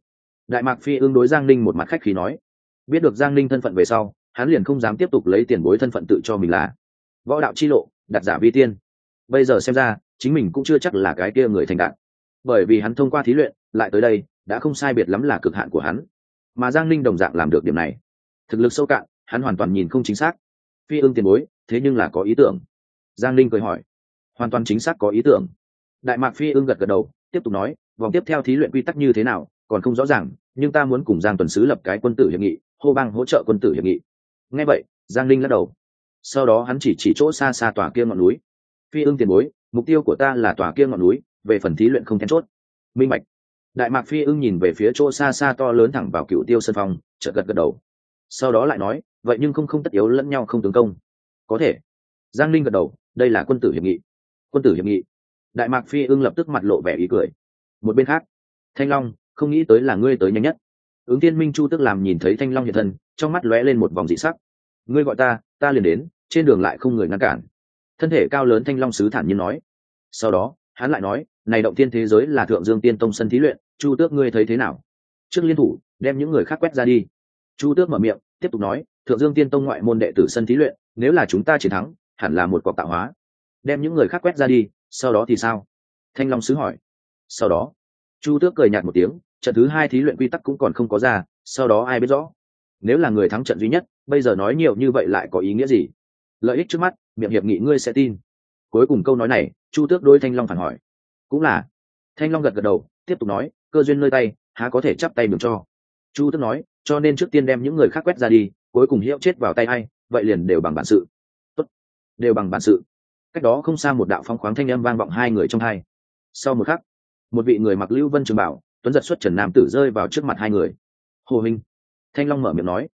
Đại mạc phi ưng đối giang linh một mặt khách khí nói. Biết được giang linh thân phận về sau hắn liền không dám tiếp tục lấy tiền bối thân phận tự cho mình là. Võ đạo chi lộ, đặt giả vi tiên. Bây giờ xem ra, chính mình cũng chưa chắc là cái kia người thành đạt. Bởi vì hắn thông qua thí luyện, lại tới đây, đã không sai biệt lắm là cực hạn của hắn. Mà giang ninh đồng dạng làm được điểm này. Thực lực sâu cạn, hắn hoàn toàn nhìn không chính xác. Phi ưng tiền bối, thế nhưng là có ý tưởng. Giang ninh cười hỏi. Hoàn toàn chính xác có ý tưởng. Đại mạc phi ưng gật gật đầu, tiếp tục nói, vòng tiếp theo thí luyện quy tắc như thế nào, còn không rõ ràng, nhưng ta muốn cùng giang tuần sứ lập cái quân tử hiệp nghị, hô bang hỗ trợ quân tử hiệp nghị nghe vậy, giang linh lắc đầu. Sau đó hắn chỉ chỉ chỗ xa xa tòa kia ngọn núi. Phi ưng tiền bối, mục tiêu của ta là tòa kia ngọn núi, về phần thí luyện không then chốt. Minh bạch. Đại mạc phi ưng nhìn về phía chỗ xa xa to lớn thẳng vào cựu tiêu sân phong chợt gật gật đầu. Sau đó lại nói, vậy nhưng không không tất yếu lẫn nhau không tướng công. Có thể. Giang linh gật đầu, đây là quân tử hiệp nghị. Quân tử hiệp nghị. Đại mạc phi ưng lập tức mặt lộ vẻ ý cười. Một bên khác, thanh long, không nghĩ tới là ngươi tới nhanh nhất ứng tiên minh chu tức làm nhìn thấy thanh long hiện thân, trong mắt lóe lên một vòng dị sắc. Ngươi gọi ta ta liền đến, trên đường lại không người ngăn cản. Thân thể cao lớn thanh long sứ thản nhiên nói. Sau đó, hắn lại nói, này động tiên thế giới là thượng dương tiên tông sân thí luyện, chu tước ngươi thấy thế nào? Trước liên thủ, đem những người khác quét ra đi. Chu tước mở miệng, tiếp tục nói, thượng dương tiên tông ngoại môn đệ tử sân thí luyện, nếu là chúng ta chiến thắng, hẳn là một cọc tạo hóa. Đem những người khác quét ra đi, sau đó thì sao? Thanh long sứ hỏi. Sau đó, chu tước cười nhạt một tiếng trận thứ hai thí luyện quy tắc cũng còn không có ra, sau đó ai biết rõ? Nếu là người thắng trận duy nhất, bây giờ nói nhiều như vậy lại có ý nghĩa gì? Lợi ích trước mắt, miệng hiệp nghị ngươi sẽ tin. Cuối cùng câu nói này, chu tước đôi thanh long phản hỏi. Cũng là. Thanh long gật gật đầu, tiếp tục nói, cơ duyên nơi tay, há có thể chắp tay mừng cho. Chu tước nói, cho nên trước tiên đem những người khác quét ra đi, cuối cùng hiệu chết vào tay hay vậy liền đều bằng bản sự. Tốt. đều bằng bản sự. Cách đó không xa một đạo phong khoáng thanh âm vang vọng hai người trong hai. Sau một khắc, một vị người mặc lưu vân trường bảo tuấn giật xuất trần nam tử rơi vào trước mặt hai người. Hồ minh. Thanh long mở miệng nói.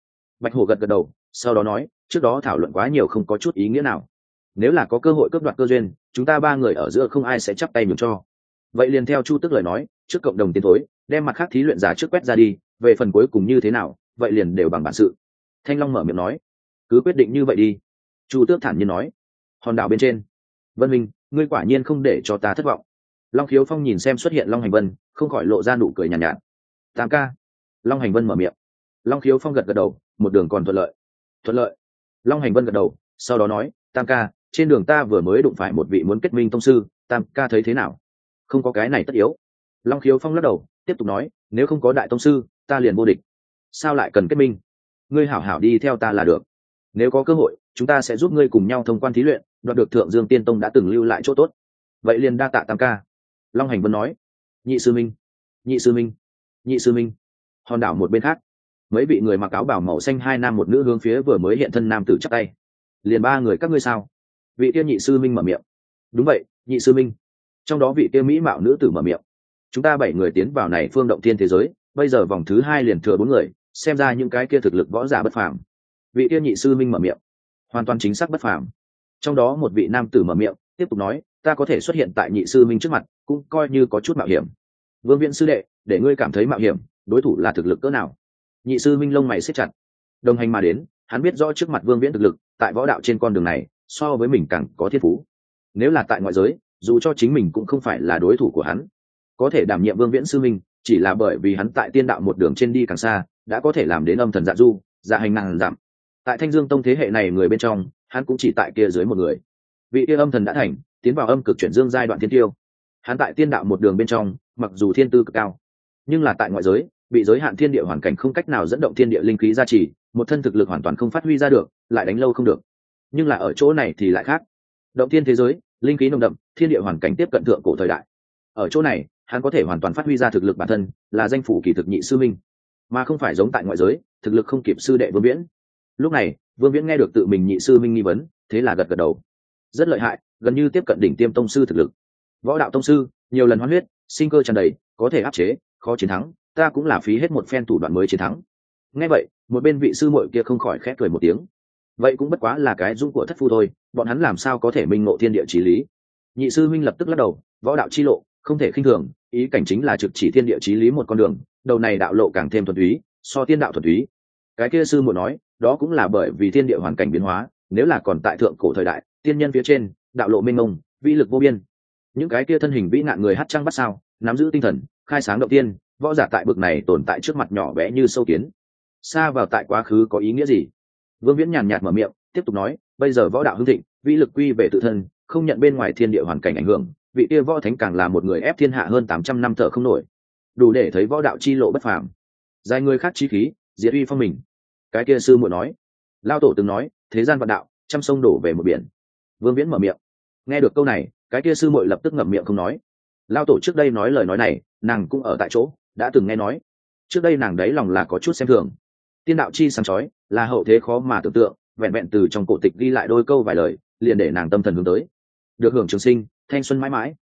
Bạch hồ gật gật đầu, sau đó nói, trước đó thảo luận quá nhiều không có chút ý nghĩa nào. Nếu là có cơ hội cướp đoạt cơ duyên, chúng ta ba người ở giữa không ai sẽ chắp tay nhường cho. Vậy liền theo chu tức lời nói, trước cộng đồng tiến thối, đem mặt khác thí luyện giả trước quét ra đi, về phần cuối cùng như thế nào, vậy liền đều bằng bản sự. Thanh long mở miệng nói, cứ quyết định như vậy đi. Chu tước thản nhiên nói, hòn đảo bên trên. Vân minh, ngươi quả nhiên không để cho ta thất vọng long khiếu phong nhìn xem xuất hiện long hành vân không khỏi lộ ra nụ cười nhàn nhạt, nhạt. Tam ca. Long hành vân mở miệng. Long khiếu phong gật gật đầu một đường còn thuận lợi. Thuận lợi. Long hành vân gật đầu sau đó nói tam ca trên đường ta vừa mới đụng phải một vị muốn kết minh tông sư tam ca thấy thế nào? Không có cái này tất yếu. Long khiếu phong lắc đầu tiếp tục nói nếu không có đại tông sư ta liền vô địch. Sao lại cần kết minh? Ngươi hảo hảo đi theo ta là được. Nếu có cơ hội chúng ta sẽ giúp ngươi cùng nhau thông quan thí luyện đoạt được thượng dương tiên tông đã từng lưu lại chỗ tốt. Vậy liền đa tạ tam ca long hành vân nói, nhị sư minh, nhị sư minh, nhị sư minh. Hòn đảo một bên khác, mấy vị người mặc áo bảo màu xanh hai nam một nữ hướng phía vừa mới hiện thân nam tử chắc tay. Liền ba người các ngươi sao? Vị tiên nhị sư minh mở miệng. Đúng vậy, nhị sư minh. Trong đó vị tiên mỹ mạo nữ tử mở miệng. Chúng ta bảy người tiến vào này phương động thiên thế giới, bây giờ vòng thứ hai liền thừa bốn người, xem ra những cái kia thực lực võ giả bất phàm. Vị tiên nhị sư minh mở miệng. Hoàn toàn chính xác bất phàm. Trong đó một vị nam tử mở miệng, tiếp tục nói ta có thể xuất hiện tại nhị sư minh trước mặt, cũng coi như có chút mạo hiểm. Vương viện sư đệ, để ngươi cảm thấy mạo hiểm, đối thủ là thực lực cỡ nào? Nhị sư minh lông mày xếp chặt. Đồng hành mà đến, hắn biết rõ trước mặt vương viễn thực lực, tại võ đạo trên con đường này, so với mình càng có thiên phú. Nếu là tại ngoại giới, dù cho chính mình cũng không phải là đối thủ của hắn. Có thể đảm nhiệm vương viễn sư minh, chỉ là bởi vì hắn tại tiên đạo một đường trên đi càng xa, đã có thể làm đến âm thần dạ du dạ hành năng giảm. Tại thanh dương tông thế hệ này người bên trong, hắn cũng chỉ tại kia dưới một người. Vị kia âm thần đã thành tiến vào âm cực chuyển dương giai đoạn thiên tiêu. Hắn tại tiên đạo một đường bên trong, mặc dù thiên tư cực cao, nhưng là tại ngoại giới, bị giới hạn thiên địa hoàn cảnh không cách nào dẫn động thiên địa linh khí gia trì, một thân thực lực hoàn toàn không phát huy ra được, lại đánh lâu không được. Nhưng là ở chỗ này thì lại khác. Động thiên thế giới, linh khí nồng đậm, thiên địa hoàn cảnh tiếp cận thượng cổ thời đại. Ở chỗ này, hắn có thể hoàn toàn phát huy ra thực lực bản thân, là danh phủ kỳ thực nhị sư minh. Mà không phải giống tại ngoại giới, thực lực không kịp sư đệ vương viễn. Lúc này, vương viễn nghe được tự mình nhị sư minh nghi vấn, thế là gật gật đầu. Rất lợi hại gần như tiếp cận đỉnh tiêm tông sư thực lực. Võ đạo tông sư, nhiều lần hoán huyết, sinh cơ tràn đầy, có thể áp chế, khó chiến thắng, ta cũng là phí hết một phen thủ đoạn mới chiến thắng. Nghe vậy, một bên vị sư muội kia không khỏi khẽ cười một tiếng. Vậy cũng bất quá là cái dung của thất phu thôi, bọn hắn làm sao có thể minh ngộ thiên địa trí lý? Nhị sư huynh lập tức lắc đầu, võ đạo chi lộ, không thể khinh thường, ý cảnh chính là trực chỉ thiên địa trí lý một con đường, đầu này đạo lộ càng thêm thuần túy, so tiên đạo thuần túy. Cái kia sư muội nói, đó cũng là bởi vì thiên địa hoàn cảnh biến hóa, nếu là còn tại thượng cổ thời đại, tiên nhân phía trên đạo lộ minh mông, vĩ lực vô biên. Những cái kia thân hình vĩ nạn người hát trăng bắt sao, nắm giữ tinh thần, khai sáng động tiên, võ giả tại bực này tồn tại trước mặt nhỏ bé như sâu kiến. Xa vào tại quá khứ có ý nghĩa gì? Vương viễn nhàn nhạt mở miệng, tiếp tục nói, bây giờ võ đạo hưng thịnh, vĩ lực quy về tự thân, không nhận bên ngoài thiên địa hoàn cảnh ảnh hưởng, vị kia võ thánh càng là một người ép thiên hạ hơn tám trăm năm thở không nổi. Đủ để thấy võ đạo chi lộ bất phàm. Dài người khác chi khí, diệt uy phong mình. Cái kia sư muội nói, lao tổ từng nói, thế gian vạn đạo, trăm sông đổ về một biển vương viễn mở miệng. Nghe được câu này, cái kia sư muội lập tức ngậm miệng không nói. Lao tổ trước đây nói lời nói này, nàng cũng ở tại chỗ, đã từng nghe nói. Trước đây nàng đấy lòng là có chút xem thường. Tiên đạo chi sáng chói, là hậu thế khó mà tưởng tượng, vẹn vẹn từ trong cổ tịch ghi lại đôi câu vài lời, liền để nàng tâm thần hướng tới. Được hưởng trường sinh, thanh xuân mãi mãi.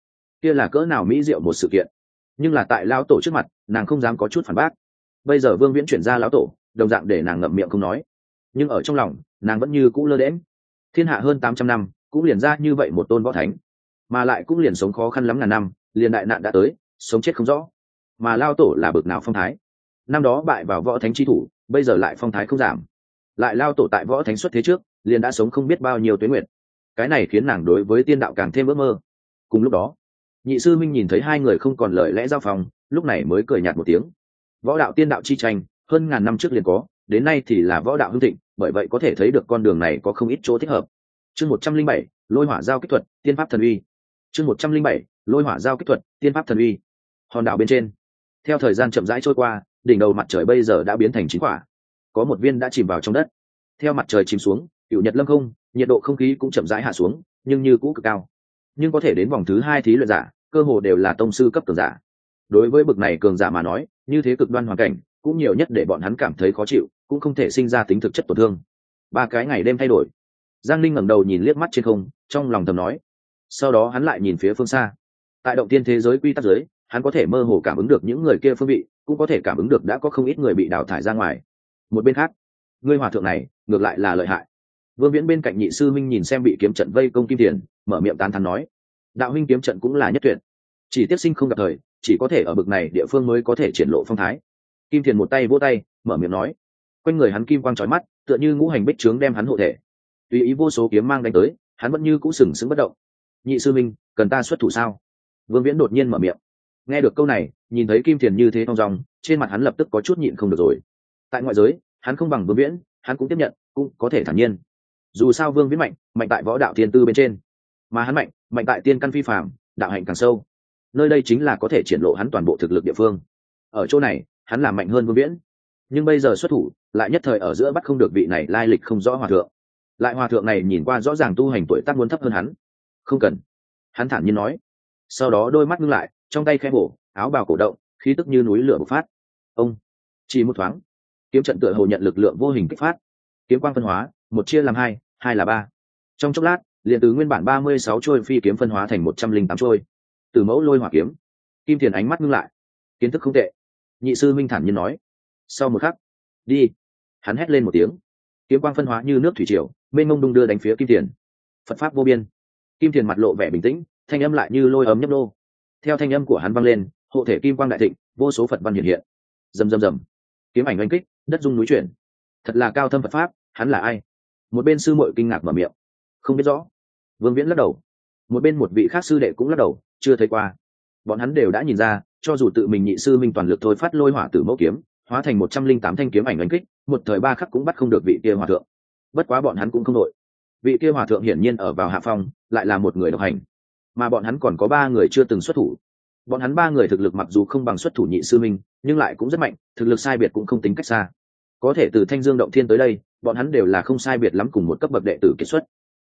Kia là cỡ nào mỹ diệu một sự kiện. Nhưng là tại lão tổ trước mặt, nàng không dám có chút phản bác. Bây giờ vương viễn chuyển ra lão tổ, đồng dạng để nàng ngậm miệng không nói. Nhưng ở trong lòng, nàng vẫn như cũ lơ đễm thiên hạ hơn tám trăm năm cũng liền ra như vậy một tôn võ thánh, mà lại cũng liền sống khó khăn lắm ngàn năm, liền đại nạn đã tới, sống chết không rõ. Mà lao tổ là bực nào phong thái? Năm đó bại vào võ thánh chi thủ, bây giờ lại phong thái không giảm. Lại lao tổ tại võ thánh xuất thế trước, liền đã sống không biết bao nhiêu tuyến nguyện cái này khiến nàng đối với tiên đạo càng thêm ước mơ. Cùng lúc đó, nhị sư minh nhìn thấy hai người không còn lời lẽ giao phòng, lúc này mới cười nhạt một tiếng. Võ đạo tiên đạo chi tranh, hơn ngàn năm trước liền có, đến nay thì là võ đạo hưng thịnh, bởi vậy có thể thấy được con đường này có không ít chỗ thích hợp chương một trăm linh bảy, lôi hỏa giao kích thuật, tiên pháp thần uy. Chương một trăm linh bảy, lôi hỏa giao kích thuật, tiên pháp thần uy. Hòn đảo bên trên. Theo thời gian chậm rãi trôi qua, đỉnh đầu mặt trời bây giờ đã biến thành chính quả. Có một viên đã chìm vào trong đất. Theo mặt trời chìm xuống, cựu nhật lâm không, nhiệt độ không khí cũng chậm rãi hạ xuống, nhưng như cũ cực cao. Nhưng có thể đến vòng thứ hai thí luyện giả, cơ hồ đều là tông sư cấp cường giả. Đối với bực này cường giả mà nói, như thế cực đoan hoàn cảnh, cũng nhiều nhất để bọn hắn cảm thấy khó chịu, cũng không thể sinh ra tính thực chất tổn thương. Ba cái ngày đêm thay đổi giang linh ngẩng đầu nhìn liếc mắt trên không, trong lòng thầm nói. Sau đó hắn lại nhìn phía phương xa. Tại động tiên thế giới quy tắc giới, hắn có thể mơ hồ cảm ứng được những người kia phương vị, cũng có thể cảm ứng được đã có không ít người bị đào thải ra ngoài. Một bên khác, ngươi hòa thượng này, ngược lại là lợi hại. Vương viễn bên cạnh nhị sư minh nhìn xem bị kiếm trận vây công kim tiền mở miệng tán thắn nói. Đạo huynh kiếm trận cũng là nhất tuyệt. Chỉ tiếp sinh không gặp thời, chỉ có thể ở bực này địa phương mới có thể triển lộ phong thái. Kim thiền một tay vỗ tay, mở miệng nói. Quanh người hắn kim quang trói mắt, tựa như ngũ hành bích trướng đem hắn hộ thể tùy ý vô số kiếm mang đánh tới, hắn vẫn như cũ sừng sững bất động. Nhị sư minh, cần ta xuất thủ sao? Vương viễn đột nhiên mở miệng. Nghe được câu này, nhìn thấy kim thiền như thế thong dòng trên mặt hắn lập tức có chút nhịn không được rồi. Tại ngoại giới, hắn không bằng vương viễn, hắn cũng tiếp nhận, cũng có thể thản nhiên. Dù sao vương viễn mạnh mạnh tại võ đạo thiên tư bên trên. Mà hắn mạnh mạnh tại tiên căn phi phạm đạo hạnh càng sâu. Nơi đây chính là có thể triển lộ hắn toàn bộ thực lực địa phương. Ở chỗ này, hắn là mạnh hơn vương viễn. Nhưng bây giờ xuất thủ, lại nhất thời ở giữa bắt không được vị này lai lịch không rõ hòa thượng lại hòa thượng này nhìn qua rõ ràng tu hành tuổi tác muốn thấp hơn hắn. Không cần. Hắn thản nhiên nói. Sau đó đôi mắt ngưng lại, trong tay khẽ bổ, áo bào cổ động, khí tức như núi lửa bộc phát. Ông. Chỉ một thoáng. Kiếm trận tựa hồ nhận lực lượng vô hình kích phát. Kiếm quang phân hóa, một chia làm hai hai là ba. Trong chốc lát, liền từ nguyên bản ba mươi sáu trôi phi kiếm phân hóa thành một trăm linh tám trôi. Từ mẫu lôi hỏa kiếm. Kim thiền ánh mắt ngưng lại. Kiến thức không tệ. Nhị sư minh thản nhiên nói. Sau một khắc, đi. Hắn hét lên một tiếng kiếm quang phân hóa như nước thủy triều, mênh mông đung đưa đánh phía kim tiền phật pháp vô biên. Kim tiền mặt lộ vẻ bình tĩnh, thanh âm lại như lôi ấm nhấp nô. Theo thanh âm của hắn vang lên, hộ thể kim quang đại thịnh, vô số phật văn hiện hiện. Rầm rầm rầm. Kiếm ảnh oanh kích, đất dung núi chuyển. Thật là cao thâm phật pháp, hắn là ai? Một bên sư muội kinh ngạc mở miệng. Không biết rõ. Vương viễn lắc đầu. Một bên một vị khác sư đệ cũng lắc đầu, chưa thấy qua. Bọn hắn đều đã nhìn ra, cho dù tự mình nhị sư minh toàn lực thôi phát lôi hỏa tử mẫu kiếm hóa thành một trăm linh tám thanh kiếm ảnh đánh kích, một thời ba khắc cũng bắt không được vị kia hòa thượng. Bất quá bọn hắn cũng không đội vị kia hòa thượng hiển nhiên ở vào hạ phong, lại là một người độc hành. Mà bọn hắn còn có ba người chưa từng xuất thủ. Bọn hắn ba người thực lực mặc dù không bằng xuất thủ nhị sư minh, nhưng lại cũng rất mạnh, thực lực sai biệt cũng không tính cách xa. Có thể từ thanh dương động thiên tới đây, bọn hắn đều là không sai biệt lắm cùng một cấp bậc đệ tử kiệt xuất.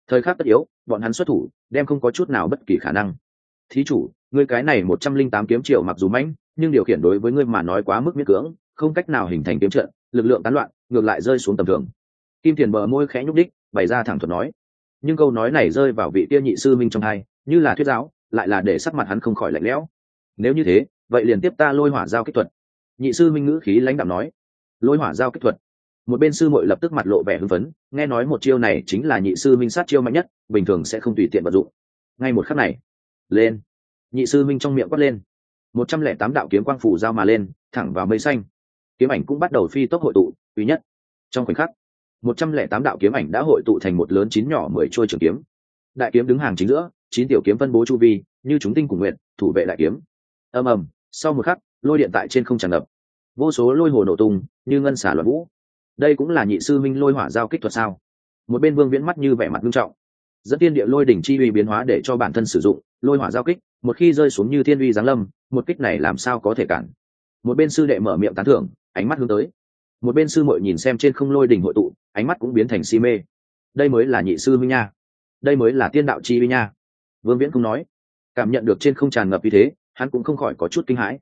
Thời khắc tất yếu, bọn hắn xuất thủ, đem không có chút nào bất kỳ khả năng. Thí chủ, ngươi cái này một trăm linh tám kiếm triệu mặc dù mãnh, nhưng điều khiển đối với ngươi mà nói quá mức miễn cưỡng không cách nào hình thành kiếm trận, lực lượng tán loạn, ngược lại rơi xuống tầm thường. Kim thiền bờ môi khẽ nhúc đích, bày ra thẳng thuật nói. Nhưng câu nói này rơi vào vị tia nhị sư minh trong hai, như là thuyết giáo, lại là để sắc mặt hắn không khỏi lạnh lẽo. Nếu như thế, vậy liền tiếp ta lôi hỏa giao kích thuật. Nhị sư minh ngữ khí lãnh đạo nói. Lôi hỏa giao kích thuật. Một bên sư muội lập tức mặt lộ vẻ hưng phấn, nghe nói một chiêu này chính là nhị sư minh sát chiêu mạnh nhất, bình thường sẽ không tùy tiện vận dụng. Ngay một khắc này, lên. Nhị sư minh trong miệng quát lên. Một trăm lẻ tám đạo kiếm quang phủ giao mà lên, thẳng vào mây xanh kiếm ảnh cũng bắt đầu phi tốc hội tụ quý nhất. Trong khoảnh khắc, một trăm lẻ tám đạo kiếm ảnh đã hội tụ thành một lớn chín nhỏ mười trôi trường kiếm. Đại kiếm đứng hàng chính giữa, chín tiểu kiếm phân bố chu vi, như chúng tinh cùng nguyện thủ vệ đại kiếm. Ầm ầm, sau một khắc, lôi điện tại trên không tràn ngập. Vô số lôi hồ nổ tung, như ngân xả loạn vũ. Đây cũng là nhị sư minh lôi hỏa giao kích thuật sao? Một bên vương viễn mắt như vẻ mặt nghiêm trọng. Dẫn tiên địa lôi đỉnh chi uy biến hóa để cho bản thân sử dụng lôi hỏa giao kích, một khi rơi xuống như thiên uy giáng lâm, một kích này làm sao có thể cản? Một bên sư đệ mở miệng tán thưởng ánh mắt hướng tới. Một bên sư muội nhìn xem trên không lôi đỉnh hội tụ, ánh mắt cũng biến thành si mê. Đây mới là nhị sư minh nha. Đây mới là tiên đạo chi uy nha. Vương viễn không nói. Cảm nhận được trên không tràn ngập như thế, hắn cũng không khỏi có chút kinh hãi.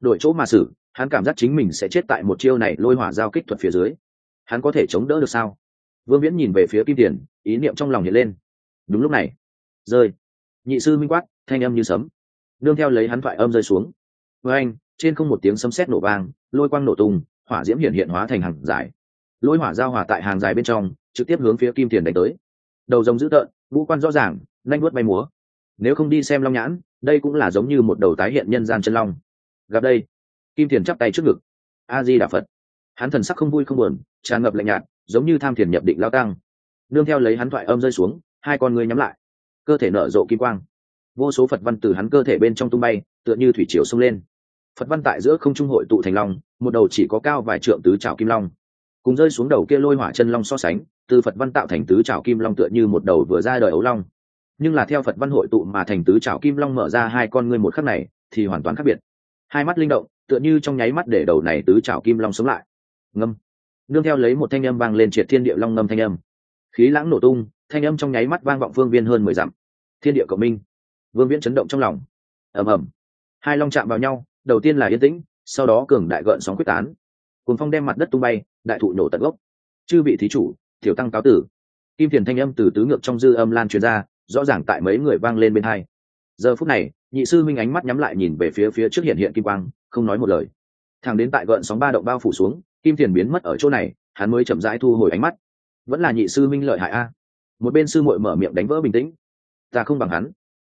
Đổi chỗ mà xử, hắn cảm giác chính mình sẽ chết tại một chiêu này lôi hỏa giao kích thuật phía dưới. Hắn có thể chống đỡ được sao? Vương viễn nhìn về phía kim tiền, ý niệm trong lòng hiện lên. Đúng lúc này, rơi. Nhị sư minh quát, thanh âm như sấm. Nương theo lấy hắn thoại âm rơi xuống. Với anh trên không một tiếng sấm sét nổ vang, lôi quang nổ tung, hỏa diễm hiện hiện hóa thành hàng dài. Lôi hỏa giao hòa tại hàng dài bên trong, trực tiếp hướng phía kim tiền đánh tới. Đầu rồng dữ tợn vũ quan rõ ràng nanh vuốt bay múa. Nếu không đi xem long nhãn, đây cũng là giống như một đầu tái hiện nhân gian chân long. Gặp đây, kim tiền chắp tay trước ngực. A di đà phật. Hắn thần sắc không vui không buồn, tràn ngập lạnh nhạt, giống như tham thiền nhập định lao tăng. Nương theo lấy hắn thoại âm rơi xuống, hai con người nhắm lại. Cơ thể nở rộ kim quang. Vô số phật văn từ hắn cơ thể bên trong tung bay, tựa như thủy triều xông lên phật văn tại giữa không trung hội tụ thành long, một đầu chỉ có cao vài trượng tứ trào kim long. Cùng rơi xuống đầu kia lôi hỏa chân long so sánh, từ phật văn tạo thành tứ trào kim long tựa như một đầu vừa ra đời ấu long. Nhưng là theo phật văn hội tụ mà thành tứ trào kim long mở ra hai con ngươi một khắc này, thì hoàn toàn khác biệt. Hai mắt linh động, tựa như trong nháy mắt để đầu này tứ trào kim long sống lại. Ngâm. Nương theo lấy một thanh âm vang lên triệt thiên địa long ngâm thanh âm. Khí lãng nổ tung, thanh âm trong nháy mắt vang vọng phương viên hơn mười dặm. Thiên địa cộng minh. Vương viễn chấn động trong lòng. Ầm ầm. Hai long chạm vào nhau đầu tiên là yên tĩnh, sau đó cường đại gợn sóng quyết tán. Cùng phong đem mặt đất tung bay, đại thụ nổ tận gốc. Chư vị thí chủ thiểu tăng cáo tử. Kim thiền thanh âm từ tứ ngược trong dư âm lan truyền ra, rõ ràng tại mấy người vang lên bên hai. Giờ phút này, nhị sư minh ánh mắt nhắm lại nhìn về phía phía trước hiện hiện kim quang, không nói một lời. Thằng đến tại gợn sóng ba động bao phủ xuống, kim thiền biến mất ở chỗ này, hắn mới chậm rãi thu hồi ánh mắt. Vẫn là nhị sư minh lợi hại a. Một bên sư muội mở miệng đánh vỡ bình tĩnh. Ta không bằng hắn.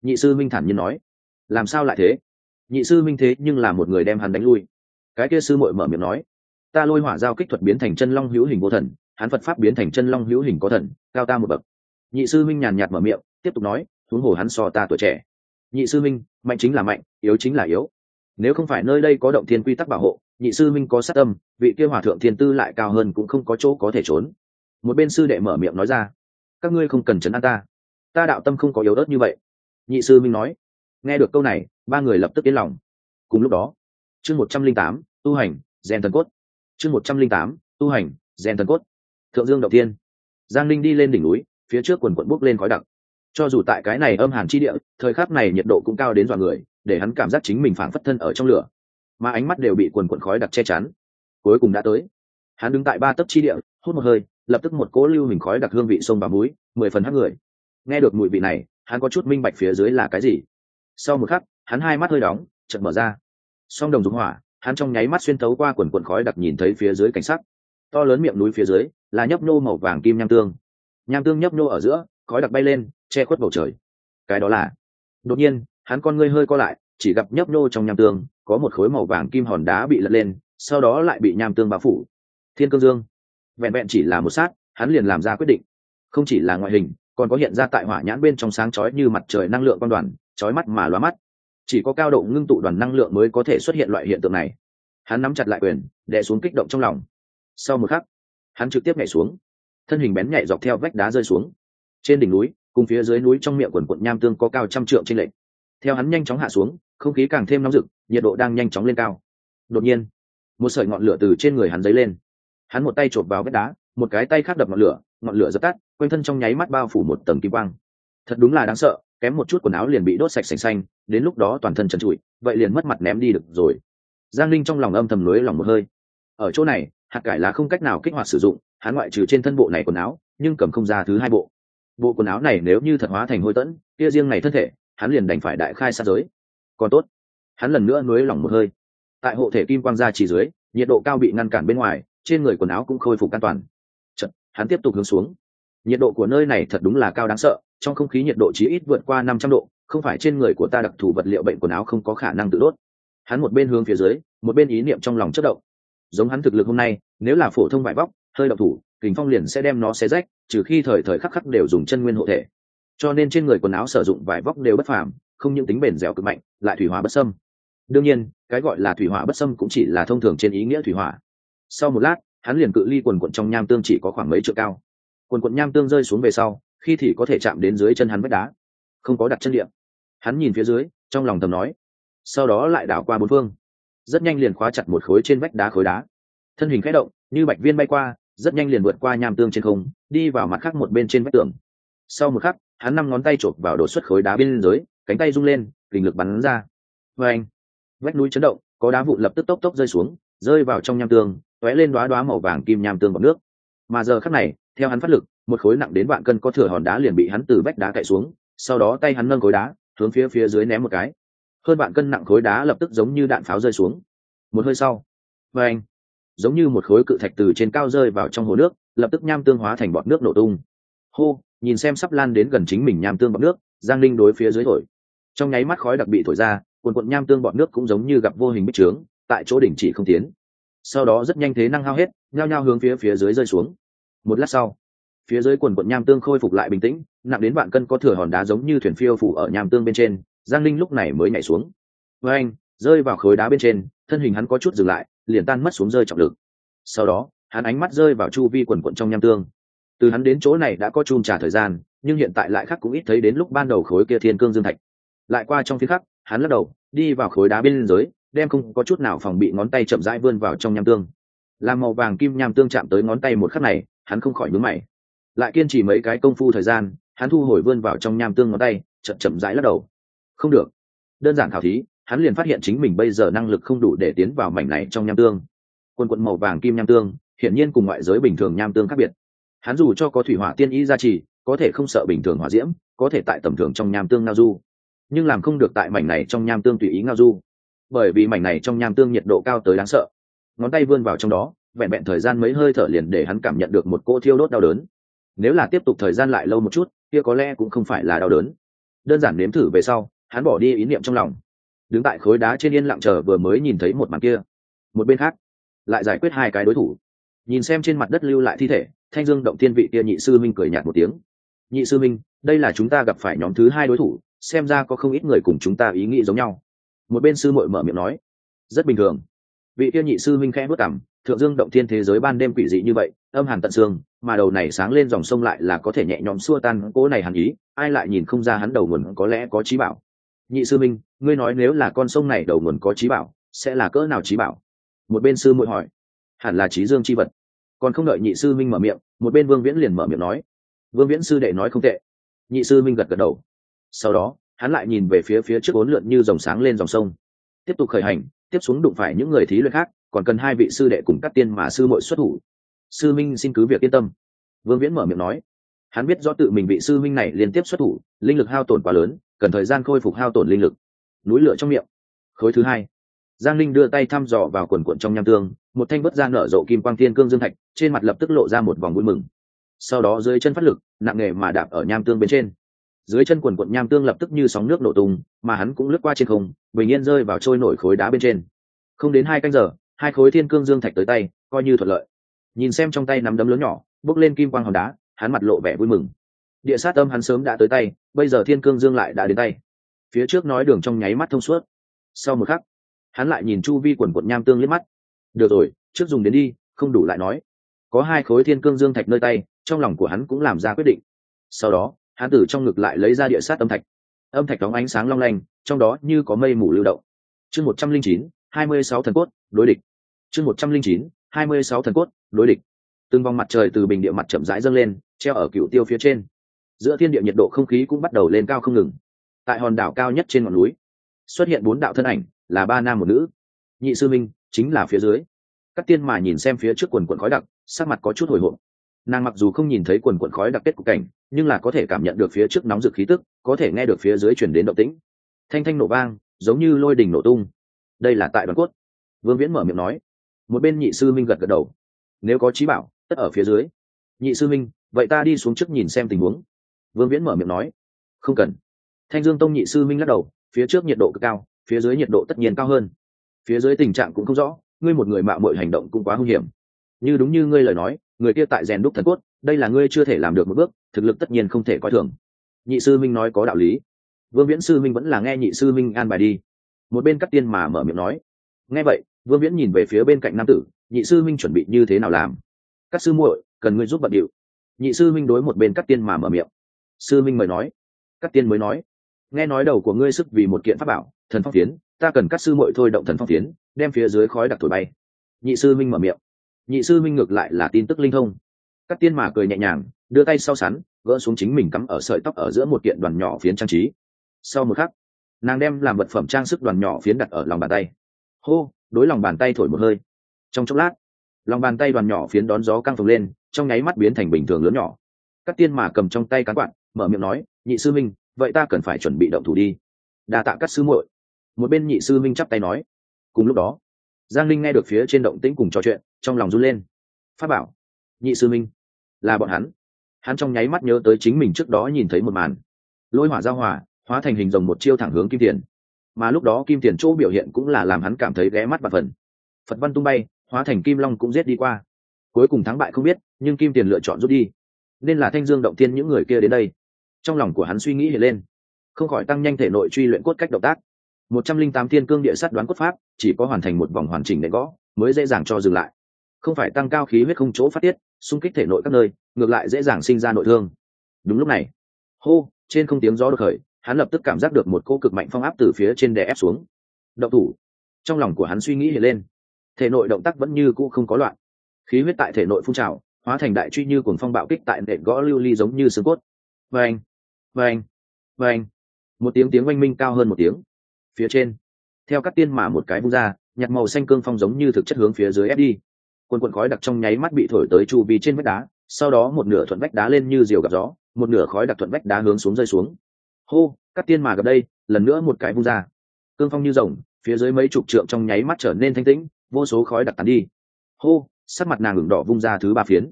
Nhị sư minh thản nhiên nói. Làm sao lại thế? Nhị sư minh thế nhưng là một người đem hắn đánh lui. Cái kia sư muội mở miệng nói, ta lôi hỏa giao kích thuật biến thành chân long hữu hình vô thần, hắn phật pháp biến thành chân long hữu hình có thần, cao ta một bậc. Nhị sư minh nhàn nhạt mở miệng, tiếp tục nói, huống hồ hắn so ta tuổi trẻ. Nhị sư minh, mạnh chính là mạnh, yếu chính là yếu. Nếu không phải nơi đây có động thiên quy tắc bảo hộ, nhị sư minh có sát tâm, vị kia hòa thượng thiên tư lại cao hơn cũng không có chỗ có thể trốn. Một bên sư đệ mở miệng nói ra, các ngươi không cần chấn an ta. Ta đạo tâm không có yếu ớt như vậy. Nhị sư minh nói nghe được câu này, ba người lập tức yên lòng. Cùng lúc đó, chương một trăm linh tám, tu hành, rèn thần cốt. Chương một trăm linh tám, tu hành, rèn thần cốt. Thượng dương đầu tiên giang linh đi lên đỉnh núi, phía trước quần quận bốc lên khói đặc. Cho dù tại cái này âm hàn chi địa, thời khắc này nhiệt độ cũng cao đến dọa người, để hắn cảm giác chính mình phảng phất thân ở trong lửa. Mà ánh mắt đều bị quần quần khói đặc che chắn. Cuối cùng đã tới. Hắn đứng tại ba tấc chi địa, hút một hơi, lập tức một cỗ lưu hình khói đặc hương vị sông và muối mười phần hắc người. Nghe được mùi vị này, hắn có chút minh bạch phía dưới là cái gì sau một khắc, hắn hai mắt hơi đóng, chợt mở ra. Song đồng dùng hỏa, hắn trong nháy mắt xuyên tấu qua quần quần khói đặc nhìn thấy phía dưới cảnh sắc. To lớn miệng núi phía dưới là nhấp nô màu vàng kim nham tương. Nham tương nhấp nô ở giữa, khói đặc bay lên, che khuất bầu trời. Cái đó là đột nhiên, hắn con ngươi hơi co lại, chỉ gặp nhấp nô trong nham tương có một khối màu vàng kim hòn đá bị lật lên, sau đó lại bị nham tương bao phủ. Thiên cương dương. Vẹn vẹn chỉ là một sát, hắn liền làm ra quyết định. Không chỉ là ngoại hình, còn có hiện ra tại hỏa nhãn bên trong sáng chói như mặt trời năng lượng quan đoàn chói mắt mà lóa mắt. Chỉ có cao độ ngưng tụ đoàn năng lượng mới có thể xuất hiện loại hiện tượng này. Hắn nắm chặt lại quyền, đè xuống kích động trong lòng. Sau một khắc, hắn trực tiếp nhảy xuống. Thân hình bén nhảy dọc theo vách đá rơi xuống. Trên đỉnh núi, cùng phía dưới núi trong miệng quần quận nham tương có cao trăm trượng trên lệch. theo hắn nhanh chóng hạ xuống, không khí càng thêm nóng rực, nhiệt độ đang nhanh chóng lên cao. Đột nhiên, một sợi ngọn lửa từ trên người hắn dấy lên. Hắn một tay chộp vào vách đá, một cái tay khác đập ngọn lửa ngọn lửa dập tắt, quanh thân trong nháy mắt bao phủ một tầng kim quang. Thật đúng là đáng sợ kém một chút quần áo liền bị đốt sạch sành xanh đến lúc đó toàn thân trần trụi vậy liền mất mặt ném đi được rồi. Giang linh trong lòng âm thầm lưới lòng một hơi. Ở chỗ này hạt cải là không cách nào kích hoạt sử dụng hắn ngoại trừ trên thân bộ này quần áo nhưng cầm không ra thứ hai bộ. Bộ quần áo này nếu như thật hóa thành hôi tẫn kia riêng này thân thể hắn liền đành phải đại khai sát giới. Còn tốt hắn lần nữa nuối lòng một hơi. Tại hộ thể kim quang gia chỉ dưới nhiệt độ cao bị ngăn cản bên ngoài trên người quần áo cũng khôi phục an toàn. Chật, hắn tiếp tục hướng xuống nhiệt độ của nơi này thật đúng là cao đáng sợ, trong không khí nhiệt độ chí ít vượt qua năm trăm độ, không phải trên người của ta đặc thù vật liệu bệnh quần áo không có khả năng tự đốt. Hắn một bên hướng phía dưới, một bên ý niệm trong lòng chất động. Giống hắn thực lực hôm nay, nếu là phổ thông vải vóc, hơi độc thủ, kình phong liền sẽ đem nó xé rách, trừ khi thời thời khắc khắc đều dùng chân nguyên hộ thể. Cho nên trên người quần áo sử dụng vải vóc đều bất phàm, không những tính bền dẻo cực mạnh, lại thủy hỏa bất sâm đương nhiên, cái gọi là thủy hỏa bất sâm cũng chỉ là thông thường trên ý nghĩa thủy hỏa. Sau một lát, hắn liền cự ly quần quận trong nham tương chỉ có khoảng mấy trượng cao quần quần nham tương rơi xuống về sau, khi thì có thể chạm đến dưới chân hắn vách đá. Không có đặt chân điện hắn nhìn phía dưới, trong lòng tầm nói. Sau đó lại đảo qua bốn phương. Rất nhanh liền khóa chặt một khối trên vách đá khối đá. Thân hình khẽ động, như bạch viên bay qua, rất nhanh liền vượt qua nham tương trên không, đi vào mặt khác một bên trên vách tường. Sau một khắc, hắn năm ngón tay chộp vào đột xuất khối đá bên dưới, cánh tay rung lên, kình lực bắn ra. Vê anh vách núi chấn động, có đá vụn lập tức tốc tốc rơi xuống, rơi vào trong nham tương t ó é lên đoá đoá màu vàng kim nham tương bọt nước. Mà giờ khắc này theo hắn phát lực, một khối nặng đến vạn cân có thừa hòn đá liền bị hắn từ vách đá cậy xuống, sau đó tay hắn nâng khối đá, hướng phía phía dưới ném một cái. Hơn vạn cân nặng khối đá lập tức giống như đạn pháo rơi xuống. Một hơi sau, và anh, giống như một khối cự thạch từ trên cao rơi vào trong hồ nước, lập tức nham tương hóa thành bọt nước nổ tung. Hô, nhìn xem sắp lan đến gần chính mình nham tương bọt nước, giang linh đối phía dưới thổi. Trong nháy mắt khói đặc bị thổi ra quần quận nham tương bọt nước cũng giống như gặp vô hình bích trướng, tại chỗ đỉnh chỉ không tiến. Sau đó rất nhanh thế năng hao hết, nhao nhao hướng phía phía dưới rơi xuống một lát sau, phía dưới quần quận nham tương khôi phục lại bình tĩnh, nặng đến vạn cân có thừa hòn đá giống như thuyền phiêu phủ ở nham tương bên trên, giang linh lúc này mới nhảy xuống. Với anh, rơi vào khối đá bên trên, thân hình hắn có chút dừng lại, liền tan mất xuống rơi trọng lực. Sau đó, hắn ánh mắt rơi vào chu vi quần quận trong nham tương. Từ hắn đến chỗ này đã có chùm trả thời gian, nhưng hiện tại lại khác cũng ít thấy đến lúc ban đầu khối kia thiên cương dương thạch. Lại qua trong phía khắc hắn lắc đầu, đi vào khối đá bên dưới, đem không có chút nào phòng bị ngón tay chậm rãi vươn vào trong nham tương làm màu vàng kim nham tương chạm tới ngón tay một khắc này, hắn không khỏi nhướng mày. Lại kiên trì mấy cái công phu thời gian, hắn thu hồi vươn vào trong nham tương ngón tay, chậm chậm rãi lắc đầu. Không được. Đơn giản khảo thí, hắn liền phát hiện chính mình bây giờ năng lực không đủ để tiến vào mảnh này trong nham tương. Quân quận màu vàng kim nham tương, hiển nhiên cùng ngoại giới bình thường nham tương khác biệt. Hắn dù cho có thủy hỏa tiên ý gia trì, có thể không sợ bình thường hỏa diễm, có thể tại tầm thường trong nham tương ngao du. Nhưng làm không được tại mảnh này trong nham tương tùy ý ngao du. Bởi vì mảnh này trong nham tương nhiệt độ cao tới đáng sợ ngón tay vươn vào trong đó, vẹn vẹn thời gian mấy hơi thở liền để hắn cảm nhận được một cỗ thiêu đốt đau đớn. Nếu là tiếp tục thời gian lại lâu một chút, kia có lẽ cũng không phải là đau đớn. Đơn giản nếm thử về sau, hắn bỏ đi ý niệm trong lòng. Đứng tại khối đá trên yên lặng chờ vừa mới nhìn thấy một màn kia. Một bên khác, lại giải quyết hai cái đối thủ. Nhìn xem trên mặt đất lưu lại thi thể, thanh dương động thiên vị kia nhị sư minh cười nhạt một tiếng. Nhị sư minh, đây là chúng ta gặp phải nhóm thứ hai đối thủ, xem ra có không ít người cùng chúng ta ý nghĩ giống nhau. Một bên sư mội mở miệng nói, rất bình thường vị kia nhị sư minh khẽ bước cảm, thượng dương động thiên thế giới ban đêm quỷ dị như vậy, âm hàn tận xương, mà đầu này sáng lên dòng sông lại là có thể nhẹ nhõm xua tan cỗ này hàn ý, ai lại nhìn không ra hắn đầu nguồn có lẽ có trí bảo. Nhị sư minh ngươi nói nếu là con sông này đầu nguồn có trí bảo, sẽ là cỡ nào trí bảo? Một bên sư muội hỏi. Hẳn là trí dương chi vật. Còn không đợi nhị sư minh mở miệng, một bên vương viễn liền mở miệng nói. Vương viễn sư đệ nói không tệ. Nhị sư minh gật gật đầu. Sau đó, hắn lại nhìn về phía phía trước bốn lượn như dòng sáng lên dòng sông. Tiếp tục khởi hành tiếp xuống đụng phải những người thí luyện khác, còn cần hai vị sư đệ cùng các tiên mà sư mội xuất thủ. Sư minh xin cứ việc yên tâm. Vương viễn mở miệng nói. Hắn biết do tự mình vị sư minh này liên tiếp xuất thủ, linh lực hao tổn quá lớn, cần thời gian khôi phục hao tổn linh lực. Núi lửa trong miệng. Khối thứ hai. Giang linh đưa tay thăm dò vào quần quận trong nham tương, một thanh bất ra nở rộ kim quang thiên cương dương thạch, trên mặt lập tức lộ ra một vòng vui mừng. Sau đó dưới chân phát lực, nặng nề mà đạp ở nham tương bên trên dưới chân quần quận nham tương lập tức như sóng nước nổ tung, mà hắn cũng lướt qua trên không, bình yên rơi vào trôi nổi khối đá bên trên. Không đến hai canh giờ, hai khối thiên cương dương thạch tới tay, coi như thuận lợi. Nhìn xem trong tay nắm đấm lớn nhỏ bốc lên kim quang hòn đá, hắn mặt lộ vẻ vui mừng. Địa sát âm hắn sớm đã tới tay, bây giờ thiên cương dương lại đã đến tay. Phía trước nói đường trong nháy mắt thông suốt. Sau một khắc, hắn lại nhìn chu vi quần quận nham tương liếc mắt. Được rồi, trước dùng đến đi, không đủ lại nói. Có hai khối thiên cương dương thạch nơi tay, trong lòng của hắn cũng làm ra quyết định. Sau đó hắn từ trong ngực lại lấy ra địa sát âm thạch. Âm thạch đóng ánh sáng long lanh, trong đó như có mây mù lưu động. Chương một trăm linh chín, hai mươi sáu thần cốt, đối địch. Chương một trăm linh chín, hai mươi sáu thần cốt, đối địch. Từng vòng mặt trời từ bình địa mặt chậm rãi dâng lên, treo ở cựu tiêu phía trên. Giữa thiên địa nhiệt độ không khí cũng bắt đầu lên cao không ngừng. Tại hòn đảo cao nhất trên ngọn núi, xuất hiện bốn đạo thân ảnh, là ba nam một nữ. Nhị sư minh chính là phía dưới. Các tiên mà nhìn xem phía trước quần quần khói đặc, sắc mặt có chút hồi hộp nàng mặc dù không nhìn thấy quần quần khói đặc kết cục cảnh, nhưng là có thể cảm nhận được phía trước nóng rực khí tức, có thể nghe được phía dưới chuyển đến động tĩnh. Thanh thanh nổ vang, giống như lôi đình nổ tung. Đây là tại đoàn cốt. Vương viễn mở miệng nói. Một bên nhị sư minh gật gật đầu. Nếu có trí bảo, tất ở phía dưới. Nhị sư minh, vậy ta đi xuống trước nhìn xem tình huống. Vương viễn mở miệng nói. Không cần. Thanh dương tông nhị sư minh lắc đầu, phía trước nhiệt độ cực cao, phía dưới nhiệt độ tất nhiên cao hơn. Phía dưới tình trạng cũng không rõ, ngươi một người mạo mội hành động cũng quá hung hiểm. Như đúng như ngươi lời nói người kia tại rèn đúc thần cốt, đây là ngươi chưa thể làm được một bước, thực lực tất nhiên không thể coi thường. Nhị sư minh nói có đạo lý. Vương viễn sư minh vẫn là nghe nhị sư minh an bài đi. Một bên cắt tiên mà mở miệng nói. Nghe vậy, vương viễn nhìn về phía bên cạnh nam tử, nhị sư minh chuẩn bị như thế nào làm? Các sư muội, cần ngươi giúp bận điệu. Nhị sư minh đối một bên cắt tiên mà mở miệng. Sư minh mời nói. Cắt tiên mới nói. Nghe nói đầu của ngươi sức vì một kiện pháp bảo, thần phong tiến ta cần các sư muội thôi động thần phong tiến đem phía dưới khói đặc thổi bay. Nhị sư minh mở miệng nhị sư minh ngược lại là tin tức linh thông. Các tiên mà cười nhẹ nhàng, đưa tay sau sắn, gỡ xuống chính mình cắm ở sợi tóc ở giữa một kiện đoàn nhỏ phiến trang trí. Sau một khắc, nàng đem làm vật phẩm trang sức đoàn nhỏ phiến đặt ở lòng bàn tay. Hô, đối lòng bàn tay thổi một hơi. Trong chốc lát, lòng bàn tay đoàn nhỏ phiến đón gió căng phồng lên, trong nháy mắt biến thành bình thường lớn nhỏ. Các tiên mà cầm trong tay cán quạt, mở miệng nói, nhị sư minh vậy ta cần phải chuẩn bị động thủ đi. Đa tạ các sư muội. Một bên nhị sư minh chắp tay nói. Cùng lúc đó giang linh nghe được phía trên động tĩnh cùng trò chuyện, trong lòng run lên. Phát bảo, nhị sư minh, là bọn hắn. Hắn trong nháy mắt nhớ tới chính mình trước đó nhìn thấy một màn. Lôi hỏa giao hỏa hóa thành hình rồng một chiêu thẳng hướng kim tiền. Mà lúc đó kim tiền chỗ biểu hiện cũng là làm hắn cảm thấy ghé mắt và phần. Phật văn tung bay, hóa thành kim long cũng giết đi qua. Cuối cùng thắng bại không biết, nhưng kim tiền lựa chọn rút đi. Nên là thanh dương động thiên những người kia đến đây. Trong lòng của hắn suy nghĩ hiện lên. Không khỏi tăng nhanh thể nội truy luyện cốt cách động tác một trăm linh tám thiên cương địa sắt đoán cốt pháp, chỉ có hoàn thành một vòng hoàn chỉnh để gõ, mới dễ dàng cho dừng lại. Không phải tăng cao khí huyết không chỗ phát tiết, xung kích thể nội các nơi, ngược lại dễ dàng sinh ra nội thương. Đúng lúc này, hô, trên không tiếng gió được khởi, hắn lập tức cảm giác được một cô cực mạnh phong áp từ phía trên đè ép xuống. Động thủ. Trong lòng của hắn suy nghĩ hiện lên. Thể nội động tác vẫn như cũ không có loạn. Khí huyết tại thể nội phun trào, hóa thành đại truy như cuồng phong bạo kích tại nệm gõ lưu ly giống như xương cốt. Vâng vâng vâng. Một tiếng tiếng oanh minh cao hơn một tiếng phía trên. Theo các tiên mà một cái bung ra nhặt màu xanh cương phong giống như thực chất hướng phía dưới ép đi. Quần quần khói đặc trong nháy mắt bị thổi tới chu vi trên vách đá, sau đó một nửa thuận vách đá lên như diều gặp gió, một nửa khói đặc thuận vách đá hướng xuống rơi xuống. Hô, các tiên mà gặp đây, lần nữa một cái bung ra. Cương phong như rồng, phía dưới mấy chục trượng trong nháy mắt trở nên thanh tĩnh, vô số khói đặc tán đi. Hô, sắc mặt nàng ngừng đỏ vung ra thứ ba phiến.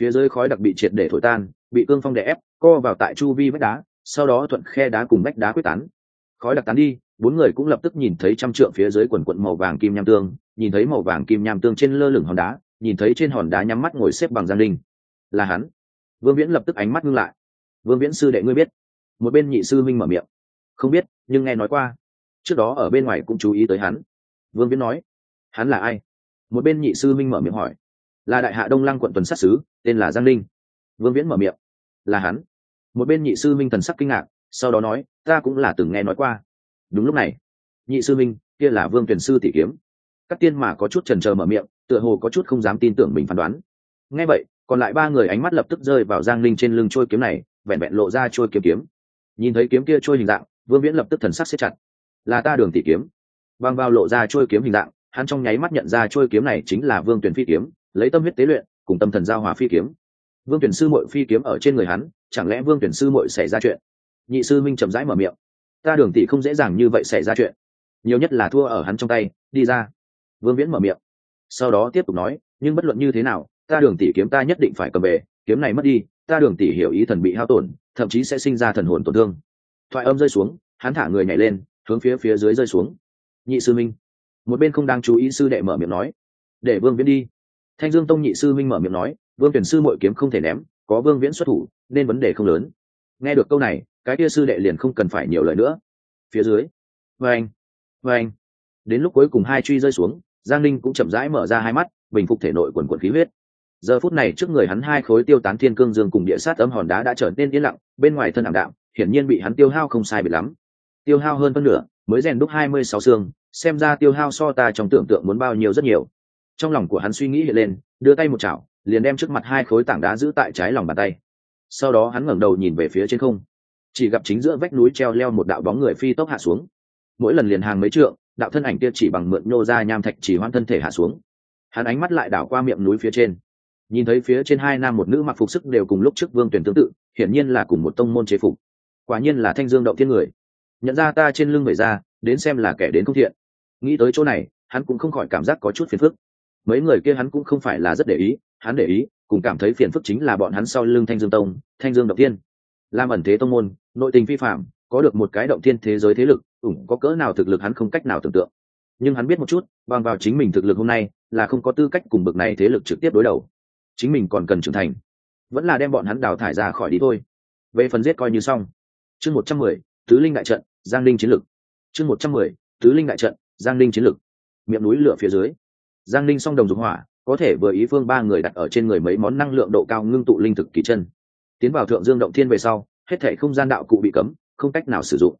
Phía dưới khói đặc bị triệt để thổi tan, bị cương phong đè ép, co vào tại chu vi vách đá, sau đó thuận khe đá cùng vách đá quyết tán. Khói đặc tán đi bốn người cũng lập tức nhìn thấy trăm trượng phía dưới quần quận màu vàng kim nham tương, nhìn thấy màu vàng kim nham tương trên lơ lửng hòn đá, nhìn thấy trên hòn đá nhắm mắt ngồi xếp bằng giang linh là hắn. Vương viễn lập tức ánh mắt ngưng lại. Vương viễn sư đệ ngươi biết. Một bên nhị sư minh mở miệng. Không biết, nhưng nghe nói qua. Trước đó ở bên ngoài cũng chú ý tới hắn. Vương viễn nói. Hắn là ai? Một bên nhị sư minh mở miệng hỏi. Là đại hạ đông lăng quận tuần sát xứ tên là giang linh vương viễn mở miệng. Là hắn. Một bên nhị sư minh thần sắc kinh ngạc, sau đó nói, ta cũng là từng nghe nói qua đúng lúc này, nhị sư minh, kia là vương tuyển sư tỷ kiếm. Các tiên mà có chút trần trờ mở miệng, tựa hồ có chút không dám tin tưởng mình phán đoán. Nghe vậy, còn lại ba người ánh mắt lập tức rơi vào giang linh trên lưng trôi kiếm này, vẹn vẹn lộ ra trôi kiếm kiếm. Nhìn thấy kiếm kia trôi hình dạng, vương viễn lập tức thần sắc xếp chặt. Là ta đường tỷ kiếm. Băng vào lộ ra trôi kiếm hình dạng, hắn trong nháy mắt nhận ra trôi kiếm này chính là vương tuyển phi kiếm, lấy tâm huyết tế luyện, cùng tâm thần giao hòa phi kiếm. Vương tuyển sư mội phi kiếm ở trên người hắn, chẳng lẽ vương tuyển sư mội xảy ra chuyện? Nhị sư minh chậm rãi mở miệng ta đường tỷ không dễ dàng như vậy xảy ra chuyện. Nhiều nhất là thua ở hắn trong tay, đi ra. Vương viễn mở miệng. Sau đó tiếp tục nói, nhưng bất luận như thế nào, ta đường tỷ kiếm ta nhất định phải cầm về, kiếm này mất đi, ta đường tỷ hiểu ý thần bị hao tổn, thậm chí sẽ sinh ra thần hồn tổn thương. Thoại âm rơi xuống, hắn thả người nhảy lên, hướng phía phía dưới rơi xuống. Nhị sư minh. Một bên không đang chú ý sư đệ mở miệng nói. Để vương viễn đi. Thanh dương tông nhị sư minh mở miệng nói, vương tuyển sư mọi kiếm không thể ném, có vương viễn xuất thủ, nên vấn đề không lớn. Nghe được câu này cái kia sư đệ liền không cần phải nhiều lời nữa. Phía dưới. Vê anh vê anh đến lúc cuối cùng hai truy rơi xuống, giang ninh cũng chậm rãi mở ra hai mắt, bình phục thể nội quần quần khí huyết. Giờ phút này trước người hắn hai khối tiêu tán thiên cương dương cùng địa sát âm hòn đá đã trở nên yên lặng, bên ngoài thân ảm đạm, hiển nhiên bị hắn tiêu hao không sai bị lắm. Tiêu hao hơn phân nửa, mới rèn đúc hai mươi sáu xương, xem ra tiêu hao so ta trong tưởng tượng muốn bao nhiêu rất nhiều. Trong lòng của hắn suy nghĩ hiện lên, đưa tay một chảo, liền đem trước mặt hai khối tảng đá giữ tại trái lòng bàn tay. Sau đó hắn ngẩng đầu nhìn về phía trên không chỉ gặp chính giữa vách núi treo leo một đạo bóng người phi tốc hạ xuống. Mỗi lần liền hàng mấy trượng, đạo thân ảnh kia chỉ bằng mượn nhô ra nham thạch chỉ hoan thân thể hạ xuống. Hắn ánh mắt lại đảo qua miệng núi phía trên. Nhìn thấy phía trên hai nam một nữ mặc phục sức đều cùng lúc trước vương tuyển tương tự, hiển nhiên là cùng một tông môn chế phục. Quả nhiên là thanh dương động thiên người. Nhận ra ta trên lưng người ra, đến xem là kẻ đến không thiện. Nghĩ tới chỗ này, hắn cũng không khỏi cảm giác có chút phiền phức. Mấy người kia hắn cũng không phải là rất để ý, hắn để ý, cùng cảm thấy phiền phức chính là bọn hắn sau lưng thanh dương tông, thanh dương động thiên. Làm ẩn thế tông môn nội tình phi phạm, có được một cái động thiên thế giới thế lực, ủng có cỡ nào thực lực hắn không cách nào tưởng tượng. Nhưng hắn biết một chút, bằng vào chính mình thực lực hôm nay, là không có tư cách cùng bực này thế lực trực tiếp đối đầu. Chính mình còn cần trưởng thành, vẫn là đem bọn hắn đào thải ra khỏi đi thôi. Về phần giết coi như xong. Chương một trăm mười, tứ linh đại trận, giang linh chiến lực chương một trăm mười, tứ linh đại trận, giang linh chiến lực miệng núi lửa phía dưới, giang linh song đồng dục hỏa, có thể vừa ý phương ba người đặt ở trên người mấy món năng lượng độ cao ngưng tụ linh thực kỳ chân. Tiến vào thượng dương động thiên về sau hết thể không gian đạo cụ bị cấm, không cách nào sử dụng.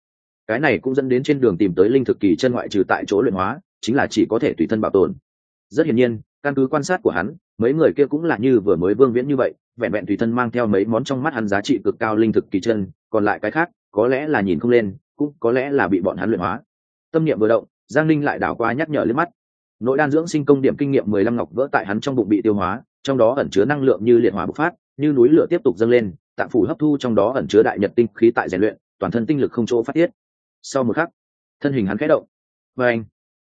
Cái này cũng dẫn đến trên đường tìm tới linh thực kỳ chân ngoại trừ tại chỗ luyện hóa, chính là chỉ có thể tùy thân bảo tồn. Rất hiển nhiên, căn cứ quan sát của hắn, mấy người kia cũng là như vừa mới vương viễn như vậy, vẹn vẹn tùy thân mang theo mấy món trong mắt hắn giá trị cực cao linh thực kỳ chân, còn lại cái khác, có lẽ là nhìn không lên, cũng có lẽ là bị bọn hắn luyện hóa. Tâm niệm vừa động, giang linh lại đảo qua nhắc nhở lên mắt. Nội đan dưỡng sinh công điểm kinh nghiệm mười lăm ngọc vỡ tại hắn trong bụng bị tiêu hóa, trong đó ẩn chứa năng lượng như liệt hỏa bộc phát, như núi lửa tiếp tục dâng lên tạng phủ hấp thu trong đó ẩn chứa đại nhật tinh khí tại rèn luyện, toàn thân tinh lực không chỗ phát tiết. Sau một khắc, thân hình hắn khẽ động. Và anh,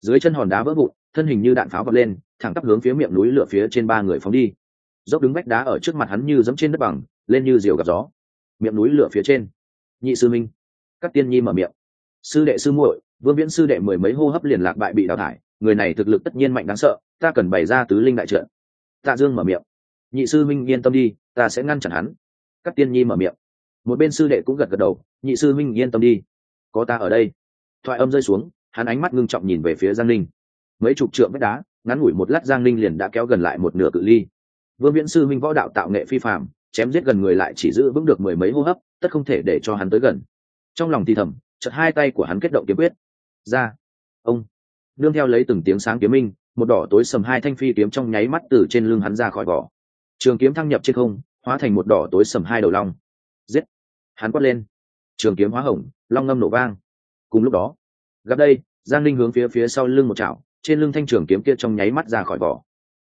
dưới chân hòn đá vỡ vụn, thân hình như đạn pháo vọt lên, thẳng tắp hướng phía miệng núi lửa phía trên ba người phóng đi. Dốc đứng vách đá ở trước mặt hắn như dẫm trên đất bằng, lên như diều gặp gió. Miệng núi lửa phía trên. Nhị sư minh, các tiên nhi mở miệng. Sư đệ sư muội, vương viễn sư đệ mười mấy hô hấp liền lạc bại bị đào thải, người này thực lực tất nhiên mạnh đáng sợ, ta cần bày ra tứ linh đại trợ tạ dương mở miệng. Nhị sư minh yên tâm đi, ta sẽ ngăn chặn hắn các tiên nhi mở miệng. Một bên sư đệ cũng gật gật đầu, nhị sư minh yên tâm đi. Có ta ở đây. Thoại âm rơi xuống, hắn ánh mắt ngưng trọng nhìn về phía giang linh mấy chục trượng vách đá, ngắn ngủi một lát giang linh liền đã kéo gần lại một nửa cự ly. Vương viễn sư minh võ đạo tạo nghệ phi phạm chém giết gần người lại chỉ giữ vững được mười mấy hô hấp, tất không thể để cho hắn tới gần. Trong lòng thì thầm chật hai tay của hắn kết động kiếm quyết. Ra, ông. Nương theo lấy từng tiếng sáng kiếm minh, một đỏ tối sầm hai thanh phi kiếm trong nháy mắt từ trên lưng hắn ra khỏi vỏ. Trường kiếm thăng nhập trên không hóa thành một đỏ tối sầm hai đầu long. Giết! Hắn quát lên. Trường kiếm hóa hồng long ngâm nổ vang. Cùng lúc đó, gặp đây, giang linh hướng phía phía sau lưng một chảo, trên lưng thanh trường kiếm kia trong nháy mắt ra khỏi vỏ.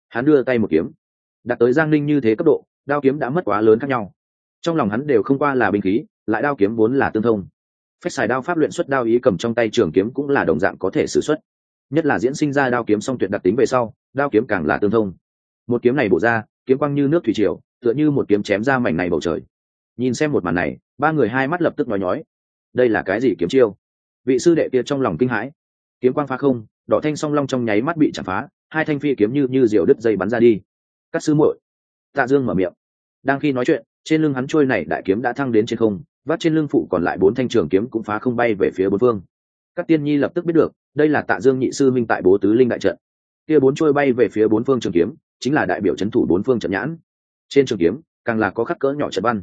Hắn đưa tay một kiếm. Đặt tới giang linh như thế cấp độ, đao kiếm đã mất quá lớn khác nhau. Trong lòng hắn đều không qua là binh khí, lại đao kiếm vốn là tương thông. Phép xài đao pháp luyện xuất đao ý cầm trong tay trường kiếm cũng là đồng dạng có thể xử xuất. Nhất là diễn sinh ra đao kiếm song tuyệt đặc tính về sau, đao kiếm càng là tương thông. Một kiếm này bổ ra kiếm quang như nước thủy triều, tựa như một kiếm chém ra mảnh này bầu trời. Nhìn xem một màn này, ba người hai mắt lập tức nói nhói. Đây là cái gì kiếm chiêu? Vị sư đệ kia trong lòng kinh hãi. Kiếm quang phá không, đỏ thanh song long trong nháy mắt bị chạm phá, hai thanh phi kiếm như như diều đứt dây bắn ra đi. Các sư muội. Tạ dương mở miệng. Đang khi nói chuyện, trên lưng hắn trôi này đại kiếm đã thăng đến trên không, vắt trên lưng phụ còn lại bốn thanh trường kiếm cũng phá không bay về phía bốn phương. Các tiên nhi lập tức biết được, đây là tạ dương nhị sư minh tại bố tứ linh đại trận. Kia bốn trôi bay về phía bốn phương trường kiếm chính là đại biểu c h ấ n thủ bốn phương trận nhãn. Trên trường kiếm, càng là có khắc cỡ nhỏ trận văn.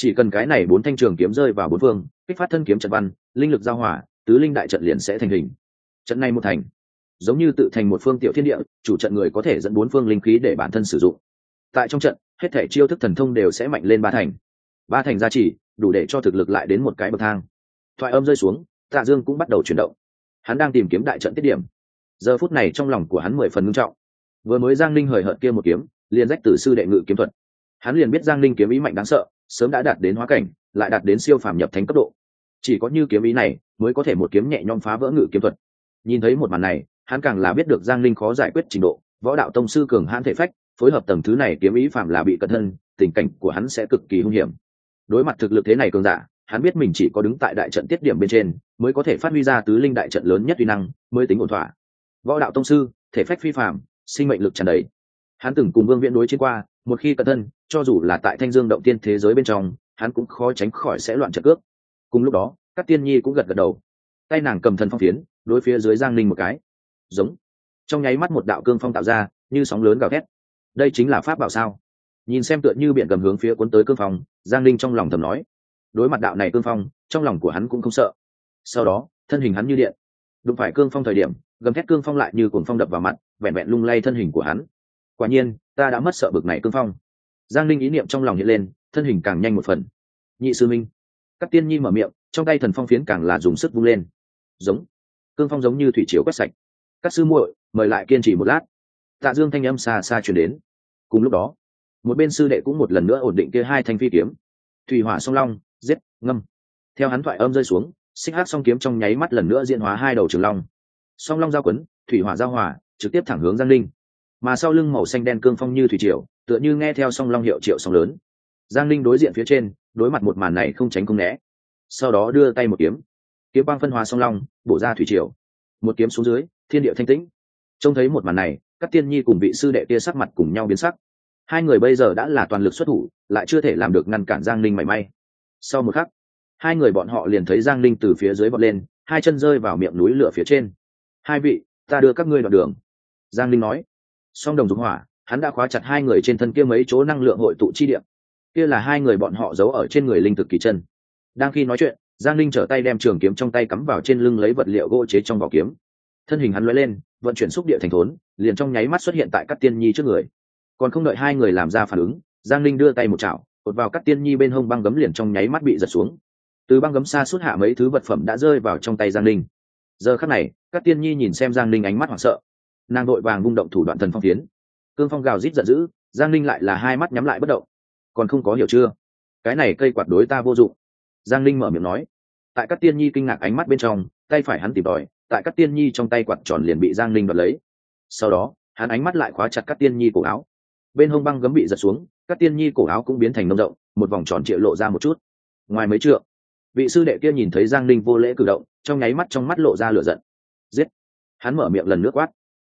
Chỉ cần cái này bốn thanh trường kiếm rơi vào bốn phương, kích phát thân kiếm trận văn, linh lực giao hỏa tứ linh đại trận liền sẽ thành hình. Trận này một thành, giống như tự thành một phương tiểu thiên địa, chủ trận người có thể dẫn bốn phương linh khí để bản thân sử dụng. Tại trong trận, hết thể chiêu thức thần thông đều sẽ mạnh lên ba thành. Ba thành gia trì, đủ để cho thực lực lại đến một cái bậc thang. Thoại âm rơi xuống, tạ dương cũng bắt đầu chuyển động. Hắn đang tìm kiếm đại trận tiết điểm. Giờ phút này trong lòng của hắn mười phần ngưng trọng vừa mới giang ninh hời hợt kia một kiếm, liền rách từ sư đệ ngự kiếm thuật. Hắn liền biết giang ninh kiếm ý mạnh đáng sợ, sớm đã đạt đến hóa cảnh, lại đạt đến siêu phàm nhập thánh cấp độ. Chỉ có như kiếm ý này, mới có thể một kiếm nhẹ nhõm phá vỡ ngự kiếm thuật. Nhìn thấy một màn này, hắn càng là biết được giang ninh khó giải quyết trình độ, võ đạo tông sư cường hãn thể phách, phối hợp tầng thứ này kiếm ý phạm là bị cận thân, tình cảnh của hắn sẽ cực kỳ hung hiểm. Đối mặt thực lực thế này cường giả, hắn biết mình chỉ có đứng tại đại trận tiết điểm bên trên, mới có thể phát huy ra tứ linh đại trận lớn nhất uy năng, mới tính ổn thỏa. Võ đạo tông sư, thể phách phi phạm sinh mệnh lực tràn đầy. Hắn từng cùng vương viễn đối chiến qua, một khi cẩn thân, cho dù là tại thanh dương động tiên thế giới bên trong, hắn cũng khó tránh khỏi sẽ loạn trận cước cùng lúc đó, các tiên nhi cũng gật gật đầu. Tay nàng cầm thần phong phiến, đối phía dưới giang linh một cái. Giống. Trong nháy mắt một đạo cương phong tạo ra, như sóng lớn gào thét. Đây chính là pháp bảo sao? Nhìn xem tựa như biển gầm hướng phía cuốn tới cương phong, giang linh trong lòng thầm nói. Đối mặt đạo này cương phong, trong lòng của hắn cũng không sợ. Sau đó, thân hình hắn như điện. Đụng phải cương phong thời điểm, gầm thét cương phong lại như cuồng phong đập vào mặt vẹn vẹn lung lay thân hình của hắn. Quả nhiên, ta đã mất sợ bực này cương phong. Giang linh ý niệm trong lòng hiện lên, thân hình càng nhanh một phần. Nhị sư minh. Các tiên nhi mở miệng, trong tay thần phong phiến càng là dùng sức vung lên. Giống. Cương phong giống như thủy chiếu quét sạch. Các sư muội, mời lại kiên trì một lát. Tạ dương thanh âm xa xa chuyển đến. Cùng lúc đó, một bên sư đệ cũng một lần nữa ổn định kia hai thanh phi kiếm. Thủy hỏa song long, giết, ngâm. Theo hắn thoại âm rơi xuống, xích hát song kiếm trong nháy mắt lần nữa diễn hóa hai đầu trường long. Song long giao quấn, thủy hỏa giao hỏa trực tiếp thẳng hướng giang linh mà sau lưng màu xanh đen cương phong như thủy triều, tựa như nghe theo song long hiệu triệu song lớn. Giang linh đối diện phía trên, đối mặt một màn này không tránh không né. Sau đó đưa tay một kiếm. Kiếm băng phân hóa song long, bổ ra thủy triều. Một kiếm xuống dưới, thiên địa thanh tĩnh. Trông thấy một màn này, các tiên nhi cùng vị sư đệ kia sắc mặt cùng nhau biến sắc. Hai người bây giờ đã là toàn lực xuất thủ, lại chưa thể làm được ngăn cản giang linh mảy may. Sau một khắc, hai người bọn họ liền thấy giang linh từ phía dưới bọt lên, hai chân rơi vào miệng núi lửa phía trên. Hai vị, ta đưa các ngươi đoạn đường giang linh nói. Song đồng dục hỏa, hắn đã khóa chặt hai người trên thân kia mấy chỗ năng lượng hội tụ chi điểm kia là hai người bọn họ giấu ở trên người linh thực kỳ chân. Đang khi nói chuyện, giang linh trở tay đem trường kiếm trong tay cắm vào trên lưng lấy vật liệu gỗ chế trong vỏ kiếm. Thân hình hắn lóe lên, vận chuyển xúc địa thành thốn, liền trong nháy mắt xuất hiện tại các tiên nhi trước người. Còn không đợi hai người làm ra phản ứng, giang linh đưa tay một chảo, cột vào các tiên nhi bên hông băng gấm liền trong nháy mắt bị giật xuống. Từ băng gấm xa suốt hạ mấy thứ vật phẩm đã rơi vào trong tay giang linh. Giờ khắc này các tiên nhi nhìn xem giang linh ánh mắt hoảng sợ nàng đội vàng vung động thủ đoạn thần phong tiến cương phong gào rít giận dữ, giang linh lại là hai mắt nhắm lại bất động. Còn không có hiểu chưa? Cái này cây quạt đối ta vô dụng. Giang linh mở miệng nói. Tại các tiên nhi kinh ngạc ánh mắt bên trong, tay phải hắn tìm tòi, tại các tiên nhi trong tay quạt tròn liền bị giang linh đoạt lấy. Sau đó, hắn ánh mắt lại khóa chặt các tiên nhi cổ áo. Bên hông băng gấm bị giật xuống các tiên nhi cổ áo cũng biến thành nông rộng, một vòng tròn triệu lộ ra một chút. Ngoài mấy trượng, vị sư đệ kia nhìn thấy giang linh vô lễ cử động, trong nháy mắt trong mắt lộ ra lửa giận. Giết! Hắn mở miệng lần nước quát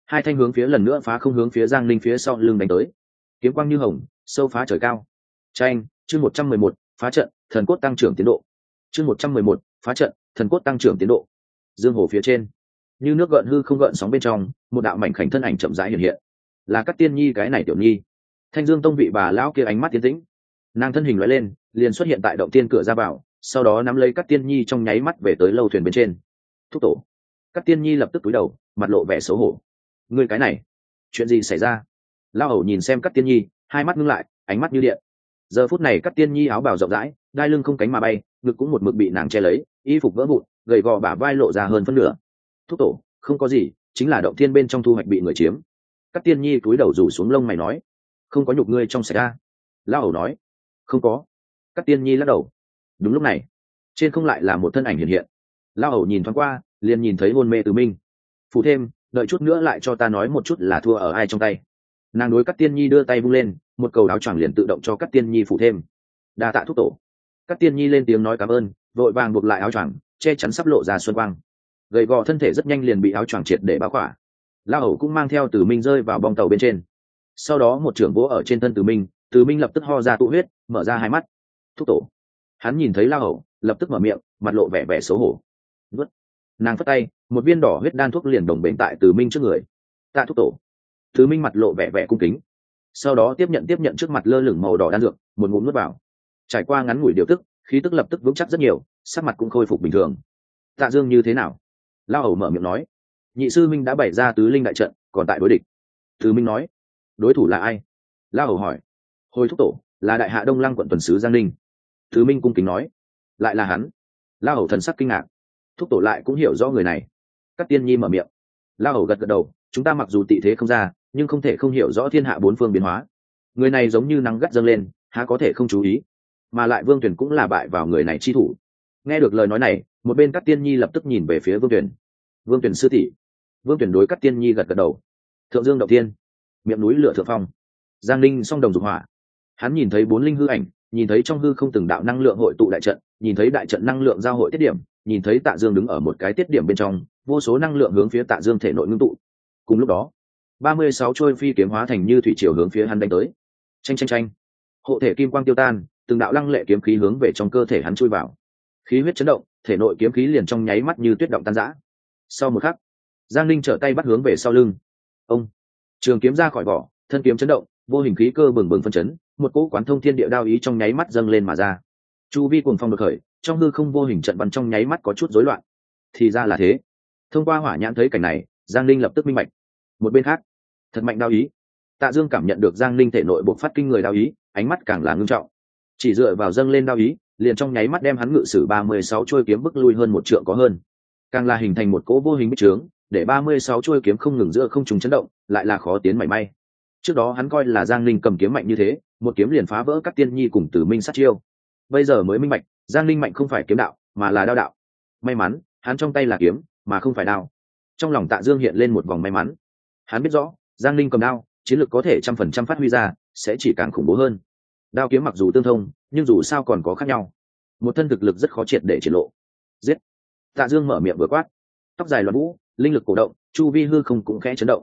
hai thanh hướng phía lần nữa phá không hướng phía giang ninh phía sau lưng đánh tới. Kiếm quang như hồng, sâu phá trời cao. Tranh chương một trăm mười một, phá trận, thần cốt tăng trưởng tiến độ. Chương một trăm mười một, phá trận, thần cốt tăng trưởng tiến độ. Dương hồ phía trên. Như nước gợn hư không gợn sóng bên trong, một đạo mảnh khảnh thân ảnh chậm rãi hiện hiện. Là các tiên nhi cái này tiểu nhi. Thanh dương tông vị bà lão kia ánh mắt tiến tĩnh. Nàng thân hình loại lên, liền xuất hiện tại động tiên cửa ra vào, sau đó nắm lấy các tiên nhi trong nháy mắt về tới lâu thuyền bên trên. Thúc tổ. Các tiên nhi lập tức cúi đầu, mặt lộ vẻ xấu hổ ngươi cái này, chuyện gì xảy ra? Lao hầu nhìn xem các tiên nhi, hai mắt ngưng lại, ánh mắt như điện. Giờ phút này các tiên nhi áo bào rộng rãi, đai lưng không cánh mà bay, ngực cũng một mực bị nàng che lấy, y phục vỡ vụn, gầy gò bả vai lộ ra hơn phân nửa. Thúc tổ, không có gì, chính là động thiên bên trong thu hoạch bị người chiếm. Các tiên nhi cúi đầu rủ xuống lông mày nói, không có nhục ngươi trong xảy ra lao hầu nói, không có. Các tiên nhi lắc đầu, đúng lúc này, trên không lại là một thân ảnh hiện hiện. Lao hầu nhìn thoáng qua, liền nhìn thấy hôn mê từ minh. Phụ thêm đợi chút nữa lại cho ta nói một chút là thua ở ai trong tay. Nàng đối các tiên nhi đưa tay vung lên, một cầu áo choàng liền tự động cho các tiên nhi phụ thêm. Đa tạ thúc tổ. Các tiên nhi lên tiếng nói cảm ơn, vội vàng buộc lại áo choàng, che chắn sắp lộ ra xuân quang. Gầy gò thân thể rất nhanh liền bị áo choàng triệt để báo khỏa la hầu cũng mang theo từ minh rơi vào bong tàu bên trên. Sau đó một trưởng vỗ ở trên thân từ minh từ minh lập tức ho ra tụ huyết, mở ra hai mắt. Thúc tổ. Hắn nhìn thấy la hầu, lập tức mở miệng, mặt lộ vẻ vẻ xấu hổ. Vứt nàng phất tay một viên đỏ huyết đan thuốc liền đồng bền tại từ minh trước người. Tạ thuốc tổ. Thứ minh mặt lộ vẻ vẻ cung kính. Sau đó tiếp nhận tiếp nhận trước mặt lơ lửng màu đỏ đan dược, một ngụm nuốt vào. Trải qua ngắn ngủi điều tức, khí tức lập tức vững chắc rất nhiều, sắc mặt cũng khôi phục bình thường. Tạ dương như thế nào? Lao hầu mở miệng nói. Nhị sư minh đã bày ra tứ linh đại trận, còn tại đối địch. Thứ minh nói. Đối thủ là ai? Lao hầu hỏi. Hồi thúc tổ, là đại hạ đông lăng quận tuần sứ giang ninh. Thứ minh cung kính nói. Lại là hắn. Lao hầu thần sắc kinh ngạc. Thúc tổ lại cũng hiểu rõ người này các tiên nhi mở miệng. Lao hầu gật gật đầu, chúng ta mặc dù tị thế không ra, nhưng không thể không hiểu rõ thiên hạ bốn phương biến hóa. Người này giống như nắng gắt dâng lên, há có thể không chú ý. Mà lại vương tuyển cũng là bại vào người này chi thủ. Nghe được lời nói này, một bên các tiên nhi lập tức nhìn về phía vương tuyển. Vương tuyển sư tỷ. Vương tuyển đối các tiên nhi gật gật đầu. Thượng dương đầu tiên miệng núi lửa thượng phong. Giang linh song đồng dục hỏa. Hắn nhìn thấy bốn linh hư ảnh, nhìn thấy trong hư không từng đạo năng lượng hội tụ đại trận, nhìn thấy đại trận năng lượng giao hội tiết điểm nhìn thấy tạ dương đứng ở một cái tiết điểm bên trong, vô số năng lượng hướng phía tạ dương thể nội ngưng tụ. Cùng lúc đó, ba mươi sáu trôi phi kiếm hóa thành như thủy triều hướng phía hắn đánh tới. Tranh tranh tranh hộ thể kim quang tiêu tan, từng đạo lăng lệ kiếm khí hướng về trong cơ thể hắn chui vào. Khí huyết chấn động, thể nội kiếm khí liền trong nháy mắt như tuyết động tan rã. Sau một khắc, giang linh trở tay bắt hướng về sau lưng. Ông. Trường kiếm ra khỏi vỏ, thân kiếm chấn động, vô hình khí cơ bừng bừng phân chấn, một cỗ quán thông thiên địa đao ý trong nháy mắt dâng lên mà ra. Chu vi cùng phong được khởi trong hư không vô hình trận bắn trong nháy mắt có chút rối loạn. Thì ra là thế. Thông qua hỏa nhãn thấy cảnh này, giang linh lập tức minh bạch. Một bên khác, thật mạnh đao ý. Tạ dương cảm nhận được giang linh thể nội buộc phát kinh người đao ý, ánh mắt càng là ngưng trọng. Chỉ dựa vào dâng lên đao ý, liền trong nháy mắt đem hắn ngự sử ba mươi sáu trôi kiếm bức lui hơn một trượng có hơn. Càng là hình thành một cỗ vô hình bích trướng, để ba mươi sáu chuôi kiếm không ngừng giữa không trùng chấn động, lại là khó tiến mảy may. Trước đó hắn coi là giang linh cầm kiếm mạnh như thế, một kiếm liền phá vỡ các tiên nhi cùng tử minh sát chiêu. Bây giờ mới minh bạch giang linh mạnh không phải kiếm đạo, mà là đao đạo. May mắn, hắn trong tay là kiếm, mà không phải đao. Trong lòng tạ dương hiện lên một vòng may mắn. Hắn biết rõ, giang linh cầm đao, chiến lược có thể trăm phần trăm phát huy ra, sẽ chỉ càng khủng bố hơn. Đao kiếm mặc dù tương thông, nhưng dù sao còn có khác nhau. Một thân thực lực rất khó triệt để triển lộ. Giết! Tạ dương mở miệng vừa quát. Tóc dài loạn vũ, linh lực cổ động, chu vi hư không cũng khẽ chấn động.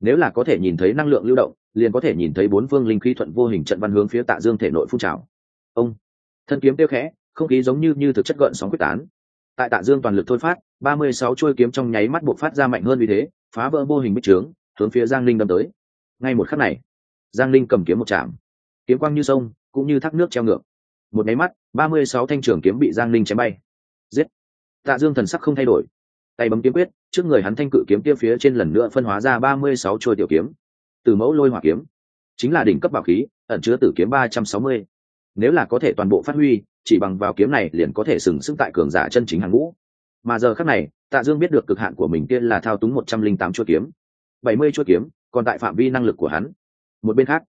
Nếu là có thể nhìn thấy năng lượng lưu động, liền có thể nhìn thấy bốn phương linh khí thuận vô hình trận văn hướng phía tạ dương thể nội phun trào. Ông! Thân kiếm tiêu khẽ không khí giống như như thực chất gợn sóng quyết tán. Tại tạ dương toàn lực thôi phát, ba mươi sáu chuôi kiếm trong nháy mắt buộc phát ra mạnh hơn vì thế, phá vỡ mô hình bích trướng, hướng phía giang linh đâm tới. Ngay một khắc này, giang linh cầm kiếm một chạm. Kiếm quang như sông, cũng như thác nước treo ngược. Một máy mắt, ba mươi sáu thanh trưởng kiếm bị giang linh chém bay. Giết! Tạ dương thần sắc không thay đổi. Tay bấm kiếm quyết, trước người hắn thanh cự kiếm kia phía trên lần nữa phân hóa ra ba mươi sáu chuôi tiểu kiếm. Từ mẫu lôi hỏa kiếm. Chính là đỉnh cấp bảo khí, ẩn chứa tử kiếm ba trăm sáu mươi. Nếu là có thể toàn bộ phát huy chỉ bằng vào kiếm này liền có thể sừng sững tại cường giả chân chính hàng ngũ. Mà giờ khác này, tạ dương biết được cực hạn của mình kia là thao túng một trăm linh tám chuỗi kiếm. Bảy mươi chuỗi kiếm, còn tại phạm vi năng lực của hắn. Một bên khác,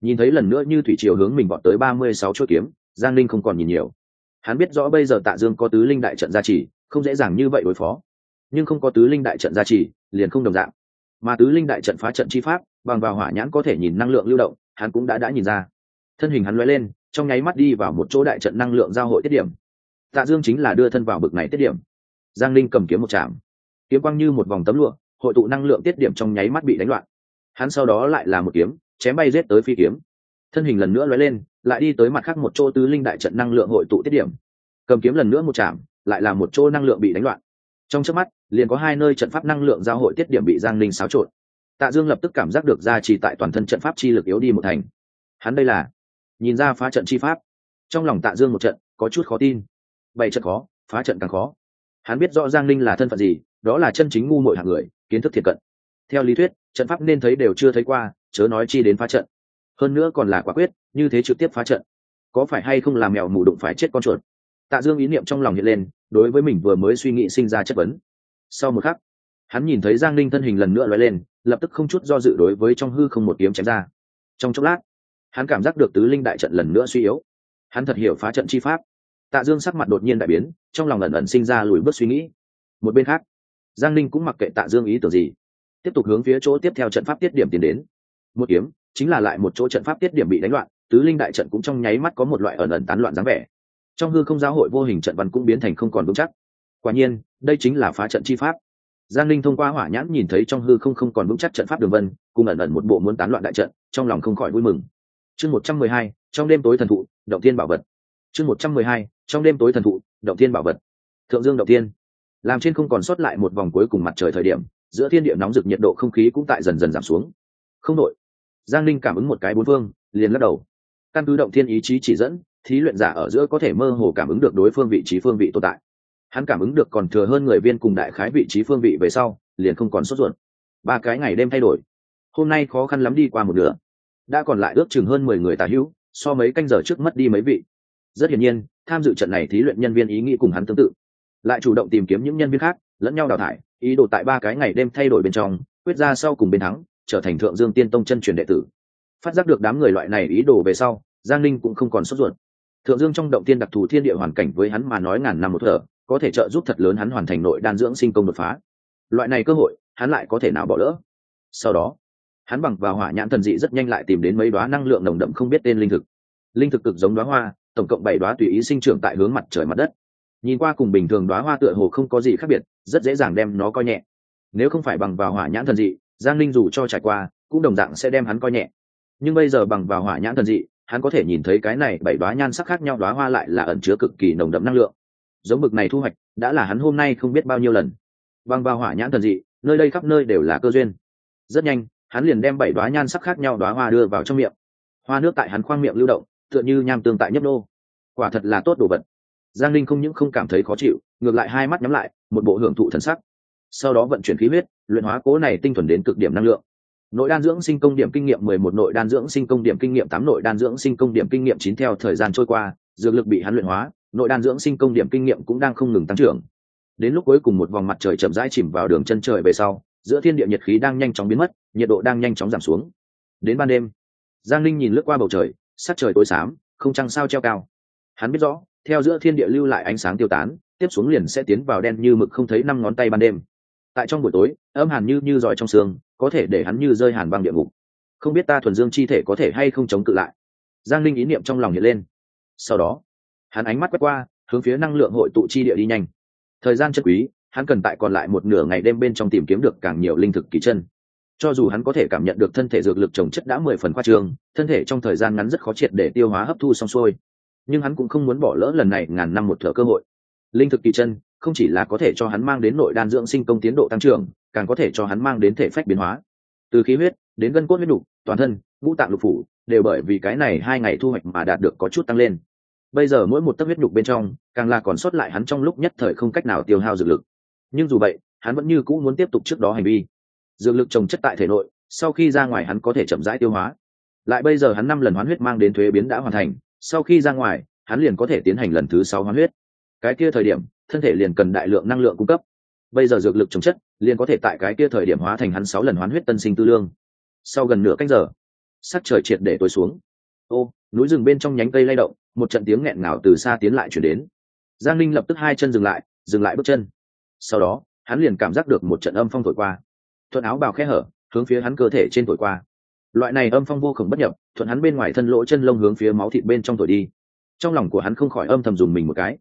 nhìn thấy lần nữa như thủy triều hướng mình bọn tới ba mươi sáu chuỗi kiếm, giang linh không còn nhìn nhiều. Hắn biết rõ bây giờ tạ dương có tứ linh đại trận gia trì, không dễ dàng như vậy đối phó. Nhưng không có tứ linh đại trận gia trì, liền không đồng dạng. Mà tứ linh đại trận phá trận chi pháp, bằng vào hỏa nhãn có thể nhìn năng lượng lưu động, hắn cũng đã đã nhìn ra. Thân hình hắn loay lên trong nháy mắt đi vào một chỗ đại trận năng lượng giao hội tiết điểm. Tạ dương chính là đưa thân vào bực này tiết điểm. Giang linh cầm kiếm một chạm. Kiếm quang như một vòng tấm lụa, hội tụ năng lượng tiết điểm trong nháy mắt bị đánh loạn. Hắn sau đó lại là một kiếm, chém bay rết tới phi kiếm. Thân hình lần nữa lóe lên, lại đi tới mặt khác một chỗ tứ linh đại trận năng lượng hội tụ tiết điểm. Cầm kiếm lần nữa một chạm, lại là một chỗ năng lượng bị đánh loạn. Trong trước mắt, liền có hai nơi trận pháp năng lượng giao hội tiết điểm bị giang linh xáo trộn. Tạ dương lập tức cảm giác được gia trì tại toàn thân trận pháp chi lực yếu đi một thành. Hắn đây là nhìn ra phá trận chi pháp, trong lòng tạ dương một trận có chút khó tin. Bảy trận khó, phá trận càng khó. Hắn biết rõ giang linh là thân phận gì, đó là chân chính ngu mội hạng người, kiến thức thiệt cận. Theo lý thuyết, trận pháp nên thấy đều chưa thấy qua, chớ nói chi đến phá trận. Hơn nữa còn là quả quyết, như thế trực tiếp phá trận. Có phải hay không làm mèo mù đụng phải chết con chuột? Tạ dương ý niệm trong lòng hiện lên, đối với mình vừa mới suy nghĩ sinh ra chất vấn. Sau một khắc, hắn nhìn thấy giang linh thân hình lần nữa lóe lên, lập tức không chút do dự đối với trong hư không một kiếm chém ra. Trong chốc lát hắn cảm giác được tứ linh đại trận lần nữa suy yếu. Hắn thật hiểu phá trận chi pháp. Tạ dương sắc mặt đột nhiên đại biến, trong lòng ẩn ẩn sinh ra lùi bước suy nghĩ. Một bên khác, giang linh cũng mặc kệ tạ dương ý tưởng gì, tiếp tục hướng phía chỗ tiếp theo trận pháp tiết điểm tiến đến. Một kiếm, chính là lại một chỗ trận pháp tiết điểm bị đánh loạn, tứ linh đại trận cũng trong nháy mắt có một loại ẩn ẩn tán loạn dáng vẻ. Trong hư không giáo hội vô hình trận văn cũng biến thành không còn vững chắc. Quả nhiên, đây chính là phá trận chi pháp. Giang linh thông qua hỏa nhãn nhìn thấy trong hư không không còn vững chắc trận pháp đường vân, cùng ẩn ẩn một bộ muốn tán loạn đại trận, trong lòng không khỏi vui mừng chương một trăm mười hai, trong đêm tối thần thụ, động tiên bảo vật. Chương một trăm mười hai, trong đêm tối thần thụ, động tiên bảo vật. Thượng dương động tiên làm trên không còn sót lại một vòng cuối cùng mặt trời thời điểm, giữa thiên địa nóng rực nhiệt độ không khí cũng tại dần dần giảm xuống. Không đội giang linh cảm ứng một cái bốn phương, liền lắc đầu. Căn cứ động thiên ý chí chỉ dẫn, thí luyện giả ở giữa có thể mơ hồ cảm ứng được đối phương vị trí phương vị tồn tại. Hắn cảm ứng được còn thừa hơn người viên cùng đại khái vị trí phương vị về sau, liền không còn sốt ruột. Ba cái ngày đêm thay đổi. Hôm nay khó khăn lắm đi qua một nửa đã còn lại ước chừng hơn mười người tà hữu, so mấy canh giờ trước mất đi mấy vị. Rất hiển nhiên, tham dự trận này thí luyện nhân viên ý nghĩ cùng hắn tương tự. Lại chủ động tìm kiếm những nhân viên khác, lẫn nhau đào thải, ý đồ tại ba cái ngày đêm thay đổi bên trong, quyết ra sau cùng bên thắng, trở thành thượng dương tiên tông chân truyền đệ tử. Phát giác được đám người loại này ý đồ về sau, giang linh cũng không còn sốt ruột. Thượng dương trong động tiên đặc thù thiên địa hoàn cảnh với hắn mà nói ngàn năm một thở, có thể trợ giúp thật lớn hắn hoàn thành nội đan dưỡng sinh công đột phá. Loại này cơ hội, hắn lại có thể nào bỏ lỡ? Sau đó hắn bằng vào hỏa nhãn thần dị rất nhanh lại tìm đến mấy đoá năng lượng nồng đậm không biết tên linh thực. Linh thực cực giống đoá hoa, tổng cộng bảy đoá tùy ý sinh trưởng tại hướng mặt trời mặt đất. Nhìn qua cùng bình thường đoá hoa tựa hồ không có gì khác biệt, rất dễ dàng đem nó coi nhẹ. Nếu không phải bằng vào hỏa nhãn thần dị, giang linh dù cho trải qua, cũng đồng dạng sẽ đem hắn coi nhẹ. Nhưng bây giờ bằng vào hỏa nhãn thần dị, hắn có thể nhìn thấy cái này bảy đoá nhan sắc khác nhau đoá hoa lại là ẩn chứa cực kỳ nồng đậm năng lượng. Giống bực này thu hoạch, đã là hắn hôm nay không biết bao nhiêu lần. Bằng vào hỏa nhãn thần dị, nơi đây khắp nơi đều là cơ duyên. Rất nhanh hắn liền đem bảy đoá nhan sắc khác nhau đoá hoa đưa vào trong miệng. Hoa nước tại hắn khoang miệng lưu động, tựa như nham tương tại nhấp nô. Quả thật là tốt đồ vật. Giang linh không những không cảm thấy khó chịu, ngược lại hai mắt nhắm lại, một bộ hưởng thụ thần sắc. Sau đó vận chuyển khí huyết, luyện hóa cố này tinh thuần đến cực điểm năng lượng. Nội đan dưỡng sinh công điểm kinh nghiệm mười một, nội đan dưỡng sinh công điểm kinh nghiệm tám, nội đan dưỡng sinh công điểm kinh nghiệm chín theo thời gian trôi qua, dược lực bị hắn luyện hóa, nội đan dưỡng sinh công điểm kinh nghiệm cũng đang không ngừng tăng trưởng. Đến lúc cuối cùng một vòng mặt trời chậm rãi chìm vào đường chân trời về sau, giữa thiên địa nhiệt khí đang nhanh chóng biến mất nhiệt độ đang nhanh chóng giảm xuống. Đến ban đêm, giang linh nhìn lướt qua bầu trời, sắc trời tối xám không trăng sao treo cao. Hắn biết rõ, theo giữa thiên địa lưu lại ánh sáng tiêu tán, tiếp xuống liền sẽ tiến vào đen như mực không thấy năm ngón tay ban đêm. Tại trong buổi tối, âm hàn như như giỏi trong xương, có thể để hắn như rơi hàn băng địa ngục. Không biết ta thuần dương chi thể có thể hay không chống cự lại. Giang linh ý niệm trong lòng hiện lên. Sau đó, hắn ánh mắt quét qua, hướng phía năng lượng hội tụ chi địa đi nhanh. Thời gian chất quý, hắn cần tại còn lại một nửa ngày đêm bên trong tìm kiếm được càng nhiều linh thực kỳ chân cho dù hắn có thể cảm nhận được thân thể dược lực trồng chất đã mười phần khoa trường, thân thể trong thời gian ngắn rất khó triệt để tiêu hóa hấp thu xong xuôi. Nhưng hắn cũng không muốn bỏ lỡ lần này ngàn năm một thở cơ hội. Linh thực kỳ chân không chỉ là có thể cho hắn mang đến nội đan dưỡng sinh công tiến độ tăng trưởng càng có thể cho hắn mang đến thể phách biến hóa. Từ khí huyết đến gân cốt huyết đục toàn thân ngũ tạng lục phủ đều bởi vì cái này hai ngày thu hoạch mà đạt được có chút tăng lên. Bây giờ mỗi một tấc huyết nhục bên trong càng là còn sót lại hắn trong lúc nhất thời không cách nào tiêu hao dược lực. Nhưng dù vậy hắn vẫn như cũ muốn tiếp tục trước đó hành vi dược lực trồng chất tại thể nội, sau khi ra ngoài hắn có thể chậm rãi tiêu hóa. Lại bây giờ hắn năm lần hoán huyết mang đến thuế biến đã hoàn thành, sau khi ra ngoài, hắn liền có thể tiến hành lần thứ sáu hoán huyết. Cái kia thời điểm, thân thể liền cần đại lượng năng lượng cung cấp. Bây giờ dược lực trồng chất, liền có thể tại cái kia thời điểm hóa thành hắn sáu lần hoán huyết tân sinh tư lương. Sau gần nửa canh giờ, sắc trời triệt để tối xuống. Ô, núi rừng bên trong nhánh cây lay động, một trận tiếng nghẹn ngào từ xa tiến lại chuyển đến. Giang linh lập tức hai chân dừng lại dừng lại bước chân. Sau đó, hắn liền cảm giác được một trận âm phong thổi qua thuận áo bào khe hở, hướng phía hắn cơ thể trên thổi qua. Loại này âm phong vô khổng bất nhập, thuận hắn bên ngoài thân lỗ chân lông hướng phía máu thịt bên trong thổi đi. Trong lòng của hắn không khỏi âm thầm dùng mình một cái.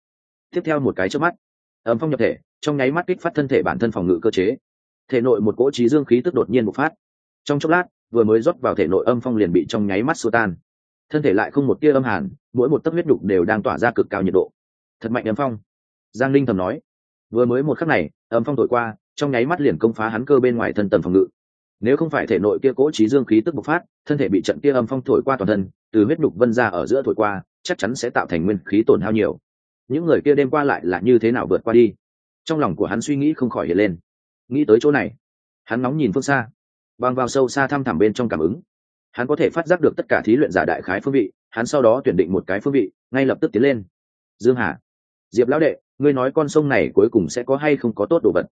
Tiếp theo một cái trước mắt, âm phong nhập thể, trong nháy mắt kích phát thân thể bản thân phòng ngự cơ chế. Thể nội một cỗ trí dương khí tức đột nhiên bộc phát. Trong chốc lát, vừa mới rót vào thể nội âm phong liền bị trong nháy mắt xua tan. Thân thể lại không một tia âm hàn, mỗi một tấc huyết đục đều đang tỏa ra cực cao nhiệt độ. Thật mạnh âm phong. Giang linh thầm nói. Vừa mới một khắc này, âm phong thổi qua trong nháy mắt liền công phá hắn cơ bên ngoài thân tầng phòng ngự. Nếu không phải thể nội kia cỗ trí dương khí tức bộc phát, thân thể bị trận kia âm phong thổi qua toàn thân, từ huyết đục vân ra ở giữa thổi qua, chắc chắn sẽ tạo thành nguyên khí tổn hao nhiều. Những người kia đêm qua lại là như thế nào vượt qua đi? Trong lòng của hắn suy nghĩ không khỏi hiện lên. Nghĩ tới chỗ này, hắn nóng nhìn phương xa, băng vào sâu xa thăm thẳm bên trong cảm ứng. Hắn có thể phát giác được tất cả thí luyện giả đại khái phương vị, hắn sau đó tuyển định một cái phương vị, ngay lập tức tiến lên. Dương hà, diệp lão đệ, ngươi nói con sông này cuối cùng sẽ có hay không có tốt đồ vật?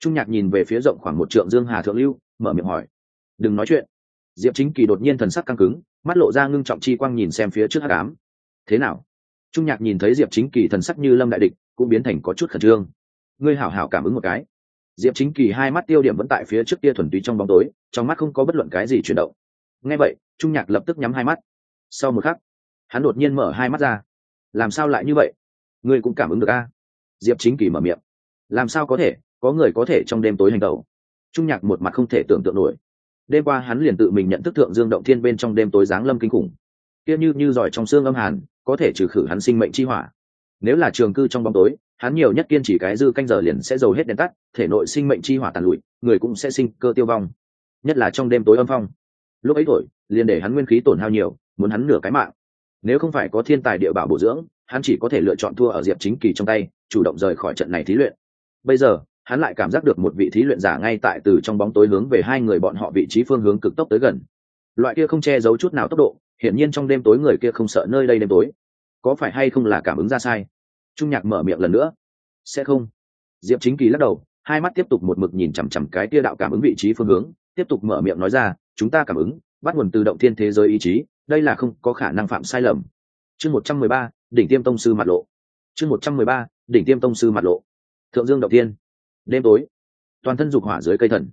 Trung nhạc nhìn về phía rộng khoảng một trượng dương hà thượng lưu, mở miệng hỏi. Đừng nói chuyện. Diệp chính kỳ đột nhiên thần sắc căng cứng, mắt lộ ra ngưng trọng chi quang nhìn xem phía trước hát cám thế nào? Trung nhạc nhìn thấy diệp chính kỳ thần sắc như lâm đại địch, cũng biến thành có chút khẩn trương. Ngươi hảo hảo cảm ứng một cái. Diệp chính kỳ hai mắt tiêu điểm vẫn tại phía trước kia thuần túy trong bóng tối, trong mắt không có bất luận cái gì chuyển động. Nghe vậy, trung nhạc lập tức nhắm hai mắt. Sau một khắc, hắn đột nhiên mở hai mắt ra. Làm sao lại như vậy? Ngươi cũng cảm ứng được a? Diệp chính kỳ mở miệng. Làm sao có thể? Có người có thể trong đêm tối hành động trung nhạc một mặt không thể tưởng tượng nổi. Đêm qua hắn liền tự mình nhận thức thượng dương động thiên bên trong đêm tối giáng lâm kinh khủng. Kia như như giỏi trong xương âm hàn, có thể trừ khử hắn sinh mệnh chi hỏa. Nếu là trường cư trong bóng tối, hắn nhiều nhất kiên chỉ cái dư canh giờ liền sẽ dầu hết đèn tắt, thể nội sinh mệnh chi hỏa tàn lụi, người cũng sẽ sinh cơ tiêu vong. Nhất là trong đêm tối âm phong. Lúc ấy thổi, liền để hắn nguyên khí tổn hao nhiều, muốn hắn nửa cái mạng. Nếu không phải có thiên tài địa bảo bổ dưỡng, hắn chỉ có thể lựa chọn thua ở diệp chính kỳ trong tay, chủ động rời khỏi trận này thí luyện. Bây giờ hắn lại cảm giác được một vị thí luyện giả ngay tại từ trong bóng tối hướng về hai người bọn họ vị trí phương hướng cực tốc tới gần. Loại kia không che giấu chút nào tốc độ, hiển nhiên trong đêm tối người kia không sợ nơi đây đêm tối. Có phải hay không là cảm ứng ra sai? Trung nhạc mở miệng lần nữa. Sẽ không. Diệp chính kỳ lắc đầu, hai mắt tiếp tục một mực nhìn chằm chằm cái kia đạo cảm ứng vị trí phương hướng, tiếp tục mở miệng nói ra, chúng ta cảm ứng, bắt nguồn từ động thiên thế giới ý chí, đây là không có khả năng phạm sai lầm. Chương một trăm mười ba, đỉnh tiêm tông sư mặt lộ. Chương một trăm mười ba, đỉnh tiêm tông sư mặt lộ. Thượng dương động tiên đêm tối, toàn thân dục hỏa dưới cây thần,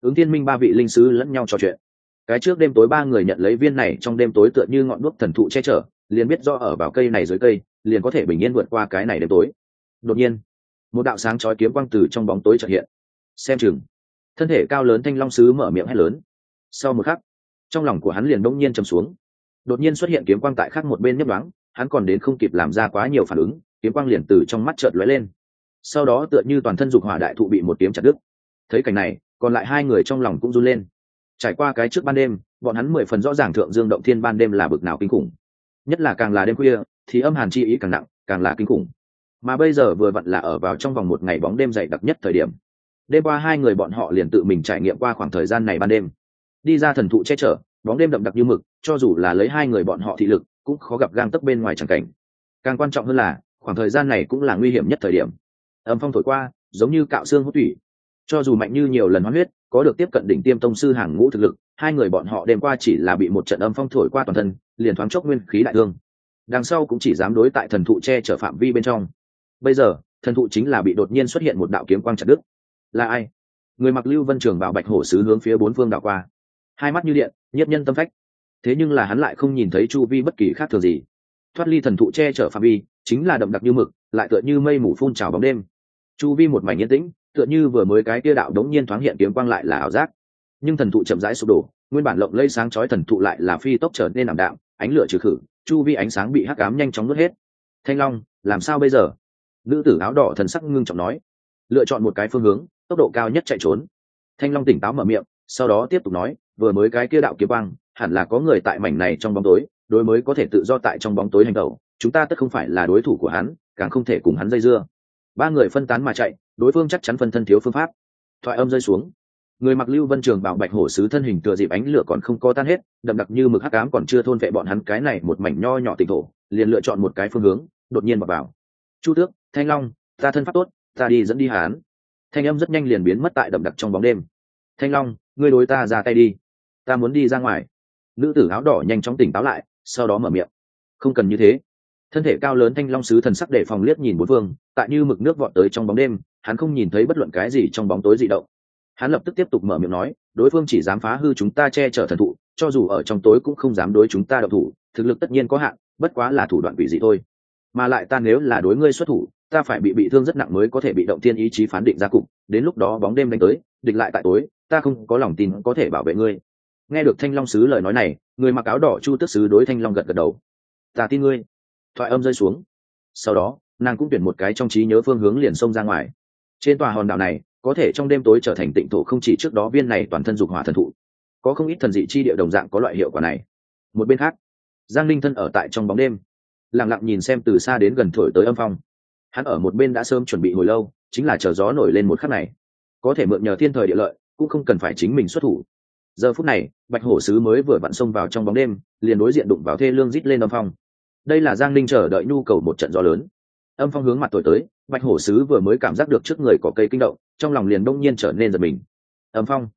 ứng thiên minh ba vị linh sứ lẫn nhau trò chuyện. Cái trước đêm tối ba người nhận lấy viên này, trong đêm tối tựa như ngọn đuốc thần thụ che chở, liền biết do ở vào cây này dưới cây, liền có thể bình yên vượt qua cái này đêm tối. Đột nhiên, một đạo sáng chói kiếm quang từ trong bóng tối trợ hiện. Xem chừng, thân thể cao lớn thanh long sứ mở miệng hét lớn. Sau một khắc, trong lòng của hắn liền đông nhiên trầm xuống. Đột nhiên xuất hiện kiếm quang tại khác một bên nhấp đoán hắn còn đến không kịp làm ra quá nhiều phản ứng, kiếm quang liền từ trong mắt chợt lóe lên sau đó tựa như toàn thân dục hỏa đại thụ bị một kiếm chặt đứt. Thấy cảnh này, còn lại hai người trong lòng cũng run lên. Trải qua cái trước ban đêm, bọn hắn mười phần rõ ràng thượng dương động thiên ban đêm là bực nào kinh khủng. Nhất là càng là đêm khuya, thì âm hàn chi ý càng nặng, càng là kinh khủng. Mà bây giờ vừa vặn là ở vào trong vòng một ngày bóng đêm dày đặc nhất thời điểm. Đêm qua hai người bọn họ liền tự mình trải nghiệm qua khoảng thời gian này ban đêm. Đi ra thần thụ che chở, bóng đêm đậm đặc như mực, cho dù là lấy hai người bọn họ thị lực, cũng khó gặp gang tấc bên ngoài chẳng cảnh. Càng quan trọng hơn là, khoảng thời gian này cũng là nguy hiểm nhất thời điểm âm phong thổi qua, giống như cạo xương hút thủy. Cho dù mạnh như nhiều lần hoán huyết, có được tiếp cận đỉnh tiêm tông sư hàng ngũ thực lực, hai người bọn họ đêm qua chỉ là bị một trận âm phong thổi qua toàn thân, liền thoáng chốc nguyên khí đại thương. Đằng sau cũng chỉ dám đối tại thần thụ che chở phạm vi bên trong. Bây giờ, thần thụ chính là bị đột nhiên xuất hiện một đạo kiếm quang chặt đức là ai? Người mặc lưu vân trường vào bạch hổ sứ hướng phía bốn phương đạo qua. Hai mắt như điện, nhiếp nhân tâm phách. Thế nhưng là hắn lại không nhìn thấy chu vi bất kỳ khác thường gì. Thoát ly thần thụ che chở phạm vi, chính là đậm đặc như mực lại tựa như mây mù phun trào bóng đêm. Chu vi một mảnh yên tĩnh, tựa như vừa mới cái kia đạo đống nhiên thoáng hiện kiếm quang lại là ảo giác. Nhưng thần thụ chậm rãi sụp đổ, nguyên bản lộng lây sáng chói thần thụ lại là phi tốc trở nên ảm đạm, ánh lửa trừ khử, chu vi ánh sáng bị hắc ám nhanh chóng nuốt hết. Thanh long, làm sao bây giờ? Nữ tử áo đỏ thần sắc ngưng trọng nói. Lựa chọn một cái phương hướng, tốc độ cao nhất chạy trốn. Thanh long tỉnh táo mở miệng, sau đó tiếp tục nói, vừa mới cái kia đạo kiếm quang, hẳn là có người tại mảnh này trong bóng tối, đối mới có thể tự do tại trong bóng tối hành tẩu, chúng ta tất không phải là đối thủ của hắn càng không thể cùng hắn dây dưa. Ba người phân tán mà chạy, đối phương chắc chắn phân thân thiếu phương pháp. Thoại âm rơi xuống. Người mặc lưu vân trường bảo bạch hổ sứ thân hình tựa dịp ánh lửa còn không có tan hết, đậm đặc như mực hắc ám còn chưa thôn vệ bọn hắn cái này một mảnh nho nhỏ tỉnh thổ, liền lựa chọn một cái phương hướng, đột nhiên vào vào. Chu tước, thanh long, ta thân pháp tốt, ta đi dẫn đi hán thanh âm rất nhanh liền biến mất tại đậm đặc trong bóng đêm. Thanh long, ngươi đối ta ra tay đi. Ta muốn đi ra ngoài. Nữ tử áo đỏ nhanh chóng tỉnh táo lại, sau đó mở miệng. Không cần như thế thân thể cao lớn thanh long sứ thần sắc để phòng liếc nhìn bốn phương, tại như mực nước vọt tới trong bóng đêm, hắn không nhìn thấy bất luận cái gì trong bóng tối dị động. Hắn lập tức tiếp tục mở miệng nói, đối phương chỉ dám phá hư chúng ta che chở thần thụ, cho dù ở trong tối cũng không dám đối chúng ta độc thủ, thực lực tất nhiên có hạn, bất quá là thủ đoạn quỷ dị thôi. Mà lại ta nếu là đối ngươi xuất thủ, ta phải bị bị thương rất nặng mới có thể bị động tiên ý chí phán định ra cục, đến lúc đó bóng đêm đánh tới, địch lại tại tối, ta không có lòng tin có thể bảo vệ ngươi. Nghe được thanh long sứ lời nói này, người mặc áo đỏ chu tước sứ đối thanh long gật gật đầu. Ta tin ngươi thoại âm rơi xuống. Sau đó, nàng cũng tuyển một cái trong trí nhớ phương hướng liền xông ra ngoài. Trên tòa hòn đảo này, có thể trong đêm tối trở thành tịnh thổ không chỉ trước đó viên này toàn thân dục hỏa thần thụ. Có không ít thần dị chi địa đồng dạng có loại hiệu quả này. Một bên khác, giang linh thân ở tại trong bóng đêm, lặng lặng nhìn xem từ xa đến gần thổi tới âm phong. Hắn ở một bên đã sớm chuẩn bị hồi lâu, chính là chờ gió nổi lên một khắc này. Có thể mượn nhờ thiên thời địa lợi, cũng không cần phải chính mình xuất thủ. Giờ phút này, bạch hổ sứ mới vừa vặn xông vào trong bóng đêm, liền đối diện đụng vào thê lương rít lên âm phong đây là giang Ninh chờ đợi nhu cầu một trận gió lớn. Âm phong hướng mặt tuổi tới, bạch hổ sứ vừa mới cảm giác được trước người có cây kinh động, trong lòng liền đông nhiên trở nên giật mình. Âm phong.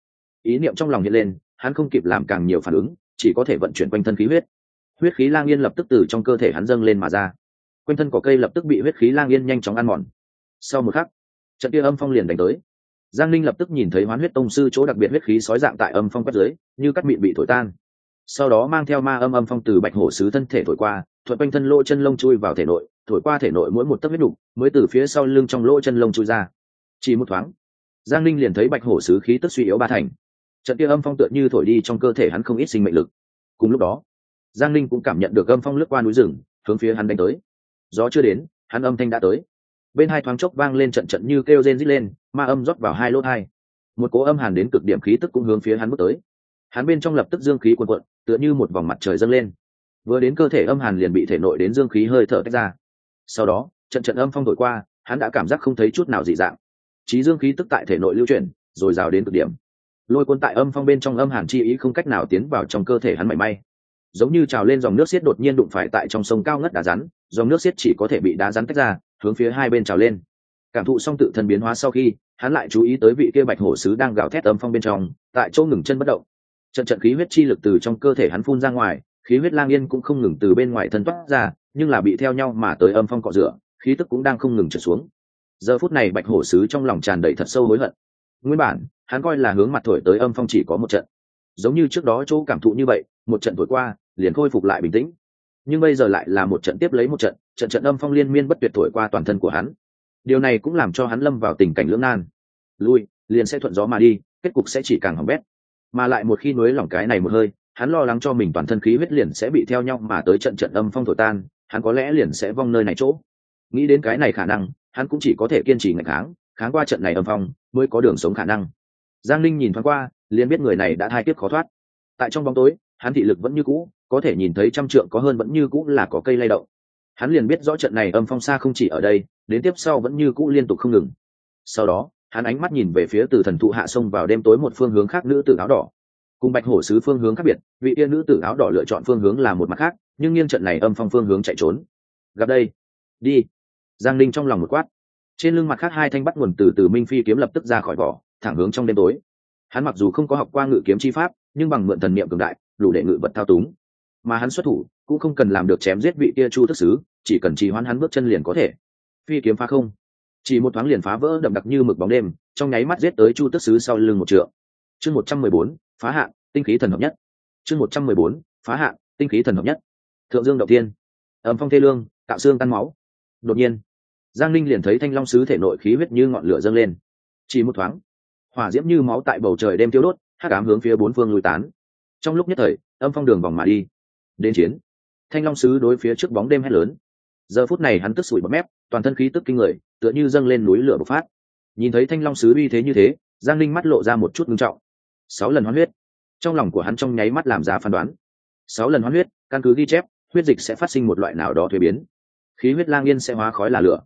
Ý niệm trong lòng hiện lên, hắn không kịp làm càng nhiều phản ứng, chỉ có thể vận chuyển quanh thân khí huyết. Huyết khí lang yên lập tức từ trong cơ thể hắn dâng lên mà ra. Quanh thân có cây lập tức bị huyết khí lang yên nhanh chóng ăn mòn. Sau một khắc, trận kia âm phong liền đánh tới. Giang linh lập tức nhìn thấy hoán huyết tông sư chỗ đặc biệt huyết khí sói dạng tại âm phong quét dưới, như cắt mịn bị thổi tan. Sau đó mang theo ma âm âm phong từ bạch hổ sứ thân thể thổi qua thuận quanh thân lỗ chân lông chui vào thể nội, thổi qua thể nội mỗi một tấc huyết đục, mới từ phía sau lưng trong lỗ chân lông chui ra. Chỉ một thoáng, giang linh liền thấy bạch hổ sứ khí tức suy yếu ba thành. Trận kia âm phong tựa như thổi đi trong cơ thể hắn không ít sinh mệnh lực. Cùng lúc đó, giang linh cũng cảm nhận được âm phong lướt qua núi rừng, hướng phía hắn đánh tới. Gió chưa đến, hắn âm thanh đã tới. Bên hai thoáng chốc vang lên trận trận như kêu rên rít lên, ma âm rót vào hai lỗ hai một cỗ âm hàn đến cực điểm khí tức cũng hướng phía hắn bước tới. Hắn bên trong lập tức dương khí quần quận tựa như một vòng mặt trời dâng lên vừa đến cơ thể âm hàn liền bị thể nội đến dương khí hơi thở tách ra. Sau đó, trận trận âm phong thổi qua, hắn đã cảm giác không thấy chút nào dị dạng. Trí dương khí tức tại thể nội lưu chuyển, rồi rào đến cực điểm. Lôi cuốn tại âm phong bên trong âm hàn chi ý không cách nào tiến vào trong cơ thể hắn mảy may. Giống như trào lên dòng nước xiết đột nhiên đụng phải tại trong sông cao ngất đá rắn, dòng nước xiết chỉ có thể bị đá rắn tách ra, hướng phía hai bên trào lên. Cảm thụ xong tự thân biến hóa sau khi, hắn lại chú ý tới vị kia bạch hổ sứ đang gào thét âm phong bên trong, tại chỗ ngừng chân bất động. Trận trận khí huyết chi lực từ trong cơ thể hắn phun ra ngoài khí huyết lang yên cũng không ngừng từ bên ngoài thân toát ra, nhưng là bị theo nhau mà tới âm phong cọ rửa, khí tức cũng đang không ngừng trở xuống. Giờ phút này bạch hổ sứ trong lòng tràn đầy thật sâu hối hận. Nguyên bản, hắn coi là hướng mặt thổi tới âm phong chỉ có một trận. Giống như trước đó chỗ cảm thụ như vậy, một trận thổi qua, liền khôi phục lại bình tĩnh. Nhưng bây giờ lại là một trận tiếp lấy một trận trận trận âm phong liên miên bất tuyệt thổi qua toàn thân của hắn. Điều này cũng làm cho hắn lâm vào tình cảnh lưỡng nan. Lui, liền sẽ thuận gió mà đi, kết cục sẽ chỉ càng hỏng bét. Mà lại một khi nối lỏng cái này một hơi hắn lo lắng cho mình toàn thân khí huyết liền sẽ bị theo nhau mà tới trận trận âm phong thổi tan, hắn có lẽ liền sẽ vong nơi này chỗ. Nghĩ đến cái này khả năng, hắn cũng chỉ có thể kiên trì ngày kháng kháng qua trận này âm phong, mới có đường sống khả năng. Giang linh nhìn thoáng qua, liền biết người này đã thai tiếp khó thoát. Tại trong bóng tối, hắn thị lực vẫn như cũ, có thể nhìn thấy trăm trượng có hơn vẫn như cũ là có cây lay động. Hắn liền biết rõ trận này âm phong xa không chỉ ở đây, đến tiếp sau vẫn như cũ liên tục không ngừng. Sau đó, hắn ánh mắt nhìn về phía từ thần thụ hạ sông vào đêm tối một phương hướng khác nữ tử áo đỏ cùng bạch hổ sứ phương hướng khác biệt, vị yên nữ tử áo đỏ lựa chọn phương hướng là một mặt khác, nhưng nghiêng trận này âm phong phương hướng chạy trốn. Gặp đây. Đi. Giang linh trong lòng một quát. Trên lưng mặt khác hai thanh bắt nguồn từ từ minh phi kiếm lập tức ra khỏi vỏ, thẳng hướng trong đêm tối. Hắn mặc dù không có học qua ngự kiếm chi pháp, nhưng bằng mượn thần niệm cường đại, đủ để ngự vật thao túng. Mà hắn xuất thủ, cũng không cần làm được chém giết vị kia chu tức sứ, chỉ cần trì hoãn hắn bước chân liền có thể. Phi kiếm phá không. Chỉ một thoáng liền phá vỡ đậm đặc như mực bóng đêm, trong nháy mắt giết tới chu tức sứ sau lưng một trượng. Chương một trăm mười bốn phá hạn, tinh khí thần hợp nhất. Chương một trăm mười bốn, phá hạn, tinh khí thần hợp nhất. Thượng dương động tiên ẩm phong thê lương tạo xương tan máu. Đột nhiên, giang linh liền thấy thanh long sứ thể nội khí huyết như ngọn lửa dâng lên. Chỉ một thoáng, hỏa diễm như máu tại bầu trời đem tiêu đốt hát cám hướng phía bốn phương lùi tán. Trong lúc nhất thời, âm phong đường vòng mà đi. Đến chiến, thanh long sứ đối phía trước bóng đêm hét lớn. Giờ phút này hắn tức sủi bọt mép, toàn thân khí tức kinh người, tựa như dâng lên núi lửa bộc phát. Nhìn thấy thanh long sứ uy thế như thế, giang linh mắt lộ ra một chút ngưng trọng sáu lần hoán huyết. Trong lòng của hắn trong nháy mắt làm ra phán đoán. Sáu lần hoán huyết, căn cứ ghi chép, huyết dịch sẽ phát sinh một loại nào đó thuế biến. Khí huyết lang yên sẽ hóa khói là lửa.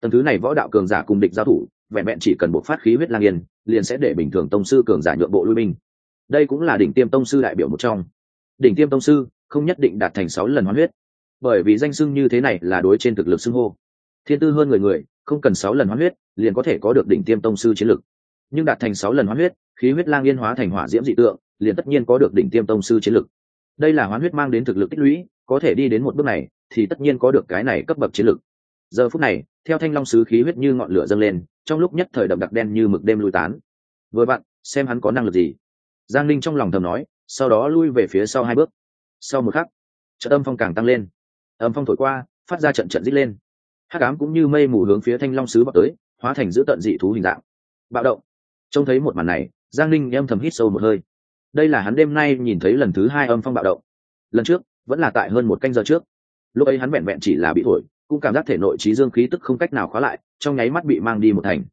Tầng thứ này võ đạo cường giả cùng địch giao thủ, vẹn vẹn chỉ cần bộc phát khí huyết lang yên, liền sẽ để bình thường tông sư cường giả nhượng bộ lui binh. Đây cũng là đỉnh tiêm tông sư đại biểu một trong. Đỉnh tiêm tông sư không nhất định đạt thành sáu lần hoán huyết. Bởi vì danh xưng như thế này là đối trên thực lực xưng hô. Thiên tư hơn người người, không cần sáu lần hoán huyết, liền có thể có được đỉnh tiêm tông sư chiến lực nhưng đạt thành sáu lần hoán huyết, khí huyết lang yên hóa thành hỏa diễm dị tượng, liền tất nhiên có được đỉnh tiêm tông sư chiến lực. Đây là hoán huyết mang đến thực lực tích lũy, có thể đi đến một bước này, thì tất nhiên có được cái này cấp bậc chiến lực. Giờ phút này, theo thanh long sứ khí huyết như ngọn lửa dâng lên, trong lúc nhất thời đậm đặc đen như mực đêm lui tán. Vừa bạn xem hắn có năng lực gì. Giang linh trong lòng thầm nói, sau đó lui về phía sau hai bước. Sau một khắc trận âm phong càng tăng lên. Âm phong thổi qua, phát ra trận trận rít lên. Hắc ám cũng như mây mù hướng phía thanh long sứ bọc tới, hóa thành giữ tận dị thú hình dạng. Bạo động trông thấy một màn này, giang linh âm thầm hít sâu một hơi. Đây là hắn đêm nay nhìn thấy lần thứ hai âm phong bạo động. Lần trước, vẫn là tại hơn một canh giờ trước. Lúc ấy hắn vẹn vẹn chỉ là bị thổi, cũng cảm giác thể nội trí dương khí tức không cách nào khóa lại, trong nháy mắt bị mang đi một thành.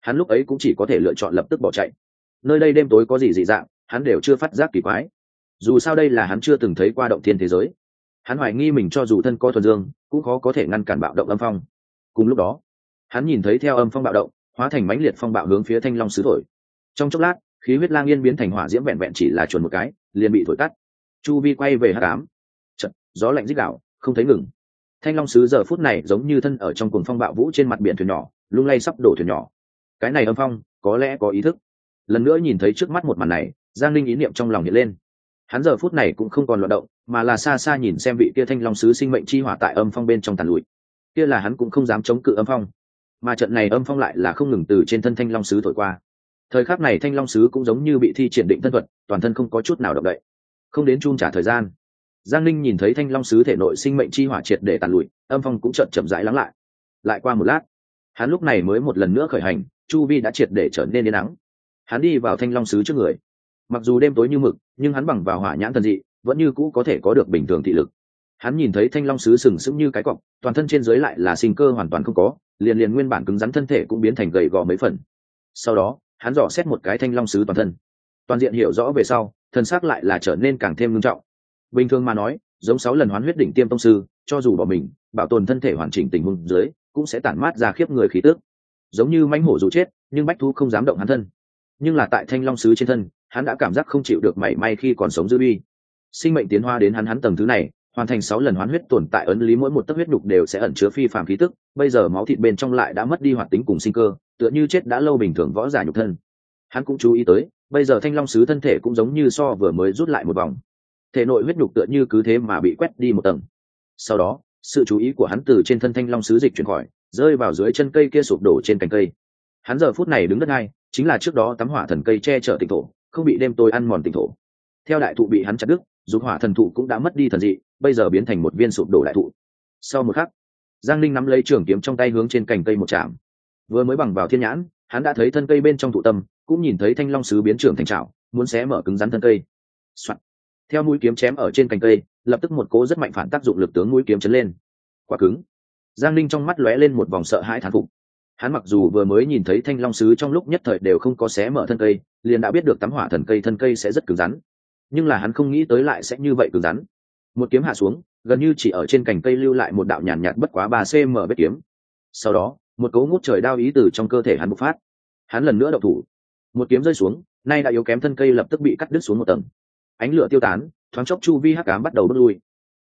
Hắn lúc ấy cũng chỉ có thể lựa chọn lập tức bỏ chạy. Nơi đây đêm tối có gì dị dạng, hắn đều chưa phát giác kỳ quái. Dù sao đây là hắn chưa từng thấy qua động thiên thế giới. Hắn hoài nghi mình cho dù thân có thuần dương, cũng khó có thể ngăn cản bạo động âm phong. Cùng lúc đó, hắn nhìn thấy theo âm phong bạo động hóa thành mãnh liệt phong bạo hướng phía thanh long sứ thổi. Trong chốc lát khí huyết lang yên biến thành hỏa diễm vẹn vẹn chỉ là chuồn một cái liền bị thổi tắt. Chu vi quay về hát cám Chật, gió lạnh dích đạo không thấy ngừng. Thanh long sứ giờ phút này giống như thân ở trong cuồng phong bạo vũ trên mặt biển thuyền nhỏ lung lay sắp đổ thuyền nhỏ. Cái này âm phong có lẽ có ý thức. Lần nữa nhìn thấy trước mắt một màn này giang linh ý niệm trong lòng hiện lên. Hắn giờ phút này cũng không còn loạt động mà là xa xa nhìn xem vị kia thanh long sứ sinh mệnh chi hỏa tại âm phong bên trong tàn lụi. Kia là hắn cũng không dám chống cự âm phong mà trận này âm phong lại là không ngừng từ trên thân thanh long sứ thổi qua. Thời khắc này thanh long sứ cũng giống như bị thi triển định thân thuật, toàn thân không có chút nào động đậy. Không đến chung trả thời gian, giang linh nhìn thấy thanh long sứ thể nội sinh mệnh chi hỏa triệt để tàn lụi, âm phong cũng chậm chậm rãi lắng lại. Lại qua một lát, hắn lúc này mới một lần nữa khởi hành, chu vi đã triệt để trở nên đến nắng hắn đi vào thanh long sứ trước người. Mặc dù đêm tối như mực, nhưng hắn bằng vào hỏa nhãn thần dị, vẫn như cũ có thể có được bình thường thị lực. Hắn nhìn thấy thanh long sứ sừng sững như cái cọc, toàn thân trên dưới lại là sinh cơ hoàn toàn không có liền liền nguyên bản cứng rắn thân thể cũng biến thành gầy gò mấy phần. Sau đó, hắn dò xét một cái thanh long sứ toàn thân. Toàn diện hiểu rõ về sau, thân xác lại là trở nên càng thêm nghiêm trọng. Bình thường mà nói, giống sáu lần hoán huyết đỉnh tiêm tông sư, cho dù bỏ mình, bảo tồn thân thể hoàn chỉnh tình huống dưới, cũng sẽ tản mát ra khiếp người khí tước giống như mãnh hổ dù chết, nhưng bách thú không dám động hắn thân. Nhưng là tại thanh long sứ trên thân, hắn đã cảm giác không chịu được mảy may khi còn sống dư uy. Sinh mệnh tiến hóa đến hắn hắn tầng thứ này hoàn thành sáu lần hoán huyết tồn tại ấn lý mỗi một tấc huyết nhục đều sẽ ẩn chứa phi phàm khí tức, bây giờ máu thịt bên trong lại đã mất đi hoạt tính cùng sinh cơ, tựa như chết đã lâu bình thường võ giả nhục thân. Hắn cũng chú ý tới, bây giờ thanh long sứ thân thể cũng giống như so vừa mới rút lại một vòng. Thể nội huyết nhục tựa như cứ thế mà bị quét đi một tầng. Sau đó, sự chú ý của hắn từ trên thân thanh long sứ dịch chuyển khỏi, rơi vào dưới chân cây kia sụp đổ trên cành cây. Hắn giờ phút này đứng đất ngay, chính là trước đó tắm hỏa thần cây che chở tỉnh thổ, không bị đêm tối ăn mòn tỉnh thổ theo đại thụ bị hắn chặt đứt, dục hỏa thần thụ cũng đã mất đi thần dị, bây giờ biến thành một viên sụp đổ đại thụ. Sau một khắc, giang linh nắm lấy trường kiếm trong tay hướng trên cành cây một chạm. Vừa mới bằng vào thiên nhãn, hắn đã thấy thân cây bên trong thụ tâm, cũng nhìn thấy thanh long sứ biến trưởng thành trào muốn xé mở cứng rắn thân cây、Soạn. theo mũi kiếm chém ở trên cành cây, lập tức một cố rất mạnh phản tác dụng lực tướng mũi kiếm chấn lên. Quả cứng. Giang linh trong mắt lóe lên một vòng sợ hãi thán phục. Hắn mặc dù vừa mới nhìn thấy thanh long sứ trong lúc nhất thời đều không có xé mở thân cây, liền đã biết được tắm hỏa thần cây thân cây sẽ rất cứng rắn nhưng là hắn không nghĩ tới lại sẽ như vậy cứng rắn. Một kiếm hạ xuống gần như chỉ ở trên cành cây lưu lại một đạo nhàn nhạt, bất quá ba cm vết kiếm. Sau đó một cấu ngút trời đao ý từ trong cơ thể hắn bộc phát. Hắn lần nữa đậu thủ. Một kiếm rơi xuống nay đã yếu kém thân cây lập tức bị cắt đứt xuống một tầng. Ánh lửa tiêu tán thoáng chốc chu vi hắc cám bắt đầu bước lui.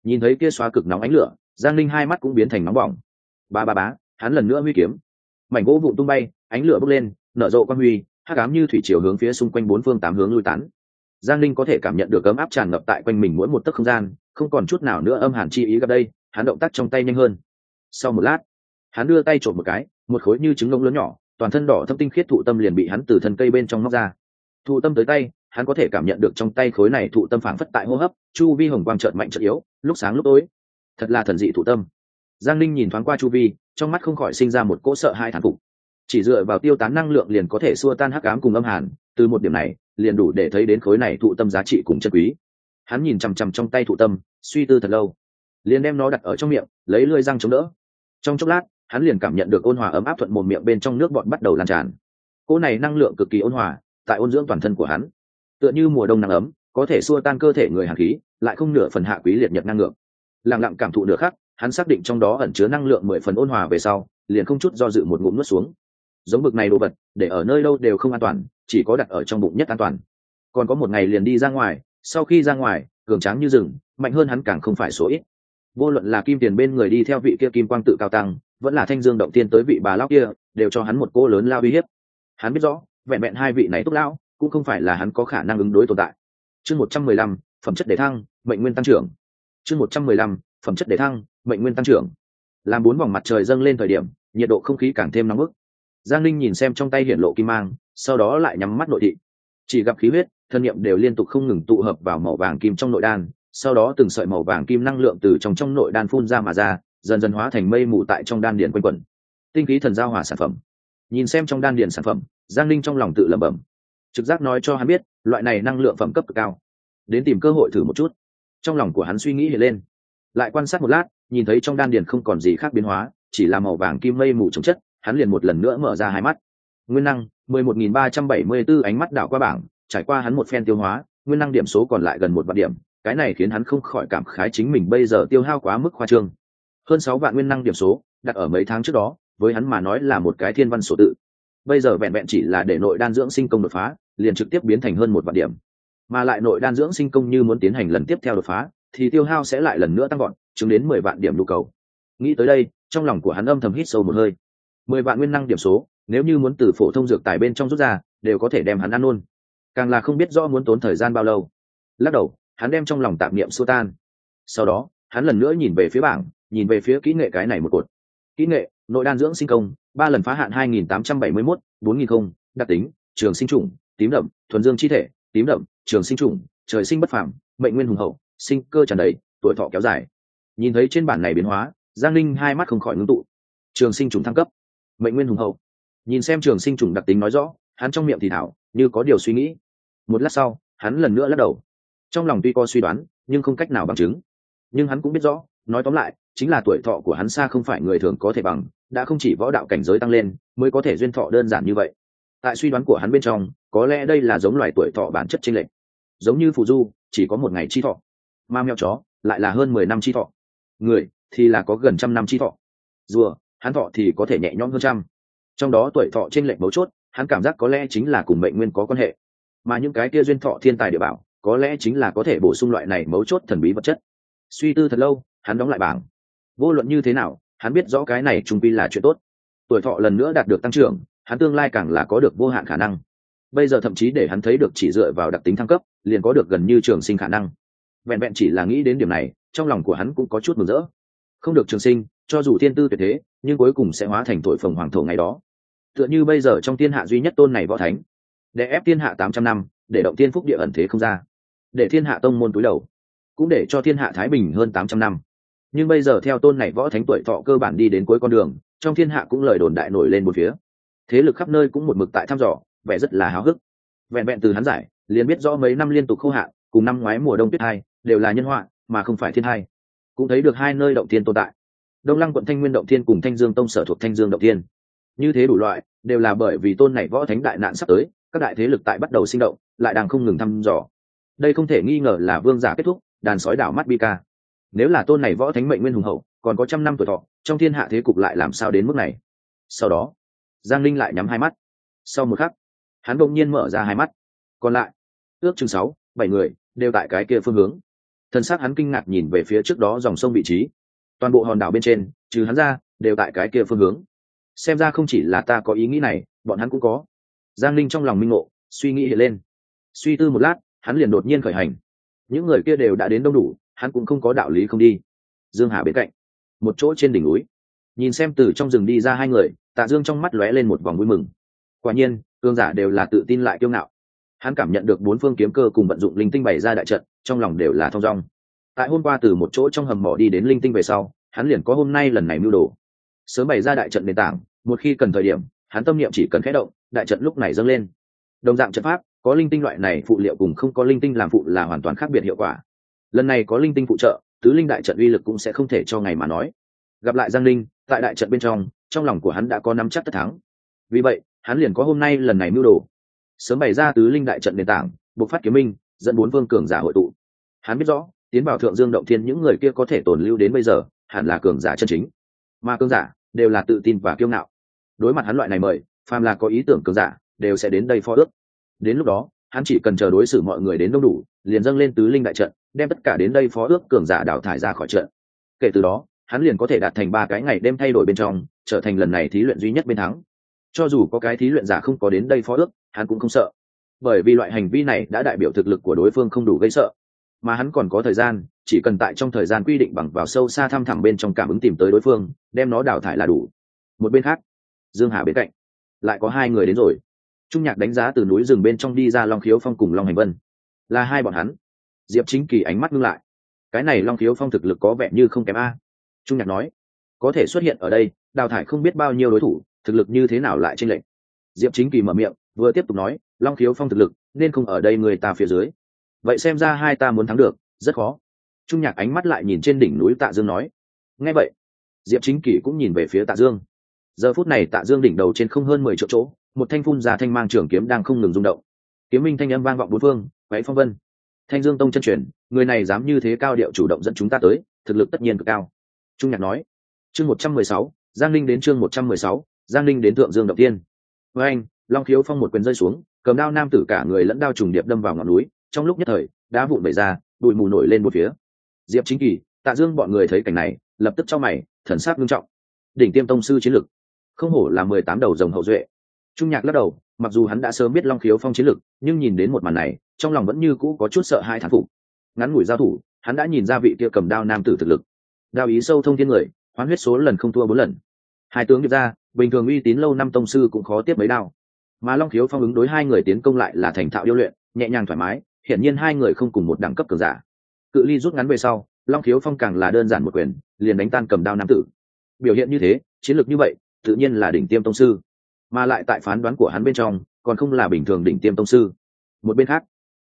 Nhìn thấy kia xóa cực nóng ánh lửa giang linh hai mắt cũng biến thành nóng bỏng. Ba ba bá hắn lần nữa huy kiếm. Mảnh gỗ vụn tung bay ánh lửa bốc lên nở rộ quan huy hắc ám như thủy chiều hướng phía xung quanh bốn phương tám hướng lui tán giang linh có thể cảm nhận được ấm áp tràn ngập tại quanh mình mỗi một tấc không gian, không còn chút nào nữa âm hàn chi ý gặp đây, hắn động tác trong tay nhanh hơn. Sau một lát, hắn đưa tay trộm một cái, một khối như trứng ngông lớn nhỏ, toàn thân đỏ thâm tinh khiết thụ tâm liền bị hắn từ thân cây bên trong móc ra. Thụ tâm tới tay, hắn có thể cảm nhận được trong tay khối này thụ tâm phảng phất tại hô hấp, chu vi hồng quang trợn mạnh trợn yếu, lúc sáng lúc tối. Thật là thần dị thụ tâm. Giang linh nhìn thoáng qua chu vi, trong mắt không khỏi sinh ra một cỗ sợ hai thản phục. Chỉ dựa vào tiêu tán năng lượng liền có thể xua tan hắc ám cùng âm hàn từ một điểm này, liền đủ để thấy đến khối này thụ tâm giá trị cùng chân quý. Hắn nhìn chằm chằm trong tay thụ tâm, suy tư thật lâu. Liền đem nó đặt ở trong miệng, lấy lưỡi răng chống đỡ. Trong chốc lát, hắn liền cảm nhận được ôn hòa ấm áp thuận một miệng bên trong nước bọn bắt đầu lan tràn. Cỗ này năng lượng cực kỳ ôn hòa, tại ôn dưỡng toàn thân của hắn. Tựa như mùa đông nắng ấm, có thể xua tan cơ thể người hàn khí, lại không nửa phần hạ quý liệt nhật năng lượng. Lặng lặng cảm thụ nửa khắc, hắn xác định trong đó ẩn chứa năng lượng mười phần ôn hòa về sau, liền không chút do dự một ngụm nuốt xuống giống bực này đồ vật, để ở nơi đâu đều không an toàn, chỉ có đặt ở trong bụng nhất an toàn. Còn có một ngày liền đi ra ngoài, sau khi ra ngoài, cường tráng như rừng, mạnh hơn hắn càng không phải số ít. Vô luận là kim tiền bên người đi theo vị kia kim quang tự cao tăng, vẫn là thanh dương động tiên tới vị bà lao kia, đều cho hắn một cô lớn lao uy hiếp. Hắn biết rõ, vẹn vẹn hai vị này túc lão, cũng không phải là hắn có khả năng ứng đối tồn tại. Chương một trăm mười lăm, phẩm chất đề thăng, mệnh nguyên tăng trưởng. Chương một trăm mười lăm, phẩm chất đề thăng, mệnh nguyên tăng trưởng. Làm bốn vòng mặt trời dâng lên thời điểm, nhiệt độ không khí càng thêm nóng bức giang linh nhìn xem trong tay hiện lộ kim mang, sau đó lại nhắm mắt nội thị. Chỉ gặp khí huyết, thân nhiệm đều liên tục không ngừng tụ hợp vào màu vàng kim trong nội đan, sau đó từng sợi màu vàng kim năng lượng từ trong trong nội đan phun ra mà ra, dần dần hóa thành mây mù tại trong đan điền quanh quẩn. Tinh khí thần giao hòa sản phẩm. Nhìn xem trong đan điền sản phẩm, giang linh trong lòng tự lẩm bẩm. Trực giác nói cho hắn biết, loại này năng lượng phẩm cấp cực cao. Đến tìm cơ hội thử một chút. Trong lòng của hắn suy nghĩ hiện lên. Lại quan sát một lát, nhìn thấy trong đan điền không còn gì khác biến hóa, chỉ là màu vàng kim mây mù trồng chất hắn liền một lần nữa mở ra hai mắt. Nguyên năng, mười một nghìn ba trăm bảy mươi b ố ánh mắt đảo qua bảng, trải qua hắn một phen tiêu hóa, nguyên năng điểm số còn lại gần một vạn điểm, cái này khiến hắn không khỏi cảm khái chính mình bây giờ tiêu hao quá mức khoa trương. Hơn sáu vạn nguyên năng điểm số, đặt ở mấy tháng trước đó, với hắn mà nói là một cái thiên văn số tự. Bây giờ vẹn vẹn chỉ là để nội đan dưỡng sinh công đột phá, liền trực tiếp biến thành hơn một vạn điểm. Mà lại nội đan dưỡng sinh công như muốn tiến hành lần tiếp theo đột phá, thì tiêu hao sẽ lại lần nữa tăng gọn chứng đến mười vạn điểm nhu cầu. Nghĩ tới đây, trong lòng của hắn âm thầm hít sâu một hơi mười vạn nguyên năng điểm số, nếu như muốn từ phổ thông dược tài bên trong rút ra, đều có thể đem hắn ăn luôn. Càng là không biết rõ muốn tốn thời gian bao lâu. Lắc đầu, hắn đem trong lòng tạp niệm xua tan. Sau đó, hắn lần nữa nhìn về phía bảng, nhìn về phía kỹ nghệ cái này một cột. Kỹ nghệ, nội đan dưỡng sinh công, ba lần phá hạn hai nghìn tám trăm bảy mươi mốt, bốn nghìn không, đặc tính, trường sinh trùng, tím đậm, thuần dương chi thể, tím đậm, trường sinh trùng, trời sinh bất phàm, mệnh nguyên hùng hậu, sinh cơ tràn đầy, tuổi thọ kéo dài. Nhìn thấy trên bản này biến hóa, giang linh hai mắt không khỏi ngưng tụ. Trường sinh trùng thăng cấp mệnh nguyên hùng hậu. Nhìn xem trường sinh trùng đặc tính nói rõ, hắn trong miệng thì thảo, như có điều suy nghĩ. Một lát sau, hắn lần nữa lắc đầu. Trong lòng tuy có suy đoán, nhưng không cách nào bằng chứng. Nhưng hắn cũng biết rõ, nói tóm lại, chính là tuổi thọ của hắn xa không phải người thường có thể bằng, đã không chỉ võ đạo cảnh giới tăng lên, mới có thể duyên thọ đơn giản như vậy. Tại suy đoán của hắn bên trong, có lẽ đây là giống loài tuổi thọ bản chất chênh lệch. Giống như phù du, chỉ có một ngày chi thọ. Ma mèo chó, lại là hơn mười năm chi thọ. Người thì là có gần trăm năm chi thọ. Rùa hắn thọ thì có thể nhẹ nhõm hơn trăm. Trong đó tuổi thọ trên lệnh mấu chốt, hắn cảm giác có lẽ chính là cùng mệnh nguyên có quan hệ. Mà những cái kia duyên thọ thiên tài địa bảo, có lẽ chính là có thể bổ sung loại này mấu chốt thần bí vật chất. Suy tư thật lâu, hắn đóng lại bảng. Vô luận như thế nào, hắn biết rõ cái này trung pi là chuyện tốt. Tuổi thọ lần nữa đạt được tăng trưởng, hắn tương lai càng là có được vô hạn khả năng. Bây giờ thậm chí để hắn thấy được chỉ dựa vào đặc tính thăng cấp, liền có được gần như trường sinh khả năng. Vẹn vẹn chỉ là nghĩ đến điểm này, trong lòng của hắn cũng có chút mừng rỡ không được trường sinh, cho dù thiên tư tuyệt thế, nhưng cuối cùng sẽ hóa thành thổi phồng hoàng thổ ngày đó. Tựa như bây giờ trong thiên hạ duy nhất tôn này võ thánh, để ép thiên hạ tám trăm năm, để động thiên phúc địa ẩn thế không ra, để thiên hạ tông môn túi đầu, cũng để cho thiên hạ thái bình hơn tám trăm năm. Nhưng bây giờ theo tôn này võ thánh tuổi thọ cơ bản đi đến cuối con đường, trong thiên hạ cũng lời đồn đại nổi lên một phía. Thế lực khắp nơi cũng một mực tại thăm dò, vẻ rất là háo hức. Vẹn vẹn từ hắn giải, liền biết rõ mấy năm liên tục khô hạn, cùng năm ngoái mùa đông tuyết hai, đều là nhân họa, mà không phải thiên hai cũng thấy được hai nơi động thiên tồn tại. Đông lăng quận thanh nguyên động thiên cùng thanh dương tông sở thuộc thanh dương động thiên. Như thế đủ loại, đều là bởi vì tôn này võ thánh đại nạn sắp tới, các đại thế lực tại bắt đầu sinh động, lại đang không ngừng thăm dò. Đây không thể nghi ngờ là vương giả kết thúc, đàn sói đảo mắt bi ca. Nếu là tôn này võ thánh mệnh nguyên hùng hậu, còn có trăm năm tuổi thọ, trong thiên hạ thế cục lại làm sao đến mức này? Sau đó, giang linh lại nhắm hai mắt. Sau một khắc, hắn đột nhiên mở ra hai mắt. Còn lại, ước chừng sáu, bảy người đều tại cái kia phương hướng thân xác hắn kinh ngạc nhìn về phía trước đó dòng sông vị trí. Toàn bộ hòn đảo bên trên, trừ hắn ra, đều tại cái kia phương hướng. Xem ra không chỉ là ta có ý nghĩ này, bọn hắn cũng có. Giang linh trong lòng minh ngộ, suy nghĩ hiện lên. Suy tư một lát, hắn liền đột nhiên khởi hành. Những người kia đều đã đến đông đủ, hắn cũng không có đạo lý không đi. Dương hà bên cạnh, một chỗ trên đỉnh núi. Nhìn xem từ trong rừng đi ra hai người, tạ dương trong mắt lóe lên một vòng vui mừng. Quả nhiên cương giả đều là tự tin lại kiêu ngạo hắn cảm nhận được bốn phương kiếm cơ cùng vận dụng linh tinh bày ra đại trận, trong lòng đều là thong dong. Tại hôm qua từ một chỗ trong hầm mỏ đi đến linh tinh về sau, hắn liền có hôm nay lần này mưu đồ. Sớm bày ra đại trận nền tảng, một khi cần thời điểm, hắn tâm niệm chỉ cần khẽ động, đại trận lúc này dâng lên. Đồng dạng trận pháp, có linh tinh loại này phụ liệu cùng không có linh tinh làm phụ là hoàn toàn khác biệt hiệu quả. Lần này có linh tinh phụ trợ, tứ linh đại trận uy lực cũng sẽ không thể cho ngày mà nói. Gặp lại giang linh tại đại trận bên trong trong lòng của hắn đã có nắm chắc tất thắng. Vì vậy, hắn liền có hôm nay lần này mưu đồ sớm bày ra tứ linh đại trận nền tảng buộc phát kiếm minh, dẫn bốn vương cường giả hội tụ. Hắn biết rõ, tiến vào thượng dương động thiên những người kia có thể tồn lưu đến bây giờ, hẳn là cường giả chân chính. Mà cường giả đều là tự tin và kiêu ngạo. Đối mặt hắn loại này mời, phàm là có ý tưởng cường giả đều sẽ đến đây phó ước. Đến lúc đó, hắn chỉ cần chờ đối xử mọi người đến đông đủ, liền dâng lên tứ linh đại trận, đem tất cả đến đây phó ước cường giả đào thải ra khỏi trận. Kể từ đó, hắn liền có thể đạt thành ba cái ngày đêm thay đổi bên trong, trở thành lần này thí luyện duy nhất bên thắng. Cho dù có cái thí luyện giả không có đến đây phó ước hắn cũng không sợ. Bởi vì loại hành vi này đã đại biểu thực lực của đối phương không đủ gây sợ. Mà hắn còn có thời gian, chỉ cần tại trong thời gian quy định bằng vào sâu xa thăm thẳm bên trong cảm ứng tìm tới đối phương, đem nó đào thải là đủ. Một bên khác, dương hà bên cạnh, lại có hai người đến rồi. Trung nhạc đánh giá từ núi rừng bên trong đi ra long khiếu phong cùng long hành vân. Là hai bọn hắn. Diệp chính kỳ ánh mắt ngưng lại. Cái này long khiếu phong thực lực có vẻ như không kém a. Trung nhạc nói, có thể xuất hiện ở đây, đào thải không biết bao nhiêu đối thủ, thực lực như thế nào lại tranh lệch. Diệp chính kỳ mở miệng vừa tiếp tục nói, long khiếu phong thực lực, nên không ở đây người ta phía dưới. Vậy xem ra hai ta muốn thắng được, rất khó. Trung nhạc ánh mắt lại nhìn trên đỉnh núi tạ dương nói, nghe vậy, diệp chính kỷ cũng nhìn về phía tạ dương. Giờ phút này tạ dương đỉnh đầu trên không hơn mười chỗ chỗ, một thanh phun già thanh mang trường kiếm đang không ngừng rung động. Kiếm minh thanh âm vang vọng bốn phương váy phong vân. Thanh dương tông chân truyền, người này dám như thế cao điệu chủ động dẫn chúng ta tới, thực lực tất nhiên cực cao. Trung nhạc nói, chương một trăm mười sáu, giang linh đến chương một trăm mười sáu, giang linh đến thượng dương động tiên với anh long khiếu phong một quyền rơi xuống, cầm đao nam tử cả người lẫn đao trùng điệp đâm vào ngọn núi, trong lúc nhất thời, đá vụn bể ra, bụi mù nổi lên một phía. Diệp chính kỳ, tạ dương bọn người thấy cảnh này, lập tức cho mày, thần sát nghiêm trọng. Đỉnh tiêm tông sư chiến lực. Không hổ là mười tám đầu rồng hậu duệ. Trung nhạc lắc đầu, mặc dù hắn đã sớm biết long khiếu phong chiến lực, nhưng nhìn đến một màn này, trong lòng vẫn như cũ có chút sợ hai thán phục. Ngắn ngủi giao thủ, hắn đã nhìn ra vị kia cầm đao nam tử thực lực. Đao ý sâu thông thiên người, hoán huyết số lần không thua bốn lần. Hai tướng điệp ra, bình thường uy tín lâu năm tông sư cũng khó tiếp mấy đao mà long khiếu phong ứng đối hai người tiến công lại là thành thạo điêu luyện, nhẹ nhàng thoải mái, hiển nhiên hai người không cùng một đẳng cấp cường giả. Cự ly rút ngắn về sau, long khiếu phong càng là đơn giản một quyền, liền đánh tan cầm đao nam tử. Biểu hiện như thế, chiến lược như vậy, tự nhiên là đỉnh tiêm tông sư. Mà lại tại phán đoán của hắn bên trong, còn không là bình thường đỉnh tiêm tông sư. Một bên khác,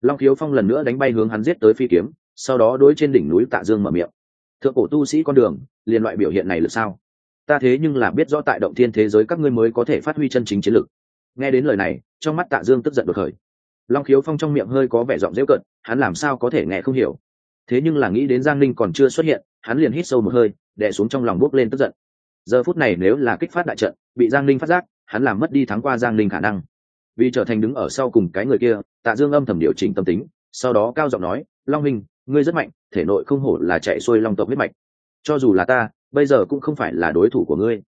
long khiếu phong lần nữa đánh bay hướng hắn giết tới phi kiếm, sau đó đối trên đỉnh núi tạ dương mở miệng. Thượng cổ tu sĩ con đường, liền loại biểu hiện này là sao? Ta thế nhưng là biết rõ tại động thiên thế giới các ngươi mới có thể phát huy chân chính chiến lược nghe đến lời này, trong mắt tạ dương tức giận đột khởi. Long khiếu phong trong miệng hơi có vẻ giọng dễu cận hắn làm sao có thể nghe không hiểu? Thế nhưng là nghĩ đến giang ninh còn chưa xuất hiện, hắn liền hít sâu một hơi, đè xuống trong lòng bốc lên tức giận. Giờ phút này nếu là kích phát đại trận, bị giang ninh phát giác, hắn làm mất đi thắng qua giang ninh khả năng. Vì trở thành đứng ở sau cùng cái người kia, tạ dương âm thầm điều chỉnh tâm tính, sau đó cao giọng nói, long minh ngươi rất mạnh, thể nội không hổ là chạy xuôi long tộc huyết mạch. Cho dù là ta, bây giờ cũng không phải là đối thủ của ngươi.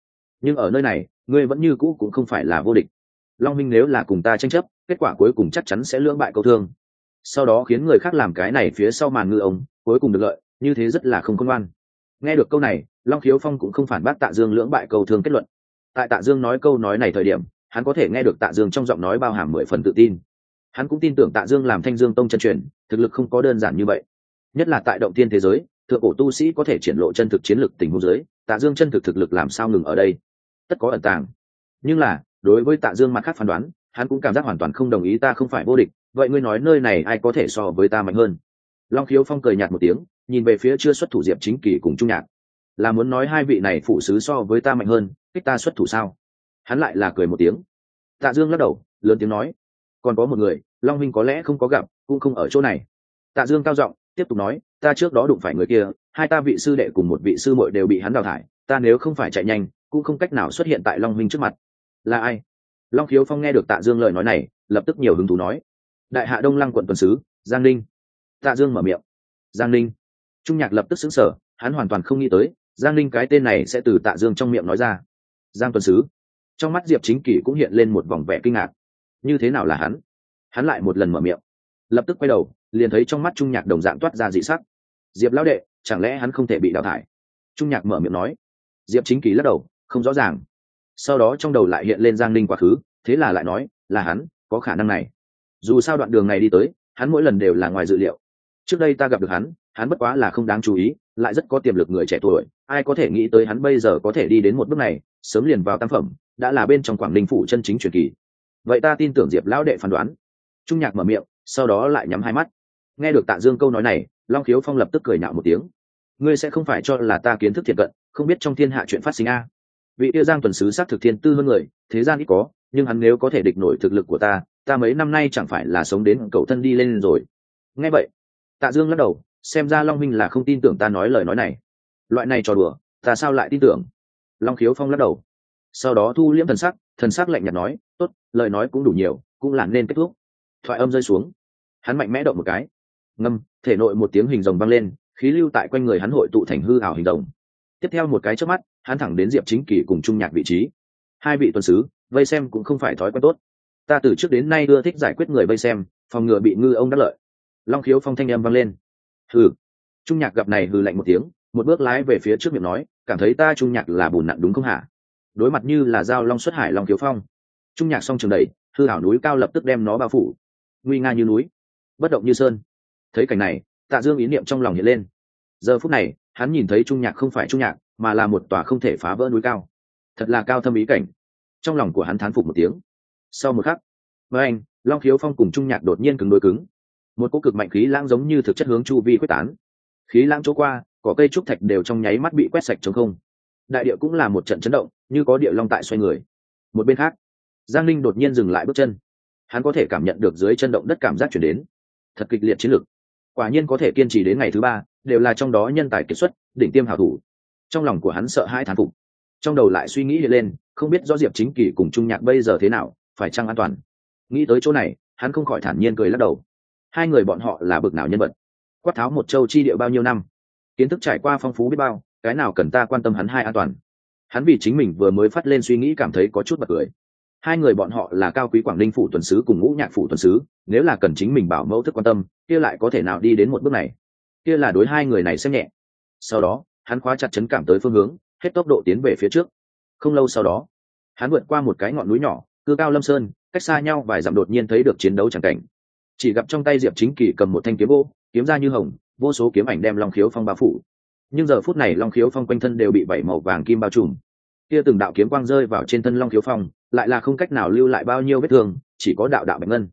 Nhưng ở nơi này, ngươi vẫn như cũ cũng không phải là vô địch long minh nếu là cùng ta tranh chấp, kết quả cuối cùng chắc chắn sẽ lưỡng bại câu thương. Sau đó khiến người khác làm cái này phía sau màn ngư ông, cuối cùng được lợi, như thế rất là không công ngoan. Nghe được câu này, long khiếu phong cũng không phản bác tạ dương lưỡng bại câu thương kết luận. Tại tạ dương nói câu nói này thời điểm, hắn có thể nghe được tạ dương trong giọng nói bao hàm mười phần tự tin. Hắn cũng tin tưởng tạ dương làm thanh dương tông chân truyền, thực lực không có đơn giản như vậy. Nhất là tại động tiên thế giới, thượng cổ tu sĩ có thể triển lộ chân thực chiến lực tình huống giới tạ dương chân thực thực lực làm sao ngừng ở đây? Tất có ẩn tàng. Nhưng là đối với tạ dương mặt khác phán đoán, hắn cũng cảm giác hoàn toàn không đồng ý ta không phải vô địch, vậy ngươi nói nơi này ai có thể so với ta mạnh hơn? Long khiếu phong cười nhạt một tiếng, nhìn về phía chưa xuất thủ diệp chính kỳ cùng trung nhạc. Là muốn nói hai vị này phụ sứ so với ta mạnh hơn, kích ta xuất thủ sao? Hắn lại là cười một tiếng. Tạ dương lắc đầu, lớn tiếng nói. Còn có một người, long minh có lẽ không có gặp, cũng không ở chỗ này. Tạ dương cao giọng, tiếp tục nói, ta trước đó đụng phải người kia, hai ta vị sư đệ cùng một vị sư muội đều bị hắn đào thải, ta nếu không phải chạy nhanh, cũng không cách nào xuất hiện tại long minh trước mặt là ai? Long khiếu phong nghe được tạ dương lời nói này, lập tức nhiều hứng thú nói. Đại hạ đông lăng quận tuần sứ, giang ninh. Tạ dương mở miệng. Giang ninh. Trung nhạc lập tức xứng sở hắn hoàn toàn không nghĩ tới, giang ninh cái tên này sẽ từ tạ dương trong miệng nói ra. Giang tuần sứ. Trong mắt diệp chính kỷ cũng hiện lên một vòng vẻ kinh ngạc. Như thế nào là hắn? Hắn lại một lần mở miệng. Lập tức quay đầu, liền thấy trong mắt trung nhạc đồng dạng toát ra dị sắc. Diệp lão đệ, chẳng lẽ hắn không thể bị đào thải? Trung nhạc mở miệng nói. Diệp chính kỳ lắc đầu, không rõ ràng sau đó trong đầu lại hiện lên giang ninh quá khứ, thế là lại nói, là hắn, có khả năng này. Dù sao đoạn đường này đi tới, hắn mỗi lần đều là ngoài dự liệu. Trước đây ta gặp được hắn hắn bất quá là không đáng chú ý, lại rất có tiềm lực người trẻ tuổi, ai có thể nghĩ tới hắn bây giờ có thể đi đến một bước này, sớm liền vào tam phẩm, đã là bên trong quảng ninh phủ chân chính truyền kỳ. Vậy ta tin tưởng diệp lão đệ phán đoán. Trung nhạc mở miệng, sau đó lại nhắm hai mắt. Nghe được tạ dương câu nói này, long khiếu phong lập tức cười nhạo một tiếng. Ngươi sẽ không phải cho là ta kiến thức thiệt cận, không biết trong thiên hạ chuyện phát sinh a vị kia giang tuần sứ xác thực thiên tư hơn người, thế gian ít có, nhưng hắn nếu có thể địch nổi thực lực của ta ta mấy năm nay chẳng phải là sống đến cầu thân đi lên rồi. Nghe vậy, tạ dương lắc đầu, xem ra long minh là không tin tưởng ta nói lời nói này. Loại này trò đùa, ta sao lại tin tưởng? Long khiếu phong lắc đầu. Sau đó thu liễm thần sắc thần sắc lạnh nhạt nói, tốt, lời nói cũng đủ nhiều, cũng là nên kết thúc. Thoại âm rơi xuống. Hắn mạnh mẽ động một cái. Ngâm, thể nội một tiếng hình rồng vang lên, khí lưu tại quanh người hắn hội tụ thành hư ảo hình rồng tiếp theo một cái trước mắt, hắn thẳng đến diệp chính kỳ cùng trung nhạc vị trí. Hai vị tuần sứ, vây xem cũng không phải thói quen tốt. Ta từ trước đến nay ưa thích giải quyết người vây xem, phòng ngừa bị ngư ông đắc lợi. Long khiếu phong thanh â m vang lên. Hừ. Trung nhạc gặp này hừ lạnh một tiếng, một bước lái về phía trước miệng nói, cảm thấy ta trung nhạc là bùn nặng đúng không hả? Đối mặt như là dao long xuất hải long khiếu phong. Trung nhạc xong trường đầy hư hảo núi cao lập tức đem nó bao phủ. Nguy nga như núi, bất động như sơn. Thấy cảnh này, tạ dương ý niệm trong lòng hiện lên. Giờ phút này hắn nhìn thấy trung nhạc không phải trung nhạc, mà là một tòa không thể phá vỡ núi cao. Thật là cao thâm ý cảnh. Trong lòng của hắn thán phục một tiếng. Sau một khắc với anh, long khiếu phong cùng trung nhạc đột nhiên cứng đôi cứng. Một cỗ cực mạnh khí lãng giống như thực chất hướng chu vi quyết tán. Khí lãng chỗ qua, cỏ cây trúc thạch đều trong nháy mắt bị quét sạch chống không. Đại địa cũng là một trận chấn động, như có địa long tại xoay người. Một bên khác, giang linh đột nhiên dừng lại bước chân. Hắn có thể cảm nhận được dưới chân động đất cảm giác chuyển đến. Thật kịch liệt chiến lược quả nhiên có thể kiên trì đến ngày thứ ba, đều là trong đó nhân tài kiệt xuất, đỉnh tiêm hảo thủ. Trong lòng của hắn sợ hai thán phục. Trong đầu lại suy nghĩ lên, không biết do diệp chính kỳ cùng trung nhạc bây giờ thế nào, phải chăng an toàn? Nghĩ tới chỗ này, hắn không khỏi thản nhiên cười lắc đầu. Hai người bọn họ là bực nào nhân vật? Quát tháo một châu chi địa bao nhiêu năm? Kiến thức trải qua phong phú biết bao, cái nào cần ta quan tâm hắn hai an toàn? Hắn vì chính mình vừa mới phát lên suy nghĩ cảm thấy có chút bật cười hai người bọn họ là cao quý quảng ninh phủ tuần sứ cùng ngũ nhạc phủ tuần sứ, nếu là cần chính mình bảo mẫu thức quan tâm, kia lại có thể nào đi đến một bước này? Kia là đối hai người này xem nhẹ. Sau đó, hắn khóa chặt chấn cảm tới phương hướng, hết tốc độ tiến về phía trước. Không lâu sau đó, hắn vượt qua một cái ngọn núi nhỏ, cư cao lâm sơn, cách xa nhau vài dặm đột nhiên thấy được chiến đấu chẳng cảnh. Chỉ gặp trong tay diệp chính kỳ cầm một thanh kiếm vô kiếm ra như hồng, vô số kiếm ảnh đem long khiếu phong bao phủ. Nhưng giờ phút này long khiếu phong quanh thân đều bị vẩy màu vàng kim bao trùm kia từng đạo kiếm quang rơi vào trên thân long Thiếu phong, lại là không cách nào lưu lại bao nhiêu vết thương, chỉ có đạo đạo bạch ngân.